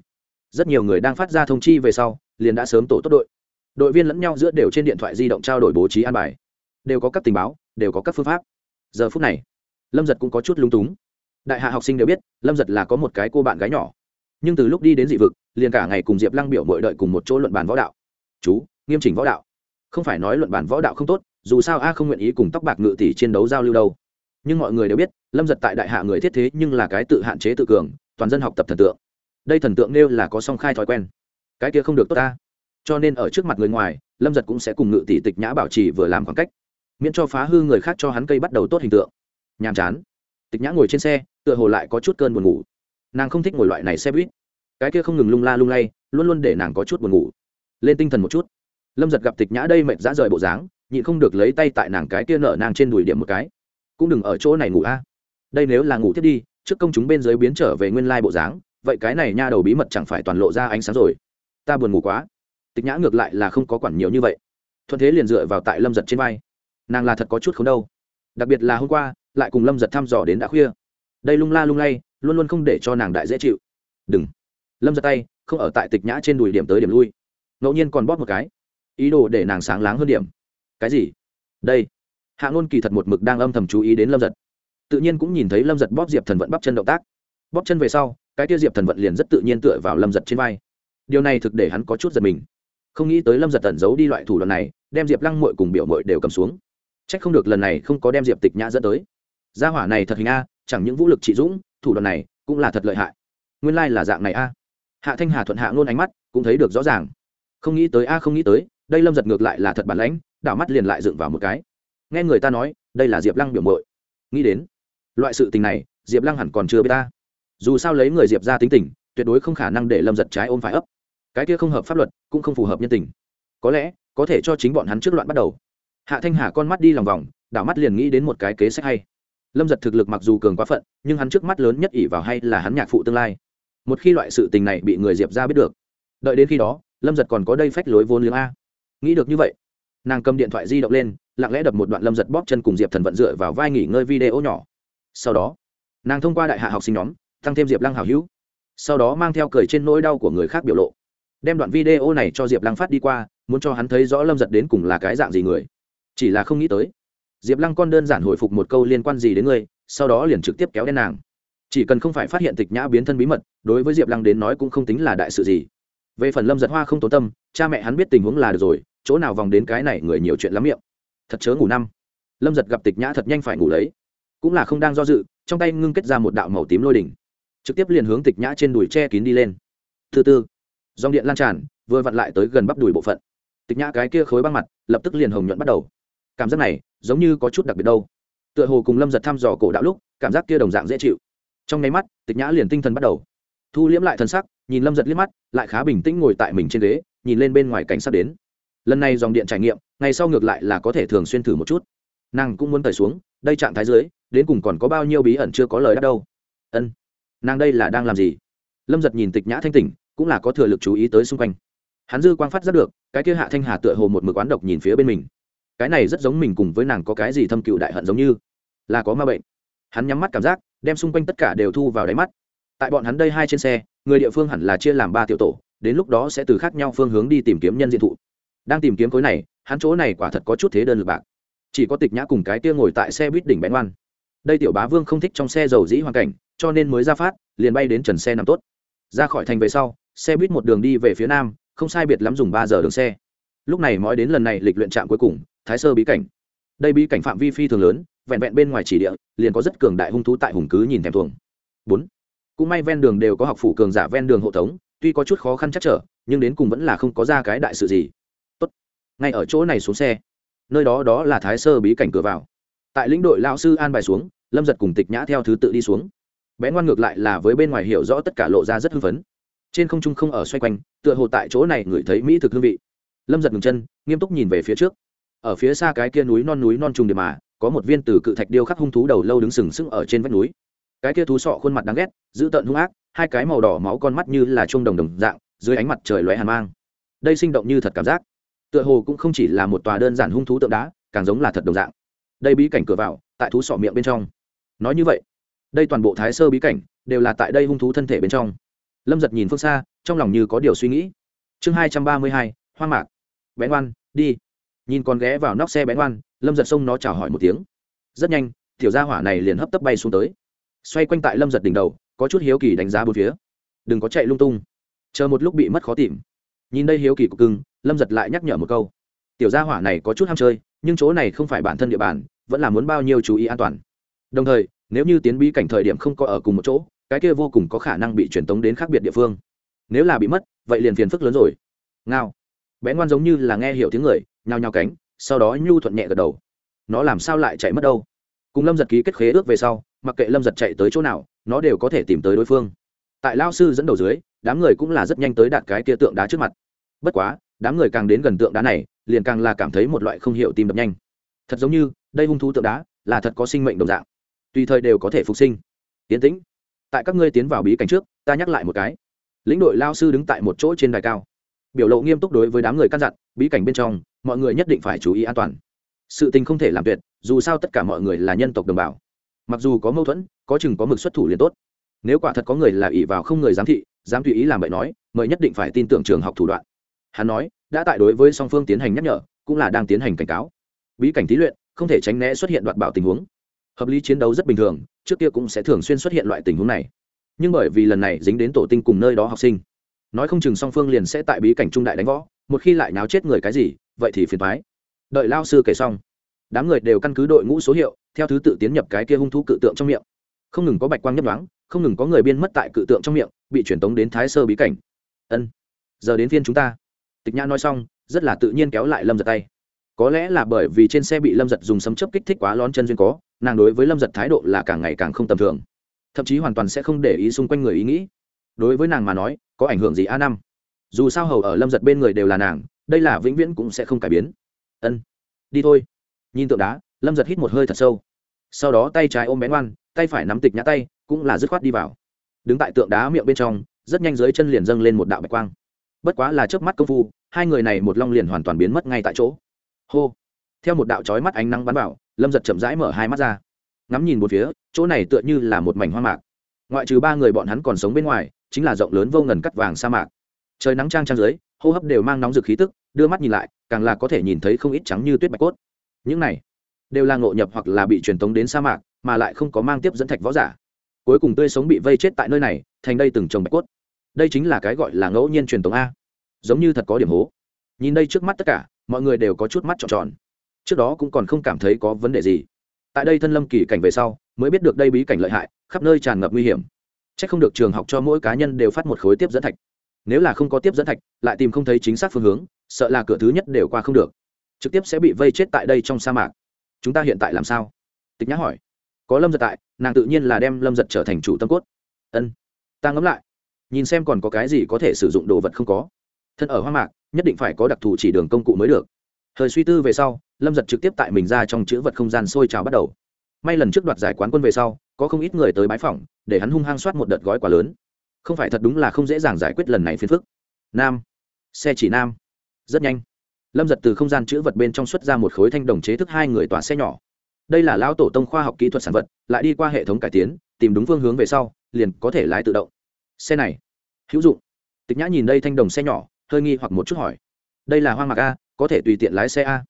Rất nhiều người đang phát ra thông chi về sau, liền đã sớm tổ tốt đội. Đội viên lẫn nhau giữa đều trên điện thoại di động trao đổi bố trí an bài. Đều có các tình báo, đều có các phương pháp. Giờ phút này, lâm giật cũng có chút lung túng. Đại hạ học sinh đều biết, lâm giật là có một cái cô bạn gái nhỏ. Nhưng từ lúc đi đến dị vực, liền cả ngày cùng diệp lăng biểu mội đợi cùng một chỗ luận bàn võ đạo. Chú, nghiêm chỉnh võ đạo. Không phải nói luận bàn võ đạo không tốt, dù sao a không nguyện ý cùng tóc bạc ngự tỷ chiến đấu giao lưu đâu. Nhưng mọi người đều biết lâm giật tại đại hạ người thiết thế nhưng là cái tự hạn chế tự cường, toàn dân học tập thần tượng. Đây thần tượng nêu là có song khai thói quen. Cái kia không được tốt ta. Cho nên ở trước mặt người ngoài, lâm giật cũng sẽ cùng ngự tỷ tịch nhã bảo trì vừa làm khoảng cách, miễn cho phá hư người khác cho hắn cây bắt đầu tốt hình tượng. Nhàm chán. Tịch nhã ngồi trên xe, tựa hồ lại có chút cơn buồn ngủ. Nàng không thích ngồi loại này xe buýt. Cái kia không ngừng lung la lung lay, luôn luôn để nàng có chút buồn ngủ. Lên tinh thần một chút. Lâm giật gặp tịch nhã đây mệt dã rời bộ dáng, nhịn không được lấy tay tại nàng cái kia nở nàng trên đùi điểm một cái. Cũng đừng ở chỗ này ngủ a đây nếu là ngủ thiết đi, trước công chúng bên dưới biến trở về nguyên lai bộ dáng, vậy cái này nha đầu bí mật chẳng phải toàn lộ ra ánh sáng rồi. Ta buồn ngủ quá. Tịch nhã ngược lại là không có quản nhiều như vậy. Thuận thế liền dựa vào tại lâm giật trên vai. Nàng là thật có chút không đâu. Đặc biệt là hôm qua, lại cùng lâm giật thăm dò đến đã khuya. Đây lung la lung lay, luôn luôn không để cho nàng đại dễ chịu. Đừng. Lâm giật tay, không ở tại tịch nhã trên đùi điểm tới điểm lui. Ngẫu nhiên còn bóp một cái. Ý đồ để nàng sáng láng hơn điểm. Cái gì? Đây. Hạ ngôn kỳ thật một mực đang âm thầm chú ý đến lâm giật tự nhiên cũng nhìn thấy lâm giật bóp diệp thần vận bắp chân động tác. Bóp chân về sau, cái tia diệp thần vận liền rất tự nhiên tựa vào lâm giật trên vai. Điều này thực để hắn có chút giật mình. Không nghĩ tới lâm giật tẩn giấu đi loại thủ đoạn này, đem diệp lăng mội cùng biểu mội đều cầm xuống. C h ắ c không được lần này không có đem diệp tịch nhã dẫn tới. Gia hỏa này thật hình a, chẳng những vũ lực trị dũng, thủ đoạn này cũng là thật lợi hại. Nguyên lai、like、là dạng này a. Hạ thanh hà thuận hạ ngôn ánh mắt, cũng thấy được rõ ràng. Không nghĩ tới a, không nghĩ tới, đây lâm giật ngược lại là thật bản lãnh, đảo mắt liền lại dựng vào một cái. Nghe người ta nói, đây là diệp lăng biểu mội nghĩ đến loại sự tình này, diệp lăng hẳn còn chưa biết ta. Dù sao lấy người diệp ra tính tình, tuyệt đối không khả năng để lâm giật trái ôm phải ấp. Cái kia không hợp pháp luật, cũng không phù hợp nhân tình. Có lẽ, có thể cho chính bọn hắn trước loạn bắt đầu. Hạ thanh hà con mắt đi lòng vòng, đảo mắt liền nghĩ đến một cái kế sách hay. Lâm giật thực lực mặc dù cường quá phận, nhưng hắn trước mắt lớn nhất ỷ vào hay là hắn nhạc phụ tương lai. Một khi loại sự tình này bị người diệp ra biết được, đợi đến khi đó, lâm giật còn có đây phách lối vốn liếng a. Nghĩ được như vậy, nàng cầm điện thoại di động lên, lặng lẽ đập một đoạn lâm giật bóp chân cùng diệp thần vận dựa vào vai nghỉ ngơi video nhỏ sau đó, nàng thông qua đại hạ học sinh nhóm, tăng thêm diệp lăng hào hữu. Sau đó mang theo cười trên nỗi đau của người khác biểu lộ. Đem đoạn video này cho diệp lăng phát đi qua, muốn cho hắn thấy rõ lâm giật đến cùng là cái dạng gì người. Chỉ là không nghĩ tới, diệp lăng con đơn giản hồi phục một câu liên quan gì đến ngươi sau đó liền trực tiếp kéo đen nàng. Chỉ cần không phải phát hiện tịch nhã biến thân bí mật, đối với diệp lăng đến nói cũng không tính là đại sự gì. Về phần lâm giật hoa không tốn tâm, cha mẹ hắn biết tình huống là được rồi, chỗ nào vòng đến cái này người nhiều chuyện lắm miệng. Thật chớ ngủ năm. Lâm giật gặp tịch nhã thật nhanh phải ngủ lấy cũng là không đang do dự, trong tay ngưng kết ra một đạo màu tím lôi đỉnh. Trực tiếp liền hướng tịch nhã trên đùi che kín đi lên. Thứ tư, dòng điện lan tràn, vừa vặn lại tới gần bắp đùi bộ phận. Tịch nhã cái kia khối băng mặt, lập tức liền hồng nhuận bắt đầu. Cảm giác này, giống như có chút đặc biệt đâu. Tựa hồ cùng lâm giật thăm dò cổ đạo lúc, cảm giác kia đồng dạng dễ chịu. Trong nháy mắt, tịch nhã liền tinh thần bắt đầu. Thu liễm lại thân sắc, nhìn lâm giật liếc mắt, lại khá bình tĩnh ngồi tại mình trên ghế, nhìn lên bên ngoài cảnh sát đến. Lần này dòng điện trải nghiệm, ngày sau ngược lại là có thể thường xuyên thử một chút. Nàng cũng muốn tẩy xuống, đây trạng thái dưới đến cùng còn có bao nhiêu bí ẩn chưa có lời đáp đâu. Ân, nàng đây là đang làm gì? Lâm giật nhìn tịch nhã thanh tỉnh, cũng là có thừa lực chú ý tới xung quanh. Hắn dư quang phát rất được, cái kia hạ thanh hà tựa hồ một mực oán độc nhìn phía bên mình. Cái này rất giống mình cùng với nàng có cái gì thâm cựu đại hận giống như. Là có ma bệnh. Hắn nhắm mắt cảm giác, đem xung quanh tất cả đều thu vào đáy mắt. Tại bọn hắn đây hai trên xe, người địa phương hẳn là chia làm ba tiểu tổ, đến lúc đó sẽ từ khác nhau phương hướng đi tìm kiếm nhân diện thụ. Đang tìm kiếm khối này, hắn chỗ này quả thật có chút thế đơn lực bạc. Chỉ có tịch nhã cùng cái kia ngồi tại xe buýt đỉnh bén ngoan đây tiểu bá vương không thích trong xe dầu dĩ hoàn cảnh, cho nên mới ra phát, liền bay đến trần xe nằm tốt. Ra khỏi thành về sau, xe buýt một đường đi về phía nam, không sai biệt lắm dùng ba giờ đường xe. Lúc này mói đến lần này lịch luyện trạm cuối cùng, thái sơ bí cảnh. Đây bí cảnh phạm vi phi thường lớn, vẹn vẹn bên ngoài chỉ địa, liền có rất cường đại hung thú tại hùng cứ nhìn thèm thuồng. Bốn. Cũng may ven đường đều có học phủ cường giả ven đường hộ tống, tuy có chút khó khăn chắc trở, nhưng đến cùng vẫn là không có ra cái đại sự gì. Tốt. Ngay ở chỗ này xuống xe. Nơi đó đó là thái sơ bí cảnh cửa vào tại lĩnh đội lao sư an bài xuống, lâm giật cùng tịch nhã theo thứ tự đi xuống. Bé ngoan ngược lại là với bên ngoài hiểu rõ tất cả lộ ra rất hưng phấn. Trên không trung không ở xoay quanh, tựa hồ tại chỗ này ngửi thấy mỹ thực hương vị. Lâm giật ngừng chân, nghiêm túc nhìn về phía trước. Ở phía xa cái kia núi non núi non trùng địa mà, có một viên từ cự thạch điêu khắc hung thú đầu lâu đứng sừng sững ở trên vách núi. Cái kia thú sọ khuôn mặt đáng ghét, giữ tợn hung ác, hai cái màu đỏ máu con mắt như là chuông đồng đồng dạng, dưới ánh mặt trời lóe hàn mang. Đây sinh động như thật cảm giác. Tựa hồ cũng không chỉ là một tòa đơn giản hung thú tượng đá, càng giống là thật đồng dạng đây bí cảnh cửa vào, tại thú sọ miệng bên trong. Nói như vậy, đây toàn bộ thái sơ bí cảnh đều là tại đây hung thú thân thể bên trong. Lâm giật nhìn phương xa, trong lòng như có điều suy nghĩ. Chương hai trăm ba mươi hai, hoang mạc. Bé ngoan, đi. Nhìn con ghé vào nóc xe bé ngoan, lâm giật xông nó chào hỏi một tiếng. Rất nhanh, tiểu gia hỏa này liền hấp tấp bay xuống tới. Xoay quanh tại lâm giật đỉnh đầu, có chút hiếu kỳ đánh giá bốn phía. Đừng có chạy lung tung. Chờ một lúc bị mất khó tìm. Nhìn đây hiếu kỳ của cưng, lâm giật lại nhắc nhở một câu. Tiểu gia hỏa này có chút ham chơi nhưng chỗ này không phải bản thân địa bàn, vẫn là muốn bao nhiêu chú ý an toàn. Đồng thời, nếu như tiến bí cảnh thời điểm không có ở cùng một chỗ, cái kia vô cùng có khả năng bị truyền tống đến khác biệt địa phương. Nếu là bị mất, vậy liền phiền phức lớn rồi. Ngao. Bé ngoan giống như là nghe hiểu tiếng người nhào nhào cánh, sau đó nhu thuận nhẹ gật đầu. Nó làm sao lại chạy mất đâu? Cùng lâm giật ký kết khế ước về sau, mặc kệ lâm giật chạy tới chỗ nào, nó đều có thể tìm tới đối phương. Tại lao sư dẫn đầu dưới, đám người cũng là rất nhanh tới đạt cái kia tượng đá trước mặt. Bất quá, đám người càng đến gần tượng đá này liền càng là cảm thấy một loại không hiểu tim đập nhanh. Thật giống như, đây hung thú tượng đá, là thật có sinh mệnh đồng dạng. Tùy thời đều có thể phục sinh. Tiến tĩnh. Tại các ngươi tiến vào bí cảnh trước, ta nhắc lại một cái. Lĩnh đội lao sư đứng tại một chỗ trên đài cao. Biểu lộ nghiêm túc đối với đám người căn dặn, bí cảnh bên trong, mọi người nhất định phải chú ý an toàn. Sự tình không thể làm tuyệt, dù sao tất cả mọi người là nhân tộc đồng bào. Mặc dù có mâu thuẫn, có chừng có mực xuất thủ liền tốt. Nếu quả thật có người là ỷ vào không người giám thị dám tùy ý làm bậy nói, mời nhất định phải tin tưởng trường học thủ đoạn. Hắn nói đã tại đối với song phương tiến hành nhắc nhở, cũng là đang tiến hành cảnh cáo. Bí cảnh thí luyện, không thể tránh né xuất hiện đoạt bảo tình huống. Hợp lý chiến đấu rất bình thường, trước kia cũng sẽ thường xuyên xuất hiện loại tình huống này. Nhưng bởi vì lần này dính đến tổ tinh cùng nơi đó học sinh, nói không chừng song phương liền sẽ tại bí cảnh trung đại đánh võ, một khi lại náo chết người cái gì, vậy thì phiền thoái đợi lao sư kể xong, đám người đều căn cứ đội ngũ số hiệu, theo thứ tự tiến nhập cái kia hung thú cự tượng trong miệng. Không ngừng có bạch quang nhấp đoán không ngừng có người biên mất tại cự tượng trong miệng, bị truyền tống đến thái sơ bí cảnh. Ân, giờ đến phiên chúng ta tịch nhã nói xong, rất là tự nhiên kéo lại lâm giật tay. Có lẽ là bởi vì trên xe bị lâm giật dùng sấm chấp kích thích quá lón chân duyên có, nàng đối với lâm giật thái độ là càng ngày càng không tầm thường. Thậm chí hoàn toàn sẽ không để ý xung quanh người ý nghĩ. Đối với nàng mà nói, có ảnh hưởng gì a năm? Dù sao hầu ở lâm giật bên người đều là nàng, đây là vĩnh viễn cũng sẽ không cải biến. Ân, đi thôi. Nhìn tượng đá, lâm giật hít một hơi thật sâu. Sau đó tay trái ôm bén ngoan tay phải nắm tịch nhã tay, cũng là dứt khoát đi vào. Đứng tại tượng đá miệng bên trong, rất nhanh dưới chân liền dâng lên một đạo bạch quang bất quá là trước mắt công phu, hai người này một long liền hoàn toàn biến mất ngay tại chỗ. Hô. Theo một đạo trói mắt ánh nắng bắn vào, lâm giật chậm rãi mở hai mắt ra. Ngắm nhìn một phía, chỗ này tựa như là một mảnh hoa mạc. Ngoại trừ ba người bọn hắn còn sống bên ngoài, chính là rộng lớn vô ngần cắt vàng sa mạc. Trời nắng trang trang dưới, hô hấp đều mang nóng rực khí tức, đưa mắt nhìn lại, càng là có thể nhìn thấy không ít trắng như tuyết bạch cốt. Những này, đều là ngộ nhập hoặc là bị truyền tống đến sa mạc, mà lại không có mang tiếp dẫn thạch võ giả. Cuối cùng tươi sống bị vây chết tại nơi này, thành đây từng trồng bạch cốt đây chính là cái gọi là ngẫu nhiên truyền tống a. Giống như thật có điểm hố. Nhìn đây trước mắt tất cả, mọi người đều có chút mắt tròn tròn. Trước đó cũng còn không cảm thấy có vấn đề gì. Tại đây thân lâm kỳ cảnh về sau, mới biết được đây bí cảnh lợi hại, khắp nơi tràn ngập nguy hiểm. C h ắ c không được trường học cho mỗi cá nhân đều phát một khối tiếp dẫn thạch. Nếu là không có tiếp dẫn thạch, lại tìm không thấy chính xác phương hướng, sợ là cửa thứ nhất đều qua không được. Trực tiếp sẽ bị vây chết tại đây trong sa mạc. Chúng ta hiện tại làm sao? Tịch nhã hỏi. Có lâm giật tại, nàng tự nhiên là đem lâm giật trở thành chủ tâm cốt. Ân. Ta ngẫm lại nhìn xem còn có cái gì có thể sử dụng đồ vật không có. Thân ở hoang mạc, nhất định phải có đặc thù chỉ đường công cụ mới được. Thời suy tư về sau, lâm giật trực tiếp tại mình ra trong chữ vật không gian sôi trào bắt đầu. May lần trước đoạt giải quán quân về sau, có không ít người tới bái phỏng, để hắn hung hăng soát một đợt gói quá lớn. Không phải thật đúng là không dễ dàng giải quyết lần này phiền phức. Nam. Xe chỉ nam. Rất nhanh. Lâm giật từ không gian chữ vật bên trong xuất ra một khối thanh đồng chế thức hai người tỏa xe nhỏ. Đây là lão tổ tông khoa học kỹ thuật sản vật, lại đi qua hệ thống cải tiến, tìm đúng phương hướng về sau, liền có thể lái tự động xe này, hữu dụng. Tịch nhã nhìn đây thanh đồng xe nhỏ, hơi nghi hoặc một chút hỏi, đây là hoang mạc a, có thể tùy tiện lái xe a?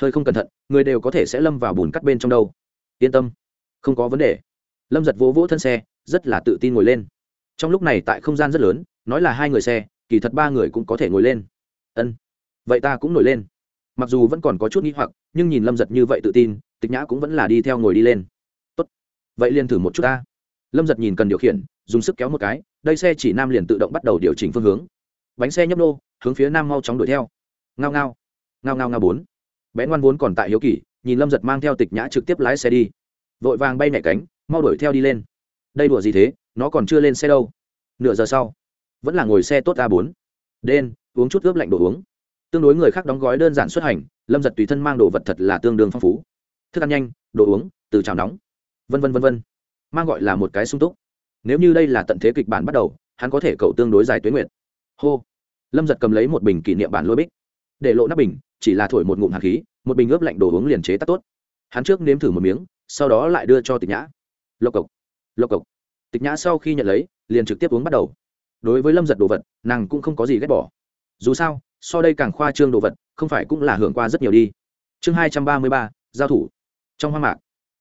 Hơi không cẩn thận, người đều có thể sẽ lâm vào bùn cắt bên trong đâu. Yên tâm, không có vấn đề. Lâm giật vỗ vỗ thân xe, rất là tự tin ngồi lên. Trong lúc này tại không gian rất lớn, nói là hai người xe, kỳ thật ba người cũng có thể ngồi lên. Ân, vậy ta cũng nổi lên. Mặc dù vẫn còn có chút n g h i hoặc, nhưng nhìn lâm giật như vậy tự tin, tịch nhã cũng vẫn là đi theo ngồi đi lên. Tốt. vậy liền thử một chút ta lâm giật nhìn cần điều khiển dùng sức kéo một cái đây xe chỉ nam liền tự động bắt đầu điều chỉnh phương hướng bánh xe nhấp nô hướng phía nam mau chóng đuổi theo ngao ngao ngao ngao ngao bốn bé ngoan vốn còn tại hiếu kỳ nhìn lâm giật mang theo tịch nhã trực tiếp lái xe đi vội vàng bay nhảy cánh mau đuổi theo đi lên đây đùa gì thế nó còn chưa lên xe đâu nửa giờ sau vẫn là ngồi xe tốt a bốn đen uống chút ướp lạnh đồ uống tương đối người khác đóng gói đơn giản xuất hành lâm giật tùy thân mang đồ vật thật là tương đương phong phú thức ăn nhanh đồ uống từ chảo nóng vân vân vân vân mang gọi là một cái sung túc. Nếu như đây là tận thế kịch bản bắt đầu, hắn có thể cậu tương đối dài tuyến nguyện hô. Lâm giật cầm lấy một bình kỷ niệm bản lôi bích. Để lộ nắp bình, chỉ là thổi một ngụm hạt khí, một bình ướp lạnh đồ uống liền chế tắt tốt. Hắn trước nếm thử một miếng, sau đó lại đưa cho tịch nhã. Lộc cộc. Lộc cộc. Tịch nhã sau khi nhận lấy, liền trực tiếp uống bắt đầu. Đối với lâm giật đồ vật, nàng cũng không có gì ghét bỏ. Dù sao, so đây càng khoa trương đồ vật, không phải cũng là hưởng qua rất nhiều đi. Chương hai trăm ba mươi ba, giao thủ. Trong hoang mạc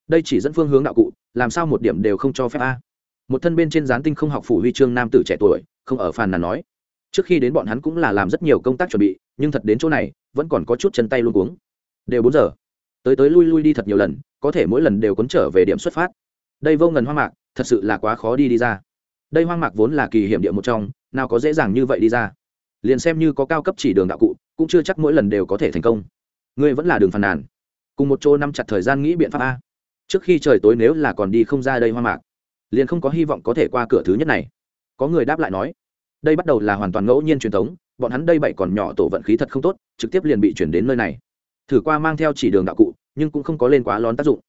đây chỉ dẫn phương hướng đạo cụ, làm sao một điểm đều không cho phép a? Một thân bên trên gián tinh không học phủ huy chương nam tử trẻ tuổi, không ở phàn nàn nói. Trước khi đến bọn hắn cũng là làm rất nhiều công tác chuẩn bị, nhưng thật đến chỗ này, vẫn còn có chút chân tay luôn cuống. Đều bốn giờ. Tới tới lui lui đi thật nhiều lần, có thể mỗi lần đều cuốn trở về điểm xuất phát. Đây vô ngần hoang mạc, thật sự là quá khó đi đi ra. Đây hoang mạc vốn là kỳ hiểm địa một trong, nào có dễ dàng như vậy đi ra. Liền xem như có cao cấp chỉ đường đạo cụ, cũng chưa chắc mỗi lần đều có thể thành công. Ngươi vẫn là đường phàn nàn. Cùng một chỗ nắm chặt thời gian nghĩ biện pháp a trước khi trời tối nếu là còn đi không ra đây hoa mạc, liền không có hy vọng có thể qua cửa thứ nhất này. Có người đáp lại nói, đây bắt đầu là hoàn toàn ngẫu nhiên truyền thống, bọn hắn đây bảy còn nhỏ tổ vận khí thật không tốt, trực tiếp liền bị chuyển đến nơi này. Thử qua mang theo chỉ đường đạo cụ, nhưng cũng không có lên quá lón tác dụng.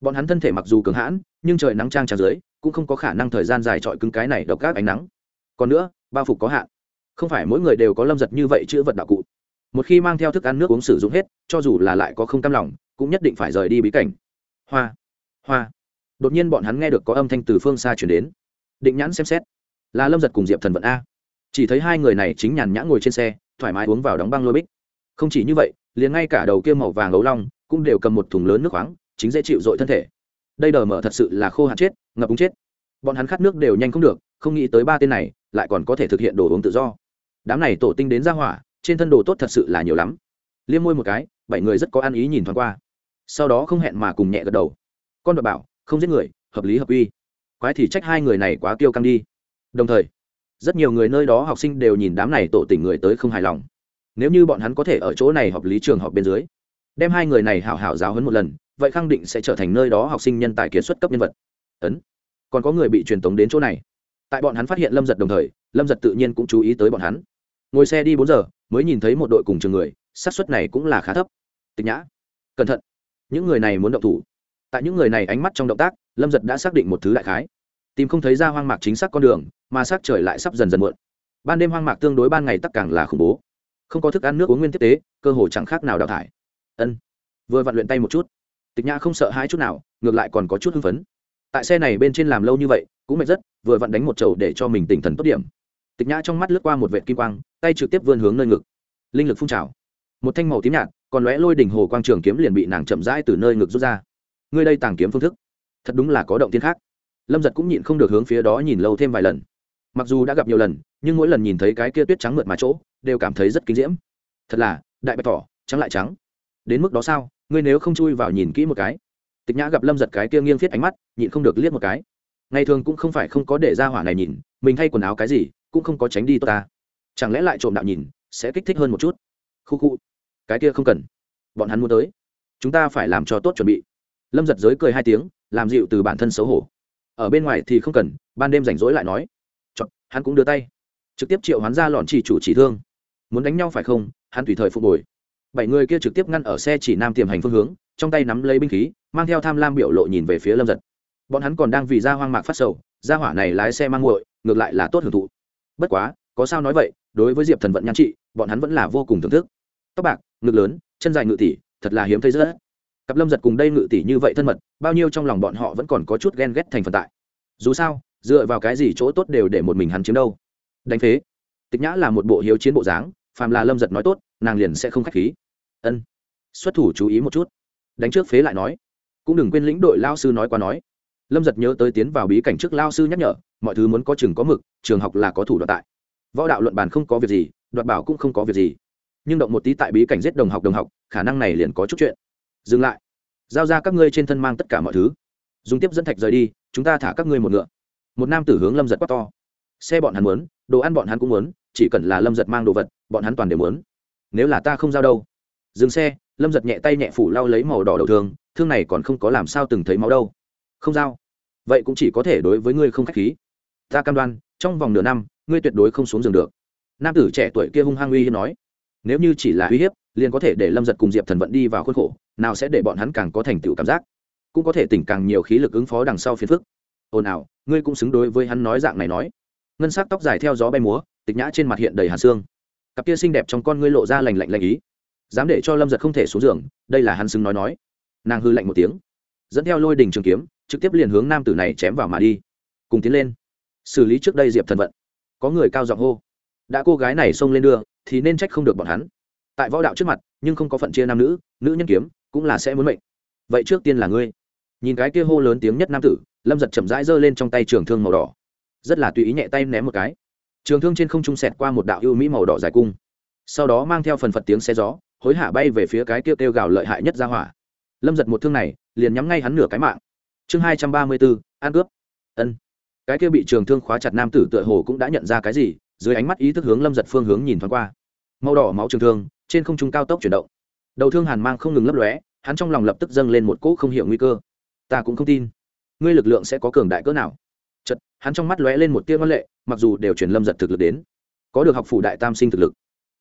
Bọn hắn thân thể mặc dù cường hãn, nhưng trời nắng trang trang dưới, cũng không có khả năng thời gian dài trọi cứng cái này độc các ánh nắng. Còn nữa, bao phục có hạn. Không phải mỗi người đều có lâm giật như vậy chữ vật đạo cụ. Một khi mang theo thức ăn nước uống sử dụng hết, cho dù là lại có không cam lòng, cũng nhất định phải rời đi bí cảnh. Hoa hoa. Đột nhiên bọn hắn nghe được có âm thanh từ phương xa chuyển đến. Định nhãn xem xét. Là lâm giật cùng diệp thần vận a. Chỉ thấy hai người này chính nhàn nhã ngồi trên xe, thoải mái uống vào đóng băng lôi bích. Không chỉ như vậy, liền ngay cả đầu kia màu vàng ấu long cũng đều cầm một thùng lớn nước khoáng, chính dễ chịu dội thân thể. Đây đờ mở thật sự là khô hạn chết, ngập úng chết. Bọn hắn khát nước đều nhanh không được, không nghĩ tới ba tên này lại còn có thể thực hiện đồ uống tự do. Đám này tổ tinh đến ra hỏa, trên thân đồ tốt thật sự là nhiều lắm. Liêm môi một cái, bảy người rất có ăn ý nhìn thoáng qua. Sau đó không hẹn mà cùng nhẹ gật đầu con đ bảo, không giết người, hợp lý hợp uy quái thì trách hai người này quá kiêu căng đi. Đồng thời, rất nhiều người nơi đó học sinh đều nhìn đám này tổ tỉnh người tới không hài lòng. Nếu như bọn hắn có thể ở chỗ này học lý trường học bên dưới, đem hai người này hảo hảo giáo hấn một lần, vậy khẳng định sẽ trở thành nơi đó học sinh nhân tài kiệt xuất cấp nhân vật. Ấn, còn có người bị truyền tống đến chỗ này. Tại bọn hắn phát hiện lâm giật đồng thời, lâm giật tự nhiên cũng chú ý tới bọn hắn. Ngồi xe đi bốn giờ, mới nhìn thấy một đội cùng trường người, xác suất này cũng là khá thấp. Tịch nhã, cẩn thận. Những người này muốn động thủ tại những người này ánh mắt trong động tác, lâm giật đã xác định một thứ đại khái. Tìm không thấy ra hoang mạc chính xác con đường, mà sắc trời lại sắp dần dần muộn. Ban đêm hoang mạc tương đối ban ngày tắc càng là khủng bố. Không có thức ăn nước uống nguyên tiếp tế, cơ hồ chẳng khác nào đào thải. Ân. Vừa vặn luyện tay một chút. Tịch nhã không sợ hãi chút nào, ngược lại còn có chút hưng phấn. Tại xe này bên trên làm lâu như vậy, cũng mệt rất, vừa vặn đánh một chầu để cho mình tỉnh thần tốt điểm. Tịch nhã trong mắt lướt qua một vệ kim quang, tay trực tiếp vươn hướng nơi ngực. Linh lực phun trào. Một thanh màu tím nhạt, còn lóe lôi đỉnh hồ quang trường kiếm liền bị nàng chậm rãi từ nơi ngực rút ra ngươi đây tàng kiếm phương thức, thật đúng là có động tiên khác. Lâm giật cũng nhịn không được hướng phía đó nhìn lâu thêm vài lần. Mặc dù đã gặp nhiều lần, nhưng mỗi lần nhìn thấy cái kia tuyết trắng mượt mà chỗ, đều cảm thấy rất kinh diễm. Thật là, đại bạch tỏ trắng lại trắng. Đến mức đó sao, ngươi nếu không chui vào nhìn kỹ một cái. Tịch nhã gặp lâm giật cái kia nghiêng thiết ánh mắt, nhịn không được liếc một cái. Ngày thường cũng không phải không có để ra hỏa này nhìn, mình thay quần áo cái gì, cũng không có tránh đi tốt ta. Chẳng lẽ lại trộm đạo nhìn, sẽ kích thích hơn một chút? Khu khu, cái kia không cần. Bọn hắn muốn tới. Chúng ta phải làm cho tốt chuẩn bị lâm giật giới cười hai tiếng làm dịu từ bản thân xấu hổ. Ở bên ngoài thì không cần ban đêm rảnh rỗi lại nói. Chọn, hắn cũng đưa tay. Trực tiếp triệu hắn ra lọn chỉ chủ chỉ thương. Muốn đánh nhau phải không? Hắn tùy thời phục hồi. Bảy người kia trực tiếp ngăn ở xe chỉ nam tiềm hành phương hướng trong tay nắm lấy binh khí mang theo tham lam biểu lộ nhìn về phía lâm giật. Bọn hắn còn đang vì ra hoang mạc phát sầu ra hỏa này lái xe mang nguội ngược lại là tốt hưởng thụ. Bất quá có sao nói vậy đối với diệp thần vận nhan trị bọn hắn vẫn là vô cùng thưởng thức. Tóc bạc ngực lớn chân dài ngự tỷ thật là hiếm thấy rất cặp lâm giật cùng đây ngự tỷ như vậy thân mật, bao nhiêu trong lòng bọn họ vẫn còn có chút ghen ghét thành phần tại. Dù sao, dựa vào cái gì chỗ tốt đều để một mình hắn chiếm đâu. Đánh phế. Tịch nhã là một bộ hiếu chiến bộ dáng, phàm là lâm giật nói tốt, nàng liền sẽ không k h á c h khí. Ân. Xuất thủ chú ý một chút. Đánh trước phế lại nói. Cũng đừng quên lĩnh đội lao sư nói qua nói. Lâm giật nhớ tới tiến vào bí cảnh trước lao sư nhắc nhở, mọi thứ muốn có chừng có mực, trường học là có thủ đoạn tại. Võ đạo luận bàn không có việc gì, đoạt bảo cũng không có việc gì. Nhưng động một tí tại bí cảnh giết đồng học đồng học, khả năng này liền có chút chuyện dừng lại. Giao ra các ngươi trên thân mang tất cả mọi thứ. Dùng tiếp dẫn thạch rời đi, chúng ta thả các ngươi một ngựa. Một nam tử hướng lâm giật quát to. Xe bọn hắn muốn, đồ ăn bọn hắn cũng muốn, chỉ cần là lâm giật mang đồ vật, bọn hắn toàn đều muốn. Nếu là ta không giao đâu. Dừng xe, lâm giật nhẹ tay nhẹ phủ lau lấy màu đỏ đầu thương thương này còn không có làm sao từng thấy máu đâu. Không giao. Vậy cũng chỉ có thể đối với ngươi không k h á c h khí. Ta cam đoan, trong vòng nửa năm, ngươi tuyệt đối không xuống giường được. Nam tử trẻ tuổi kia hung hăng uy hiếp nói. Nếu như chỉ là uy hiếp liền có thể để lâm giật cùng diệp thần vận đi vào khuôn khổ, nào sẽ để bọn hắn càng có thành tựu cảm giác. Cũng có thể tỉnh càng nhiều khí lực ứng phó đằng sau phiền phức. Ồn ào, ngươi cũng xứng đối với hắn nói dạng này nói. Ngân s ắ c tóc dài theo gió bay múa, tịch nhã trên mặt hiện đầy hạt xương. Cặp kia xinh đẹp trong con ngươi lộ ra lành lạnh lạnh ý. Dám để cho lâm giật không thể xuống giường, đây là hắn xứng nói nói. Nàng hư lạnh một tiếng, dẫn theo lôi đình trường kiếm, trực tiếp liền hướng nam tử này chém vào mà đi. Cùng tiến lên. Xử lý trước đây diệp thần vận. Có người cao giọng hô. Đã cô gái này xông lên đưa, thì nên trách không được bọn hắn tại võ đạo trước mặt, nhưng không có phận chia nam nữ nữ nhân kiếm cũng là sẽ muốn mệnh. Vậy trước tiên là ngươi. Nhìn cái kia hô lớn tiếng nhất nam tử, lâm giật chậm rãi giơ lên trong tay trường thương màu đỏ. Rất là tùy ý nhẹ tay ném một cái. Trường thương trên không trung sẹt qua một đạo ưu mỹ màu đỏ dài cung. Sau đó mang theo phần phật tiếng xe gió, hối hả bay về phía cái kia kêu gào lợi hại nhất ra hỏa. Lâm giật một thương này, liền nhắm ngay hắn nửa cái mạng. Chương hai trăm ba mươi bốn an cướp. Ân. Cái kia bị trường thương khóa chặt nam tử tựa hồ cũng đã nhận ra cái gì, dưới ánh mắt ý thức hướng lâm giật phương hướng nhìn thoáng qua màu đỏ máu trường thương, trên không trung cao tốc chuyển động. Đầu thương hàn mang không ngừng lấp lóe, hắn trong lòng lập tức dâng lên một cỗ không hiểu nguy cơ. Ta cũng không tin. Ngươi lực lượng sẽ có cường đại cỡ nào? Chật hắn trong mắt lóe lên một tia văn lệ, mặc dù đều chuyển lâm giật thực lực đến, có được học phủ đại tam sinh thực lực.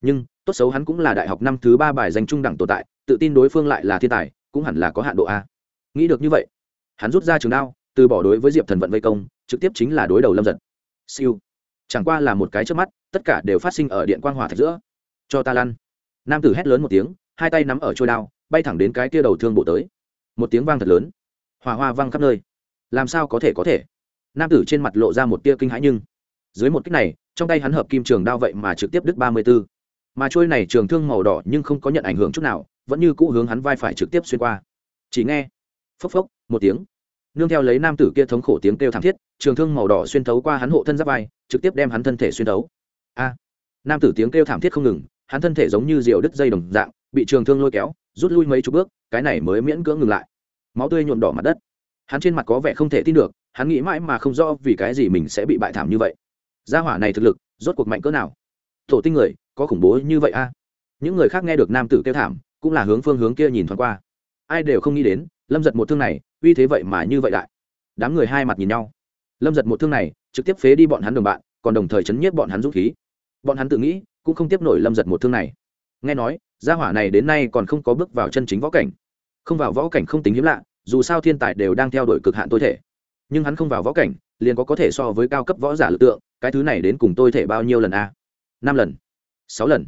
Nhưng, tốt xấu hắn cũng là đại học năm thứ ba bài danh trung đẳng tồn tại, tự tin đối phương lại là thiên tài, cũng hẳn là có hạn độ a. Nghĩ được như vậy, hắn rút ra trường đao, từ bỏ đối với diệp thần vận vây công, trực tiếp chính là đối đầu lâm giật. Siêu. Chẳng qua là một cái trước mắt, tất cả đều phát sinh ở điện quang hỏa thạch giữa cho ta lăn. Nam tử hét lớn một tiếng, hai tay nắm ở trôi đao, bay thẳng đến cái kia đầu thương bộ tới. Một tiếng vang thật lớn. Hòa hoa văng khắp nơi. Làm sao có thể có thể? Nam tử trên mặt lộ ra một tia kinh hãi nhưng, dưới một cách này, trong tay hắn hợp kim trường đao vậy mà trực tiếp đứt ba mươi b ố mà trôi này trường thương màu đỏ nhưng không có nhận ảnh hưởng chút nào, vẫn như cũ hướng hắn vai phải trực tiếp xuyên qua. Chỉ nghe, phốc phốc, một tiếng. Nương theo lấy nam tử kia thống khổ tiếng kêu thảm thiết, trường thương màu đỏ xuyên thấu qua hắn hộ thân giáp vai, trực tiếp đem hắn thân thể xuyên thấu. A! Nam tử tiếng kêu thảm thiết không ngừng hắn thân thể giống như diều đứt dây đồng dạng, bị trường thương lôi kéo, rút lui mấy chục bước, cái này mới miễn cưỡng ngừng lại. Máu tươi nhuộm đỏ mặt đất. Hắn trên mặt có vẻ không thể tin được, hắn nghĩ mãi mà không rõ vì cái gì mình sẽ bị bại thảm như vậy. Gia hỏa này thực lực, rốt cuộc mạnh cỡ nào? Tổ tinh người, có khủng bố như vậy a? Những người khác nghe được nam tử kêu thảm, cũng là hướng phương hướng kia nhìn thoáng qua. Ai đều không nghĩ đến, lâm giật một thương này, uy thế vậy mà như vậy đại đám người hai mặt nhìn nhau. Lâm giật một thương này, trực tiếp phế đi bọn hắn đồng bạn, còn đồng thời chấn nhiếp bọn hắn dũng khí bọn hắn tự nghĩ, cũng không tiếp nổi lâm giật một thương này. Nghe nói, gia hỏa này đến nay còn không có bước vào chân chính võ cảnh. Không vào võ cảnh không tính hiếm lạ, dù sao thiên tài đều đang theo đuổi cực hạn tôi thể. Nhưng hắn không vào võ cảnh, liền có có thể so với cao cấp võ giả lực tượng, cái thứ này đến cùng tôi thể bao nhiêu lần a? Năm lần, sáu lần,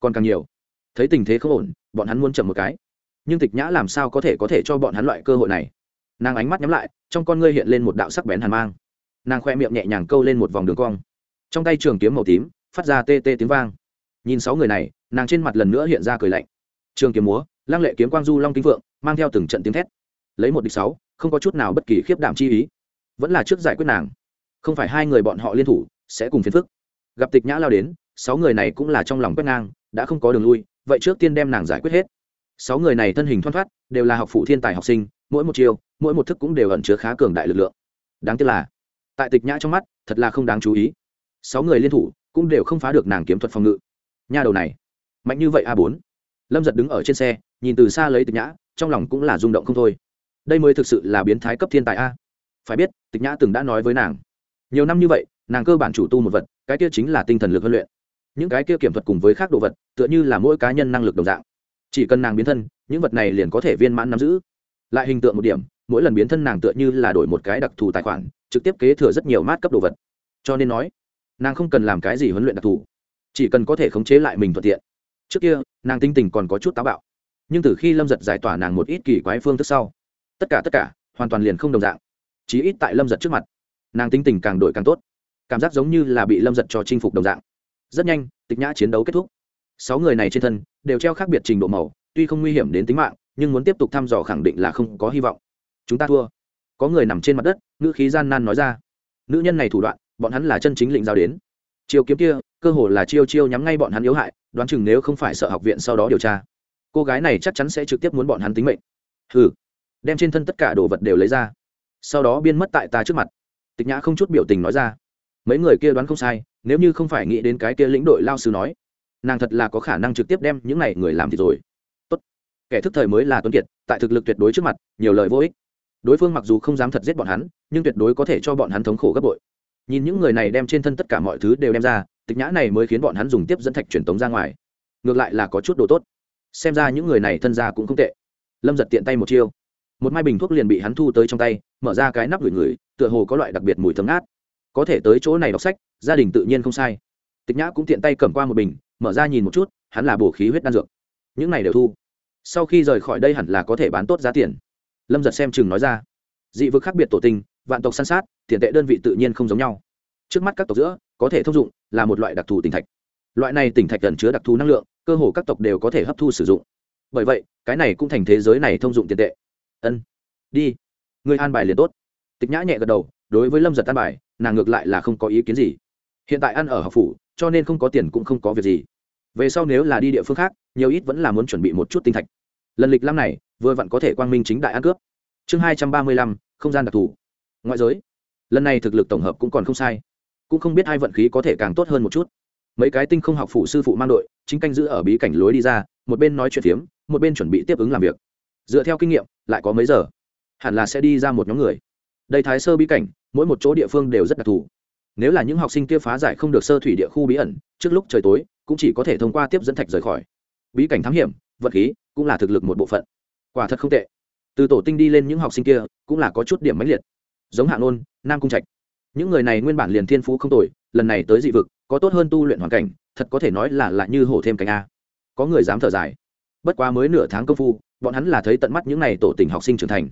còn càng nhiều. Thấy tình thế không ổn, bọn hắn muốn chậm một cái. Nhưng tịch nhã làm sao có thể có thể cho bọn hắn loại cơ hội này? Nàng ánh mắt nhắm lại, trong con ngươi hiện lên một đạo sắc bén hàn mang. Nàng khoe miệng nhẹ nhàng câu lên một vòng đường cong. Trong tay trường kiếm màu tím phát ra tê tê tiếng vang. Nhìn sáu người này, nàng trên mặt lần nữa hiện ra cười lạnh. Trường kiếm múa, lăng lệ kiếm quang du long kinh vượng, mang theo từng trận tiếng thét. Lấy một địch sáu, không có chút nào bất kỳ khiếp đảm chi ý. Vẫn là trước giải quyết nàng. Không phải hai người bọn họ liên thủ, sẽ cùng phiền phức. Gặp tịch nhã lao đến, sáu người này cũng là trong lòng quét ngang, đã không có đường lui, vậy trước tiên đem nàng giải quyết hết. Sáu người này thân hình thoăn thoát, đều là học phụ thiên tài học sinh, mỗi một chiều mỗi một thức cũng đều ẩn chứa khá cường đại lực lượng. Đáng tiếc là, tại tịch nhã trong mắt, thật là không đáng chú ý. Sáu người liên thủ cũng đều không phá được nàng kiếm thuật phòng ngự. Nha đầu này, mạnh như vậy a bốn. Lâm giật đứng ở trên xe, nhìn từ xa lấy tịch nhã, trong lòng cũng là rung động không thôi. Đây mới thực sự là biến thái cấp thiên tài a. Phải biết, tịch nhã từng đã nói với nàng, nhiều năm như vậy, nàng cơ bản chủ tu một vật, cái kia chính là tinh thần lực huấn luyện. Những cái kia kiểm thuật cùng với khác đồ vật, tựa như là mỗi cá nhân năng lực đồng dạng. Chỉ cần nàng biến thân, những vật này liền có thể viên mãn nắm giữ. Lại hình tượng một điểm, mỗi lần biến thân nàng tựa như là đổi một cái đặc thù tài khoản, trực tiếp kế thừa rất nhiều mát cấp đồ vật. Cho nên nói nàng không cần làm cái gì huấn luyện đặc thù, chỉ cần có thể khống chế lại mình thuận tiện. Trước kia, nàng tinh tình còn có chút táo bạo, nhưng từ khi lâm giật giải tỏa nàng một ít kỳ quái phương thức sau, tất cả tất cả, hoàn toàn liền không đồng dạng. Chí ít tại lâm giật trước mặt, nàng tinh tình càng đổi càng tốt, cảm giác giống như là bị lâm giật cho chinh phục đồng dạng. Rất nhanh, tịch nhã chiến đấu kết thúc. Sáu người này trên thân đều treo khác biệt trình độ màu, tuy không nguy hiểm đến tính mạng, nhưng muốn tiếp tục thăm dò khẳng định là không có hy vọng. Chúng ta thua. Có người nằm trên mặt đất, ngữ khí gian nan nói ra. Nữ nhân này thủ đoạn bọn hắn là chân chính lĩnh giao đến. Chiêu kiếm kia, cơ hồ là chiêu chiêu nhắm ngay bọn hắn yếu hại, đoán chừng nếu không phải sợ học viện sau đó điều tra, cô gái này chắc chắn sẽ trực tiếp muốn bọn hắn tính mệnh. Hừ. Đem trên thân tất cả đồ vật đều lấy ra. Sau đó biên mất tại ta trước mặt. Tịch nhã không chút biểu tình nói ra. Mấy người kia đoán không sai, nếu như không phải nghĩ đến cái kia lĩnh đội lao sư nói, nàng thật là có khả năng trực tiếp đem những này người làm thì rồi. Tốt. Kẻ thức thời mới là tuấn kiệt, tại thực lực tuyệt đối trước mặt, nhiều lời vô ích. Đối phương mặc dù không dám thật giết bọn hắn, nhưng tuyệt đối có thể cho bọn hắn thống khổ gấp bội nhìn những người này đem trên thân tất cả mọi thứ đều đem ra, tịch nhã này mới khiến bọn hắn dùng tiếp dẫn thạch truyền tống ra ngoài. Ngược lại là có chút đồ tốt. Xem ra những người này thân ra cũng không tệ. Lâm giật tiện tay một chiêu. Một mai bình thuốc liền bị hắn thu tới trong tay, mở ra cái nắp gửi người, tựa hồ có loại đặc biệt mùi thấm ngát. Có thể tới chỗ này đọc sách, gia đình tự nhiên không sai. Tịch nhã cũng tiện tay cầm qua một bình, mở ra nhìn một chút, hắn là bổ khí huyết đan dược. Những này đều thu. Sau khi rời khỏi đây hẳn là có thể bán tốt giá tiền. Lâm giật xem chừng nói ra. Dị vực khác biệt tổ tinh vạn tộc săn sát, tiền tệ đơn vị tự nhiên không giống nhau. Trước mắt các tộc giữa, có thể thông dụng là một loại đặc thù tỉnh thạch. Loại này tỉnh thạch cần chứa đặc thù năng lượng, cơ hồ các tộc đều có thể hấp thu sử dụng. Bởi vậy, cái này cũng thành thế giới này thông dụng tiền tệ. Ân, đi. Người an bài liền tốt. Tịch nhã nhẹ gật đầu, đối với lâm giật an bài, nàng ngược lại là không có ý kiến gì. Hiện tại ăn ở học phủ, cho nên không có tiền cũng không có việc gì. Về sau nếu là đi địa phương khác, nhiều ít vẫn là muốn chuẩn bị một chút tinh thạch. Lần lịch năm này, vừa vặn có thể quang minh chính đại ăn cướp. Chương hai trăm ba mươi lăm, không gian đặc thù ngoại giới, lần này thực lực tổng hợp cũng còn không sai. Cũng không biết hai vận khí có thể càng tốt hơn một chút. Mấy cái tinh không học phụ sư phụ mang đội, chính canh giữ ở bí cảnh lối đi ra, một bên nói chuyện phiếm, một bên chuẩn bị tiếp ứng làm việc. Dựa theo kinh nghiệm, lại có mấy giờ? Hẳn là sẽ đi ra một nhóm người. Đây thái sơ bí cảnh, mỗi một chỗ địa phương đều rất đặc thù. Nếu là những học sinh kia phá giải không được sơ thủy địa khu bí ẩn, trước lúc trời tối, cũng chỉ có thể thông qua tiếp dẫn thạch rời khỏi. Bí cảnh thám hiểm vật khí, cũng là thực lực một bộ phận. Quả thật không tệ. Từ tổ tinh đi lên những học sinh kia, cũng là có chút điểm mãnh liệt giống hạ nôn nam cung trạch. Những người này nguyên bản liền thiên phú không tồi, lần này tới dị vực, có tốt hơn tu luyện hoàn cảnh, thật có thể nói là lại như hổ thêm cánh a. Có người dám thở dài. Bất quá mới nửa tháng công phu, bọn hắn là thấy tận mắt những n à y tổ tình học sinh trưởng thành.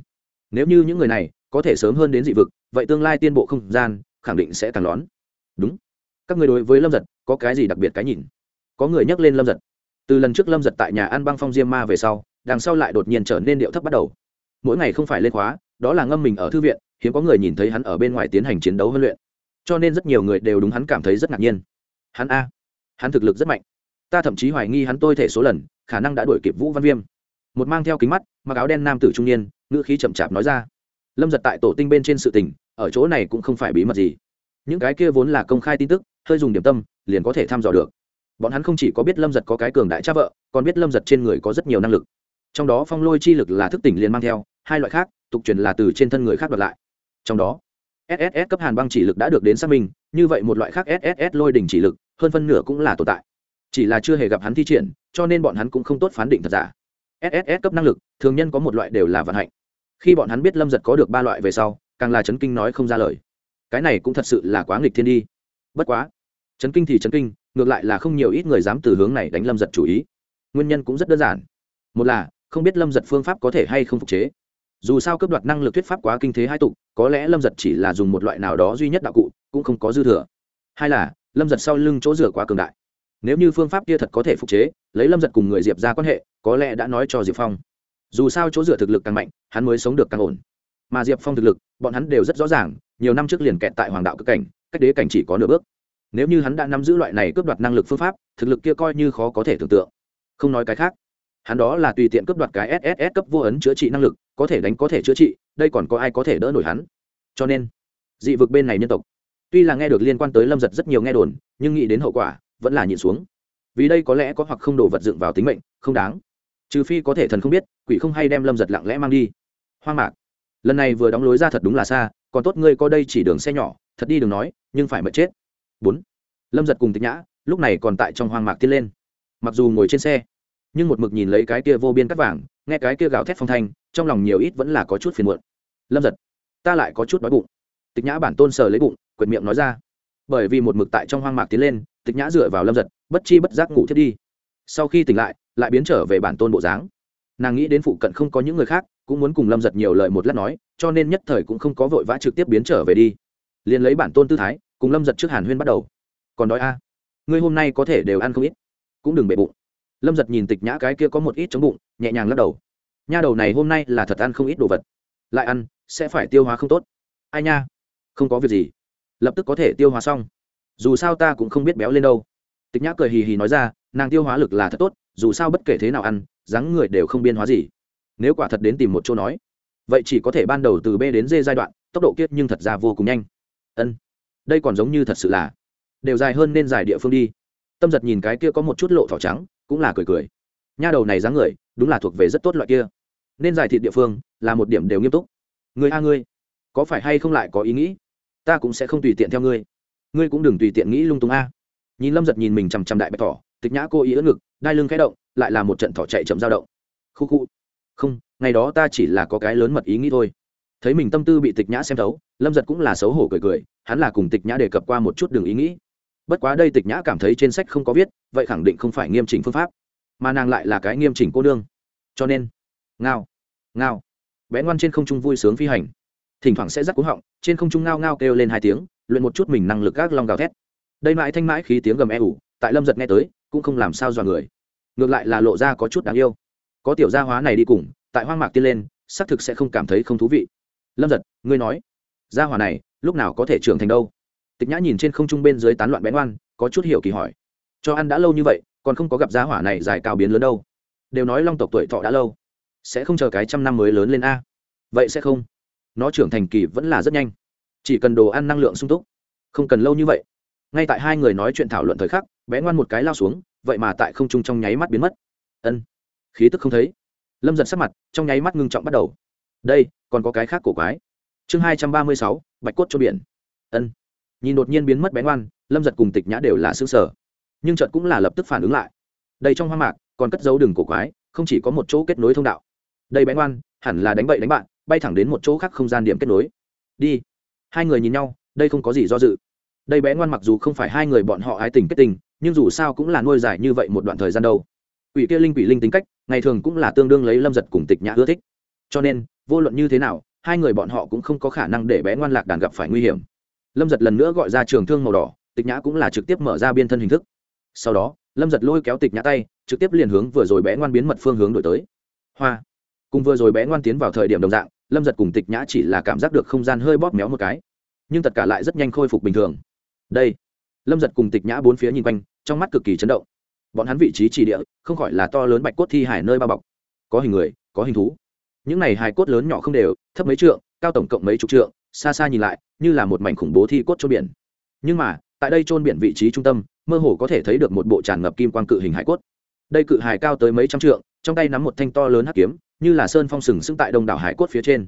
Nếu như những người này có thể sớm hơn đến dị vực, vậy tương lai tiên bộ không gian, khẳng định sẽ càng lón. Đúng. Các người đối với lâm giật có cái gì đặc biệt cái nhìn? Có người nhắc lên lâm giật. Từ lần trước lâm giật tại nhà ăn băng phong diêm ma về sau, đằng sau lại đột nhiên trở nên điệu thấp bắt đầu. Mỗi ngày không phải lên khóa đó là ngâm mình ở thư viện, hiếm có người nhìn thấy hắn ở bên ngoài tiến hành chiến đấu huấn luyện. Cho nên rất nhiều người đều đúng hắn cảm thấy rất ngạc nhiên. Hắn a, hắn thực lực rất mạnh. Ta thậm chí hoài nghi hắn tôi thể số lần, khả năng đã đuổi kịp vũ văn viêm. Một mang theo kính mắt, mặc áo đen nam tử trung niên, ngữ khí chậm chạp nói ra. Lâm giật tại tổ tinh bên trên sự tình, ở chỗ này cũng không phải bí mật gì. Những cái kia vốn là công khai tin tức, hơi dùng điểm tâm, liền có thể thăm dò được. Bọn hắn không chỉ có biết lâm giật có cái cường đại cha vợ, còn biết lâm giật trên người có rất nhiều năng lực. Trong đó phong lôi chi lực là thức tỉnh liền mang theo, hai loại khác tục truyền là từ trên thân người khác đoạt lại. Trong đó sss cấp hàn băng chỉ lực đã được đến xác minh, như vậy một loại khác sss lôi đỉnh chỉ lực, hơn phân nửa cũng là tồn tại. Chỉ là chưa hề gặp hắn thi triển, cho nên bọn hắn cũng không tốt phán định thật giả. Sss cấp năng lực, thường nhân có một loại đều là vận hạnh. Khi bọn hắn biết lâm giật có được ba loại về sau, càng là chấn kinh nói không ra lời. Cái này cũng thật sự là quá nghịch thiên đi. Bất quá, chấn kinh thì chấn kinh, ngược lại là không nhiều ít người dám từ hướng này đánh lâm giật chủ ý. Nguyên nhân cũng rất đơn giản. Một là, không biết lâm giật phương pháp có thể hay không phục chế dù sao cấp đoạt năng lực thuyết pháp quá kinh thế hai tục, có lẽ lâm giật chỉ là dùng một loại nào đó duy nhất đạo cụ, cũng không có dư thừa. Hai là, lâm giật sau lưng chỗ rửa quá cường đại. Nếu như phương pháp kia thật có thể phục chế, lấy lâm giật cùng người diệp ra quan hệ, có lẽ đã nói cho diệp phong. Dù sao chỗ dựa thực lực càng mạnh, hắn mới sống được càng ổn. Mà diệp phong thực lực, bọn hắn đều rất rõ ràng, nhiều năm trước liền kẹt tại hoàng đạo cực cảnh, cách đế cảnh chỉ có nửa bước. Nếu như hắn đã nắm giữ loại này cướp đoạt năng lực phương pháp, thực lực kia coi như khó có thể tưởng tượng. Không nói cái khác hắn đó là tùy tiện cướp đoạt cái sss cấp vô ấn chữa trị năng lực, có thể đánh có thể chữa trị, đây còn có ai có thể đỡ nổi hắn? Cho nên, dị vực bên này nhân tộc, tuy là nghe được liên quan tới lâm giật rất nhiều nghe đồn, nhưng nghĩ đến hậu quả, vẫn là nhịn xuống. Vì đây có lẽ có hoặc không đổ vật dựng vào tính mệnh, không đáng. Trừ phi có thể thần không biết, quỷ không hay đem lâm giật lặng lẽ mang đi. Hoang mạc. Lần này vừa đóng lối ra thật đúng là xa, còn tốt ngươi có đây chỉ đường xe nhỏ, thật đi đừng nói, nhưng phải mất chết. Bốn. Lâm giật cùng tịch nhã, lúc này còn tại trong hoang mạc tiến lên. Mặc dù ngồi trên xe nhưng một mực nhìn lấy cái kia vô biên cắt vàng, nghe cái kia gào thét phong thanh, trong lòng nhiều ít vẫn là có chút phiền muộn. Lâm giật, ta lại có chút đói bụng. Tịch nhã bản tôn sờ lấy bụng quyệt miệng nói ra. Bởi vì một mực tại trong hoang mạc tiến lên, tịch nhã dựa vào lâm giật, bất chi bất giác ngủ thiết đi. Sau khi tỉnh lại lại biến trở về bản tôn bộ dáng. Nàng nghĩ đến phụ cận không có những người khác, cũng muốn cùng lâm giật nhiều lời một lát nói, cho nên nhất thời cũng không có vội vã trực tiếp biến trở về đi. Liền lấy bản tôn tư thái, cùng lâm giật trước hàn huyên bắt đầu. Còn đói a? Ngươi hôm nay có thể đều ăn không ít. Cũng đừng bệ bụng lâm giật nhìn tịch nhã cái kia có một ít chống bụng, nhẹ nhàng lắc đầu. Nha đầu này hôm nay là thật ăn không ít đồ vật. Lại ăn, sẽ phải tiêu hóa không tốt. Ai nha? Không có việc gì. Lập tức có thể tiêu hóa xong. Dù sao ta cũng không biết béo lên đâu. Tịch nhã cười hì hì nói ra, nàng tiêu hóa lực là thật tốt, dù sao bất kể thế nào ăn, dáng người đều không biên hóa gì. Nếu quả thật đến tìm một chỗ nói, vậy chỉ có thể ban đầu từ b đến d giai đoạn, tốc độ kiết nhưng thật ra vô cùng nhanh. Ân, đây còn giống như thật sự là, đều dài hơn nên dài địa phương đi. Tâm giật nhìn cái kia có một chút lộ thỏ trắng cũng là cười cười. Nha đầu này dáng người, đúng là thuộc về rất tốt loại kia. Nên giải thịt địa phương, là một điểm đều nghiêm túc. Người a ngươi, có phải hay không lại có ý nghĩ? Ta cũng sẽ không tùy tiện theo ngươi. Ngươi cũng đừng tùy tiện nghĩ lung tung a. Nhìn lâm giật nhìn mình chằm chằm đại bạch thỏ, tịch nhã cô ý ớt ngực, đai lưng khẽ động, lại là một trận thỏ chạy chậm dao động. Khu khu. Không, ngày đó ta chỉ là có cái lớn mật ý nghĩ thôi. Thấy mình tâm tư bị tịch nhã xem thấu, lâm giật cũng là xấu hổ cười cười, hắn là cùng tịch nhã đề cập qua một chút đường ý nghĩ bất quá đây tịch nhã cảm thấy trên sách không có viết, vậy khẳng định không phải nghiêm chỉnh phương pháp, mà nàng lại là cái nghiêm chỉnh cô nương. Cho nên, ngao ngao, bé ngoan trên không trung vui sướng phi hành. Thỉnh thoảng sẽ rắc cúng họng, trên không trung ngao ngao kêu lên hai tiếng, luyện một chút mình năng lực gác long gào thét. Đây mãi thanh mãi khí tiếng gầm e ủ, tại lâm giật nghe tới, cũng không làm sao dọa người. Ngược lại là lộ ra có chút đáng yêu. Có tiểu gia hóa này đi cùng, tại hoang mạc tiên lên, xác thực sẽ không cảm thấy không thú vị. Lâm giật, ngươi nói, gia hỏa này lúc nào có thể trưởng thành đâu? Tịch nhã nhìn trên không trung bên dưới tán loạn bén oan, có chút hiểu kỳ hỏi. Cho ăn đã lâu như vậy, còn không có gặp giá hỏa này dài cao biến lớn đâu. Đều nói long tộc tuổi thọ đã lâu. Sẽ không chờ cái trăm năm mới lớn lên a. Vậy sẽ không. Nó trưởng thành kỳ vẫn là rất nhanh. Chỉ cần đồ ăn năng lượng sung túc. Không cần lâu như vậy. Ngay tại hai người nói chuyện thảo luận thời khắc bé ngoan một cái lao xuống, vậy mà tại không trung trong nháy mắt biến mất. Ân. Khí tức không thấy. Lâm giật sắc mặt, trong nháy mắt ngưng trọng bắt đầu. Đây, còn có cái khác cổ quái. Chương hai trăm ba mươi sáu, bạch cốt cho biển. Ân nhìn đột nhiên biến mất bé ngoan lâm giật cùng tịch nhã đều là xương sở nhưng trận cũng là lập tức phản ứng lại. Đây trong hoa mạc, còn cất dấu đường cổ quái, không chỉ có một chỗ kết nối thông đạo. Đây bé ngoan hẳn là đánh bậy đánh bạn, bay thẳng đến một chỗ khác không gian điểm kết nối. Đi. Hai người nhìn nhau, đây không có gì do dự. Đây bé ngoan mặc dù không phải hai người bọn họ ái tình kết tình, nhưng dù sao cũng là nuôi dài như vậy một đoạn thời gian đâu. Quỷ kia linh quỷ linh tính cách, ngày thường cũng là tương đương lấy lâm giật cùng tịch nhã ưa thích. Cho nên, vô luận như thế nào, hai người bọn họ cũng không có khả năng để bé ngoan lạc đàn gặp phải nguy hiểm lâm giật lần nữa gọi ra trường thương màu đỏ, tịch nhã cũng là trực tiếp mở ra biên thân hình thức. Sau đó, lâm giật lôi kéo tịch nhã tay, trực tiếp liền hướng vừa rồi bé ngoan biến mật phương hướng đổi tới. Hoa! Cùng vừa rồi bé ngoan tiến vào thời điểm đồng dạng, lâm giật cùng tịch nhã chỉ là cảm giác được không gian hơi bóp méo một cái. Nhưng tất cả lại rất nhanh khôi phục bình thường. Đây! Lâm giật cùng tịch nhã bốn phía nhìn quanh, trong mắt cực kỳ chấn động. Bọn hắn vị trí chỉ địa, không khỏi là to lớn bạch cốt thi hải nơi bao bọc. Có hình người, có hình thú. Những này hài cốt lớn nhỏ không đều, thấp mấy trượng, cao tổng cộng mấy chục trượng, xa xa nhìn lại như là một mảnh khủng bố thi cốt trôn biển. Nhưng mà, tại đây trôn biển vị trí trung tâm, mơ hồ có thể thấy được một bộ tràn ngập kim quang cự hình hải cốt. Đây cự hải cao tới mấy trăm trượng, trong tay nắm một thanh to lớn hắc kiếm, như là sơn phong sừng sững tại đông đảo hải cốt phía trên.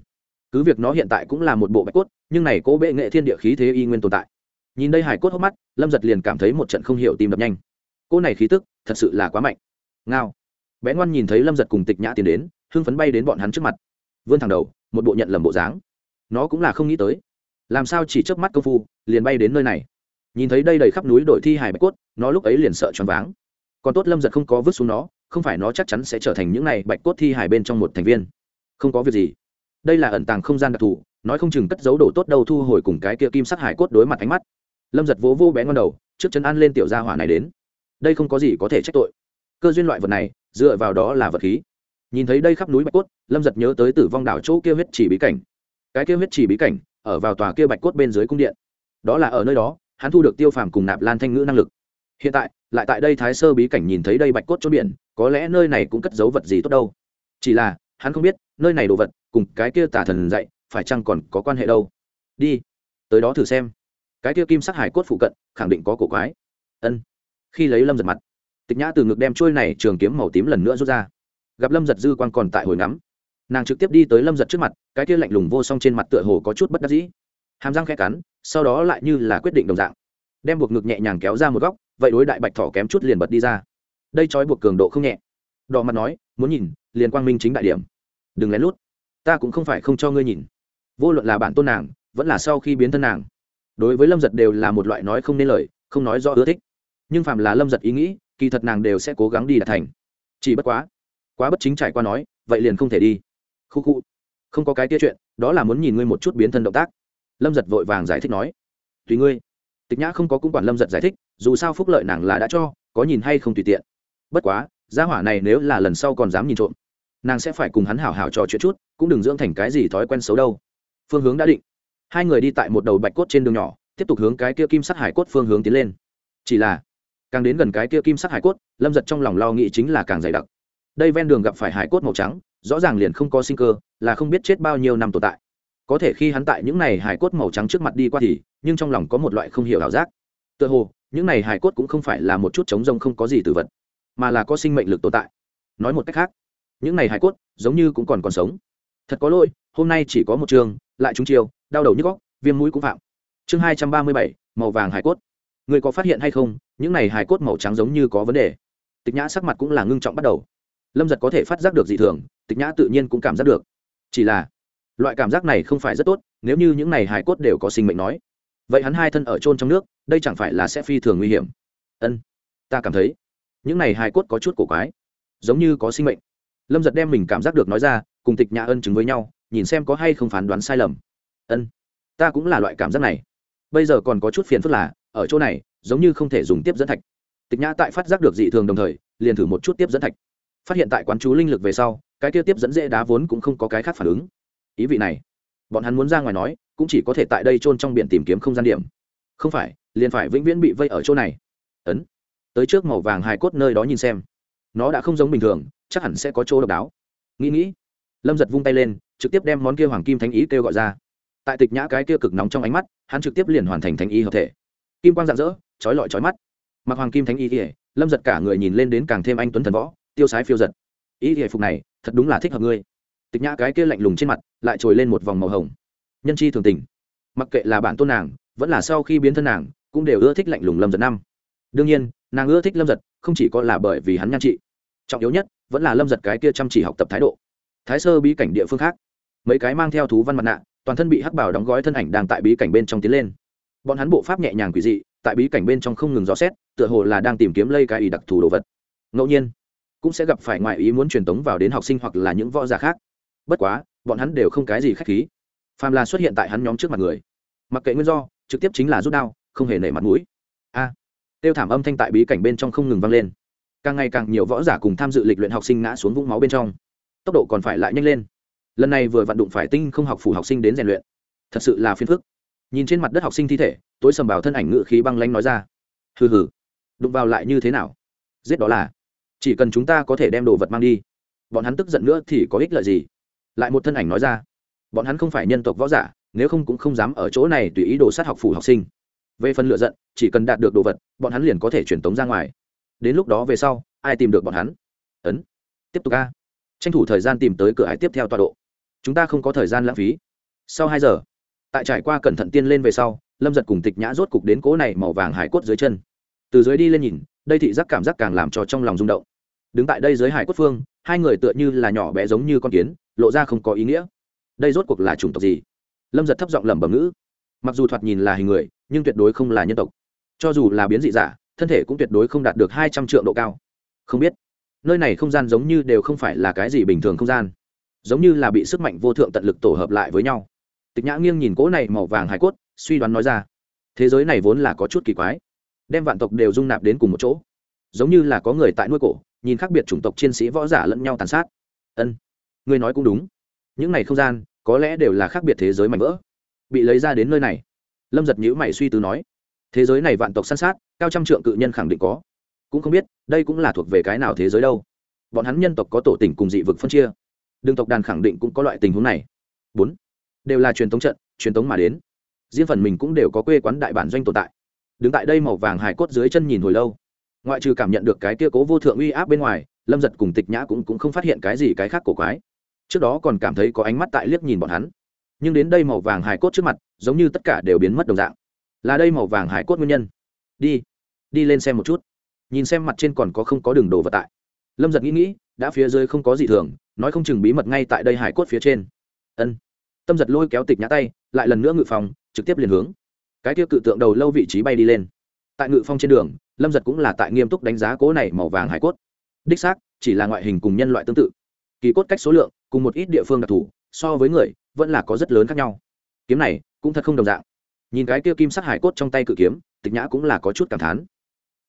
Cứ việc nó hiện tại cũng là một bộ bạch cốt, nhưng này cố bệ nghệ thiên địa khí thế y nguyên tồn tại. Nhìn đây hải cốt hốc mắt, lâm giật liền cảm thấy một trận không hiểu tim đập nhanh. Cô này khí tức, thật sự là quá mạnh. Ngao. Bé ngoan nhìn thấy lâm giật cùng tịch nhã tiến đến, hưng phấn bay đến bọn hắn trước mặt. Vươn thẳng đầu, một bộ nhận lầm bộ dáng. Nó cũng là không nghĩ tới làm sao chỉ chớp mắt công phu, liền bay đến nơi này? Nhìn thấy đây đầy khắp núi đội thi hải bạch cốt, nó lúc ấy liền sợ choáng váng. Còn tốt lâm giật không có vứt xuống nó, không phải nó chắc chắn sẽ trở thành những này bạch cốt thi hải bên trong một thành viên. Không có việc gì. Đây là ẩn tàng không gian đặc thù, nói không chừng cất dấu đồ tốt đâu thu hồi cùng cái kia kim sắc hải cốt đối mặt ánh mắt. Lâm giật vỗ vô bé ngon đầu, trước chân ăn lên tiểu gia hỏa này đến. Đây không có gì có thể trách tội. Cơ duyên loại vật này, dựa vào đó là vật khí. Nhìn thấy đây khắp núi bạch cốt, lâm giật nhớ tới tử vong đảo chỗ kia huyết chỉ bí cảnh. Cái kia huyết chỉ bí cảnh ở vào tòa kia bạch cốt bên dưới cung điện. Đó là ở nơi đó, hắn thu được tiêu phàm cùng nạp lan thanh ngữ năng lực. Hiện tại, lại tại đây thái sơ bí cảnh nhìn thấy đây bạch cốt chỗ biển, có lẽ nơi này cũng cất giấu vật gì tốt đâu. Chỉ là, hắn không biết, nơi này đồ vật, cùng cái kia tả thần dạy, phải chăng còn có quan hệ đâu. Đi, tới đó thử xem. Cái kia kim sắc hải cốt phụ cận, khẳng định có cổ quái. Ân. Khi lấy lâm giật mặt, tịch nhã từ ngực đem trôi này trường kiếm màu tím lần nữa rút ra. Gặp lâm giật dư quan còn tại hồi ngắm nàng trực tiếp đi tới lâm giật trước mặt cái kia lạnh lùng vô song trên mặt tựa hồ có chút bất đắc dĩ hàm răng khẽ cắn sau đó lại như là quyết định đồng dạng đem buộc ngực nhẹ nhàng kéo ra một góc vậy đối đại bạch thỏ kém chút liền bật đi ra đây trói buộc cường độ không nhẹ đỏ mặt nói muốn nhìn liền quang minh chính đại điểm đừng lén lút ta cũng không phải không cho ngươi nhìn vô luận là bản tôn nàng vẫn là sau khi biến thân nàng đối với lâm giật đều là một loại nói không nên lời không nói do ưa thích nhưng phạm là lâm giật ý nghĩ kỳ thật nàng đều sẽ cố gắng đi đạt thành chỉ bất quá quá bất chính trải qua nói vậy liền không thể đi khu khu. Không có cái tia chuyện, đó là muốn nhìn ngươi một chút biến thân động tác. Lâm giật vội vàng giải thích nói. Tùy ngươi. Tịch nhã không có cũng quản lâm giật giải thích, dù sao phúc lợi nàng là đã cho, có nhìn hay không tùy tiện. Bất quá, gia hỏa này nếu là lần sau còn dám nhìn trộm, nàng sẽ phải cùng hắn hảo hảo trò chuyện chút, cũng đừng dưỡng thành cái gì thói quen xấu đâu. Phương hướng đã định. Hai người đi tại một đầu bạch cốt trên đường nhỏ, tiếp tục hướng cái kia kim sắc hải cốt phương hướng tiến lên. Chỉ là, càng đến gần cái kia kim sắc hải cốt, lâm giật trong lòng lo nghĩ chính là càng dày đặc. Đây ven đường gặp phải hải cốt màu trắng rõ ràng liền không có sinh cơ, là không biết chết bao nhiêu năm tồn tại. Có thể khi hắn tại những này hải cốt màu trắng trước mặt đi qua thì, nhưng trong lòng có một loại không hiểu ảo giác. Tựa hồ, những này hải cốt cũng không phải là một chút chống rông không có gì từ vật, mà là có sinh mệnh lực tồn tại. Nói một cách khác, những này hải cốt giống như cũng còn còn sống. Thật có lỗi, hôm nay chỉ có một trường, lại trúng chiều đau đầu nhức góc viêm mũi cũng phạm. Chương hai trăm ba mươi bảy, màu vàng hải cốt. Người có phát hiện hay không, những này hải cốt màu trắng giống như có vấn đề? Tịch nhã sắc mặt cũng là ngưng trọng bắt đầu lâm giật có thể phát giác được dị thường, tịch nhã tự nhiên cũng cảm giác được. Chỉ là, loại cảm giác này không phải rất tốt, nếu như những này hải cốt đều có sinh mệnh nói. Vậy hắn hai thân ở trôn trong nước, đây chẳng phải là sẽ phi thường nguy hiểm? Ân, ta cảm thấy, những này hải cốt có chút cổ quái, giống như có sinh mệnh. Lâm giật đem mình cảm giác được nói ra, cùng tịch nhã ân chứng với nhau, nhìn xem có hay không phán đoán sai lầm. Ân, ta cũng là loại cảm giác này. Bây giờ còn có chút phiền phức là, ở chỗ này, giống như không thể dùng tiếp dẫn thạch. Tịch nhã tại phát giác được dị thường đồng thời, liền thử một chút tiếp dẫn thạch phát hiện tại quán chú linh lực về sau, cái kia tiếp dẫn dễ đá vốn cũng không có cái khác phản ứng. Ý vị này, bọn hắn muốn ra ngoài nói, cũng chỉ có thể tại đây trôn trong biển tìm kiếm không gian điểm. Không phải, liền phải vĩnh viễn bị vây ở chỗ này. Ấn, tới trước màu vàng hài cốt nơi đó nhìn xem. Nó đã không giống bình thường, chắc hẳn sẽ có chỗ độc đáo. Nghĩ nghĩ, lâm giật vung tay lên, trực tiếp đem món kia hoàng kim thánh ý kêu gọi ra. Tại tịch nhã cái kia cực nóng trong ánh mắt, hắn trực tiếp liền hoàn thành thánh ý hợp thể. Kim quang rạng rỡ trói lọi trói mắt. Mặc hoàng kim thánh ý ỉa lâm giật cả người nhìn lên đến càng thêm anh tuấn thần võ tiêu sái phiêu giật. Ý hệ phục này, thật đúng là thích hợp ngươi. Tịch nhã cái kia lạnh lùng trên mặt, lại trồi lên một vòng màu hồng. Nhân chi thường tình. Mặc kệ là bản tôn nàng, vẫn là sau khi biến thân nàng, cũng đều ưa thích lạnh lùng lâm giật năm. Đương nhiên, nàng ưa thích lâm giật, không chỉ có là bởi vì hắn nhan trị. Trọng yếu nhất, vẫn là lâm giật cái kia chăm chỉ học tập thái độ. Thái sơ bí cảnh địa phương khác. Mấy cái mang theo thú văn mặt nạ, toàn thân bị hắc bảo đóng gói thân ảnh đang tại bí cảnh bên trong tiến lên. Bọn hắn bộ pháp nhẹ nhàng quỷ dị, tại bí cảnh bên trong không ngừng rõ xét, tựa hồ là đang tìm kiếm lây cái ý đặc thù đồ vật. Ngẫu nhiên cũng sẽ gặp phải ngoại ý muốn truyền tống vào đến học sinh hoặc là những võ giả khác. Bất quá, bọn hắn đều không cái gì khách khí. Phàm là xuất hiện tại hắn nhóm trước mặt người. Mặc kệ nguyên do, trực tiếp chính là rút đao, không hề nể mặt mũi. A. Tiêu thảm âm thanh tại bí cảnh bên trong không ngừng vang lên. Càng ngày càng nhiều võ giả cùng tham dự lịch luyện học sinh ngã xuống vũng máu bên trong. Tốc độ còn phải lại nhanh lên. Lần này vừa vặn đụng phải tinh không học phủ học sinh đến rèn luyện. Thật sự là phiền phức. Nhìn trên mặt đất học sinh thi thể, tối sầm bảo thân ảnh ngự khí băng lanh nói ra. Hừ hừ. Đụng vào lại như thế nào? Giết đó là chỉ cần chúng ta có thể đem đồ vật mang đi, bọn hắn tức giận nữa thì có ích lợi gì? Lại một thân ảnh nói ra, bọn hắn không phải nhân tộc võ giả, nếu không cũng không dám ở chỗ này tùy ý đồ sát học phủ học sinh. Về phần lựa giận, chỉ cần đạt được đồ vật, bọn hắn liền có thể truyền tống ra ngoài. Đến lúc đó về sau, ai tìm được bọn hắn? Ấn, tiếp tục a. Tranh thủ thời gian tìm tới cửa ái tiếp theo tọa độ. Chúng ta không có thời gian lãng phí. Sau hai giờ, tại trải qua cẩn thận tiên lên về sau, lâm giật cùng tịch nhã rốt cục đến cỗ này màu vàng hải cốt dưới chân. Từ dưới đi lên nhìn đây thị giác cảm giác càng làm cho trong lòng rung động. Đứng tại đây dưới hải cốt phương, hai người tựa như là nhỏ bé giống như con kiến, lộ ra không có ý nghĩa. Đây rốt cuộc là chủng tộc gì? Lâm giật thấp giọng lẩm bẩm ngữ. Mặc dù thoạt nhìn là hình người, nhưng tuyệt đối không là nhân tộc. Cho dù là biến dị giả, thân thể cũng tuyệt đối không đạt được hai trăm triệu độ cao. Không biết, nơi này không gian giống như đều không phải là cái gì bình thường không gian. Giống như là bị sức mạnh vô thượng tận lực tổ hợp lại với nhau. Tịch nhã nghiêng nhìn cỗ này màu vàng hải cốt, suy đoán nói ra, thế giới này vốn là có chút kỳ quái đem vạn tộc đều dung nạp đến cùng một chỗ. Giống như là có người tại nuôi cổ, nhìn khác biệt chủng tộc chiến sĩ võ giả lẫn nhau tàn sát. Ân người nói cũng đúng. Những này không gian, có lẽ đều là khác biệt thế giới mạnh vỡ. Bị lấy ra đến nơi này. Lâm giật nhữ mày suy tư nói, thế giới này vạn tộc săn sát, cao trăm trượng cự nhân khẳng định có. Cũng không biết, đây cũng là thuộc về cái nào thế giới đâu. Bọn hắn nhân tộc có tổ tỉnh cùng dị vực phân chia. Đường tộc đàn khẳng định cũng có loại tình huống này. Bốn, đều là truyền thống trận, truyền thống mà đến. Riêng phần mình cũng đều có quê quán đại bản doanh tồn tại đứng tại đây màu vàng hài cốt dưới chân nhìn hồi lâu. Ngoại trừ cảm nhận được cái kia cố vô thượng uy áp bên ngoài lâm giật cùng tịch nhã cũng, cũng không phát hiện cái gì cái khác cổ quái. Trước đó còn cảm thấy có ánh mắt tại liếc nhìn bọn hắn. Nhưng đến đây màu vàng hài cốt trước mặt giống như tất cả đều biến mất đồng dạng. Là đây màu vàng hài cốt nguyên nhân. Đi đi lên xem một chút. Nhìn xem mặt trên còn có không có đường đồ vật tại. Lâm giật nghĩ nghĩ đã phía dưới không có gì thường nói không chừng bí mật ngay tại đây hải cốt phía trên. Ân. Tâm giật lôi kéo tịch nhã tay lại lần nữa ngự phòng trực tiếp liền hướng cái tiêu cự tượng đầu lâu vị trí bay đi lên. Tại ngự phong trên đường, lâm giật cũng là tại nghiêm túc đánh giá cố này màu vàng hải cốt. Đích xác, chỉ là ngoại hình cùng nhân loại tương tự. Kỳ cốt cách số lượng, cùng một ít địa phương đặc thù, so với người, vẫn là có rất lớn khác nhau. Kiếm này, cũng thật không đồng dạng. Nhìn cái kia kim sắc hải cốt trong tay cự kiếm, tịch nhã cũng là có chút cảm thán.